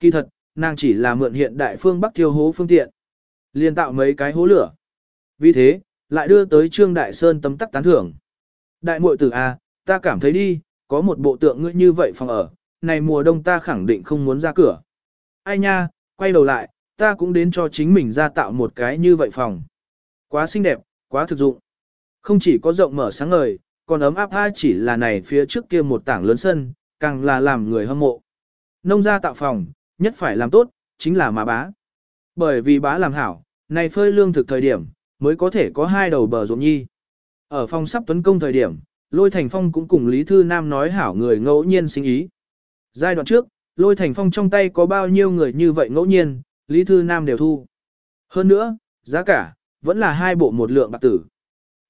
Kỳ thật, nàng chỉ là mượn hiện đại phương Bắc thiêu hố phương tiện. liền tạo mấy cái hố lửa. Vì thế, lại đưa tới Trương Đại Sơn tấm tắc tán thưởng. Đại muội tử A, ta cảm thấy đi, có một bộ tượng ngươi như vậy phòng ở, này mùa đông ta khẳng định không muốn ra cửa. Ai nha, quay đầu lại, ta cũng đến cho chính mình ra tạo một cái như vậy phòng. Quá xinh đẹp, quá thực dụng. Không chỉ có rộng mở sáng ngời, còn ấm áp hai chỉ là này phía trước kia một tảng lớn sân, càng là làm người hâm mộ. Nông gia tạo phòng, nhất phải làm tốt, chính là mà bá. Bởi vì bá làm hảo, này phơi lương thực thời điểm, mới có thể có hai đầu bờ ruộng nhi. Ở phòng sắp tuấn công thời điểm, Lôi Thành Phong cũng cùng Lý Thư Nam nói hảo người ngẫu nhiên sinh ý. Giai đoạn trước, Lôi Thành Phong trong tay có bao nhiêu người như vậy ngẫu nhiên, Lý Thư Nam đều thu. Hơn nữa, giá cả, vẫn là hai bộ một lượng bạc tử.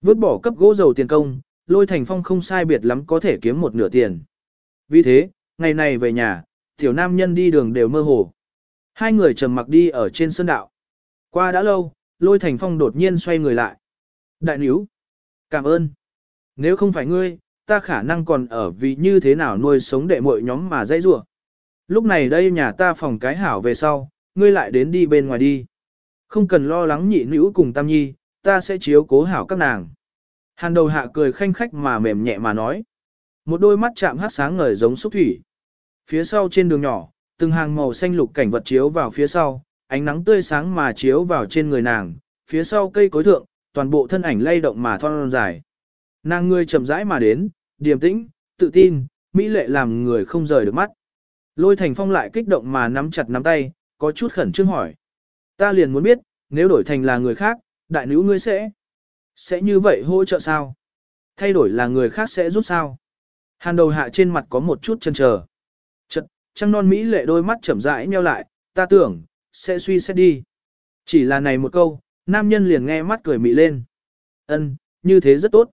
Vứt bỏ cấp gỗ dầu tiền công, Lôi Thành Phong không sai biệt lắm có thể kiếm một nửa tiền. Vì thế, ngày này về nhà, tiểu nam nhân đi đường đều mơ hồ. Hai người trầm mặc đi ở trên sơn đạo. Qua đã lâu, Lôi Thành Phong đột nhiên xoay người lại. Đại níu. Cảm ơn. Nếu không phải ngươi, ta khả năng còn ở vì như thế nào nuôi sống đệ muội nhóm mà dãy rủa. Lúc này đây nhà ta phòng cái hảo về sau, ngươi lại đến đi bên ngoài đi. Không cần lo lắng nhị nữ cùng tam nhi, ta sẽ chiếu cố hảo các nàng. Hàn đầu hạ cười khanh khách mà mềm nhẹ mà nói. Một đôi mắt chạm hát sáng ngời giống xúc thủy. Phía sau trên đường nhỏ, từng hàng màu xanh lục cảnh vật chiếu vào phía sau, ánh nắng tươi sáng mà chiếu vào trên người nàng, phía sau cây cối thượng, toàn bộ thân ảnh lay động mà thon dài. Nàng người chậm rãi mà đến, điềm tĩnh, tự tin, mỹ lệ làm người không rời được mắt. Lôi thành phong lại kích động mà nắm chặt nắm tay, có chút khẩn trương hỏi. Ta liền muốn biết, nếu đổi thành là người khác, đại nữ ngươi sẽ, sẽ như vậy hỗ trợ sao? Thay đổi là người khác sẽ giúp sao? Hàn đầu hạ trên mặt có một chút chân chờ. Trăng non Mỹ lệ đôi mắt chậm rãi nheo lại, ta tưởng, sẽ suy xét đi. Chỉ là này một câu, nam nhân liền nghe mắt cười mị lên. Ân, như thế rất tốt.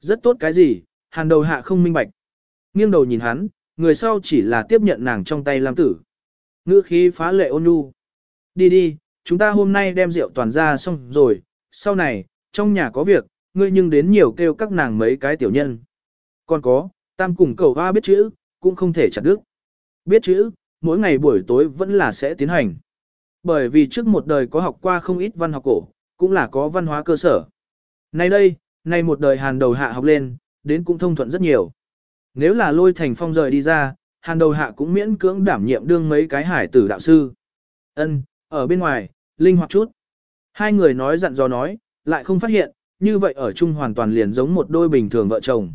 Rất tốt cái gì, hàn đầu hạ không minh bạch. Nghiêng đầu nhìn hắn, người sau chỉ là tiếp nhận nàng trong tay Lam tử. Ngữ khí phá lệ ôn nhu. Đi đi, chúng ta hôm nay đem rượu toàn ra xong rồi, sau này, trong nhà có việc, ngươi nhưng đến nhiều kêu các nàng mấy cái tiểu nhân. Còn có, tam cùng cầu hoa biết chữ, cũng không thể chặt đứt. Biết chữ, mỗi ngày buổi tối vẫn là sẽ tiến hành. Bởi vì trước một đời có học qua không ít văn học cổ, cũng là có văn hóa cơ sở. Nay đây, nay một đời hàn đầu hạ học lên, đến cũng thông thuận rất nhiều. Nếu là lôi thành phong rời đi ra, hàn đầu hạ cũng miễn cưỡng đảm nhiệm đương mấy cái hải tử đạo sư. Ân, ở bên ngoài, linh hoạt chút. Hai người nói dặn dò nói, lại không phát hiện, như vậy ở chung hoàn toàn liền giống một đôi bình thường vợ chồng.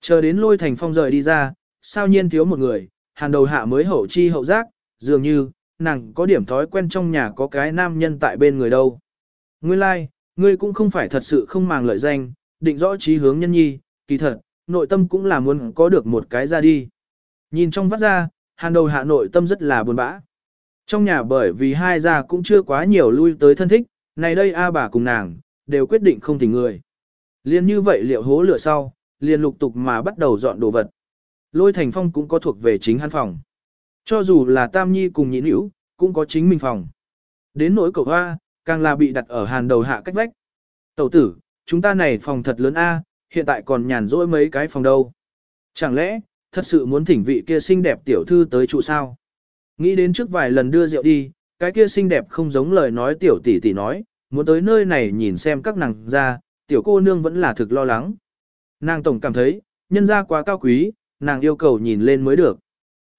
Chờ đến lôi thành phong rời đi ra, sao nhiên thiếu một người, hàn đầu hạ mới hậu chi hậu giác, dường như, nàng có điểm thói quen trong nhà có cái nam nhân tại bên người đâu. Nguyên lai, like, ngươi cũng không phải thật sự không màng lợi danh, định rõ trí hướng nhân nhi, kỳ thật, nội tâm cũng là muốn có được một cái ra đi. Nhìn trong vắt ra, hàn đầu hạ nội tâm rất là buồn bã. Trong nhà bởi vì hai gia cũng chưa quá nhiều lui tới thân thích, này đây A bà cùng nàng, đều quyết định không thỉnh người. Liên như vậy liệu hố lửa sau, liền lục tục mà bắt đầu dọn đồ vật. Lôi thành phong cũng có thuộc về chính hắn phòng. Cho dù là Tam Nhi cùng nhị nữ, cũng có chính mình phòng. Đến nỗi cậu hoa, càng là bị đặt ở hàn đầu hạ cách vách. Tẩu tử, chúng ta này phòng thật lớn A, hiện tại còn nhàn rỗi mấy cái phòng đâu. Chẳng lẽ, thật sự muốn thỉnh vị kia xinh đẹp tiểu thư tới trụ sao? Nghĩ đến trước vài lần đưa rượu đi, cái kia xinh đẹp không giống lời nói tiểu tỷ tỷ nói, muốn tới nơi này nhìn xem các nàng ra, tiểu cô nương vẫn là thực lo lắng. Nàng tổng cảm thấy, nhân gia quá cao quý, nàng yêu cầu nhìn lên mới được.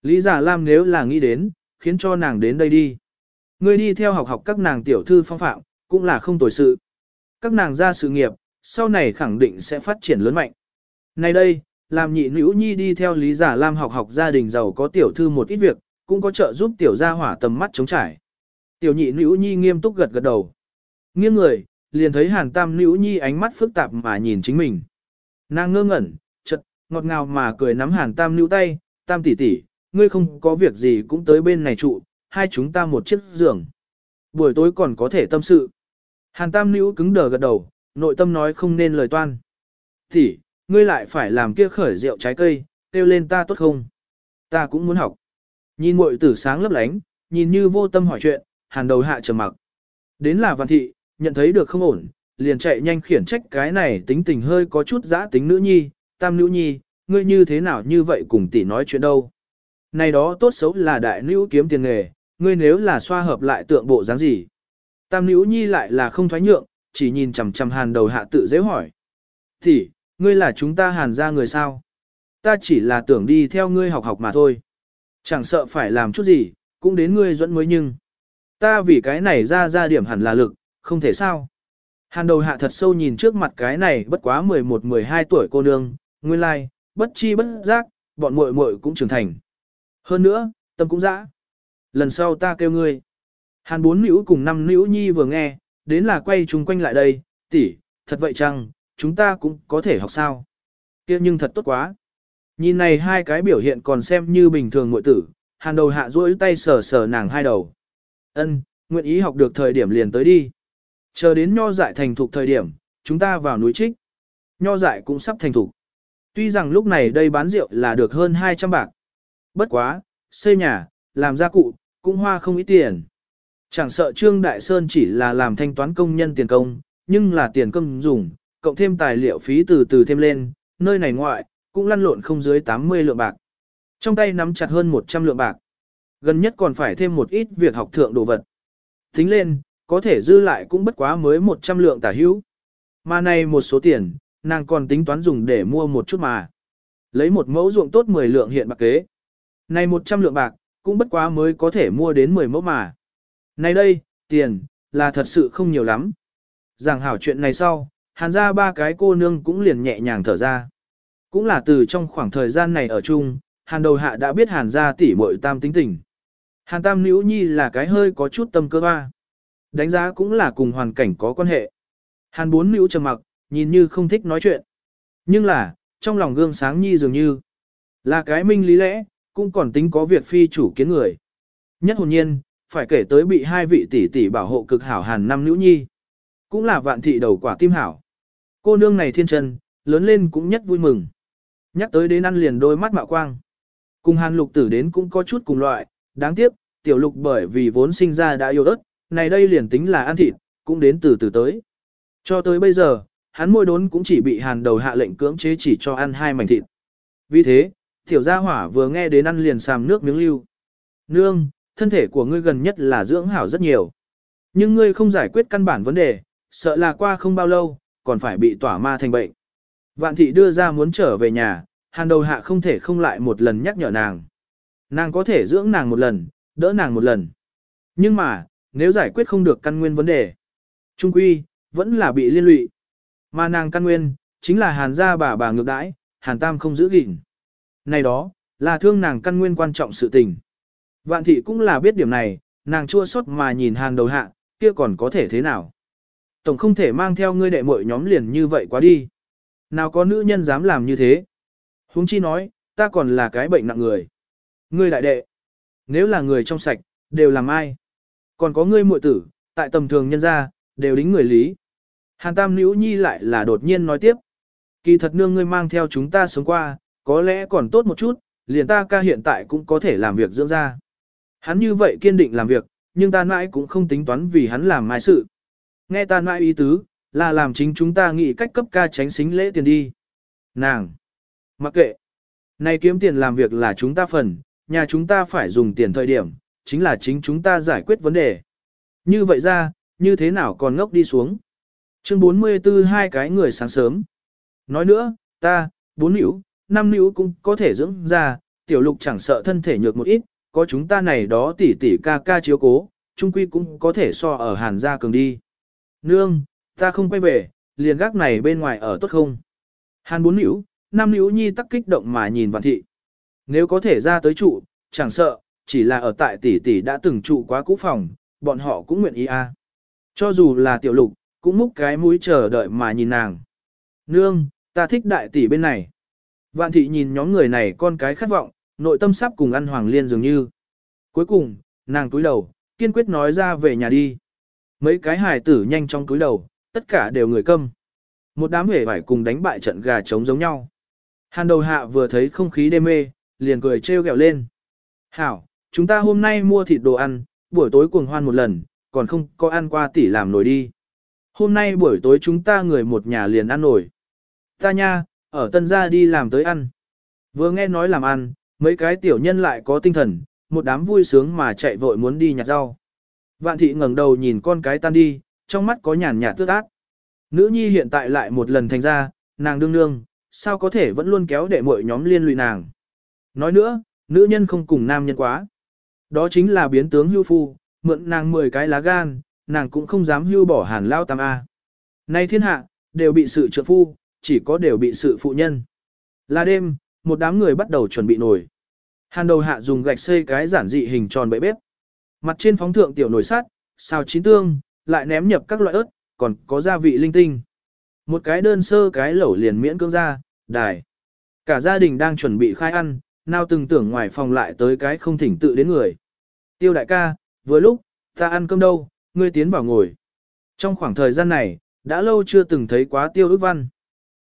Lý giả Lam nếu là nghĩ đến, khiến cho nàng đến đây đi. Ngươi đi theo học học các nàng tiểu thư phong phạm, cũng là không tồi sự. Các nàng ra sự nghiệp, sau này khẳng định sẽ phát triển lớn mạnh. Nay đây, làm nhị nữ nhi đi theo Lý Giả Lam học học gia đình giàu có tiểu thư một ít việc, cũng có trợ giúp tiểu gia hỏa tầm mắt chống trải. Tiểu nhị nữ nhi nghiêm túc gật gật đầu. Nghiêng người, liền thấy hàn tam nữ nhi ánh mắt phức tạp mà nhìn chính mình. Nàng ngơ ngẩn, ngọt ngào mà cười nắm hàn tam nữ tay, tam tỷ tỷ, ngươi không có việc gì cũng tới bên này trụ, hai chúng ta một chiếc giường. Buổi tối còn có thể tâm sự. Hàn tam nữ cứng đờ gật đầu, nội tâm nói không nên lời toan. Tỷ, ngươi lại phải làm kia khởi rượu trái cây, kêu lên ta tốt không? Ta cũng muốn học. Nhìn muội tử sáng lấp lánh, nhìn như vô tâm hỏi chuyện, hàn đầu hạ trầm mặc. Đến là văn thị, nhận thấy được không ổn, liền chạy nhanh khiển trách cái này tính tình hơi có chút giã tính nữ nhi, tam nữ nhi, ngươi như thế nào như vậy cùng tỷ nói chuyện đâu. Này đó tốt xấu là đại nữ kiếm tiền nghề, ngươi nếu là xoa hợp lại tượng bộ dáng gì. Tam nữ nhi lại là không thoái nhượng, chỉ nhìn chằm chằm hàn đầu hạ tự dễ hỏi. Tỷ, ngươi là chúng ta hàn ra người sao? Ta chỉ là tưởng đi theo ngươi học học mà thôi. Chẳng sợ phải làm chút gì, cũng đến ngươi dẫn mới nhưng. Ta vì cái này ra ra điểm hẳn là lực, không thể sao. Hàn đầu hạ thật sâu nhìn trước mặt cái này bất quá 11-12 tuổi cô nương, nguyên lai, like, bất chi bất giác, bọn muội muội cũng trưởng thành. Hơn nữa, tâm cũng dã. Lần sau ta kêu ngươi. Hàn bốn nữ cùng năm nữ nhi vừa nghe, đến là quay chúng quanh lại đây, tỷ, thật vậy chăng, chúng ta cũng có thể học sao. kia nhưng thật tốt quá. Nhìn này hai cái biểu hiện còn xem như bình thường muội tử, hàn đầu hạ duỗi tay sờ sờ nàng hai đầu. Ân, nguyện ý học được thời điểm liền tới đi. Chờ đến nho dại thành thục thời điểm, chúng ta vào núi trích. Nho dại cũng sắp thành thục. Tuy rằng lúc này đây bán rượu là được hơn 200 bạc. Bất quá, xây nhà, làm gia cụ, cũng hoa không ít tiền. Chẳng sợ Trương Đại Sơn chỉ là làm thanh toán công nhân tiền công, nhưng là tiền công dùng, cộng thêm tài liệu phí từ từ thêm lên, nơi này ngoại, cũng lăn lộn không dưới 80 lượng bạc. Trong tay nắm chặt hơn 100 lượng bạc. Gần nhất còn phải thêm một ít việc học thượng đồ vật. Tính lên, có thể dư lại cũng bất quá mới 100 lượng tả hữu. Mà này một số tiền, nàng còn tính toán dùng để mua một chút mà. Lấy một mẫu ruộng tốt 10 lượng hiện bạc kế. Này 100 lượng bạc, cũng bất quá mới có thể mua đến 10 mẫu mà. Này đây, tiền, là thật sự không nhiều lắm. Giảng hảo chuyện này sau, hàn ra ba cái cô nương cũng liền nhẹ nhàng thở ra. Cũng là từ trong khoảng thời gian này ở chung, hàn đầu hạ đã biết hàn ra tỉ muội tam tính tình. Hàn tam nữ nhi là cái hơi có chút tâm cơ hoa. Đánh giá cũng là cùng hoàn cảnh có quan hệ. Hàn bốn nữ trầm mặc, nhìn như không thích nói chuyện. Nhưng là, trong lòng gương sáng nhi dường như, là cái minh lý lẽ, cũng còn tính có việc phi chủ kiến người. Nhất hồn nhiên, phải kể tới bị hai vị tỷ tỷ bảo hộ cực hảo hàn năm nữ nhi. Cũng là vạn thị đầu quả tim hảo. Cô nương này thiên chân, lớn lên cũng nhất vui mừng. Nhắc tới đến ăn liền đôi mắt mạo quang. Cùng hàn lục tử đến cũng có chút cùng loại, đáng tiếc, tiểu lục bởi vì vốn sinh ra đã yêu đất, này đây liền tính là ăn thịt, cũng đến từ từ tới. Cho tới bây giờ, hắn môi đốn cũng chỉ bị hàn đầu hạ lệnh cưỡng chế chỉ cho ăn hai mảnh thịt. Vì thế, tiểu gia hỏa vừa nghe đến ăn liền sàm nước miếng lưu. Nương, thân thể của ngươi gần nhất là dưỡng hảo rất nhiều. Nhưng ngươi không giải quyết căn bản vấn đề, sợ là qua không bao lâu, còn phải bị tỏa ma thành bệnh. Vạn thị đưa ra muốn trở về nhà, hàn đầu hạ không thể không lại một lần nhắc nhở nàng. Nàng có thể dưỡng nàng một lần, đỡ nàng một lần. Nhưng mà, nếu giải quyết không được căn nguyên vấn đề, trung quy, vẫn là bị liên lụy. Mà nàng căn nguyên, chính là hàn gia bà bà ngược đãi, hàn tam không giữ gìn. Này đó, là thương nàng căn nguyên quan trọng sự tình. Vạn thị cũng là biết điểm này, nàng chua xót mà nhìn hàn đầu hạ, kia còn có thể thế nào. Tổng không thể mang theo ngươi đệ muội nhóm liền như vậy quá đi. Nào có nữ nhân dám làm như thế. Huống chi nói, ta còn là cái bệnh nặng người. Ngươi đại đệ. Nếu là người trong sạch, Đều làm ai? Còn có ngươi muội tử, tại tầm thường nhân gia, đều đính người lý. Hàn Tam Nữ Nhi lại là đột nhiên nói tiếp. Kỳ thật nương ngươi mang theo chúng ta sống qua, có lẽ còn tốt một chút, liền ta ca hiện tại cũng có thể làm việc dưỡng ra. Hắn như vậy kiên định làm việc, nhưng ta mãi cũng không tính toán vì hắn làm mai sự. Nghe ta mãi ý tứ, là làm chính chúng ta nghĩ cách cấp ca tránh xính lễ tiền đi. Nàng! Mặc kệ! Này kiếm tiền làm việc là chúng ta phần, nhà chúng ta phải dùng tiền thời điểm, chính là chính chúng ta giải quyết vấn đề. Như vậy ra, như thế nào còn ngốc đi xuống. Chương 44 hai cái người sáng sớm. Nói nữa, ta, bốn nữ, năm nữ cũng có thể dưỡng ra, tiểu lục chẳng sợ thân thể nhược một ít, có chúng ta này đó tỷ tỷ ca ca chiếu cố, trung quy cũng có thể so ở hàn gia cường đi. Nương, ta không quay về, liền gác này bên ngoài ở tốt không? Hàn bốn nữ, năm nữ nhi tắc kích động mà nhìn vạn thị. Nếu có thể ra tới trụ, chẳng sợ, chỉ là ở tại tỷ tỷ đã từng trụ quá cũ phòng, bọn họ cũng nguyện ý a. Cho dù là tiểu lục, cũng múc cái mũi chờ đợi mà nhìn nàng. Nương, ta thích đại tỷ bên này. Vạn thị nhìn nhóm người này con cái khát vọng, nội tâm sắp cùng ăn hoàng liên dường như. Cuối cùng, nàng túi đầu, kiên quyết nói ra về nhà đi. Mấy cái hài tử nhanh trong túi đầu, tất cả đều người câm. Một đám hề phải cùng đánh bại trận gà trống giống nhau. Hàn đầu hạ vừa thấy không khí đê mê, liền cười trêu ghẹo lên. Hảo, chúng ta hôm nay mua thịt đồ ăn, buổi tối cuồng hoan một lần, còn không có ăn qua tỷ làm nổi đi. Hôm nay buổi tối chúng ta người một nhà liền ăn nổi. Ta nha, ở tân gia đi làm tới ăn. Vừa nghe nói làm ăn, mấy cái tiểu nhân lại có tinh thần, một đám vui sướng mà chạy vội muốn đi nhặt rau. Vạn thị ngẩng đầu nhìn con cái tan đi, trong mắt có nhàn nhạt tước ác. Nữ nhi hiện tại lại một lần thành ra, nàng đương nương, sao có thể vẫn luôn kéo đệ mọi nhóm liên lụy nàng. Nói nữa, nữ nhân không cùng nam nhân quá. Đó chính là biến tướng hưu phu, mượn nàng 10 cái lá gan, nàng cũng không dám hưu bỏ hàn lao tam A. Nay thiên hạ, đều bị sự trợ phu, chỉ có đều bị sự phụ nhân. Là đêm, một đám người bắt đầu chuẩn bị nồi. Hàn đầu hạ dùng gạch xây cái giản dị hình tròn bậy bếp. Mặt trên phóng thượng tiểu nồi sắt, xào chín tương, lại ném nhập các loại ớt, còn có gia vị linh tinh. Một cái đơn sơ cái lẩu liền miễn cưỡng ra, đài. Cả gia đình đang chuẩn bị khai ăn, nào từng tưởng ngoài phòng lại tới cái không thỉnh tự đến người. Tiêu đại ca, vừa lúc, ta ăn cơm đâu, ngươi tiến vào ngồi. Trong khoảng thời gian này, đã lâu chưa từng thấy quá tiêu ước văn.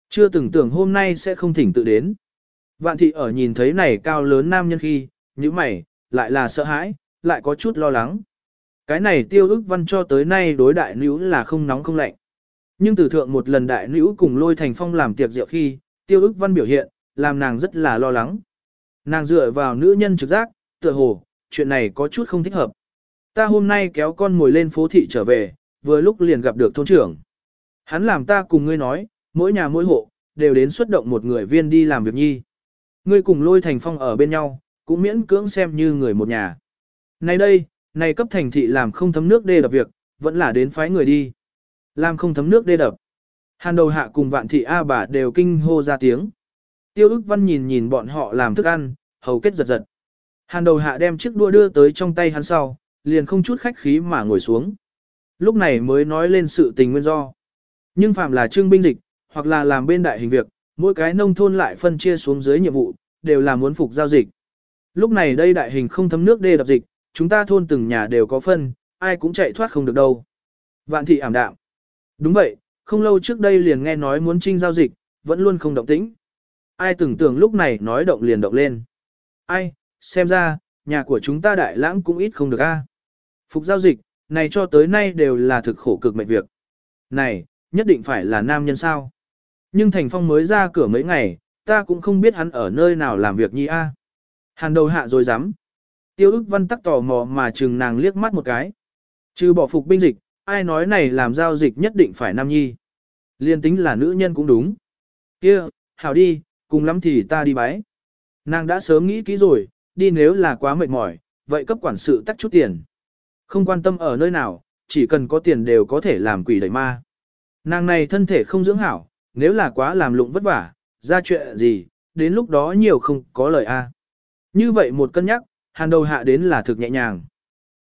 Chưa từng tưởng hôm nay sẽ không thỉnh tự đến. Vạn thị ở nhìn thấy này cao lớn nam nhân khi, như mày, lại là sợ hãi, lại có chút lo lắng. Cái này tiêu ước văn cho tới nay đối đại nữ là không nóng không lạnh. Nhưng từ thượng một lần đại nữ cùng lôi thành phong làm tiệc rượu khi, tiêu ước văn biểu hiện, làm nàng rất là lo lắng. Nàng dựa vào nữ nhân trực giác, tựa hồ, chuyện này có chút không thích hợp. Ta hôm nay kéo con ngồi lên phố thị trở về, vừa lúc liền gặp được thôn trưởng. Hắn làm ta cùng ngươi nói, mỗi nhà mỗi hộ, đều đến xuất động một người viên đi làm việc nhi. Ngươi cùng lôi thành phong ở bên nhau, cũng miễn cưỡng xem như người một nhà. Này đây, này cấp thành thị làm không thấm nước đê đập việc, vẫn là đến phái người đi. Làm không thấm nước đê đập. Hàn đầu hạ cùng vạn thị A bà đều kinh hô ra tiếng. Tiêu ức văn nhìn nhìn bọn họ làm thức ăn, hầu kết giật giật. Hàn đầu hạ đem chiếc đua đưa tới trong tay hắn sau, liền không chút khách khí mà ngồi xuống. Lúc này mới nói lên sự tình nguyên do. Nhưng phạm là trương binh dịch, hoặc là làm bên đại hình việc, mỗi cái nông thôn lại phân chia xuống dưới nhiệm vụ, đều là muốn phục giao dịch. Lúc này đây đại hình không thấm nước đê đập dịch, chúng ta thôn từng nhà đều có phân, ai cũng chạy thoát không được đâu. Vạn thị ảm đạm. Đúng vậy, không lâu trước đây liền nghe nói muốn trinh giao dịch, vẫn luôn không động tĩnh. Ai tưởng tưởng lúc này nói động liền động lên. Ai, xem ra, nhà của chúng ta đại lãng cũng ít không được a. Phục giao dịch, này cho tới nay đều là thực khổ cực mệnh việc. Này, nhất định phải là nam nhân sao. Nhưng Thành Phong mới ra cửa mấy ngày, ta cũng không biết hắn ở nơi nào làm việc nhi a. Hàn đầu hạ rồi dám. Tiêu ức văn tắc tò mò mà chừng nàng liếc mắt một cái. Trừ bỏ phục binh dịch, ai nói này làm giao dịch nhất định phải nam nhi. Liên tính là nữ nhân cũng đúng. kia hảo đi, cùng lắm thì ta đi bái. Nàng đã sớm nghĩ kỹ rồi, đi nếu là quá mệt mỏi, vậy cấp quản sự tắt chút tiền. Không quan tâm ở nơi nào, chỉ cần có tiền đều có thể làm quỷ đẩy ma. Nàng này thân thể không dưỡng hảo, nếu là quá làm lụng vất vả, ra chuyện gì, đến lúc đó nhiều không có lời a. Như vậy một cân nhắc, hàn đầu hạ đến là thực nhẹ nhàng.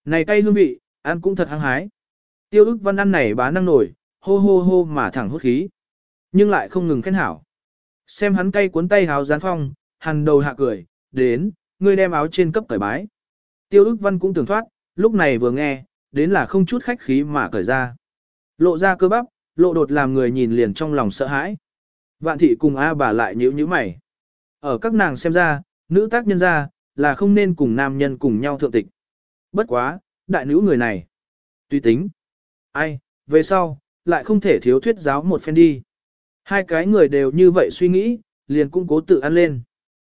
Này cay hương vị, ăn cũng thật hăng hái. Tiêu ức văn ăn này bá năng nổi, hô hô hô mà thẳng hút khí. Nhưng lại không ngừng khen hảo. Xem hắn cay cuốn tay háo gián phong, hàn đầu hạ cười, đến, ngươi đem áo trên cấp cởi bái. Tiêu ức văn cũng tưởng thoát, lúc này vừa nghe, đến là không chút khách khí mà cởi ra. Lộ ra cơ bắp, lộ đột làm người nhìn liền trong lòng sợ hãi. Vạn thị cùng A bà lại nhíu nhíu mày. Ở các nàng xem ra, nữ tác nhân ra, là không nên cùng nam nhân cùng nhau thượng tịch. Bất quá, đại nữ người này. Tùy tính. Ai, về sau, lại không thể thiếu thuyết giáo một phen đi. Hai cái người đều như vậy suy nghĩ, liền cũng cố tự ăn lên.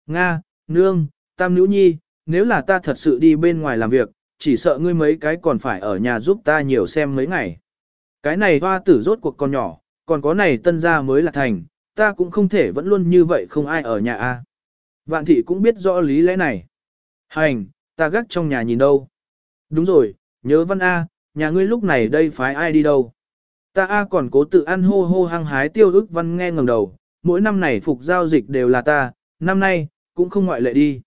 Nga, nương, tam nữ nhi, nếu là ta thật sự đi bên ngoài làm việc, chỉ sợ ngươi mấy cái còn phải ở nhà giúp ta nhiều xem mấy ngày. Cái này hoa tử rốt cuộc con nhỏ, còn có này tân gia mới là thành, ta cũng không thể vẫn luôn như vậy không ai ở nhà a. Vạn thị cũng biết rõ lý lẽ này. Hành, ta gác trong nhà nhìn đâu. Đúng rồi, nhớ văn A, nhà ngươi lúc này đây phái ai đi đâu. Ta A còn cố tự ăn hô hô hăng hái tiêu ức văn nghe ngẩng đầu, mỗi năm này phục giao dịch đều là ta, năm nay, cũng không ngoại lệ đi.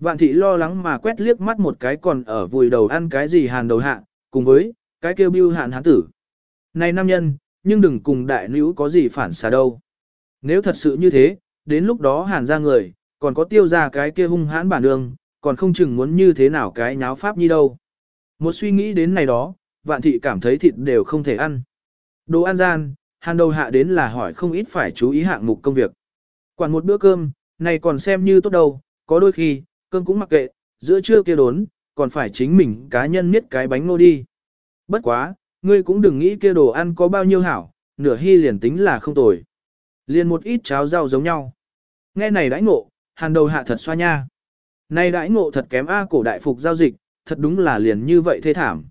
Vạn thị lo lắng mà quét liếc mắt một cái còn ở vùi đầu ăn cái gì hàn đầu hạ, cùng với, cái kêu bưu hạn hán tử. Này nam nhân, nhưng đừng cùng đại nữ có gì phản xà đâu. Nếu thật sự như thế, đến lúc đó hàn ra người, còn có tiêu ra cái kia hung hãn bản đường, còn không chừng muốn như thế nào cái nháo pháp như đâu. Một suy nghĩ đến này đó, vạn thị cảm thấy thịt đều không thể ăn. Đồ ăn gian, hàn đầu hạ đến là hỏi không ít phải chú ý hạng mục công việc. Quản một bữa cơm, này còn xem như tốt đâu, có đôi khi, cơm cũng mặc kệ, giữa trưa kia đốn, còn phải chính mình cá nhân niết cái bánh nô đi. Bất quá, ngươi cũng đừng nghĩ kia đồ ăn có bao nhiêu hảo, nửa hy liền tính là không tồi. Liền một ít cháo rau giống nhau. Nghe này đãi ngộ, hàn đầu hạ thật xoa nha. Này đãi ngộ thật kém A cổ đại phục giao dịch, thật đúng là liền như vậy thê thảm.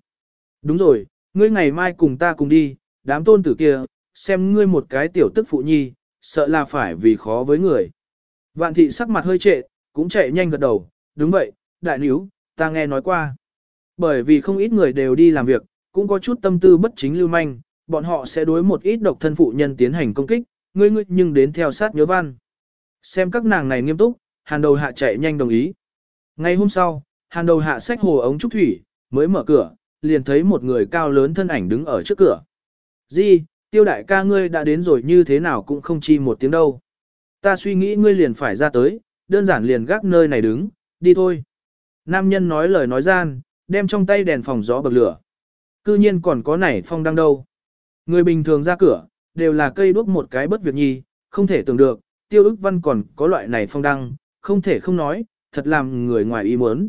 Đúng rồi, ngươi ngày mai cùng ta cùng đi, đám tôn tử kia, xem ngươi một cái tiểu tức phụ nhi, sợ là phải vì khó với người. Vạn thị sắc mặt hơi trệ, cũng chạy nhanh gật đầu, đúng vậy, đại níu, ta nghe nói qua. Bởi vì không ít người đều đi làm việc, cũng có chút tâm tư bất chính lưu manh, bọn họ sẽ đối một ít độc thân phụ nhân tiến hành công kích, ngươi ngươi nhưng đến theo sát nhớ văn. Xem các nàng này nghiêm túc, hàn đầu hạ chạy nhanh đồng ý. Ngày hôm sau, hàn đầu hạ xách hồ ống trúc thủy, mới mở cửa, liền thấy một người cao lớn thân ảnh đứng ở trước cửa. Di, tiêu đại ca ngươi đã đến rồi như thế nào cũng không chi một tiếng đâu. Ta suy nghĩ ngươi liền phải ra tới, đơn giản liền gác nơi này đứng, đi thôi. Nam nhân nói lời nói gian, đem trong tay đèn phòng gió bật lửa. Cư nhiên còn có nảy phong đang đâu. Người bình thường ra cửa, đều là cây đuốc một cái bất việc nhi, không thể tưởng được, tiêu ức văn còn có loại này phong đăng, không thể không nói, thật làm người ngoài ý muốn.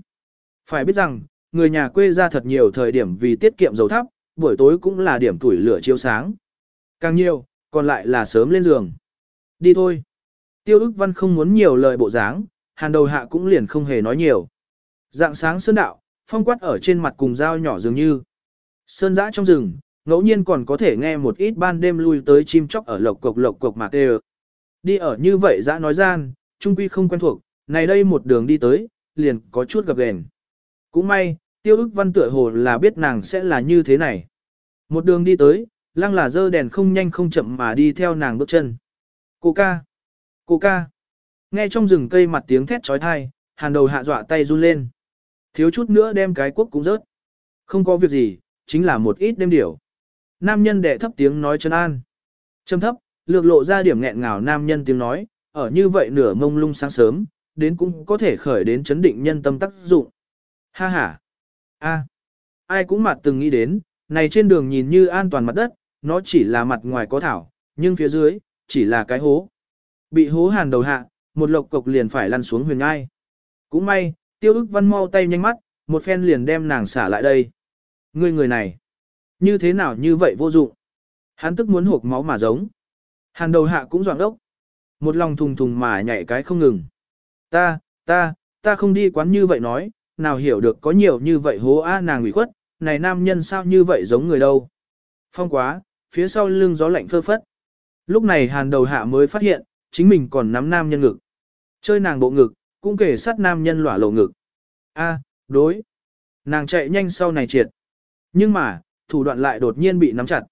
Phải biết rằng, người nhà quê ra thật nhiều thời điểm vì tiết kiệm dầu thắp, buổi tối cũng là điểm tuổi lửa chiếu sáng. Càng nhiều, còn lại là sớm lên giường. Đi thôi. Tiêu ức văn không muốn nhiều lời bộ dáng, hàn đầu hạ cũng liền không hề nói nhiều. Dạng sáng sơn đạo, phong quát ở trên mặt cùng dao nhỏ dường như. Sơn dã trong rừng, ngẫu nhiên còn có thể nghe một ít ban đêm lui tới chim chóc ở lộc cộc lộc cộc mà tê Đi ở như vậy dã nói gian, trung quy không quen thuộc, này đây một đường đi tới, liền có chút gặp gền. Cũng may, tiêu ức văn tựa hồ là biết nàng sẽ là như thế này. Một đường đi tới, lăng là dơ đèn không nhanh không chậm mà đi theo nàng bước chân. Cô ca, cô ca. Nghe trong rừng cây mặt tiếng thét trói thai, hàn đầu hạ dọa tay run lên. Thiếu chút nữa đem cái quốc cũng rớt. Không có việc gì, chính là một ít đêm điểu. Nam nhân đệ thấp tiếng nói chân an. Trầm thấp, lược lộ ra điểm nghẹn ngào nam nhân tiếng nói, ở như vậy nửa mông lung sáng sớm, đến cũng có thể khởi đến chấn định nhân tâm tác dụng. Ha ha. A. Ai cũng mặt từng nghĩ đến, này trên đường nhìn như an toàn mặt đất, nó chỉ là mặt ngoài có thảo, nhưng phía dưới, chỉ là cái hố. Bị hố hàn đầu hạ, một lộc cộc liền phải lăn xuống huyền ngai. Cũng may, tiêu ức văn mau tay nhanh mắt, một phen liền đem nàng xả lại đây. Ngươi người này, như thế nào như vậy vô dụng? Hắn tức muốn hộp máu mà giống. Hàn đầu hạ cũng doạng đốc. Một lòng thùng thùng mà nhảy cái không ngừng. Ta, ta, ta không đi quán như vậy nói, nào hiểu được có nhiều như vậy hố a nàng ủy khuất, này nam nhân sao như vậy giống người đâu. Phong quá, phía sau lưng gió lạnh phơ phất. Lúc này hàn đầu hạ mới phát hiện, chính mình còn nắm nam nhân ngực. Chơi nàng bộ ngực, cũng kể sát nam nhân lỏa lộ ngực. A, đối. Nàng chạy nhanh sau này triệt. Nhưng mà, thủ đoạn lại đột nhiên bị nắm chặt.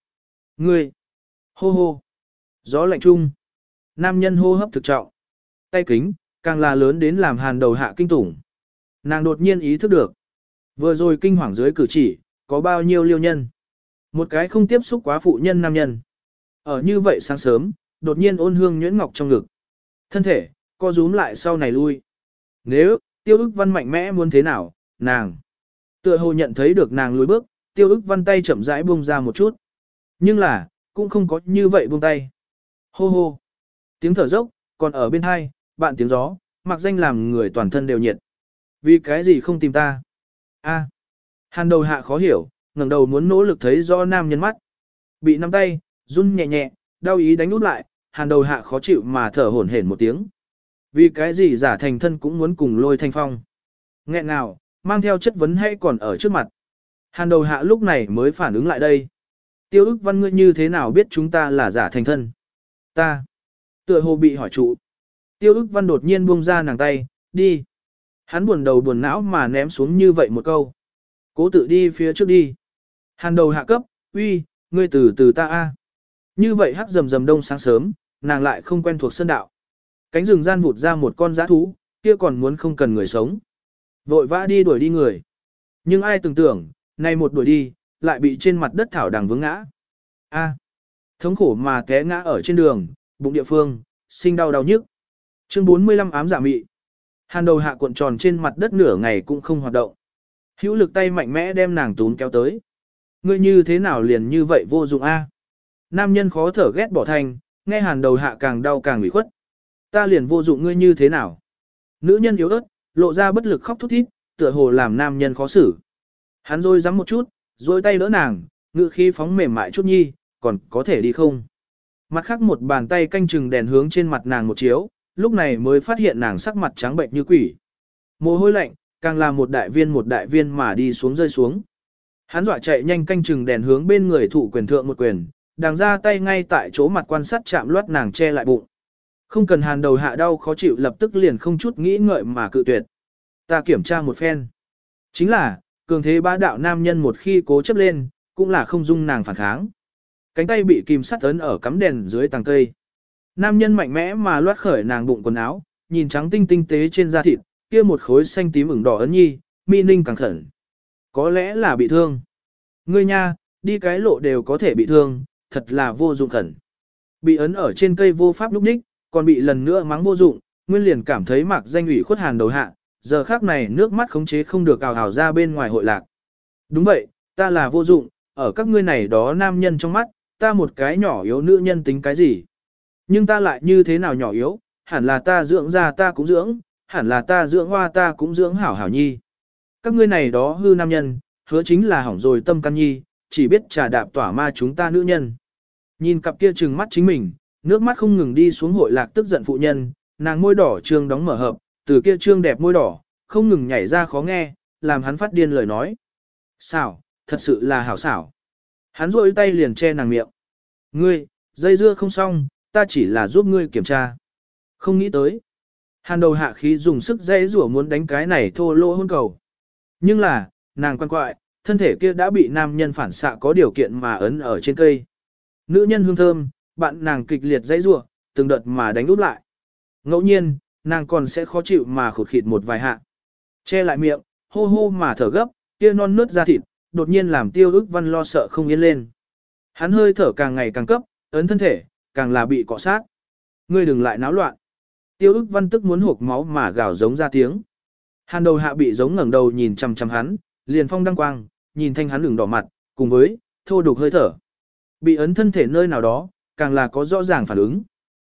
Ngươi! Hô hô! Gió lạnh chung. Nam nhân hô hấp thực trọng. Tay kính, càng là lớn đến làm hàn đầu hạ kinh tủng. Nàng đột nhiên ý thức được. Vừa rồi kinh hoàng dưới cử chỉ, có bao nhiêu liêu nhân. Một cái không tiếp xúc quá phụ nhân nam nhân. Ở như vậy sáng sớm, đột nhiên ôn hương nhuyễn ngọc trong ngực. Thân thể, co rúm lại sau này lui. Nếu, tiêu ức văn mạnh mẽ muốn thế nào, nàng. Tựa hồ nhận thấy được nàng lùi bước, tiêu ức văn tay chậm rãi buông ra một chút. Nhưng là, cũng không có như vậy buông tay. Hô hô. Tiếng thở dốc, còn ở bên hai, bạn tiếng gió, mặc danh làm người toàn thân đều nhiệt. Vì cái gì không tìm ta? A. Hàn đầu hạ khó hiểu, ngẩng đầu muốn nỗ lực thấy rõ nam nhân mắt. Bị nắm tay, run nhẹ nhẹ, đau ý đánh nút lại, hàn đầu hạ khó chịu mà thở hổn hển một tiếng. Vì cái gì giả thành thân cũng muốn cùng lôi thanh phong. Nghẹn nào, mang theo chất vấn hay còn ở trước mặt. Hàn đầu hạ lúc này mới phản ứng lại đây. Tiêu ức văn ngươi như thế nào biết chúng ta là giả thành thân? Ta. Tựa hồ bị hỏi trụ. Tiêu ức văn đột nhiên buông ra nàng tay, đi. Hắn buồn đầu buồn não mà ném xuống như vậy một câu. Cố tự đi phía trước đi. Hàn đầu hạ cấp, uy, ngươi từ từ ta a. Như vậy hắc rầm rầm đông sáng sớm, nàng lại không quen thuộc sơn đạo. Cánh rừng gian vụt ra một con giã thú, kia còn muốn không cần người sống. Vội vã đi đuổi đi người. Nhưng ai tưởng tưởng, nay một đuổi đi, lại bị trên mặt đất thảo đằng vướng ngã. A. thống khổ mà té ngã ở trên đường, bụng địa phương, sinh đau đau nhức. Chương 45 ám giả mị. Hàn đầu hạ cuộn tròn trên mặt đất nửa ngày cũng không hoạt động. Hữu lực tay mạnh mẽ đem nàng tún kéo tới. Ngươi như thế nào liền như vậy vô dụng a? Nam nhân khó thở ghét bỏ thành, nghe hàn đầu hạ càng đau càng ủy khuất. Ta liền vô dụng ngươi như thế nào? Nữ nhân yếu ớt, lộ ra bất lực khóc thút thít, tựa hồ làm nam nhân khó xử. Hắn rồi dám một chút, rồi tay đỡ nàng, ngự khí phóng mềm mại chút nhi, còn có thể đi không? Mặt khác một bàn tay canh chừng đèn hướng trên mặt nàng một chiếu, lúc này mới phát hiện nàng sắc mặt trắng bệnh như quỷ. Mồ hôi lạnh, càng là một đại viên một đại viên mà đi xuống rơi xuống. Hắn dọa chạy nhanh canh chừng đèn hướng bên người thủ quyền thượng một quyền, đàng ra tay ngay tại chỗ mặt quan sát chạm loát nàng che lại bụng. Không cần hàn đầu hạ đau khó chịu lập tức liền không chút nghĩ ngợi mà cự tuyệt. Ta kiểm tra một phen. Chính là, cường thế bá đạo nam nhân một khi cố chấp lên, cũng là không dung nàng phản kháng. Cánh tay bị kìm sắt ấn ở cắm đèn dưới tàng cây. Nam nhân mạnh mẽ mà loát khởi nàng bụng quần áo, nhìn trắng tinh tinh tế trên da thịt, kia một khối xanh tím ửng đỏ ấn nhi, mi ninh càng khẩn. Có lẽ là bị thương. Ngươi nha, đi cái lộ đều có thể bị thương, thật là vô dụng khẩn. Bị ấn ở trên cây vô pháp lúc ních, còn bị lần nữa mắng vô dụng, nguyên liền cảm thấy mặc danh ủy khuất hàn đầu hạ, giờ khác này nước mắt khống chế không được ào ào ra bên ngoài hội lạc. Đúng vậy, ta là vô dụng, ở các ngươi này đó nam nhân trong mắt, ta một cái nhỏ yếu nữ nhân tính cái gì. Nhưng ta lại như thế nào nhỏ yếu, hẳn là ta dưỡng ra ta cũng dưỡng, hẳn là ta dưỡng hoa ta cũng dưỡng hảo hảo nhi. Các ngươi này đó hư nam nhân, hứa chính là hỏng rồi tâm căn nhi, chỉ biết trà đạp tỏa ma chúng ta nữ nhân. Nhìn cặp kia trừng mắt chính mình, nước mắt không ngừng đi xuống hội lạc tức giận phụ nhân, nàng môi đỏ trương đóng mở hợp, từ kia trương đẹp môi đỏ, không ngừng nhảy ra khó nghe, làm hắn phát điên lời nói. Xảo, thật sự là hảo xảo. Hắn rôi tay liền che nàng miệng. Ngươi, dây dưa không xong, ta chỉ là giúp ngươi kiểm tra. Không nghĩ tới. Hàn đầu hạ khí dùng sức dây rủa muốn đánh cái này thô lỗ hôn cầu. Nhưng là, nàng quan quại, thân thể kia đã bị nam nhân phản xạ có điều kiện mà ấn ở trên cây. Nữ nhân hương thơm, bạn nàng kịch liệt dây rủa, từng đợt mà đánh út lại. Ngẫu nhiên, nàng còn sẽ khó chịu mà khụt khịt một vài hạ. Che lại miệng, hô hô mà thở gấp, kia non nứt ra thịt, đột nhiên làm tiêu ức văn lo sợ không yên lên. Hắn hơi thở càng ngày càng cấp, ấn thân thể, càng là bị cọ sát. Ngươi đừng lại náo loạn. Tiêu ức văn tức muốn hộp máu mà gào giống ra tiếng. Hàn đầu hạ bị giống ngẩng đầu nhìn chằm chằm hắn, liền phong đăng quang, nhìn thanh hắn đường đỏ mặt, cùng với, thô đục hơi thở. Bị ấn thân thể nơi nào đó, càng là có rõ ràng phản ứng.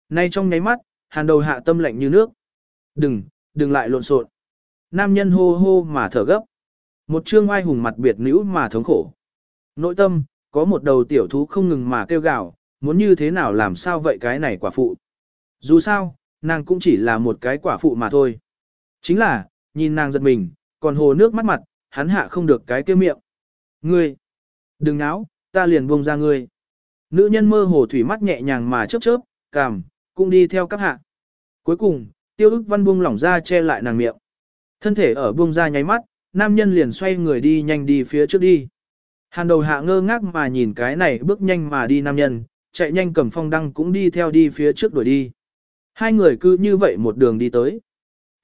Nay trong nháy mắt, hàn đầu hạ tâm lạnh như nước. Đừng, đừng lại lộn xộn. Nam nhân hô hô mà thở gấp. Một trương oai hùng mặt biệt nữ mà thống khổ. Nội tâm, có một đầu tiểu thú không ngừng mà kêu gào, muốn như thế nào làm sao vậy cái này quả phụ. Dù sao, nàng cũng chỉ là một cái quả phụ mà thôi. Chính là, nhìn nàng giật mình, còn hồ nước mắt mặt, hắn hạ không được cái kêu miệng. Ngươi, đừng náo, ta liền buông ra ngươi. Nữ nhân mơ hồ thủy mắt nhẹ nhàng mà chớp chớp, cảm cũng đi theo các hạ. Cuối cùng, tiêu ức văn buông lỏng ra che lại nàng miệng. Thân thể ở buông ra nháy mắt, nam nhân liền xoay người đi nhanh đi phía trước đi. Hàn đầu hạ ngơ ngác mà nhìn cái này bước nhanh mà đi nam nhân, chạy nhanh cầm phong đăng cũng đi theo đi phía trước đuổi đi. Hai người cứ như vậy một đường đi tới.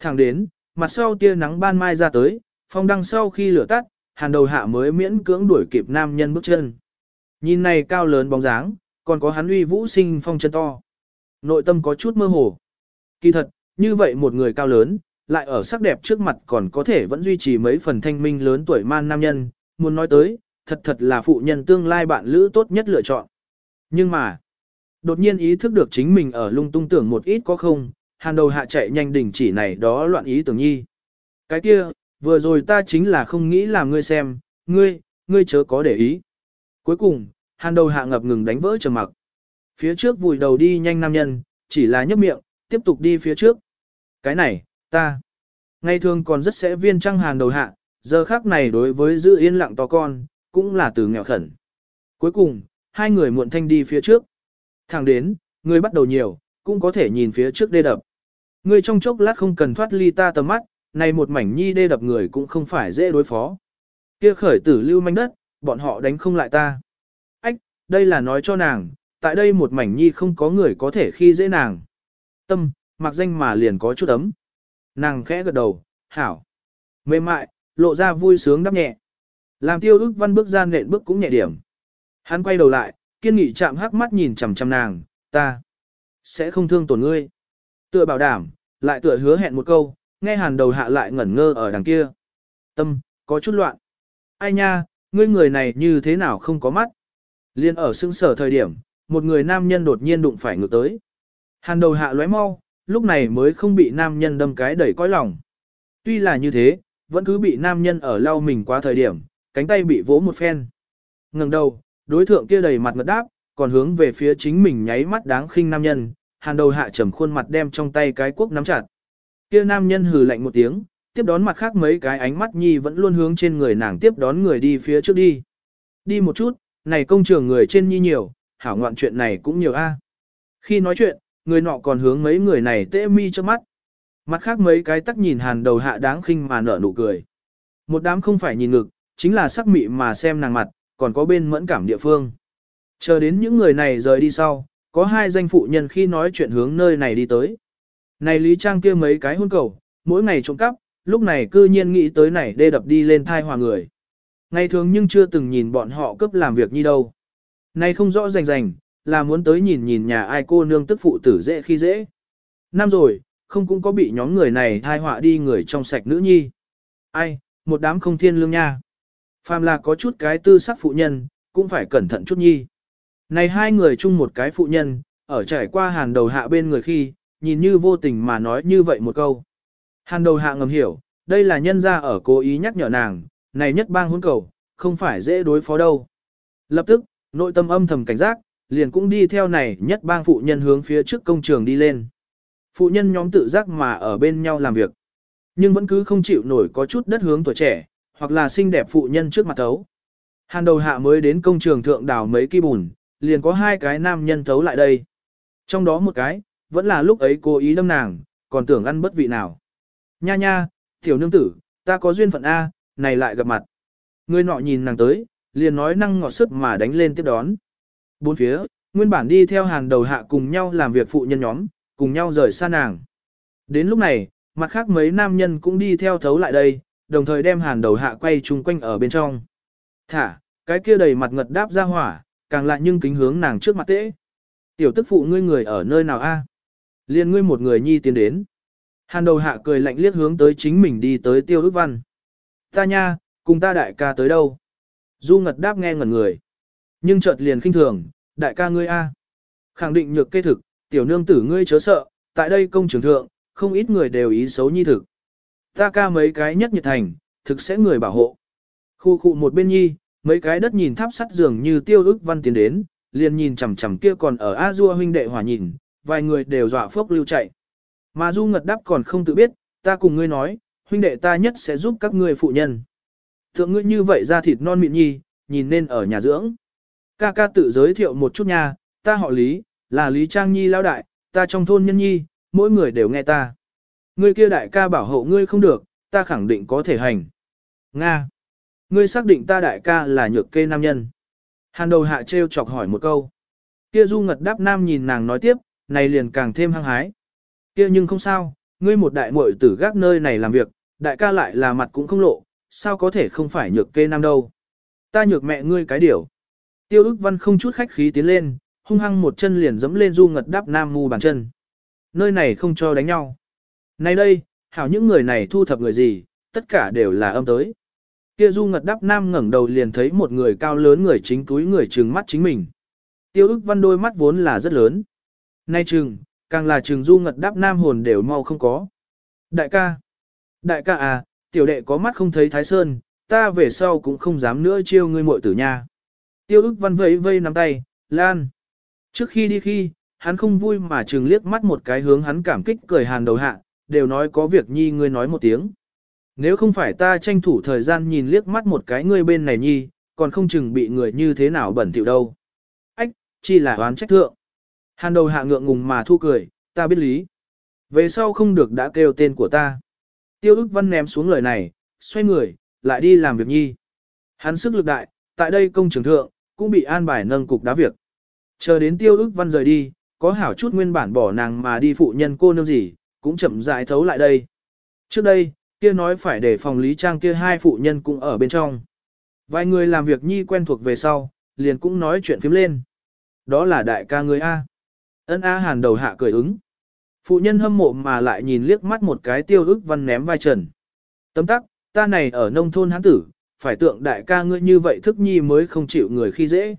Thẳng đến, mặt sau tia nắng ban mai ra tới, phong đăng sau khi lửa tắt, hàn đầu hạ mới miễn cưỡng đuổi kịp nam nhân bước chân. Nhìn này cao lớn bóng dáng, còn có hắn uy vũ sinh phong chân to. Nội tâm có chút mơ hồ. Kỳ thật, như vậy một người cao lớn, lại ở sắc đẹp trước mặt còn có thể vẫn duy trì mấy phần thanh minh lớn tuổi man nam nhân, muốn nói tới, thật thật là phụ nhân tương lai bạn lữ tốt nhất lựa chọn. Nhưng mà, đột nhiên ý thức được chính mình ở lung tung tưởng một ít có không, hàn đầu hạ chạy nhanh đỉnh chỉ này đó loạn ý tưởng nhi. Cái kia, vừa rồi ta chính là không nghĩ làm ngươi xem, ngươi, ngươi chớ có để ý. Cuối cùng, hàn đầu hạ ngập ngừng đánh vỡ trầm mặc. Phía trước vùi đầu đi nhanh nam nhân, chỉ là nhấp miệng, tiếp tục đi phía trước. Cái này, ta, ngày thường còn rất sẽ viên trăng hàn đầu hạ, giờ khác này đối với giữ yên lặng to con, cũng là từ nghèo khẩn. Cuối cùng, hai người muộn thanh đi phía trước. Thẳng đến, người bắt đầu nhiều, cũng có thể nhìn phía trước đê đập. Người trong chốc lát không cần thoát ly ta tầm mắt, này một mảnh nhi đê đập người cũng không phải dễ đối phó. Kia khởi tử lưu manh đất, bọn họ đánh không lại ta. Ách, đây là nói cho nàng, tại đây một mảnh nhi không có người có thể khi dễ nàng. Tâm, mặc danh mà liền có chút ấm. Nàng khẽ gật đầu, hảo. Mềm mại, lộ ra vui sướng đắp nhẹ. Làm tiêu ức văn bước ra nện bước cũng nhẹ điểm. Hắn quay đầu lại, kiên nghị chạm hắc mắt nhìn chằm chằm nàng, ta sẽ không thương tổn ngươi. Tựa bảo đảm, lại tựa hứa hẹn một câu, nghe hàn đầu hạ lại ngẩn ngơ ở đằng kia. Tâm, có chút loạn. Ai nha, ngươi người này như thế nào không có mắt. Liên ở xưng sở thời điểm, một người nam nhân đột nhiên đụng phải ngược tới. Hàn đầu hạ lóe mau, lúc này mới không bị nam nhân đâm cái đẩy coi lòng. Tuy là như thế, vẫn cứ bị nam nhân ở lau mình qua thời điểm, cánh tay bị vỗ một phen. ngẩng đầu, đối thượng kia đầy mặt ngật đáp, còn hướng về phía chính mình nháy mắt đáng khinh nam nhân, hàn đầu hạ trầm khuôn mặt đem trong tay cái cuốc nắm chặt. Kia nam nhân hừ lạnh một tiếng, tiếp đón mặt khác mấy cái ánh mắt nhi vẫn luôn hướng trên người nàng tiếp đón người đi phía trước đi. Đi một chút, này công trường người trên nhi nhiều, hảo ngoạn chuyện này cũng nhiều a. Khi nói chuyện, người nọ còn hướng mấy người này tê mi cho mắt. Mặt khác mấy cái tắc nhìn hàn đầu hạ đáng khinh mà nở nụ cười. Một đám không phải nhìn ngực, chính là sắc mị mà xem nàng mặt, còn có bên mẫn cảm địa phương. Chờ đến những người này rời đi sau, có hai danh phụ nhân khi nói chuyện hướng nơi này đi tới. Này Lý Trang kia mấy cái hôn cầu, mỗi ngày trộm cắp, lúc này cư nhiên nghĩ tới này đê đập đi lên thai hòa người. Ngày thường nhưng chưa từng nhìn bọn họ cấp làm việc như đâu. Này không rõ rành rành, là muốn tới nhìn nhìn nhà ai cô nương tức phụ tử dễ khi dễ. Năm rồi, không cũng có bị nhóm người này thai họa đi người trong sạch nữ nhi. Ai, một đám không thiên lương nha. Phàm là có chút cái tư sắc phụ nhân, cũng phải cẩn thận chút nhi. Này hai người chung một cái phụ nhân, ở trải qua hàng đầu hạ bên người khi, nhìn như vô tình mà nói như vậy một câu. Hàn đầu hạ ngầm hiểu, đây là nhân ra ở cố ý nhắc nhở nàng, này nhất bang hôn cầu, không phải dễ đối phó đâu. Lập tức, nội tâm âm thầm cảnh giác, liền cũng đi theo này nhất bang phụ nhân hướng phía trước công trường đi lên. Phụ nhân nhóm tự giác mà ở bên nhau làm việc. Nhưng vẫn cứ không chịu nổi có chút đất hướng tuổi trẻ, hoặc là xinh đẹp phụ nhân trước mặt thấu. Hàn đầu hạ mới đến công trường thượng đào mấy kỳ bùn, liền có hai cái nam nhân thấu lại đây. Trong đó một cái, vẫn là lúc ấy cố ý đâm nàng, còn tưởng ăn bất vị nào. Nha nha, tiểu nương tử, ta có duyên phận A, này lại gặp mặt. Người nọ nhìn nàng tới, liền nói năng ngọt sức mà đánh lên tiếp đón. Bốn phía, nguyên bản đi theo hàng đầu hạ cùng nhau làm việc phụ nhân nhóm, cùng nhau rời xa nàng. Đến lúc này, mặt khác mấy nam nhân cũng đi theo thấu lại đây, đồng thời đem hàn đầu hạ quay chung quanh ở bên trong. Thả, cái kia đầy mặt ngật đáp ra hỏa, càng lại nhưng kính hướng nàng trước mặt tễ. Tiểu tức phụ ngươi người ở nơi nào a? Liên ngươi một người nhi tiến đến. Hàn đầu hạ cười lạnh liếc hướng tới chính mình đi tới tiêu Đức văn. Ta nha, cùng ta đại ca tới đâu? Du ngật đáp nghe ngẩn người. Nhưng chợt liền khinh thường, đại ca ngươi a. Khẳng định nhược kê thực, tiểu nương tử ngươi chớ sợ, tại đây công trường thượng, không ít người đều ý xấu nhi thực. Ta ca mấy cái nhất nhiệt thành, thực sẽ người bảo hộ. Khu khu một bên nhi, mấy cái đất nhìn tháp sắt dường như tiêu ức văn tiến đến, liền nhìn chằm chằm kia còn ở A Du huynh đệ hòa nhìn, vài người đều dọa phốc lưu chạy. Mà Du ngật đáp còn không tự biết, ta cùng ngươi nói, huynh đệ ta nhất sẽ giúp các ngươi phụ nhân. Thượng ngươi như vậy ra thịt non mịn nhi, nhìn nên ở nhà dưỡng. Ca ca tự giới thiệu một chút nha, ta họ Lý, là Lý Trang Nhi lao đại, ta trong thôn nhân nhi, mỗi người đều nghe ta. Ngươi kia đại ca bảo hộ ngươi không được, ta khẳng định có thể hành. Nga. Ngươi xác định ta đại ca là nhược kê nam nhân. Hàn đầu hạ treo chọc hỏi một câu. Kia du ngật đáp nam nhìn nàng nói tiếp, này liền càng thêm hăng hái. Kia nhưng không sao, ngươi một đại muội tử gác nơi này làm việc, đại ca lại là mặt cũng không lộ, sao có thể không phải nhược kê nam đâu. Ta nhược mẹ ngươi cái điều. Tiêu ức văn không chút khách khí tiến lên, hung hăng một chân liền dẫm lên du ngật đáp nam mu bàn chân. Nơi này không cho đánh nhau. Nay đây, hảo những người này thu thập người gì, tất cả đều là âm tới. Kia du ngật đắp nam ngẩng đầu liền thấy một người cao lớn người chính túi người trừng mắt chính mình. Tiêu ức văn đôi mắt vốn là rất lớn. Nay trừng, càng là trường du ngật đáp nam hồn đều mau không có. Đại ca, đại ca à, tiểu đệ có mắt không thấy thái sơn, ta về sau cũng không dám nữa chiêu ngươi muội tử nha. Tiêu ức văn vẫy vây nắm tay, lan. Trước khi đi khi, hắn không vui mà trừng liếc mắt một cái hướng hắn cảm kích cười hàn đầu hạ, đều nói có việc nhi ngươi nói một tiếng. Nếu không phải ta tranh thủ thời gian nhìn liếc mắt một cái ngươi bên này nhi, còn không chừng bị người như thế nào bẩn thỉu đâu. Ách, chi là oán trách thượng. Hàn đầu hạ ngượng ngùng mà thu cười, ta biết lý. Về sau không được đã kêu tên của ta. Tiêu ức văn ném xuống lời này, xoay người, lại đi làm việc nhi. Hắn sức lực đại, tại đây công trường thượng, cũng bị an bài nâng cục đá việc. Chờ đến tiêu ức văn rời đi, có hảo chút nguyên bản bỏ nàng mà đi phụ nhân cô nương gì, cũng chậm rãi thấu lại đây. Trước đây, kia nói phải để phòng lý trang kia hai phụ nhân cũng ở bên trong. Vài người làm việc nhi quen thuộc về sau, liền cũng nói chuyện phím lên. Đó là đại ca người A. Ân A hàn đầu hạ cười ứng. Phụ nhân hâm mộ mà lại nhìn liếc mắt một cái tiêu ức văn ném vai trần. Tấm tắc, ta này ở nông thôn hắn tử, phải tượng đại ca ngươi như vậy thức nhi mới không chịu người khi dễ.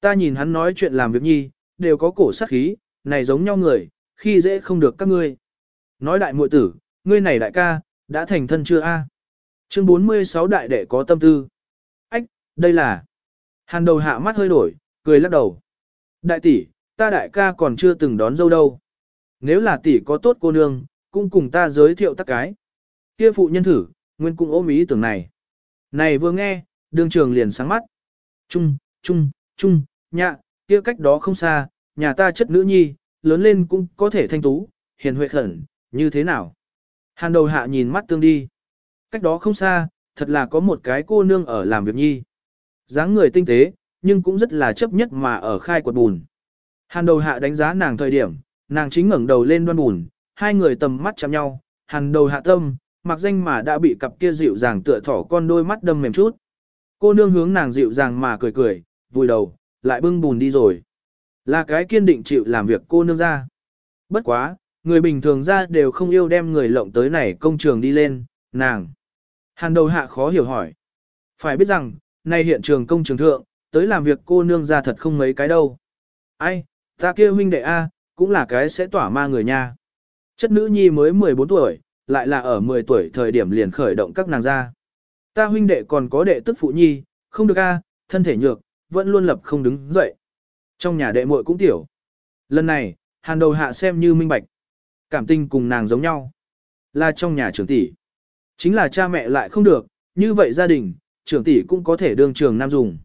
Ta nhìn hắn nói chuyện làm việc nhi, đều có cổ sát khí, này giống nhau người, khi dễ không được các ngươi. Nói đại muội tử, ngươi này đại ca, đã thành thân chưa a? Chương 46 đại đệ có tâm tư. Ách, đây là. Hàn đầu hạ mắt hơi đổi, cười lắc đầu. Đại tỷ, ta đại ca còn chưa từng đón dâu đâu. Nếu là tỷ có tốt cô nương, cũng cùng ta giới thiệu tất cái. Kia phụ nhân thử, nguyên cũng ôm ý tưởng này. Này vừa nghe, đương trường liền sáng mắt. Trung, trung, trung, nhạ, kia cách đó không xa, nhà ta chất nữ nhi, lớn lên cũng có thể thanh tú, hiền huệ khẩn, như thế nào? Hàn đầu hạ nhìn mắt tương đi. Cách đó không xa, thật là có một cái cô nương ở làm việc nhi. dáng người tinh tế, nhưng cũng rất là chấp nhất mà ở khai quật bùn. Hàn đầu hạ đánh giá nàng thời điểm, nàng chính ngẩng đầu lên đoan bùn, hai người tầm mắt chạm nhau, hàn đầu hạ tâm, mặc danh mà đã bị cặp kia dịu dàng tựa thỏ con đôi mắt đâm mềm chút. Cô nương hướng nàng dịu dàng mà cười cười, vùi đầu, lại bưng bùn đi rồi. Là cái kiên định chịu làm việc cô nương ra. Bất quá, người bình thường ra đều không yêu đem người lộng tới này công trường đi lên, nàng. Hàn đầu hạ khó hiểu hỏi. Phải biết rằng, nay hiện trường công trường thượng, tới làm việc cô nương ra thật không mấy cái đâu. Ai, ta kia huynh đệ A, cũng là cái sẽ tỏa ma người nha. Chất nữ nhi mới 14 tuổi, lại là ở 10 tuổi thời điểm liền khởi động các nàng ra. Ta huynh đệ còn có đệ tức phụ nhi, không được A, thân thể nhược, vẫn luôn lập không đứng dậy. Trong nhà đệ muội cũng tiểu. Lần này, hàn đầu hạ xem như minh bạch. Cảm tình cùng nàng giống nhau. Là trong nhà trưởng tỷ. Chính là cha mẹ lại không được, như vậy gia đình, trưởng tỷ cũng có thể đương trường nam dùng.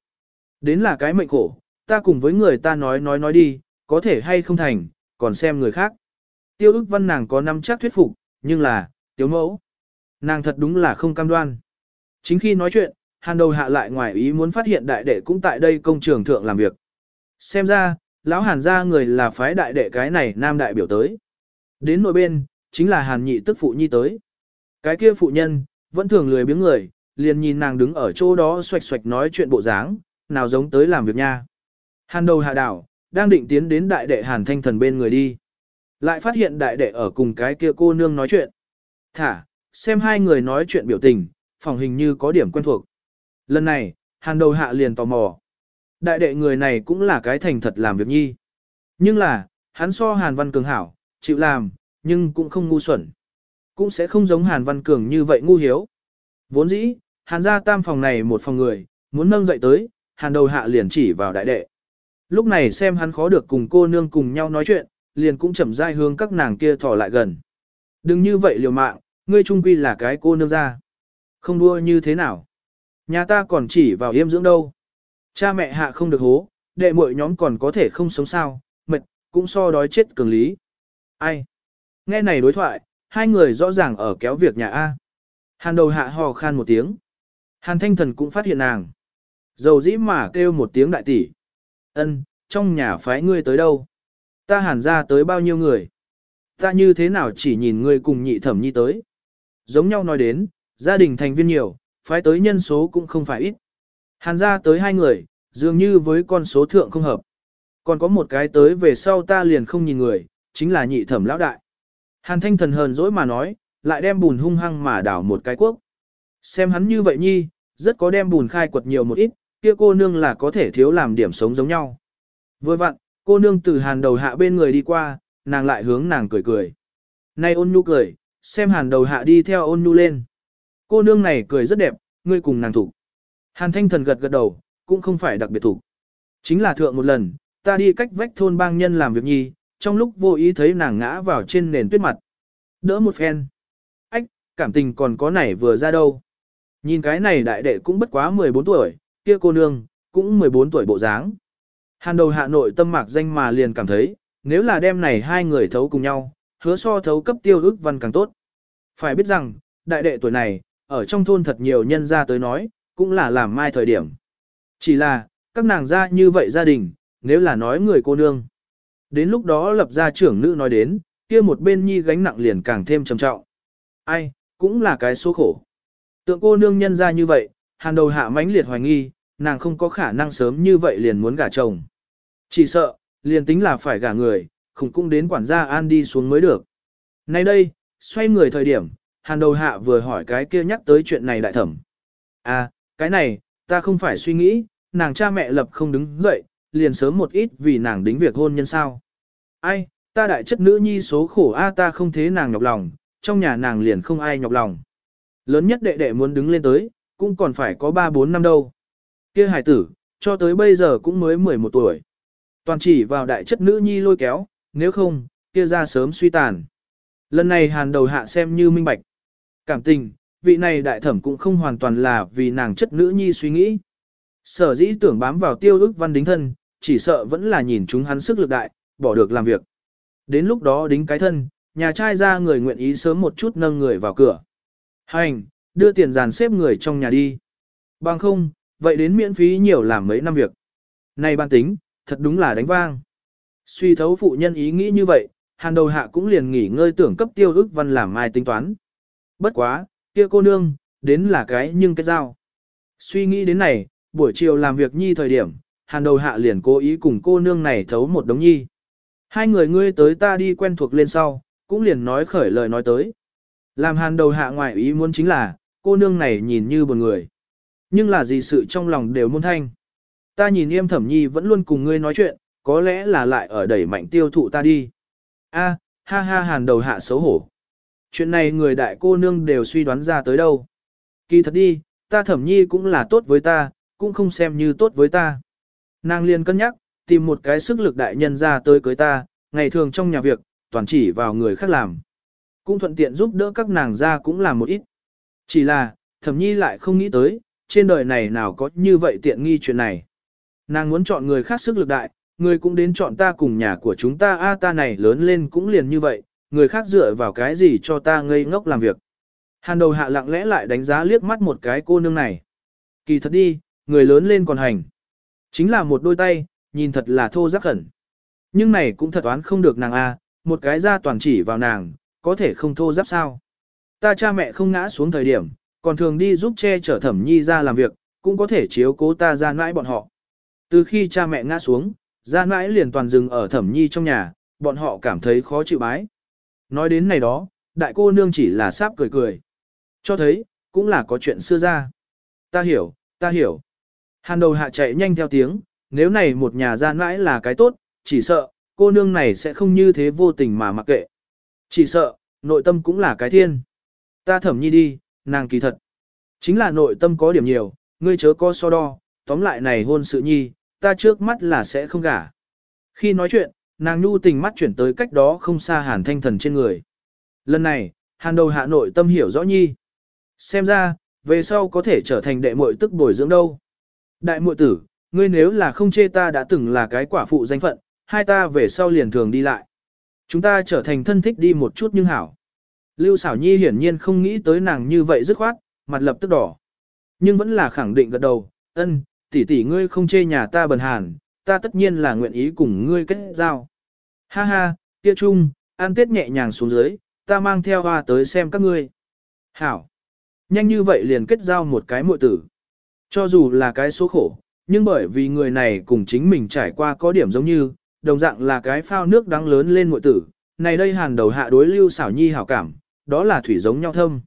Đến là cái mệnh khổ, ta cùng với người ta nói nói nói đi, có thể hay không thành, còn xem người khác. Tiêu ức văn nàng có năm chắc thuyết phục, nhưng là, tiếu mẫu. Nàng thật đúng là không cam đoan. Chính khi nói chuyện, hàn đầu hạ lại ngoài ý muốn phát hiện đại đệ cũng tại đây công trường thượng làm việc. Xem ra, lão hàn gia người là phái đại đệ cái này nam đại biểu tới. Đến nội bên, chính là hàn nhị tức phụ nhi tới. Cái kia phụ nhân, vẫn thường lười biếng người, liền nhìn nàng đứng ở chỗ đó xoạch xoạch nói chuyện bộ dáng, nào giống tới làm việc nha. Hàn đầu hạ đảo, đang định tiến đến đại đệ hàn thanh thần bên người đi. Lại phát hiện đại đệ ở cùng cái kia cô nương nói chuyện. Thả, xem hai người nói chuyện biểu tình, phòng hình như có điểm quen thuộc. Lần này, hàn đầu hạ liền tò mò. Đại đệ người này cũng là cái thành thật làm việc nhi. Nhưng là, hắn so hàn văn cường hảo, chịu làm, nhưng cũng không ngu xuẩn. Cũng sẽ không giống hàn văn cường như vậy ngu hiếu. Vốn dĩ, hàn ra tam phòng này một phòng người, muốn nâng dậy tới, hàn đầu hạ liền chỉ vào đại đệ. Lúc này xem hắn khó được cùng cô nương cùng nhau nói chuyện, liền cũng chậm rãi hướng các nàng kia thò lại gần. Đừng như vậy liều mạng, ngươi trung quy là cái cô nương ra. Không đua như thế nào. Nhà ta còn chỉ vào yêm dưỡng đâu. Cha mẹ hạ không được hố, đệ muội nhóm còn có thể không sống sao, mệt, cũng so đói chết cường lý. Ai? Nghe này đối thoại, hai người rõ ràng ở kéo việc nhà A. Hàn đầu hạ hò khan một tiếng. Hàn thanh thần cũng phát hiện nàng. Dầu dĩ mà kêu một tiếng đại tỷ. Ân, trong nhà phái ngươi tới đâu? Ta hàn ra tới bao nhiêu người? Ta như thế nào chỉ nhìn ngươi cùng nhị thẩm nhi tới? Giống nhau nói đến, gia đình thành viên nhiều, phái tới nhân số cũng không phải ít. Hàn ra tới hai người, dường như với con số thượng không hợp. Còn có một cái tới về sau ta liền không nhìn người, chính là nhị thẩm lão đại. Hàn thanh thần hờn dỗi mà nói, lại đem bùn hung hăng mà đảo một cái quốc. Xem hắn như vậy nhi, rất có đem bùn khai quật nhiều một ít, kia cô nương là có thể thiếu làm điểm sống giống nhau. Vừa vặn, cô nương từ hàn đầu hạ bên người đi qua, nàng lại hướng nàng cười cười. Nay ôn nhu cười, xem hàn đầu hạ đi theo ôn nhu lên. Cô nương này cười rất đẹp, ngươi cùng nàng thủ. Hàn thanh thần gật gật đầu, cũng không phải đặc biệt thủ. Chính là thượng một lần, ta đi cách vách thôn bang nhân làm việc nhi, trong lúc vô ý thấy nàng ngã vào trên nền tuyết mặt. Đỡ một phen. Ách, cảm tình còn có nảy vừa ra đâu. Nhìn cái này đại đệ cũng bất quá 14 tuổi, kia cô nương, cũng 14 tuổi bộ dáng. Hàn đầu hạ nội tâm mạc danh mà liền cảm thấy, nếu là đêm này hai người thấu cùng nhau, hứa so thấu cấp tiêu ước văn càng tốt. Phải biết rằng, đại đệ tuổi này, ở trong thôn thật nhiều nhân gia tới nói, cũng là làm mai thời điểm. Chỉ là, các nàng ra như vậy gia đình, nếu là nói người cô nương. Đến lúc đó lập gia trưởng nữ nói đến, kia một bên nhi gánh nặng liền càng thêm trầm trọng. Ai, cũng là cái số khổ. Tượng cô nương nhân ra như vậy, hàn đầu hạ mãnh liệt hoài nghi, nàng không có khả năng sớm như vậy liền muốn gả chồng. Chỉ sợ, liền tính là phải gả người, khủng cũng đến quản gia an đi xuống mới được. Nay đây, xoay người thời điểm, hàn đầu hạ vừa hỏi cái kia nhắc tới chuyện này đại thẩm. À, cái này, ta không phải suy nghĩ, nàng cha mẹ lập không đứng dậy, liền sớm một ít vì nàng đính việc hôn nhân sao. Ai, ta đại chất nữ nhi số khổ a ta không thế nàng nhọc lòng, trong nhà nàng liền không ai nhọc lòng. Lớn nhất đệ đệ muốn đứng lên tới, cũng còn phải có 3-4 năm đâu. kia hải tử, cho tới bây giờ cũng mới 11 tuổi. Toàn chỉ vào đại chất nữ nhi lôi kéo, nếu không, kia ra sớm suy tàn. Lần này hàn đầu hạ xem như minh bạch. Cảm tình, vị này đại thẩm cũng không hoàn toàn là vì nàng chất nữ nhi suy nghĩ. Sở dĩ tưởng bám vào tiêu ức văn đính thân, chỉ sợ vẫn là nhìn chúng hắn sức lực đại, bỏ được làm việc. Đến lúc đó đính cái thân, nhà trai ra người nguyện ý sớm một chút nâng người vào cửa. Hành, đưa tiền dàn xếp người trong nhà đi. Bằng không, vậy đến miễn phí nhiều làm mấy năm việc. Này ban tính, thật đúng là đánh vang. Suy thấu phụ nhân ý nghĩ như vậy, hàn đầu hạ cũng liền nghỉ ngơi tưởng cấp tiêu ức văn làm mai tính toán. Bất quá, kia cô nương, đến là cái nhưng cái dao. Suy nghĩ đến này, buổi chiều làm việc nhi thời điểm, hàn đầu hạ liền cố ý cùng cô nương này thấu một đống nhi. Hai người ngươi tới ta đi quen thuộc lên sau, cũng liền nói khởi lời nói tới. Làm hàn đầu hạ ngoại ý muốn chính là, cô nương này nhìn như buồn người. Nhưng là gì sự trong lòng đều môn thanh. Ta nhìn yêm thẩm nhi vẫn luôn cùng ngươi nói chuyện, có lẽ là lại ở đẩy mạnh tiêu thụ ta đi. A, ha ha hàn đầu hạ xấu hổ. Chuyện này người đại cô nương đều suy đoán ra tới đâu. Kỳ thật đi, ta thẩm nhi cũng là tốt với ta, cũng không xem như tốt với ta. Nàng liền cân nhắc, tìm một cái sức lực đại nhân ra tới cưới ta, ngày thường trong nhà việc, toàn chỉ vào người khác làm. Cũng thuận tiện giúp đỡ các nàng ra cũng làm một ít. Chỉ là, thẩm nhi lại không nghĩ tới, trên đời này nào có như vậy tiện nghi chuyện này. Nàng muốn chọn người khác sức lực đại, người cũng đến chọn ta cùng nhà của chúng ta a ta này lớn lên cũng liền như vậy, người khác dựa vào cái gì cho ta ngây ngốc làm việc. Hàn đầu hạ lặng lẽ lại đánh giá liếc mắt một cái cô nương này. Kỳ thật đi, người lớn lên còn hành. Chính là một đôi tay, nhìn thật là thô rắc khẩn. Nhưng này cũng thật oán không được nàng a, một cái ra toàn chỉ vào nàng, có thể không thô giáp sao. Ta cha mẹ không ngã xuống thời điểm, còn thường đi giúp che chở thẩm nhi ra làm việc, cũng có thể chiếu cố ta ra nãi bọn họ. Từ khi cha mẹ ngã xuống, ra nãi liền toàn dừng ở thẩm nhi trong nhà, bọn họ cảm thấy khó chịu bái. Nói đến này đó, đại cô nương chỉ là sáp cười cười. Cho thấy, cũng là có chuyện xưa ra. Ta hiểu, ta hiểu. Hàn đầu hạ chạy nhanh theo tiếng, nếu này một nhà gian mãi là cái tốt, chỉ sợ, cô nương này sẽ không như thế vô tình mà mặc kệ. Chỉ sợ, nội tâm cũng là cái thiên. Ta thẩm nhi đi, nàng kỳ thật. Chính là nội tâm có điểm nhiều, ngươi chớ có so đo, tóm lại này hôn sự nhi, ta trước mắt là sẽ không gả. Khi nói chuyện, nàng nhu tình mắt chuyển tới cách đó không xa hàn thanh thần trên người. Lần này, hàn đầu hạ nội tâm hiểu rõ nhi. Xem ra, về sau có thể trở thành đệ muội tức bồi dưỡng đâu. Đại muội tử, ngươi nếu là không chê ta đã từng là cái quả phụ danh phận, hai ta về sau liền thường đi lại. Chúng ta trở thành thân thích đi một chút nhưng hảo. Lưu xảo nhi hiển nhiên không nghĩ tới nàng như vậy dứt khoát, mặt lập tức đỏ. Nhưng vẫn là khẳng định gật đầu, ân, tỷ tỷ ngươi không chê nhà ta bần hàn, ta tất nhiên là nguyện ý cùng ngươi kết giao. Ha ha, kia chung, an tết nhẹ nhàng xuống dưới, ta mang theo hoa tới xem các ngươi. Hảo. Nhanh như vậy liền kết giao một cái muội tử. Cho dù là cái số khổ, nhưng bởi vì người này cùng chính mình trải qua có điểm giống như, đồng dạng là cái phao nước đáng lớn lên muội tử, này đây hàn đầu hạ đối lưu xảo nhi hảo cảm, đó là thủy giống nhau thâm.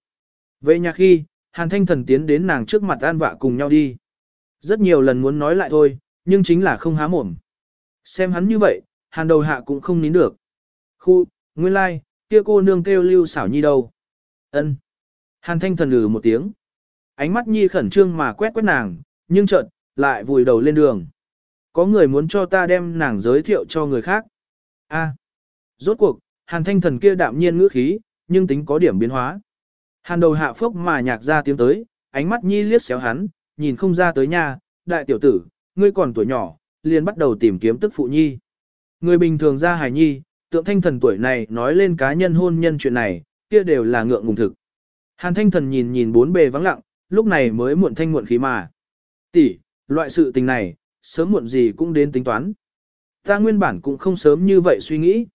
Về nhà khi, Hàn Thanh Thần tiến đến nàng trước mặt an vạ cùng nhau đi. Rất nhiều lần muốn nói lại thôi, nhưng chính là không há mồm. Xem hắn như vậy, Hàn đầu hạ cũng không nín được. Khu, nguyên lai, like, kia cô nương kêu lưu xảo nhi đâu. ân Hàn Thanh Thần lừ một tiếng. Ánh mắt nhi khẩn trương mà quét quét nàng, nhưng chợt lại vùi đầu lên đường. Có người muốn cho ta đem nàng giới thiệu cho người khác. A. Rốt cuộc, Hàn Thanh Thần kia đạm nhiên ngữ khí, nhưng tính có điểm biến hóa. Hàn đầu hạ phốc mà nhạc ra tiếng tới, ánh mắt nhi liếc xéo hắn, nhìn không ra tới nhà, đại tiểu tử, ngươi còn tuổi nhỏ, liền bắt đầu tìm kiếm tức phụ nhi. Người bình thường ra hài nhi, tượng thanh thần tuổi này nói lên cá nhân hôn nhân chuyện này, kia đều là ngượng ngùng thực. Hàn thanh thần nhìn nhìn bốn bề vắng lặng, lúc này mới muộn thanh muộn khí mà. Tỷ, loại sự tình này, sớm muộn gì cũng đến tính toán. Ta nguyên bản cũng không sớm như vậy suy nghĩ.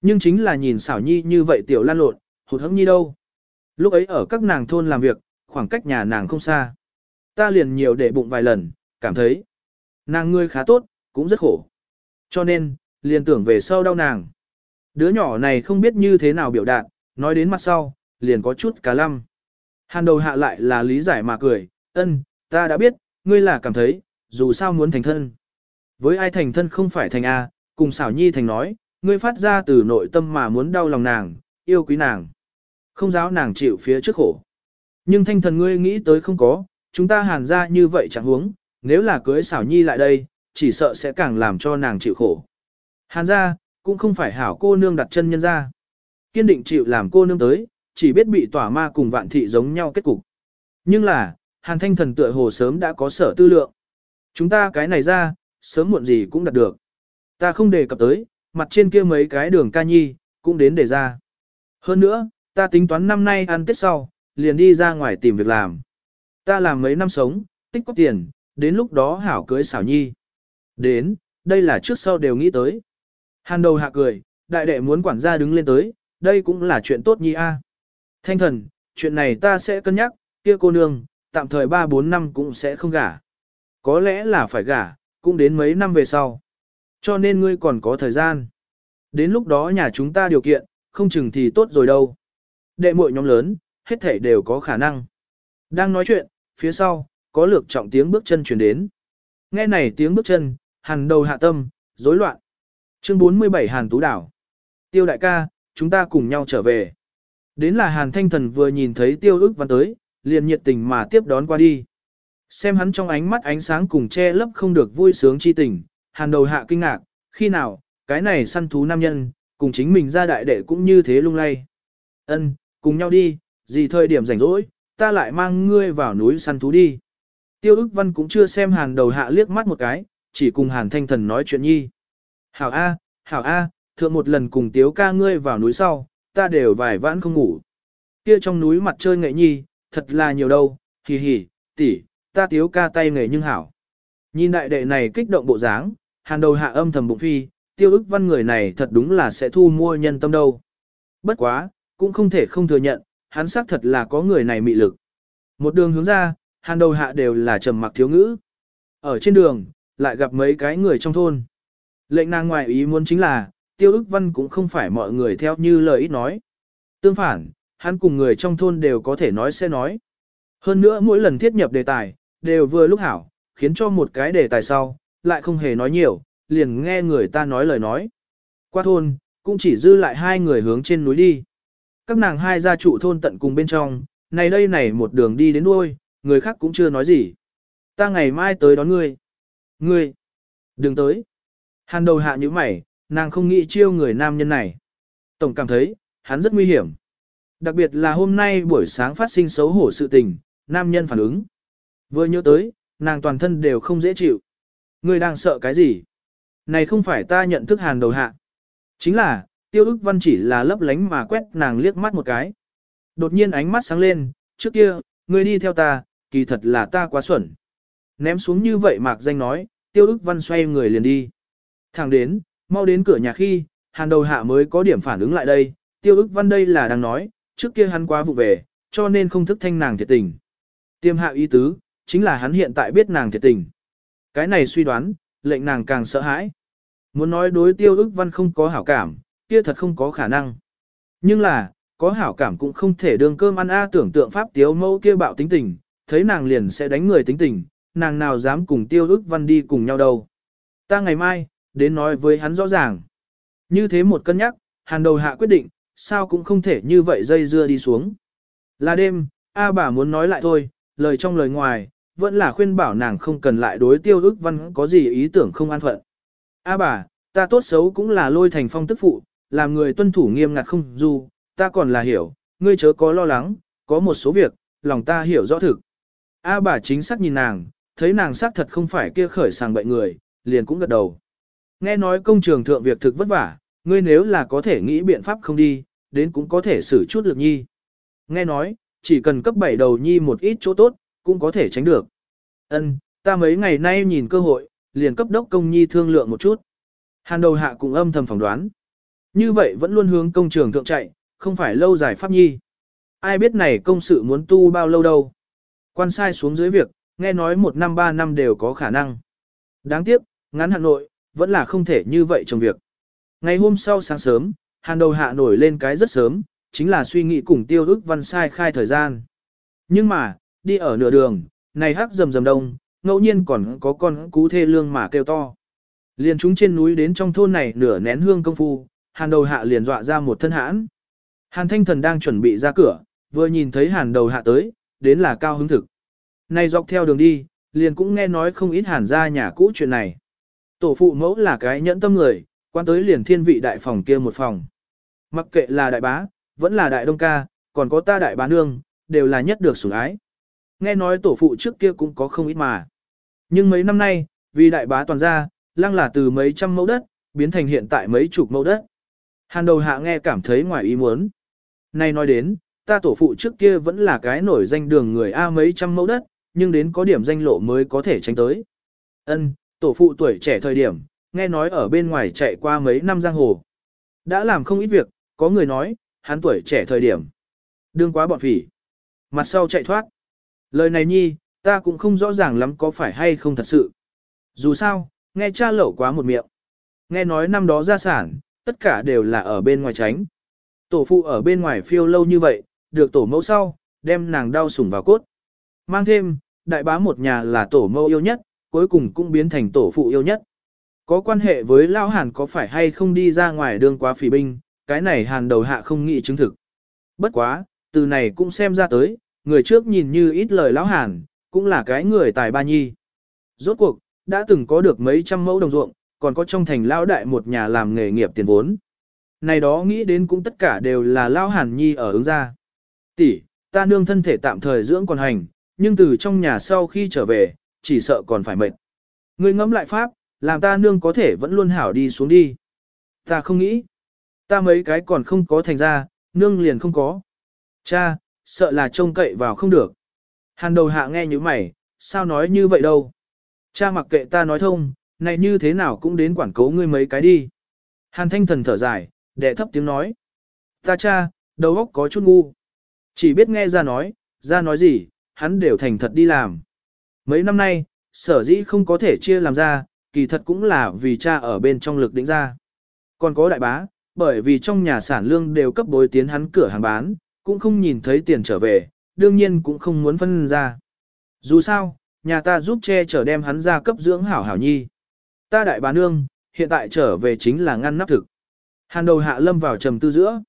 Nhưng chính là nhìn xảo nhi như vậy tiểu lan lộn, hụt hẫng nhi đâu. Lúc ấy ở các nàng thôn làm việc, khoảng cách nhà nàng không xa. Ta liền nhiều để bụng vài lần, cảm thấy. Nàng ngươi khá tốt, cũng rất khổ. Cho nên, liền tưởng về sau đau nàng. Đứa nhỏ này không biết như thế nào biểu đạt, nói đến mặt sau, liền có chút cá lăm. Hàn đầu hạ lại là lý giải mà cười, ân, ta đã biết, ngươi là cảm thấy, dù sao muốn thành thân. Với ai thành thân không phải thành A, cùng xảo nhi thành nói, ngươi phát ra từ nội tâm mà muốn đau lòng nàng, yêu quý nàng. Không giáo nàng chịu phía trước khổ. Nhưng thanh thần ngươi nghĩ tới không có, chúng ta hàn ra như vậy chẳng huống, nếu là cưới xảo nhi lại đây, chỉ sợ sẽ càng làm cho nàng chịu khổ. Hàn ra, cũng không phải hảo cô nương đặt chân nhân ra. Kiên định chịu làm cô nương tới, chỉ biết bị tỏa ma cùng vạn thị giống nhau kết cục. Nhưng là, hàn thanh thần tựa hồ sớm đã có sở tư lượng. Chúng ta cái này ra, sớm muộn gì cũng đạt được. Ta không đề cập tới, mặt trên kia mấy cái đường ca nhi, cũng đến để ra. Hơn nữa, ta tính toán năm nay ăn tết sau, liền đi ra ngoài tìm việc làm. Ta làm mấy năm sống, tích có tiền, đến lúc đó hảo cưới xảo nhi. Đến, đây là trước sau đều nghĩ tới. Hàn đầu hạ cười, đại đệ muốn quản gia đứng lên tới, đây cũng là chuyện tốt nhi a. Thanh thần, chuyện này ta sẽ cân nhắc, kia cô nương, tạm thời 3-4 năm cũng sẽ không gả. Có lẽ là phải gả, cũng đến mấy năm về sau. Cho nên ngươi còn có thời gian. Đến lúc đó nhà chúng ta điều kiện, không chừng thì tốt rồi đâu. Đệ muội nhóm lớn, hết thể đều có khả năng. Đang nói chuyện, phía sau, có lược trọng tiếng bước chân chuyển đến. Nghe này tiếng bước chân, hàn đầu hạ tâm, rối loạn. Chương 47 Hàn Tú Đảo. Tiêu đại ca, chúng ta cùng nhau trở về. Đến là Hàn Thanh Thần vừa nhìn thấy tiêu ức văn tới, liền nhiệt tình mà tiếp đón qua đi. Xem hắn trong ánh mắt ánh sáng cùng che lấp không được vui sướng chi tình, Hàn đầu hạ kinh ngạc, khi nào, cái này săn thú nam nhân, cùng chính mình ra đại đệ cũng như thế lung lay. Ân, cùng nhau đi, gì thời điểm rảnh rỗi, ta lại mang ngươi vào núi săn thú đi. Tiêu ức văn cũng chưa xem hàn đầu hạ liếc mắt một cái, chỉ cùng hàn thanh thần nói chuyện nhi. Hảo A, hảo A, thượng một lần cùng tiếu ca ngươi vào núi sau, ta đều vài vãn không ngủ. Kia trong núi mặt chơi nghệ nhi, thật là nhiều đâu, hì hì, tỷ, ta tiếu ca tay nghề nhưng hảo. Nhìn đại đệ này kích động bộ dáng, hàn đầu hạ âm thầm bụng phi, tiêu ức văn người này thật đúng là sẽ thu mua nhân tâm đâu. Bất quá, cũng không thể không thừa nhận, hắn xác thật là có người này mị lực. Một đường hướng ra, hàn đầu hạ đều là trầm mặc thiếu ngữ. Ở trên đường, lại gặp mấy cái người trong thôn. Lệnh nàng ngoài ý muốn chính là, tiêu ức văn cũng không phải mọi người theo như lời ít nói. Tương phản, hắn cùng người trong thôn đều có thể nói sẽ nói. Hơn nữa mỗi lần thiết nhập đề tài, đều vừa lúc hảo, khiến cho một cái đề tài sau, lại không hề nói nhiều, liền nghe người ta nói lời nói. Qua thôn, cũng chỉ dư lại hai người hướng trên núi đi. Các nàng hai gia trụ thôn tận cùng bên trong, này đây này một đường đi đến đuôi, người khác cũng chưa nói gì. Ta ngày mai tới đón ngươi. Ngươi, đừng tới. Hàn đầu hạ như mày, nàng không nghĩ chiêu người nam nhân này. Tổng cảm thấy, hắn rất nguy hiểm. Đặc biệt là hôm nay buổi sáng phát sinh xấu hổ sự tình, nam nhân phản ứng. Vừa nhớ tới, nàng toàn thân đều không dễ chịu. Ngươi đang sợ cái gì? Này không phải ta nhận thức hàn đầu hạ. Chính là, tiêu ức văn chỉ là lấp lánh mà quét nàng liếc mắt một cái. Đột nhiên ánh mắt sáng lên, trước kia, ngươi đi theo ta, kỳ thật là ta quá xuẩn. Ném xuống như vậy mạc danh nói, tiêu ức văn xoay người liền đi. Thẳng đến, mau đến cửa nhà khi, hàn đầu hạ mới có điểm phản ứng lại đây, tiêu ức văn đây là đang nói, trước kia hắn quá vụ về, cho nên không thức thanh nàng thiệt tình. Tiêm hạ ý tứ, chính là hắn hiện tại biết nàng thiệt tình. Cái này suy đoán, lệnh nàng càng sợ hãi. Muốn nói đối tiêu ức văn không có hảo cảm, kia thật không có khả năng. Nhưng là, có hảo cảm cũng không thể đương cơm ăn a tưởng tượng pháp tiếu mẫu kia bạo tính tình, thấy nàng liền sẽ đánh người tính tình, nàng nào dám cùng tiêu ức văn đi cùng nhau đâu. Ta ngày mai, đến nói với hắn rõ ràng. Như thế một cân nhắc, hàn đầu hạ quyết định, sao cũng không thể như vậy dây dưa đi xuống. Là đêm, A bà muốn nói lại thôi, lời trong lời ngoài, vẫn là khuyên bảo nàng không cần lại đối tiêu ức văn có gì ý tưởng không an phận. A bà, ta tốt xấu cũng là lôi thành phong tức phụ, làm người tuân thủ nghiêm ngặt không dù, ta còn là hiểu, ngươi chớ có lo lắng, có một số việc, lòng ta hiểu rõ thực. A bà chính xác nhìn nàng, thấy nàng xác thật không phải kia khởi sàng bậy người, liền cũng gật đầu. Nghe nói công trường thượng việc thực vất vả, ngươi nếu là có thể nghĩ biện pháp không đi, đến cũng có thể xử chút lực nhi. Nghe nói, chỉ cần cấp 7 đầu nhi một ít chỗ tốt, cũng có thể tránh được. Ân, ta mấy ngày nay nhìn cơ hội, liền cấp đốc công nhi thương lượng một chút. Hàn đầu hạ cũng âm thầm phỏng đoán. Như vậy vẫn luôn hướng công trường thượng chạy, không phải lâu dài pháp nhi. Ai biết này công sự muốn tu bao lâu đâu. Quan sai xuống dưới việc, nghe nói một năm ba năm đều có khả năng. Đáng tiếc, ngắn Hà Nội, vẫn là không thể như vậy trong việc. Ngày hôm sau sáng sớm, hàn đầu hạ nổi lên cái rất sớm, chính là suy nghĩ cùng tiêu ức văn sai khai thời gian. Nhưng mà, đi ở nửa đường, này hắc rầm rầm đông, ngẫu nhiên còn có con cú thê lương mà kêu to. Liền chúng trên núi đến trong thôn này nửa nén hương công phu, hàn đầu hạ liền dọa ra một thân hãn. Hàn thanh thần đang chuẩn bị ra cửa, vừa nhìn thấy hàn đầu hạ tới, đến là cao hứng thực. Nay dọc theo đường đi, liền cũng nghe nói không ít hàn ra nhà cũ chuyện này. Tổ phụ mẫu là cái nhẫn tâm người, quan tới liền thiên vị đại phòng kia một phòng. Mặc kệ là đại bá, vẫn là đại đông ca, còn có ta đại bá nương, đều là nhất được sủng ái. Nghe nói tổ phụ trước kia cũng có không ít mà. Nhưng mấy năm nay, vì đại bá toàn gia, lăng là từ mấy trăm mẫu đất, biến thành hiện tại mấy chục mẫu đất. Hàn đầu hạ nghe cảm thấy ngoài ý muốn. Nay nói đến, ta tổ phụ trước kia vẫn là cái nổi danh đường người A mấy trăm mẫu đất, nhưng đến có điểm danh lộ mới có thể tránh tới. Ân, tổ phụ tuổi trẻ thời điểm, nghe nói ở bên ngoài chạy qua mấy năm giang hồ. Đã làm không ít việc, có người nói, hắn tuổi trẻ thời điểm. Đương quá bọn phỉ. Mặt sau chạy thoát. Lời này nhi, ta cũng không rõ ràng lắm có phải hay không thật sự. Dù sao, nghe cha lẩu quá một miệng. Nghe nói năm đó gia sản, tất cả đều là ở bên ngoài tránh. Tổ phụ ở bên ngoài phiêu lâu như vậy, được tổ mẫu sau, đem nàng đau sủng vào cốt. Mang thêm, đại bá một nhà là tổ mẫu yêu nhất, cuối cùng cũng biến thành tổ phụ yêu nhất. Có quan hệ với Lao Hàn có phải hay không đi ra ngoài đường quá phỉ binh, cái này Hàn đầu hạ không nghĩ chứng thực. Bất quá, từ này cũng xem ra tới, người trước nhìn như ít lời Lão Hàn, cũng là cái người tài ba nhi. Rốt cuộc, đã từng có được mấy trăm mẫu đồng ruộng, còn có trong thành Lão Đại một nhà làm nghề nghiệp tiền vốn. Này đó nghĩ đến cũng tất cả đều là Lão Hàn nhi ở ứng ra. Tỷ, ta nương thân thể tạm thời dưỡng còn hành, nhưng từ trong nhà sau khi trở về, chỉ sợ còn phải mệt. Ngươi ngẫm lại pháp, làm ta nương có thể vẫn luôn hảo đi xuống đi. Ta không nghĩ. Ta mấy cái còn không có thành ra, nương liền không có. Cha, sợ là trông cậy vào không được. Hàn đầu hạ nghe như mày, sao nói như vậy đâu. Cha mặc kệ ta nói thông, này như thế nào cũng đến quản cấu ngươi mấy cái đi. Hàn thanh thần thở dài, đệ thấp tiếng nói. Ta cha, đầu óc có chút ngu. Chỉ biết nghe ra nói, ra nói gì, hắn đều thành thật đi làm. Mấy năm nay, sở dĩ không có thể chia làm ra, kỳ thật cũng là vì cha ở bên trong lực đỉnh ra. Còn có đại bá, bởi vì trong nhà sản lương đều cấp bối tiến hắn cửa hàng bán, cũng không nhìn thấy tiền trở về, đương nhiên cũng không muốn phân ra. Dù sao, nhà ta giúp che chở đem hắn ra cấp dưỡng hảo hảo nhi. Ta đại bá nương, hiện tại trở về chính là ngăn nắp thực. Hàn đầu hạ lâm vào trầm tư giữa.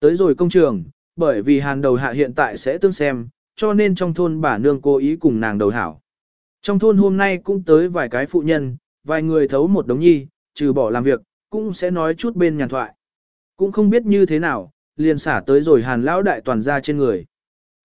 Tới rồi công trường, bởi vì hàn đầu hạ hiện tại sẽ tương xem, cho nên trong thôn bà nương cố ý cùng nàng đầu hảo. Trong thôn hôm nay cũng tới vài cái phụ nhân, vài người thấu một đống nhi, trừ bỏ làm việc, cũng sẽ nói chút bên nhàn thoại. Cũng không biết như thế nào, liền xả tới rồi hàn lão đại toàn ra trên người.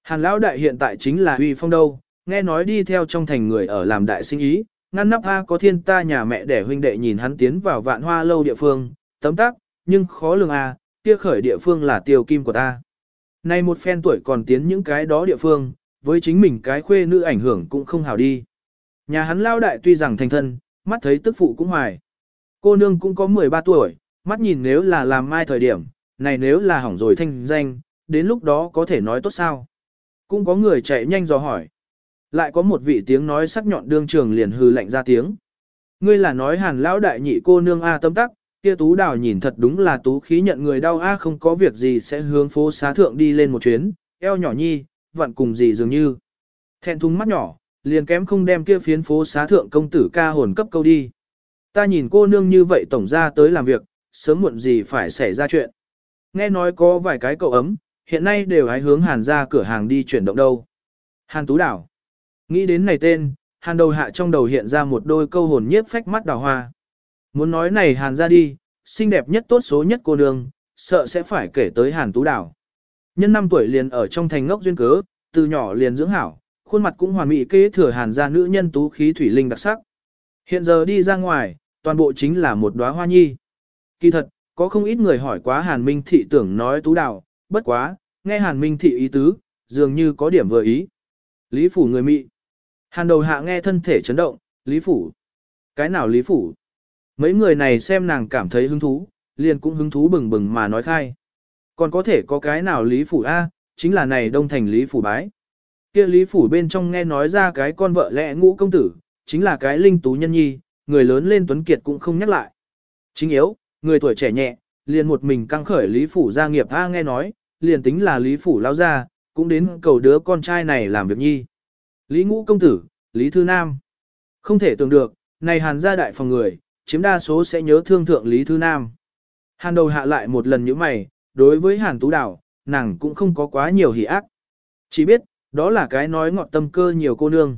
Hàn lão đại hiện tại chính là huy phong đâu, nghe nói đi theo trong thành người ở làm đại sinh ý, ngăn nắp A có thiên ta nhà mẹ để huynh đệ nhìn hắn tiến vào vạn hoa lâu địa phương, tấm tắc, nhưng khó lường A, kia khởi địa phương là tiêu kim của ta. Nay một phen tuổi còn tiến những cái đó địa phương, với chính mình cái khuê nữ ảnh hưởng cũng không hào đi. Nhà hắn lao đại tuy rằng thành thân, mắt thấy tức phụ cũng hoài. Cô nương cũng có 13 tuổi, mắt nhìn nếu là làm mai thời điểm, này nếu là hỏng rồi thanh danh, đến lúc đó có thể nói tốt sao. Cũng có người chạy nhanh dò hỏi. Lại có một vị tiếng nói sắc nhọn đương trường liền hư lạnh ra tiếng. Ngươi là nói hàn lão đại nhị cô nương A tâm tắc, Kia tú đào nhìn thật đúng là tú khí nhận người đau a không có việc gì sẽ hướng phố xá thượng đi lên một chuyến, eo nhỏ nhi, vặn cùng gì dường như. Thẹn thùng mắt nhỏ, liền kém không đem kia phiến phố xá thượng công tử ca hồn cấp câu đi. Ta nhìn cô nương như vậy tổng ra tới làm việc, sớm muộn gì phải xảy ra chuyện. Nghe nói có vài cái cậu ấm, hiện nay đều hái hướng hàn ra cửa hàng đi chuyển động đâu. Hàn Tú Đảo. Nghĩ đến này tên, hàn đầu hạ trong đầu hiện ra một đôi câu hồn nhiếp phách mắt đào hoa. Muốn nói này hàn ra đi, xinh đẹp nhất tốt số nhất cô nương, sợ sẽ phải kể tới hàn tú đảo. Nhân năm tuổi liền ở trong thành ngốc duyên cớ, từ nhỏ liền dưỡng hảo, khuôn mặt cũng hoàn mỹ kế thừa hàn gia nữ nhân tú khí thủy linh đặc sắc. Hiện giờ đi ra ngoài, toàn bộ chính là một đóa hoa nhi. Kỳ thật, có không ít người hỏi quá hàn minh thị tưởng nói tú đảo, bất quá, nghe hàn minh thị ý tứ, dường như có điểm vừa ý. Lý phủ người mị. Hàn đầu hạ nghe thân thể chấn động, Lý phủ. Cái nào Lý phủ? Mấy người này xem nàng cảm thấy hứng thú, liền cũng hứng thú bừng bừng mà nói khai. Còn có thể có cái nào Lý phủ A, chính là này đông thành Lý phủ bái. Kia Lý phủ bên trong nghe nói ra cái con vợ lẽ ngũ công tử, chính là cái linh tú nhân nhi, người lớn lên tuấn kiệt cũng không nhắc lại. Chính yếu, người tuổi trẻ nhẹ, liền một mình căng khởi Lý phủ gia nghiệp A nghe nói, liền tính là Lý phủ lao ra, cũng đến cầu đứa con trai này làm việc nhi. Lý ngũ công tử, Lý Thư Nam. Không thể tưởng được, này hàn gia đại phòng người, chiếm đa số sẽ nhớ thương thượng Lý Thư Nam. Hàn đầu hạ lại một lần như mày, đối với hàn tú đảo, nàng cũng không có quá nhiều hỉ ác. Chỉ biết, đó là cái nói ngọt tâm cơ nhiều cô nương.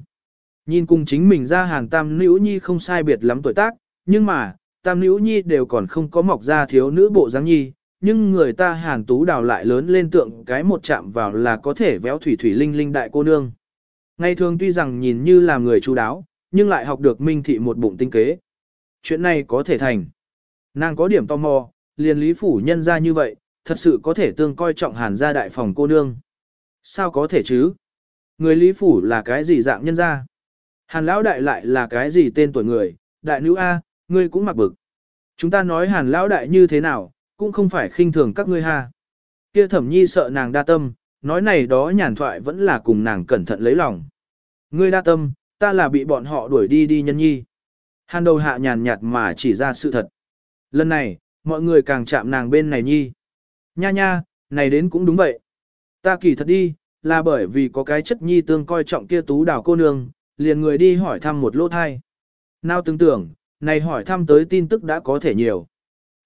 Nhìn cùng chính mình ra hàn tam nữ nhi không sai biệt lắm tuổi tác, nhưng mà, tam nữ nhi đều còn không có mọc ra thiếu nữ bộ dáng nhi, nhưng người ta hàn tú đào lại lớn lên tượng cái một chạm vào là có thể véo thủy thủy linh linh đại cô nương. Ngày thường tuy rằng nhìn như là người chú đáo, nhưng lại học được minh thị một bụng tinh kế. Chuyện này có thể thành. Nàng có điểm tò mò, liền lý phủ nhân ra như vậy, thật sự có thể tương coi trọng hàn gia đại phòng cô nương. Sao có thể chứ? Người lý phủ là cái gì dạng nhân gia? Hàn lão đại lại là cái gì tên tuổi người? Đại nữ A, ngươi cũng mặc bực. Chúng ta nói hàn lão đại như thế nào, cũng không phải khinh thường các ngươi ha. Kia thẩm nhi sợ nàng đa tâm, nói này đó nhàn thoại vẫn là cùng nàng cẩn thận lấy lòng. Ngươi đa tâm, ta là bị bọn họ đuổi đi đi nhân nhi. Hàn đầu hạ nhàn nhạt mà chỉ ra sự thật. Lần này, mọi người càng chạm nàng bên này nhi. Nha nha, này đến cũng đúng vậy. Ta kỳ thật đi, là bởi vì có cái chất nhi tương coi trọng kia tú đào cô nương, liền người đi hỏi thăm một lô thai. Nào tưởng tưởng, này hỏi thăm tới tin tức đã có thể nhiều.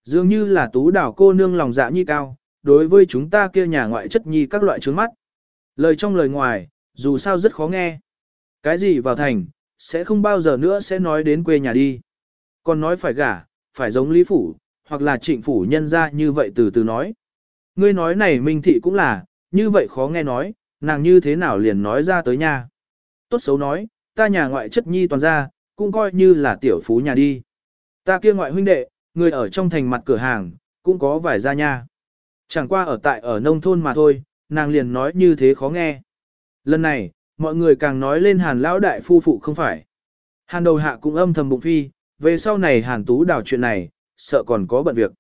Dường như là tú đào cô nương lòng dạ nhi cao, đối với chúng ta kia nhà ngoại chất nhi các loại trướng mắt. Lời trong lời ngoài, dù sao rất khó nghe. Cái gì vào thành, sẽ không bao giờ nữa sẽ nói đến quê nhà đi. Còn nói phải gả, phải giống lý phủ, hoặc là trịnh phủ nhân ra như vậy từ từ nói. Ngươi nói này minh thị cũng là, như vậy khó nghe nói, nàng như thế nào liền nói ra tới nhà. Tốt xấu nói, ta nhà ngoại chất nhi toàn ra, cũng coi như là tiểu phú nhà đi. Ta kia ngoại huynh đệ, người ở trong thành mặt cửa hàng, cũng có vài gia nha. Chẳng qua ở tại ở nông thôn mà thôi, nàng liền nói như thế khó nghe. Lần này, mọi người càng nói lên hàn lão đại phu phụ không phải. Hàn đầu hạ cũng âm thầm bụng phi, về sau này hàn tú đào chuyện này, sợ còn có bận việc.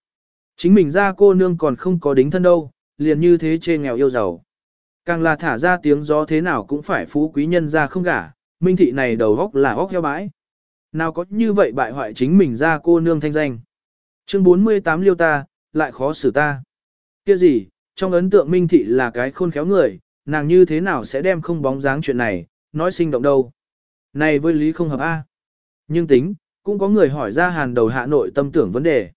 Chính mình ra cô nương còn không có đính thân đâu, liền như thế chê nghèo yêu giàu. Càng là thả ra tiếng gió thế nào cũng phải phú quý nhân ra không gả, minh thị này đầu góc là góc heo bãi. Nào có như vậy bại hoại chính mình ra cô nương thanh danh. Chương 48 liêu ta, lại khó xử ta. Kia gì, trong ấn tượng minh thị là cái khôn khéo người, nàng như thế nào sẽ đem không bóng dáng chuyện này, nói sinh động đâu. Này với lý không hợp A. Nhưng tính, cũng có người hỏi ra hàn đầu hạ nội tâm tưởng vấn đề.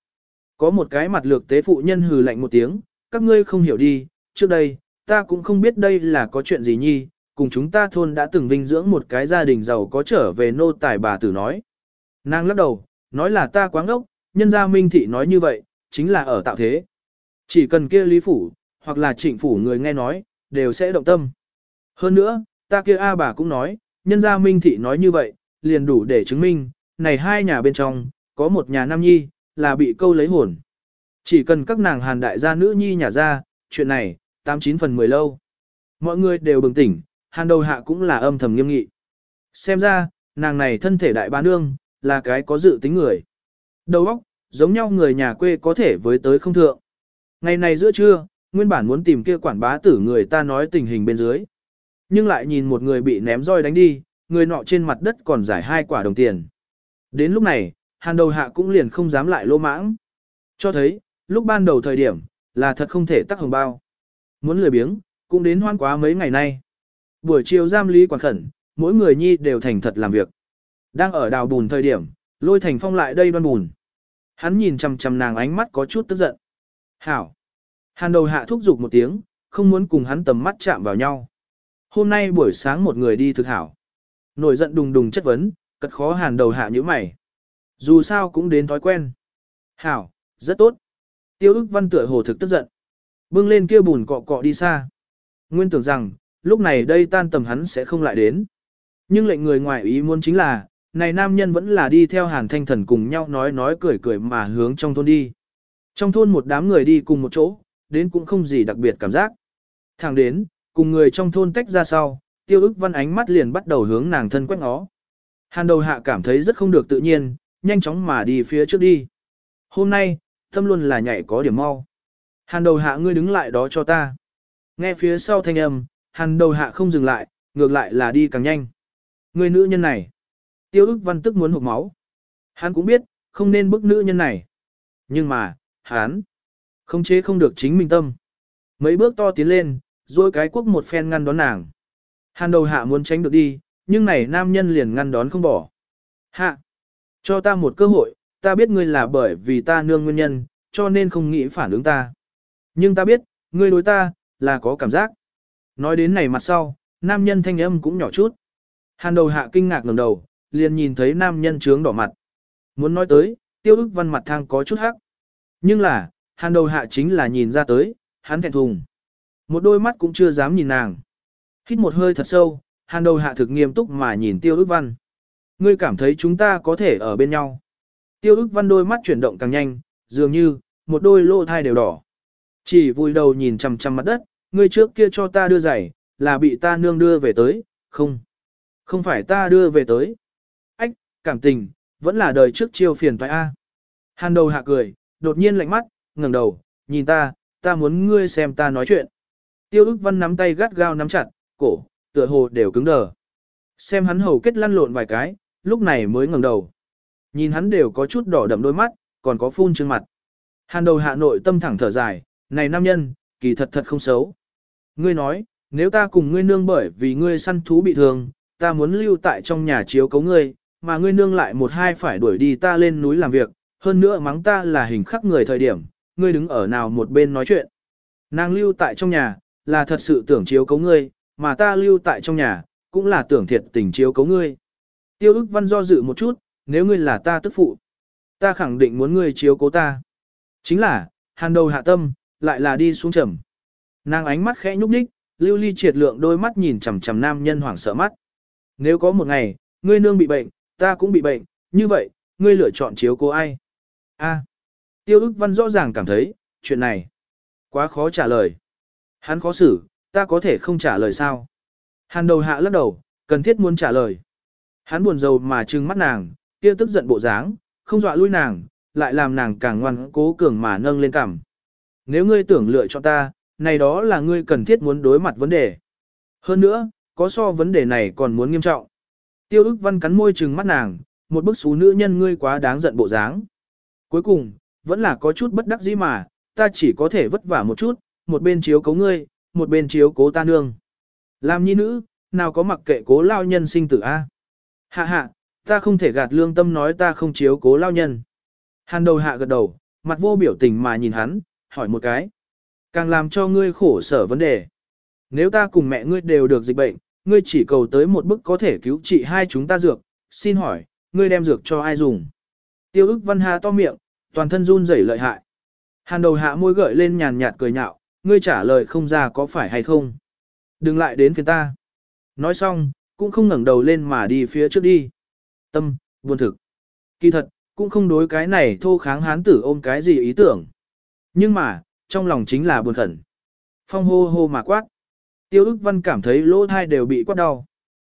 Có một cái mặt lược tế phụ nhân hừ lạnh một tiếng, các ngươi không hiểu đi, trước đây, ta cũng không biết đây là có chuyện gì nhi, cùng chúng ta thôn đã từng vinh dưỡng một cái gia đình giàu có trở về nô tài bà tử nói. Nàng lắc đầu, nói là ta quáng ốc, nhân gia minh thị nói như vậy, chính là ở tạo thế. Chỉ cần kia lý phủ, hoặc là trịnh phủ người nghe nói, đều sẽ động tâm. Hơn nữa, ta kia A bà cũng nói, nhân gia minh thị nói như vậy, liền đủ để chứng minh, này hai nhà bên trong, có một nhà nam nhi, là bị câu lấy hồn. Chỉ cần các nàng hàn đại gia nữ nhi nhà ra, chuyện này, 89 phần 10 lâu. Mọi người đều bừng tỉnh, hàn đầu hạ cũng là âm thầm nghiêm nghị. Xem ra, nàng này thân thể đại bá nương, là cái có dự tính người. Đầu óc, giống nhau người nhà quê có thể với tới không thượng. Ngày này giữa trưa, nguyên bản muốn tìm kia quản bá tử người ta nói tình hình bên dưới. Nhưng lại nhìn một người bị ném roi đánh đi, người nọ trên mặt đất còn giải hai quả đồng tiền. Đến lúc này, hàn đầu hạ cũng liền không dám lại lô mãng. Cho thấy, lúc ban đầu thời điểm, là thật không thể tắc hồng bao. Muốn lười biếng, cũng đến hoan quá mấy ngày nay. Buổi chiều giam lý quản khẩn, mỗi người nhi đều thành thật làm việc. Đang ở đào bùn thời điểm, lôi thành phong lại đây đoan bùn. Hắn nhìn chằm chằm nàng ánh mắt có chút tức giận. Hảo. Hàn đầu hạ thúc giục một tiếng, không muốn cùng hắn tầm mắt chạm vào nhau. Hôm nay buổi sáng một người đi thực hảo. Nổi giận đùng đùng chất vấn, cật khó hàn đầu hạ như mày. Dù sao cũng đến thói quen. Hảo, rất tốt. Tiêu ức văn tựa hồ thực tức giận. Bưng lên kia bùn cọ cọ đi xa. Nguyên tưởng rằng, lúc này đây tan tầm hắn sẽ không lại đến. Nhưng lệnh người ngoài ý muốn chính là, này nam nhân vẫn là đi theo hàn thanh thần cùng nhau nói nói cười cười mà hướng trong thôn đi. Trong thôn một đám người đi cùng một chỗ, đến cũng không gì đặc biệt cảm giác. Thẳng đến, cùng người trong thôn tách ra sau, tiêu ức văn ánh mắt liền bắt đầu hướng nàng thân quét ngó. Hàn đầu hạ cảm thấy rất không được tự nhiên, nhanh chóng mà đi phía trước đi. Hôm nay, tâm luôn là nhảy có điểm mau. Hàn đầu hạ ngươi đứng lại đó cho ta. Nghe phía sau thanh âm, hàn đầu hạ không dừng lại, ngược lại là đi càng nhanh. Người nữ nhân này. Tiêu ức văn tức muốn hụt máu. Hắn cũng biết, không nên bức nữ nhân này. Nhưng mà, Hán, không chế không được chính mình tâm. Mấy bước to tiến lên, rồi cái quốc một phen ngăn đón nàng. Hàn đầu hạ muốn tránh được đi, nhưng này nam nhân liền ngăn đón không bỏ. Hạ, cho ta một cơ hội, ta biết ngươi là bởi vì ta nương nguyên nhân, cho nên không nghĩ phản ứng ta. Nhưng ta biết, ngươi đối ta, là có cảm giác. Nói đến này mặt sau, nam nhân thanh âm cũng nhỏ chút. Hàn đầu hạ kinh ngạc ngẩng đầu, liền nhìn thấy nam nhân trướng đỏ mặt. Muốn nói tới, tiêu ức văn mặt thang có chút hắc. Nhưng là, hàn đầu hạ chính là nhìn ra tới, hắn thẹn thùng. Một đôi mắt cũng chưa dám nhìn nàng. Hít một hơi thật sâu, hàn đầu hạ thực nghiêm túc mà nhìn tiêu ức văn. Ngươi cảm thấy chúng ta có thể ở bên nhau. Tiêu ức văn đôi mắt chuyển động càng nhanh, dường như, một đôi lỗ thai đều đỏ. Chỉ vùi đầu nhìn chằm chằm mặt đất, ngươi trước kia cho ta đưa giày, là bị ta nương đưa về tới, không. Không phải ta đưa về tới. Ách, cảm tình, vẫn là đời trước chiêu phiền toái A. Hàn đầu hạ cười, đột nhiên lạnh mắt, ngẩng đầu, nhìn ta, ta muốn ngươi xem ta nói chuyện. Tiêu ức văn nắm tay gắt gao nắm chặt, cổ, tựa hồ đều cứng đờ. Xem hắn hầu kết lăn lộn vài cái, lúc này mới ngẩng đầu. Nhìn hắn đều có chút đỏ đậm đôi mắt, còn có phun trên mặt. Hàn đầu hạ nội tâm thẳng thở dài, này nam nhân, kỳ thật thật không xấu. Ngươi nói, nếu ta cùng ngươi nương bởi vì ngươi săn thú bị thương, ta muốn lưu tại trong nhà chiếu cấu ngươi, mà ngươi nương lại một hai phải đuổi đi ta lên núi làm việc, hơn nữa mắng ta là hình khắc người thời điểm, ngươi đứng ở nào một bên nói chuyện. Nàng lưu tại trong nhà, là thật sự tưởng chiếu cấu ngươi, mà ta lưu tại trong nhà, cũng là tưởng thiệt tình chiếu cấu ngươi. Tiêu ức văn do dự một chút, nếu ngươi là ta tức phụ, ta khẳng định muốn ngươi chiếu cố ta. Chính là, hàn đầu hạ tâm, lại là đi xuống trầm. Nàng ánh mắt khẽ nhúc nhích, lưu ly triệt lượng đôi mắt nhìn chằm chằm nam nhân hoảng sợ mắt. Nếu có một ngày, ngươi nương bị bệnh, ta cũng bị bệnh, như vậy, ngươi lựa chọn chiếu cố ai? A. Tiêu ức văn rõ ràng cảm thấy, chuyện này, quá khó trả lời. Hắn khó xử, ta có thể không trả lời sao? Hàn đầu hạ lắc đầu, cần thiết muốn trả lời. Hắn buồn rầu mà trừng mắt nàng, kia tức giận bộ dáng, không dọa lui nàng, lại làm nàng càng ngoan cố cường mà nâng lên cằm. Nếu ngươi tưởng lựa cho ta, này đó là ngươi cần thiết muốn đối mặt vấn đề. Hơn nữa, có so vấn đề này còn muốn nghiêm trọng. Tiêu ức văn cắn môi trừng mắt nàng, một bức xú nữ nhân ngươi quá đáng giận bộ dáng. Cuối cùng, vẫn là có chút bất đắc dĩ mà, ta chỉ có thể vất vả một chút, một bên chiếu cố ngươi, một bên chiếu cố ta nương. Làm nhi nữ, nào có mặc kệ cố lao nhân sinh tử a? Hạ hạ, ta không thể gạt lương tâm nói ta không chiếu cố lao nhân. Hàn đầu hạ gật đầu, mặt vô biểu tình mà nhìn hắn, hỏi một cái. Càng làm cho ngươi khổ sở vấn đề. Nếu ta cùng mẹ ngươi đều được dịch bệnh, ngươi chỉ cầu tới một bức có thể cứu trị hai chúng ta dược, xin hỏi, ngươi đem dược cho ai dùng? Tiêu ức văn hà to miệng, toàn thân run rẩy lợi hại. Hàn đầu hạ môi gợi lên nhàn nhạt cười nhạo, ngươi trả lời không ra có phải hay không? Đừng lại đến phiền ta. Nói xong, cũng không ngẩng đầu lên mà đi phía trước đi. Tâm, buồn thực. Kỳ thật, cũng không đối cái này thô kháng hán tử ôm cái gì ý tưởng. Nhưng mà, trong lòng chính là buồn khẩn. Phong hô hô mà quát. Tiêu ức văn cảm thấy lỗ thai đều bị quát đau.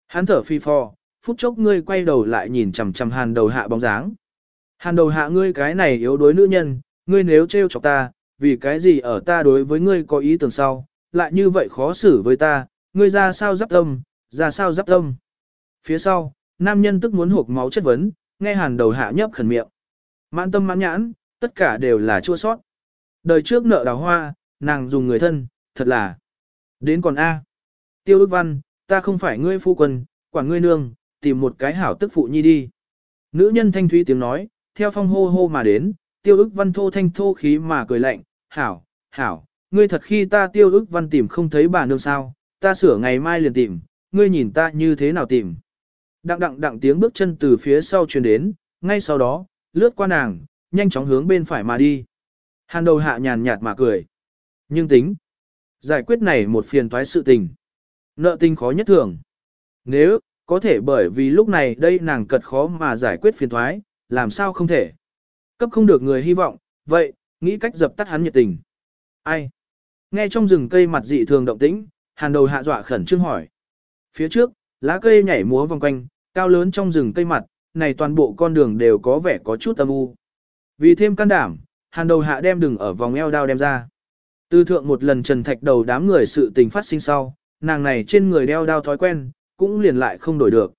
Hắn thở phi phò, phút chốc ngươi quay đầu lại nhìn chằm chằm hàn đầu hạ bóng dáng. Hàn đầu hạ ngươi cái này yếu đối nữ nhân, ngươi nếu trêu chọc ta, vì cái gì ở ta đối với ngươi có ý tưởng sau, lại như vậy khó xử với ta, ngươi ra sao giáp tâm, ra sao giáp tâm. Phía sau, nam nhân tức muốn hộp máu chất vấn, nghe hàn đầu hạ nhấp khẩn miệng. Mãn tâm mãn nhãn, tất cả đều là chua sót. Đời trước nợ đào hoa, nàng dùng người thân, thật là. Đến còn A. Tiêu ước văn, ta không phải ngươi phu quân, quản ngươi nương, tìm một cái hảo tức phụ nhi đi. Nữ nhân thanh thúy tiếng nói, theo phong hô hô mà đến, tiêu ức văn thô thanh thô khí mà cười lạnh, hảo, hảo, ngươi thật khi ta tiêu ức văn tìm không thấy bà nương sao, ta sửa ngày mai liền tìm, ngươi nhìn ta như thế nào tìm. Đặng đặng đặng tiếng bước chân từ phía sau truyền đến, ngay sau đó, lướt qua nàng, nhanh chóng hướng bên phải mà đi. Hàn đầu hạ nhàn nhạt mà cười. Nhưng tính, giải quyết này một phiền toái sự tình. Nợ tình khó nhất thường. Nếu, có thể bởi vì lúc này đây nàng cật khó mà giải quyết phiền toái, làm sao không thể. Cấp không được người hy vọng, vậy, nghĩ cách dập tắt hắn nhiệt tình. Ai? Nghe trong rừng cây mặt dị thường động tĩnh, hàn đầu hạ dọa khẩn trương hỏi. Phía trước, lá cây nhảy múa vòng quanh, cao lớn trong rừng cây mặt, này toàn bộ con đường đều có vẻ có chút âm u. Vì thêm can đảm, hàn đầu hạ đem đừng ở vòng eo đao đem ra. Tư thượng một lần trần thạch đầu đám người sự tình phát sinh sau, nàng này trên người đeo đao thói quen, cũng liền lại không đổi được.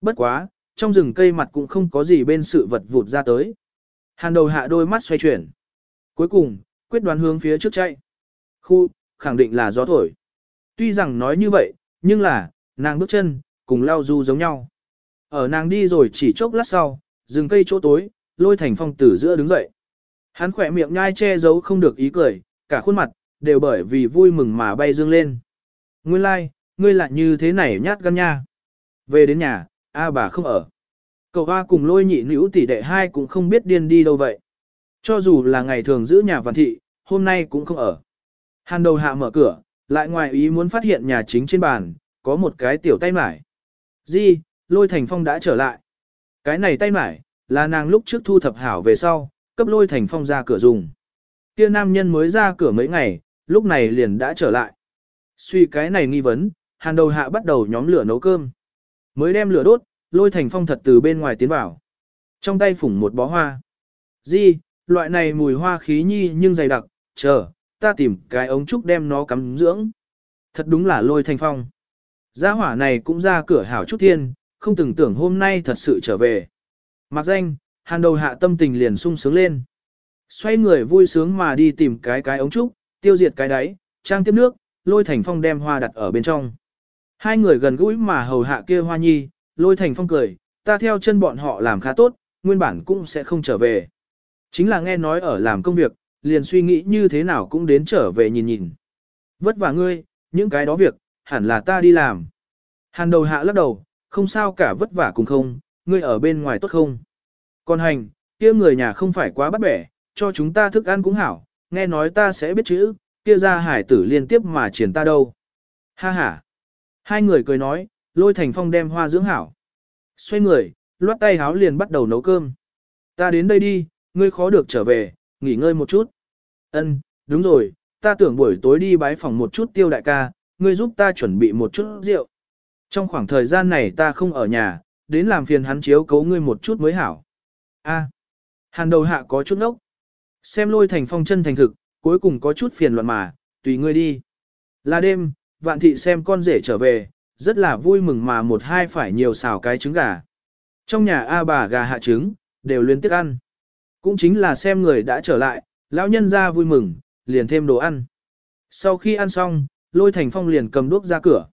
Bất quá, trong rừng cây mặt cũng không có gì bên sự vật vụt ra tới. Hàn đầu hạ đôi mắt xoay chuyển. Cuối cùng, quyết đoán hướng phía trước chạy. Khu, khẳng định là gió thổi. Tuy rằng nói như vậy, nhưng là, nàng bước chân, cùng lao du giống nhau. Ở nàng đi rồi chỉ chốc lát sau, rừng cây chỗ tối, lôi thành phong tử giữa đứng dậy. Hắn khỏe miệng nhai che giấu không được ý cười, cả khuôn mặt, đều bởi vì vui mừng mà bay dương lên. Nguyên lai, like, ngươi lại như thế này nhát gan nha. Về đến nhà, A bà không ở. Cậu hoa cùng lôi nhị nữ tỷ đệ hai cũng không biết điên đi đâu vậy. Cho dù là ngày thường giữ nhà văn thị, hôm nay cũng không ở. Hàn đầu hạ mở cửa, lại ngoài ý muốn phát hiện nhà chính trên bàn, có một cái tiểu tay mải. Di, lôi thành phong đã trở lại. Cái này tay mải, là nàng lúc trước thu thập hảo về sau, cấp lôi thành phong ra cửa dùng. Kia nam nhân mới ra cửa mấy ngày, lúc này liền đã trở lại. Suy cái này nghi vấn, hàn đầu hạ bắt đầu nhóm lửa nấu cơm. Mới đem lửa đốt, lôi thành phong thật từ bên ngoài tiến vào. Trong tay phủng một bó hoa. Di, loại này mùi hoa khí nhi nhưng dày đặc, chờ, ta tìm cái ống trúc đem nó cắm dưỡng. Thật đúng là lôi thành phong. Gia hỏa này cũng ra cửa hảo chút thiên, không từng tưởng hôm nay thật sự trở về. Mặc danh, hàn đầu hạ tâm tình liền sung sướng lên. Xoay người vui sướng mà đi tìm cái cái ống trúc, tiêu diệt cái đáy, trang tiếp nước, lôi thành phong đem hoa đặt ở bên trong. Hai người gần gũi mà hầu hạ kia hoa nhi, lôi thành phong cười, ta theo chân bọn họ làm khá tốt, nguyên bản cũng sẽ không trở về. Chính là nghe nói ở làm công việc, liền suy nghĩ như thế nào cũng đến trở về nhìn nhìn. Vất vả ngươi, những cái đó việc, hẳn là ta đi làm. Hàn đầu hạ lắc đầu, không sao cả vất vả cùng không, ngươi ở bên ngoài tốt không. Còn hành, kia người nhà không phải quá bắt bẻ, cho chúng ta thức ăn cũng hảo, nghe nói ta sẽ biết chữ, kia ra hải tử liên tiếp mà triển ta đâu. Ha ha. Hai người cười nói, lôi thành phong đem hoa dưỡng hảo. Xoay người, loát tay háo liền bắt đầu nấu cơm. Ta đến đây đi, ngươi khó được trở về, nghỉ ngơi một chút. Ân, đúng rồi, ta tưởng buổi tối đi bái phòng một chút tiêu đại ca, ngươi giúp ta chuẩn bị một chút rượu. Trong khoảng thời gian này ta không ở nhà, đến làm phiền hắn chiếu cấu ngươi một chút mới hảo. A, hàn đầu hạ có chút nốc. Xem lôi thành phong chân thành thực, cuối cùng có chút phiền loạn mà, tùy ngươi đi. Là đêm, vạn thị xem con rể trở về, rất là vui mừng mà một hai phải nhiều xào cái trứng gà. Trong nhà A bà gà hạ trứng, đều liên tiếp ăn. Cũng chính là xem người đã trở lại, lão nhân ra vui mừng, liền thêm đồ ăn. Sau khi ăn xong, lôi thành phong liền cầm đuốc ra cửa.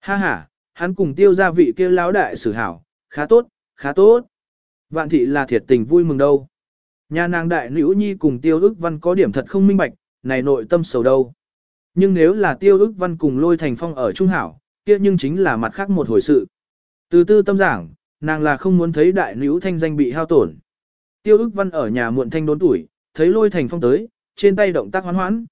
Ha ha, hắn cùng tiêu gia vị kia lão đại sử hảo, khá tốt, khá tốt. Vạn thị là thiệt tình vui mừng đâu. Nhà nàng đại nữ nhi cùng tiêu ức văn có điểm thật không minh bạch, này nội tâm sầu đâu. Nhưng nếu là tiêu ức văn cùng lôi thành phong ở trung hảo, kia nhưng chính là mặt khác một hồi sự. Từ tư tâm giảng, nàng là không muốn thấy đại nữ thanh danh bị hao tổn. Tiêu ức văn ở nhà muộn thanh đốn tuổi, thấy lôi thành phong tới, trên tay động tác hoán hoãn.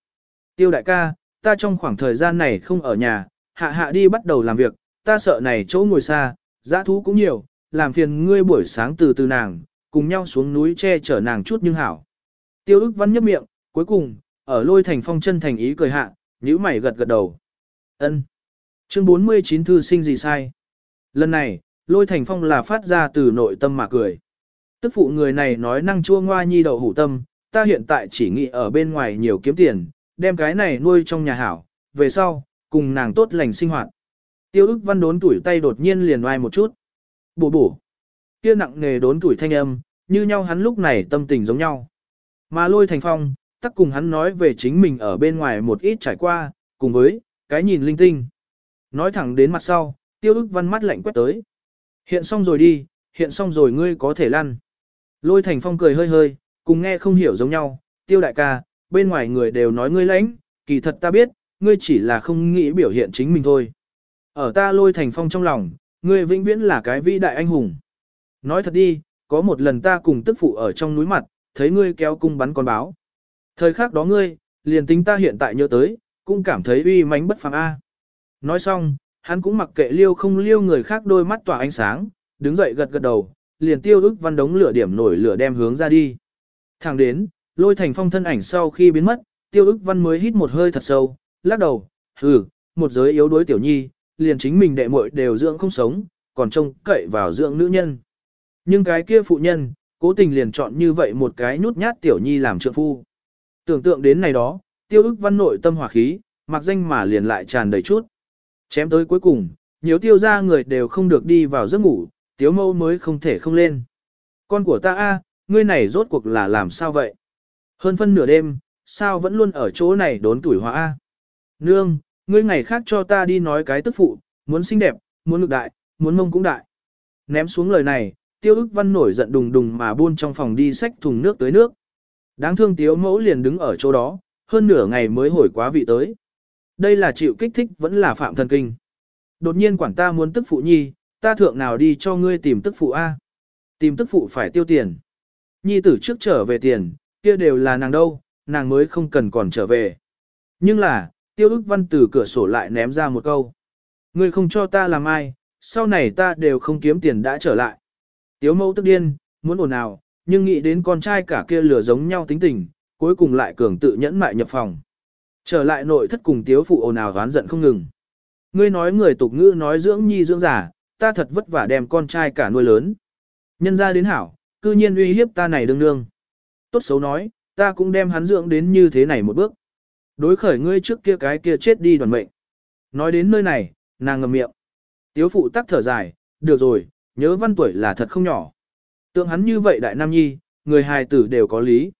Tiêu đại ca, ta trong khoảng thời gian này không ở nhà, hạ hạ đi bắt đầu làm việc, ta sợ này chỗ ngồi xa, giã thú cũng nhiều, làm phiền ngươi buổi sáng từ từ nàng, cùng nhau xuống núi che chở nàng chút nhưng hảo. Tiêu ức văn nhấp miệng, cuối cùng, ở lôi thành phong chân thành ý cười hạ, nhíu mày gật gật đầu. ân Chương 49 thư sinh gì sai? Lần này, lôi thành phong là phát ra từ nội tâm mà cười. Tức phụ người này nói năng chua ngoa nhi đầu hủ tâm, ta hiện tại chỉ nghĩ ở bên ngoài nhiều kiếm tiền, đem cái này nuôi trong nhà hảo, về sau, cùng nàng tốt lành sinh hoạt. Tiêu ức văn đốn tuổi tay đột nhiên liền oai một chút. Bổ bổ. Kia nặng nghề đốn tuổi thanh âm, như nhau hắn lúc này tâm tình giống nhau. Mà lôi thành phong, tắc cùng hắn nói về chính mình ở bên ngoài một ít trải qua, cùng với, cái nhìn linh tinh. Nói thẳng đến mặt sau, tiêu ức văn mắt lạnh quét tới. Hiện xong rồi đi, hiện xong rồi ngươi có thể lăn. Lôi thành phong cười hơi hơi, cùng nghe không hiểu giống nhau, tiêu đại ca, bên ngoài người đều nói ngươi lãnh, kỳ thật ta biết, ngươi chỉ là không nghĩ biểu hiện chính mình thôi. Ở ta lôi thành phong trong lòng, ngươi vĩnh viễn là cái vĩ đại anh hùng. Nói thật đi, có một lần ta cùng tức phụ ở trong núi mặt, thấy ngươi kéo cung bắn con báo. Thời khắc đó ngươi, liền tính ta hiện tại nhớ tới, cũng cảm thấy uy mánh bất phàm a. Nói xong, hắn cũng mặc kệ liêu không liêu người khác đôi mắt tỏa ánh sáng, đứng dậy gật gật đầu, liền tiêu ức văn đống lửa điểm nổi lửa đem hướng ra đi. Thẳng đến, lôi thành phong thân ảnh sau khi biến mất, tiêu ức văn mới hít một hơi thật sâu, lắc đầu, hừ, một giới yếu đuối tiểu nhi, liền chính mình đệ muội đều dưỡng không sống, còn trông cậy vào dưỡng nữ nhân. Nhưng cái kia phụ nhân, cố tình liền chọn như vậy một cái nhút nhát tiểu nhi làm trượng phu. Tưởng tượng đến này đó, tiêu ức văn nội tâm hỏa khí, mặc danh mà liền lại tràn đầy chút. Chém tới cuối cùng, nhiều tiêu ra người đều không được đi vào giấc ngủ, tiếu mâu mới không thể không lên. Con của ta a, ngươi này rốt cuộc là làm sao vậy? Hơn phân nửa đêm, sao vẫn luôn ở chỗ này đốn tuổi hóa a? Nương, ngươi ngày khác cho ta đi nói cái tức phụ, muốn xinh đẹp, muốn lực đại, muốn mông cũng đại. Ném xuống lời này, tiêu ức văn nổi giận đùng đùng mà buôn trong phòng đi xách thùng nước tới nước. Đáng thương tiếu mẫu liền đứng ở chỗ đó, hơn nửa ngày mới hồi quá vị tới. Đây là chịu kích thích vẫn là phạm thần kinh. Đột nhiên quản ta muốn tức phụ nhi, ta thượng nào đi cho ngươi tìm tức phụ A. Tìm tức phụ phải tiêu tiền. Nhi tử trước trở về tiền, kia đều là nàng đâu, nàng mới không cần còn trở về. Nhưng là, tiêu ức văn từ cửa sổ lại ném ra một câu. Ngươi không cho ta làm ai, sau này ta đều không kiếm tiền đã trở lại. Tiếu mẫu tức điên, muốn ồn nào nhưng nghĩ đến con trai cả kia lửa giống nhau tính tình, cuối cùng lại cường tự nhẫn mại nhập phòng. Trở lại nội thất cùng tiếu phụ ồn ào oán giận không ngừng. Ngươi nói người tục ngữ nói dưỡng nhi dưỡng giả, ta thật vất vả đem con trai cả nuôi lớn. Nhân ra đến hảo, cư nhiên uy hiếp ta này đương đương. Tốt xấu nói, ta cũng đem hắn dưỡng đến như thế này một bước. Đối khởi ngươi trước kia cái kia chết đi đoàn mệnh. Nói đến nơi này, nàng ngầm miệng. Tiếu phụ tắc thở dài, được rồi, nhớ văn tuổi là thật không nhỏ. Tượng hắn như vậy đại nam nhi, người hài tử đều có lý.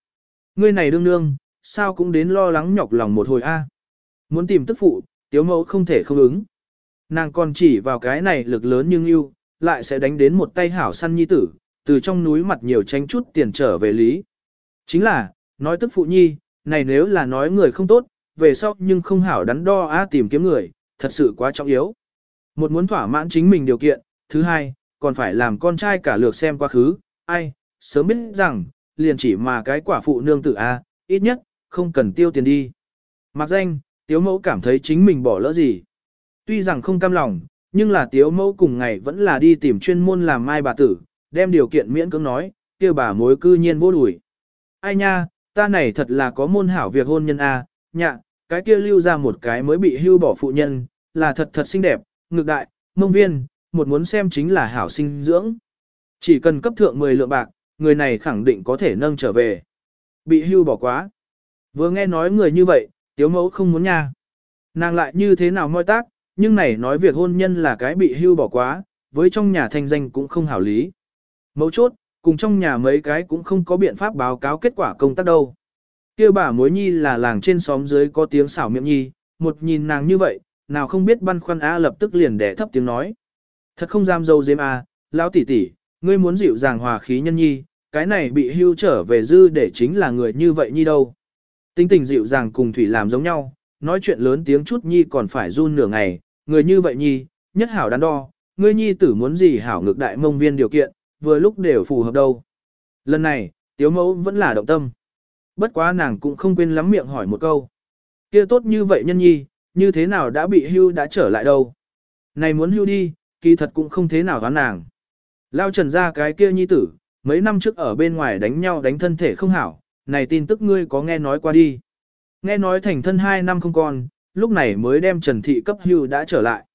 Ngươi này đương đương, sao cũng đến lo lắng nhọc lòng một hồi a. Muốn tìm tức phụ, tiếu mẫu không thể không ứng. Nàng còn chỉ vào cái này lực lớn nhưng yêu, lại sẽ đánh đến một tay hảo săn nhi tử, từ trong núi mặt nhiều tranh chút tiền trở về lý. Chính là, nói tức phụ nhi, này nếu là nói người không tốt, về sau nhưng không hảo đắn đo á tìm kiếm người, thật sự quá trọng yếu. Một muốn thỏa mãn chính mình điều kiện, thứ hai, còn phải làm con trai cả lược xem quá khứ, ai, sớm biết rằng, liền chỉ mà cái quả phụ nương tử A, ít nhất, không cần tiêu tiền đi. Mặc danh, tiếu mẫu cảm thấy chính mình bỏ lỡ gì. Tuy rằng không cam lòng, nhưng là tiếu mẫu cùng ngày vẫn là đi tìm chuyên môn làm mai bà tử, đem điều kiện miễn cưỡng nói, kia bà mối cư nhiên vô đuổi. Ai nha, ta này thật là có môn hảo việc hôn nhân A, nhạ, cái kia lưu ra một cái mới bị hưu bỏ phụ nhân, là thật thật xinh đẹp, ngược đại, mông viên, một muốn xem chính là hảo sinh dưỡng. Chỉ cần cấp thượng 10 lượng bạc, người này khẳng định có thể nâng trở về. Bị hưu bỏ quá. Vừa nghe nói người như vậy, tiếu mẫu không muốn nha. Nàng lại như thế nào môi tác, nhưng này nói việc hôn nhân là cái bị hưu bỏ quá, với trong nhà thanh danh cũng không hảo lý. Mấu chốt, cùng trong nhà mấy cái cũng không có biện pháp báo cáo kết quả công tác đâu. kia bà mối nhi là làng trên xóm dưới có tiếng xảo miệng nhi, một nhìn nàng như vậy, nào không biết băn khoăn A lập tức liền đẻ thấp tiếng nói. Thật không dám dâu dếm A, lão tỷ tỷ, ngươi muốn dịu dàng hòa khí nhân nhi, cái này bị hưu trở về dư để chính là người như vậy nhi đâu. Tính tình dịu dàng cùng thủy làm giống nhau, nói chuyện lớn tiếng chút nhi còn phải run nửa ngày, người như vậy nhi, nhất hảo đắn đo, ngươi nhi tử muốn gì hảo ngược đại mông viên điều kiện, vừa lúc đều phù hợp đâu. Lần này, tiếu mẫu vẫn là động tâm. Bất quá nàng cũng không quên lắm miệng hỏi một câu. kia tốt như vậy nhân nhi, như thế nào đã bị hưu đã trở lại đâu. Này muốn hưu đi, kỳ thật cũng không thế nào gán nàng. Lao trần ra cái kia nhi tử, mấy năm trước ở bên ngoài đánh nhau đánh thân thể không hảo, này tin tức ngươi có nghe nói qua đi. Nghe nói thành thân hai năm không còn, lúc này mới đem Trần Thị cấp hưu đã trở lại.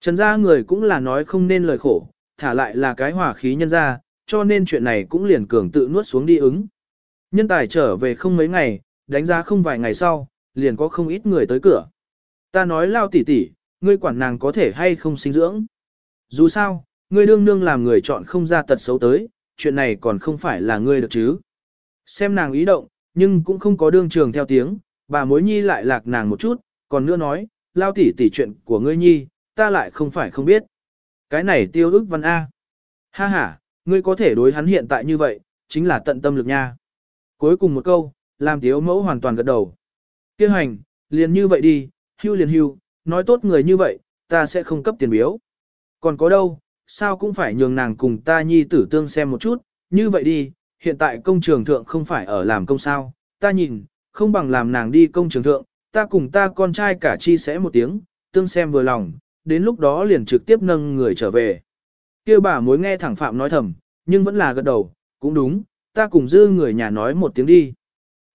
Trần gia người cũng là nói không nên lời khổ, thả lại là cái hỏa khí nhân ra, cho nên chuyện này cũng liền cường tự nuốt xuống đi ứng. Nhân tài trở về không mấy ngày, đánh giá không vài ngày sau, liền có không ít người tới cửa. Ta nói lao tỉ tỉ, ngươi quản nàng có thể hay không sinh dưỡng. Dù sao, ngươi đương nương làm người chọn không ra tật xấu tới, chuyện này còn không phải là ngươi được chứ. Xem nàng ý động, nhưng cũng không có đương trường theo tiếng, bà mối nhi lại lạc nàng một chút, còn nữa nói, lao tỉ tỉ chuyện của ngươi nhi, ta lại không phải không biết. Cái này tiêu ức văn A. Ha ha, ngươi có thể đối hắn hiện tại như vậy, chính là tận tâm lực nha. Cuối cùng một câu, làm tiếu mẫu hoàn toàn gật đầu. Kêu hành, liền như vậy đi, hưu liền hưu, nói tốt người như vậy, ta sẽ không cấp tiền biếu. Còn có đâu, sao cũng phải nhường nàng cùng ta nhi tử tương xem một chút, như vậy đi, hiện tại công trường thượng không phải ở làm công sao, ta nhìn, không bằng làm nàng đi công trường thượng, ta cùng ta con trai cả chi sẽ một tiếng, tương xem vừa lòng, đến lúc đó liền trực tiếp nâng người trở về. Kêu bà mối nghe thẳng phạm nói thầm, nhưng vẫn là gật đầu, cũng đúng, ta cùng dư người nhà nói một tiếng đi.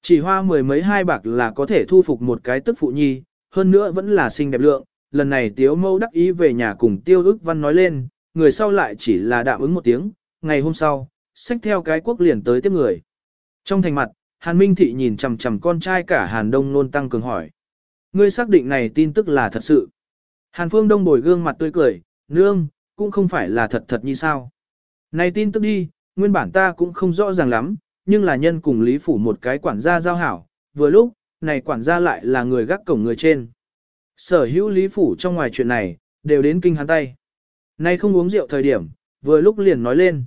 Chỉ hoa mười mấy hai bạc là có thể thu phục một cái tức phụ nhi, hơn nữa vẫn là xinh đẹp lượng, lần này tiếu mâu đắc ý về nhà cùng tiêu ức văn nói lên, người sau lại chỉ là đạm ứng một tiếng, ngày hôm sau, xách theo cái quốc liền tới tiếp người. Trong thành mặt, Hàn Minh Thị nhìn chằm chằm con trai cả Hàn Đông Nôn tăng cường hỏi. Ngươi xác định này tin tức là thật sự. Hàn Phương Đông bồi gương mặt tươi cười, nương, cũng không phải là thật thật như sao. Này tin tức đi, nguyên bản ta cũng không rõ ràng lắm, nhưng là nhân cùng Lý Phủ một cái quản gia giao hảo, vừa lúc, này quản gia lại là người gác cổng người trên. Sở hữu Lý Phủ trong ngoài chuyện này, đều đến kinh hắn tay. Nay không uống rượu thời điểm, vừa lúc liền nói lên.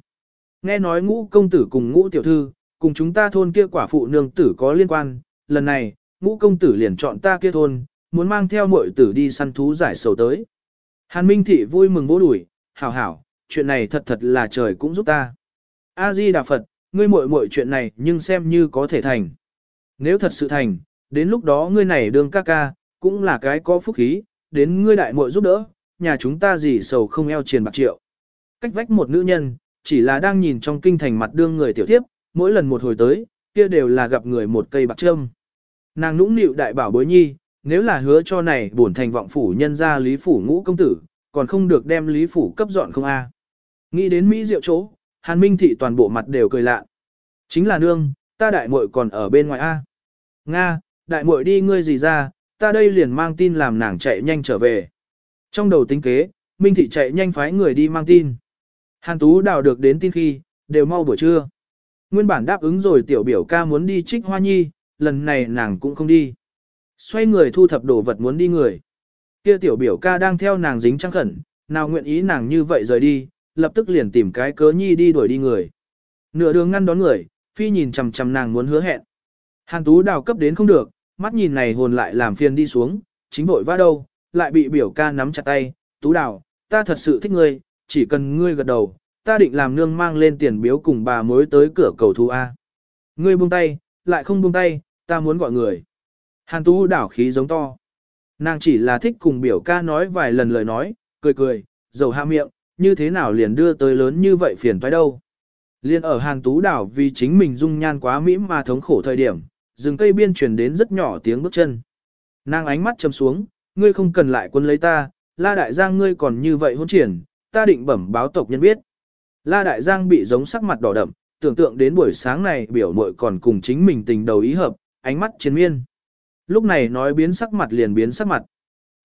Nghe nói ngũ công tử cùng ngũ tiểu thư, cùng chúng ta thôn kia quả phụ nương tử có liên quan, lần này, ngũ công tử liền chọn ta kia thôn, muốn mang theo muội tử đi săn thú giải sầu tới. Hàn Minh Thị vui mừng vỗ đùi, hảo hảo, chuyện này thật thật là trời cũng giúp ta. A-di Đà Phật, ngươi muội muội chuyện này nhưng xem như có thể thành. Nếu thật sự thành, đến lúc đó ngươi này đương ca ca, cũng là cái có phúc khí, đến ngươi đại muội giúp đỡ, nhà chúng ta gì sầu không eo triền bạc triệu. Cách vách một nữ nhân, chỉ là đang nhìn trong kinh thành mặt đương người tiểu tiếp, mỗi lần một hồi tới, kia đều là gặp người một cây bạc trâm. Nàng nũng nịu đại bảo bối nhi, nếu là hứa cho này bổn thành vọng phủ nhân ra lý phủ ngũ công tử, còn không được đem lý phủ cấp dọn không a. Nghĩ đến Mỹ diệu chỗ, Hàn Minh Thị toàn bộ mặt đều cười lạ. Chính là nương, ta đại muội còn ở bên ngoài a. Nga, đại muội đi ngươi gì ra, ta đây liền mang tin làm nàng chạy nhanh trở về. Trong đầu tính kế, Minh Thị chạy nhanh phái người đi mang tin. Hàn Tú đào được đến tin khi, đều mau buổi trưa. Nguyên bản đáp ứng rồi tiểu biểu ca muốn đi trích hoa nhi, lần này nàng cũng không đi. Xoay người thu thập đồ vật muốn đi người. Kia tiểu biểu ca đang theo nàng dính trăng khẩn, nào nguyện ý nàng như vậy rời đi, lập tức liền tìm cái cớ nhi đi đuổi đi người. Nửa đường ngăn đón người, phi nhìn chằm chằm nàng muốn hứa hẹn. Hàn Tú đào cấp đến không được, mắt nhìn này hồn lại làm phiền đi xuống, chính vội vã đâu, lại bị biểu ca nắm chặt tay, Tú đào, ta thật sự thích ngươi, chỉ cần ngươi gật đầu, ta định làm nương mang lên tiền biếu cùng bà mối tới cửa cầu thú A. Ngươi buông tay, lại không buông tay, ta muốn gọi người. Hàn Tú đảo khí giống to. Nàng chỉ là thích cùng biểu ca nói vài lần lời nói, cười cười, dầu hạ miệng, như thế nào liền đưa tới lớn như vậy phiền toái đâu. Liên ở Hàn Tú đảo vì chính mình dung nhan quá mỹ mà thống khổ thời điểm, rừng cây biên truyền đến rất nhỏ tiếng bước chân. Nàng ánh mắt chầm xuống, ngươi không cần lại quân lấy ta, la đại giang ngươi còn như vậy hôn triển, ta định bẩm báo tộc nhân biết. La đại giang bị giống sắc mặt đỏ đậm, tưởng tượng đến buổi sáng này biểu muội còn cùng chính mình tình đầu ý hợp, ánh mắt chiến miên. Lúc này nói biến sắc mặt liền biến sắc mặt.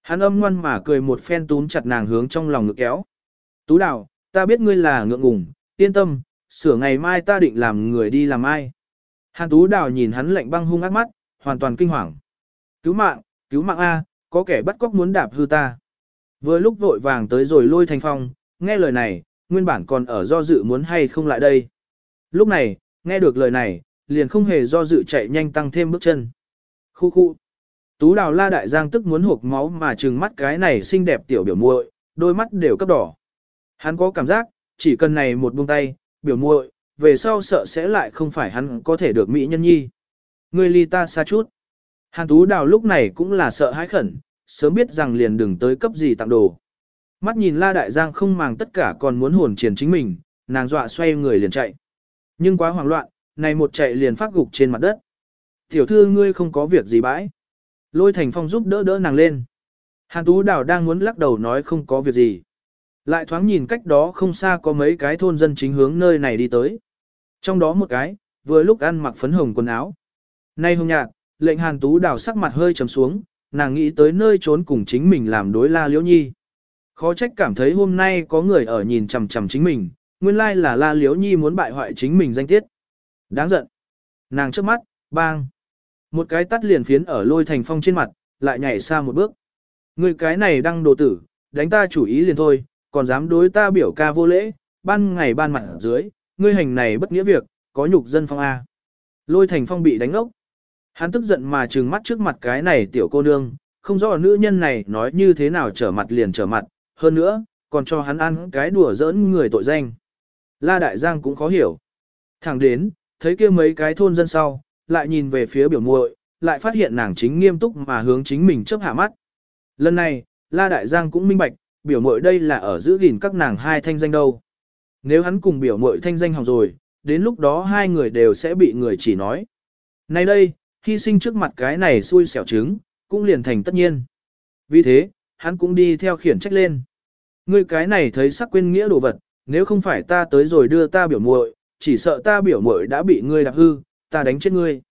Hắn âm ngoan mà cười một phen túm chặt nàng hướng trong lòng ngực kéo. Tú đào, ta biết ngươi là ngượng ngùng, yên tâm, sửa ngày mai ta định làm người đi làm ai. Hàn tú đào nhìn hắn lạnh băng hung ác mắt, hoàn toàn kinh hoàng. Cứu mạng, cứu mạng A, có kẻ bắt cóc muốn đạp hư ta. Vừa lúc vội vàng tới rồi lôi thành phong, nghe lời này, nguyên bản còn ở do dự muốn hay không lại đây. Lúc này, nghe được lời này, liền không hề do dự chạy nhanh tăng thêm bước chân. Khu khu. Tú đào la đại giang tức muốn hộp máu mà trừng mắt cái này xinh đẹp tiểu biểu muội, đôi mắt đều cấp đỏ. Hắn có cảm giác, chỉ cần này một buông tay, biểu muội, về sau sợ sẽ lại không phải hắn có thể được mỹ nhân nhi. Người ly ta xa chút. Hàn tú đào lúc này cũng là sợ hãi khẩn, sớm biết rằng liền đừng tới cấp gì tặng đồ. Mắt nhìn la đại giang không màng tất cả còn muốn hồn triển chính mình, nàng dọa xoay người liền chạy. Nhưng quá hoảng loạn, này một chạy liền phát gục trên mặt đất. Tiểu thư ngươi không có việc gì bãi. Lôi thành phong giúp đỡ đỡ nàng lên. Hàn Tú Đào đang muốn lắc đầu nói không có việc gì. Lại thoáng nhìn cách đó không xa có mấy cái thôn dân chính hướng nơi này đi tới. Trong đó một cái, vừa lúc ăn mặc phấn hồng quần áo. Nay hồng nhạt, lệnh Hàn Tú Đào sắc mặt hơi trầm xuống, nàng nghĩ tới nơi trốn cùng chính mình làm đối la liễu nhi. Khó trách cảm thấy hôm nay có người ở nhìn chằm chằm chính mình, nguyên lai là la liễu nhi muốn bại hoại chính mình danh tiết. Đáng giận. Nàng trước mắt, Bang! Một cái tắt liền phiến ở lôi thành phong trên mặt, lại nhảy xa một bước. Người cái này đang đồ tử, đánh ta chủ ý liền thôi, còn dám đối ta biểu ca vô lễ, ban ngày ban mặt ở dưới, ngươi hành này bất nghĩa việc, có nhục dân phong A. Lôi thành phong bị đánh ốc. Hắn tức giận mà trừng mắt trước mặt cái này tiểu cô nương, không rõ nữ nhân này nói như thế nào trở mặt liền trở mặt, hơn nữa, còn cho hắn ăn cái đùa giỡn người tội danh. La Đại Giang cũng khó hiểu. Thẳng đến, thấy kia mấy cái thôn dân sau, lại nhìn về phía biểu muội, lại phát hiện nàng chính nghiêm túc mà hướng chính mình chớp hạ mắt. Lần này, La Đại Giang cũng minh bạch, biểu muội đây là ở giữ gìn các nàng hai thanh danh đâu. Nếu hắn cùng biểu muội thanh danh hỏng rồi, đến lúc đó hai người đều sẽ bị người chỉ nói. Nay đây, hy sinh trước mặt cái này xui xẻo trứng, cũng liền thành tất nhiên. Vì thế, hắn cũng đi theo khiển trách lên. Ngươi cái này thấy sắc quên nghĩa đồ vật, nếu không phải ta tới rồi đưa ta biểu muội, chỉ sợ ta biểu muội đã bị ngươi đạp hư, ta đánh chết ngươi.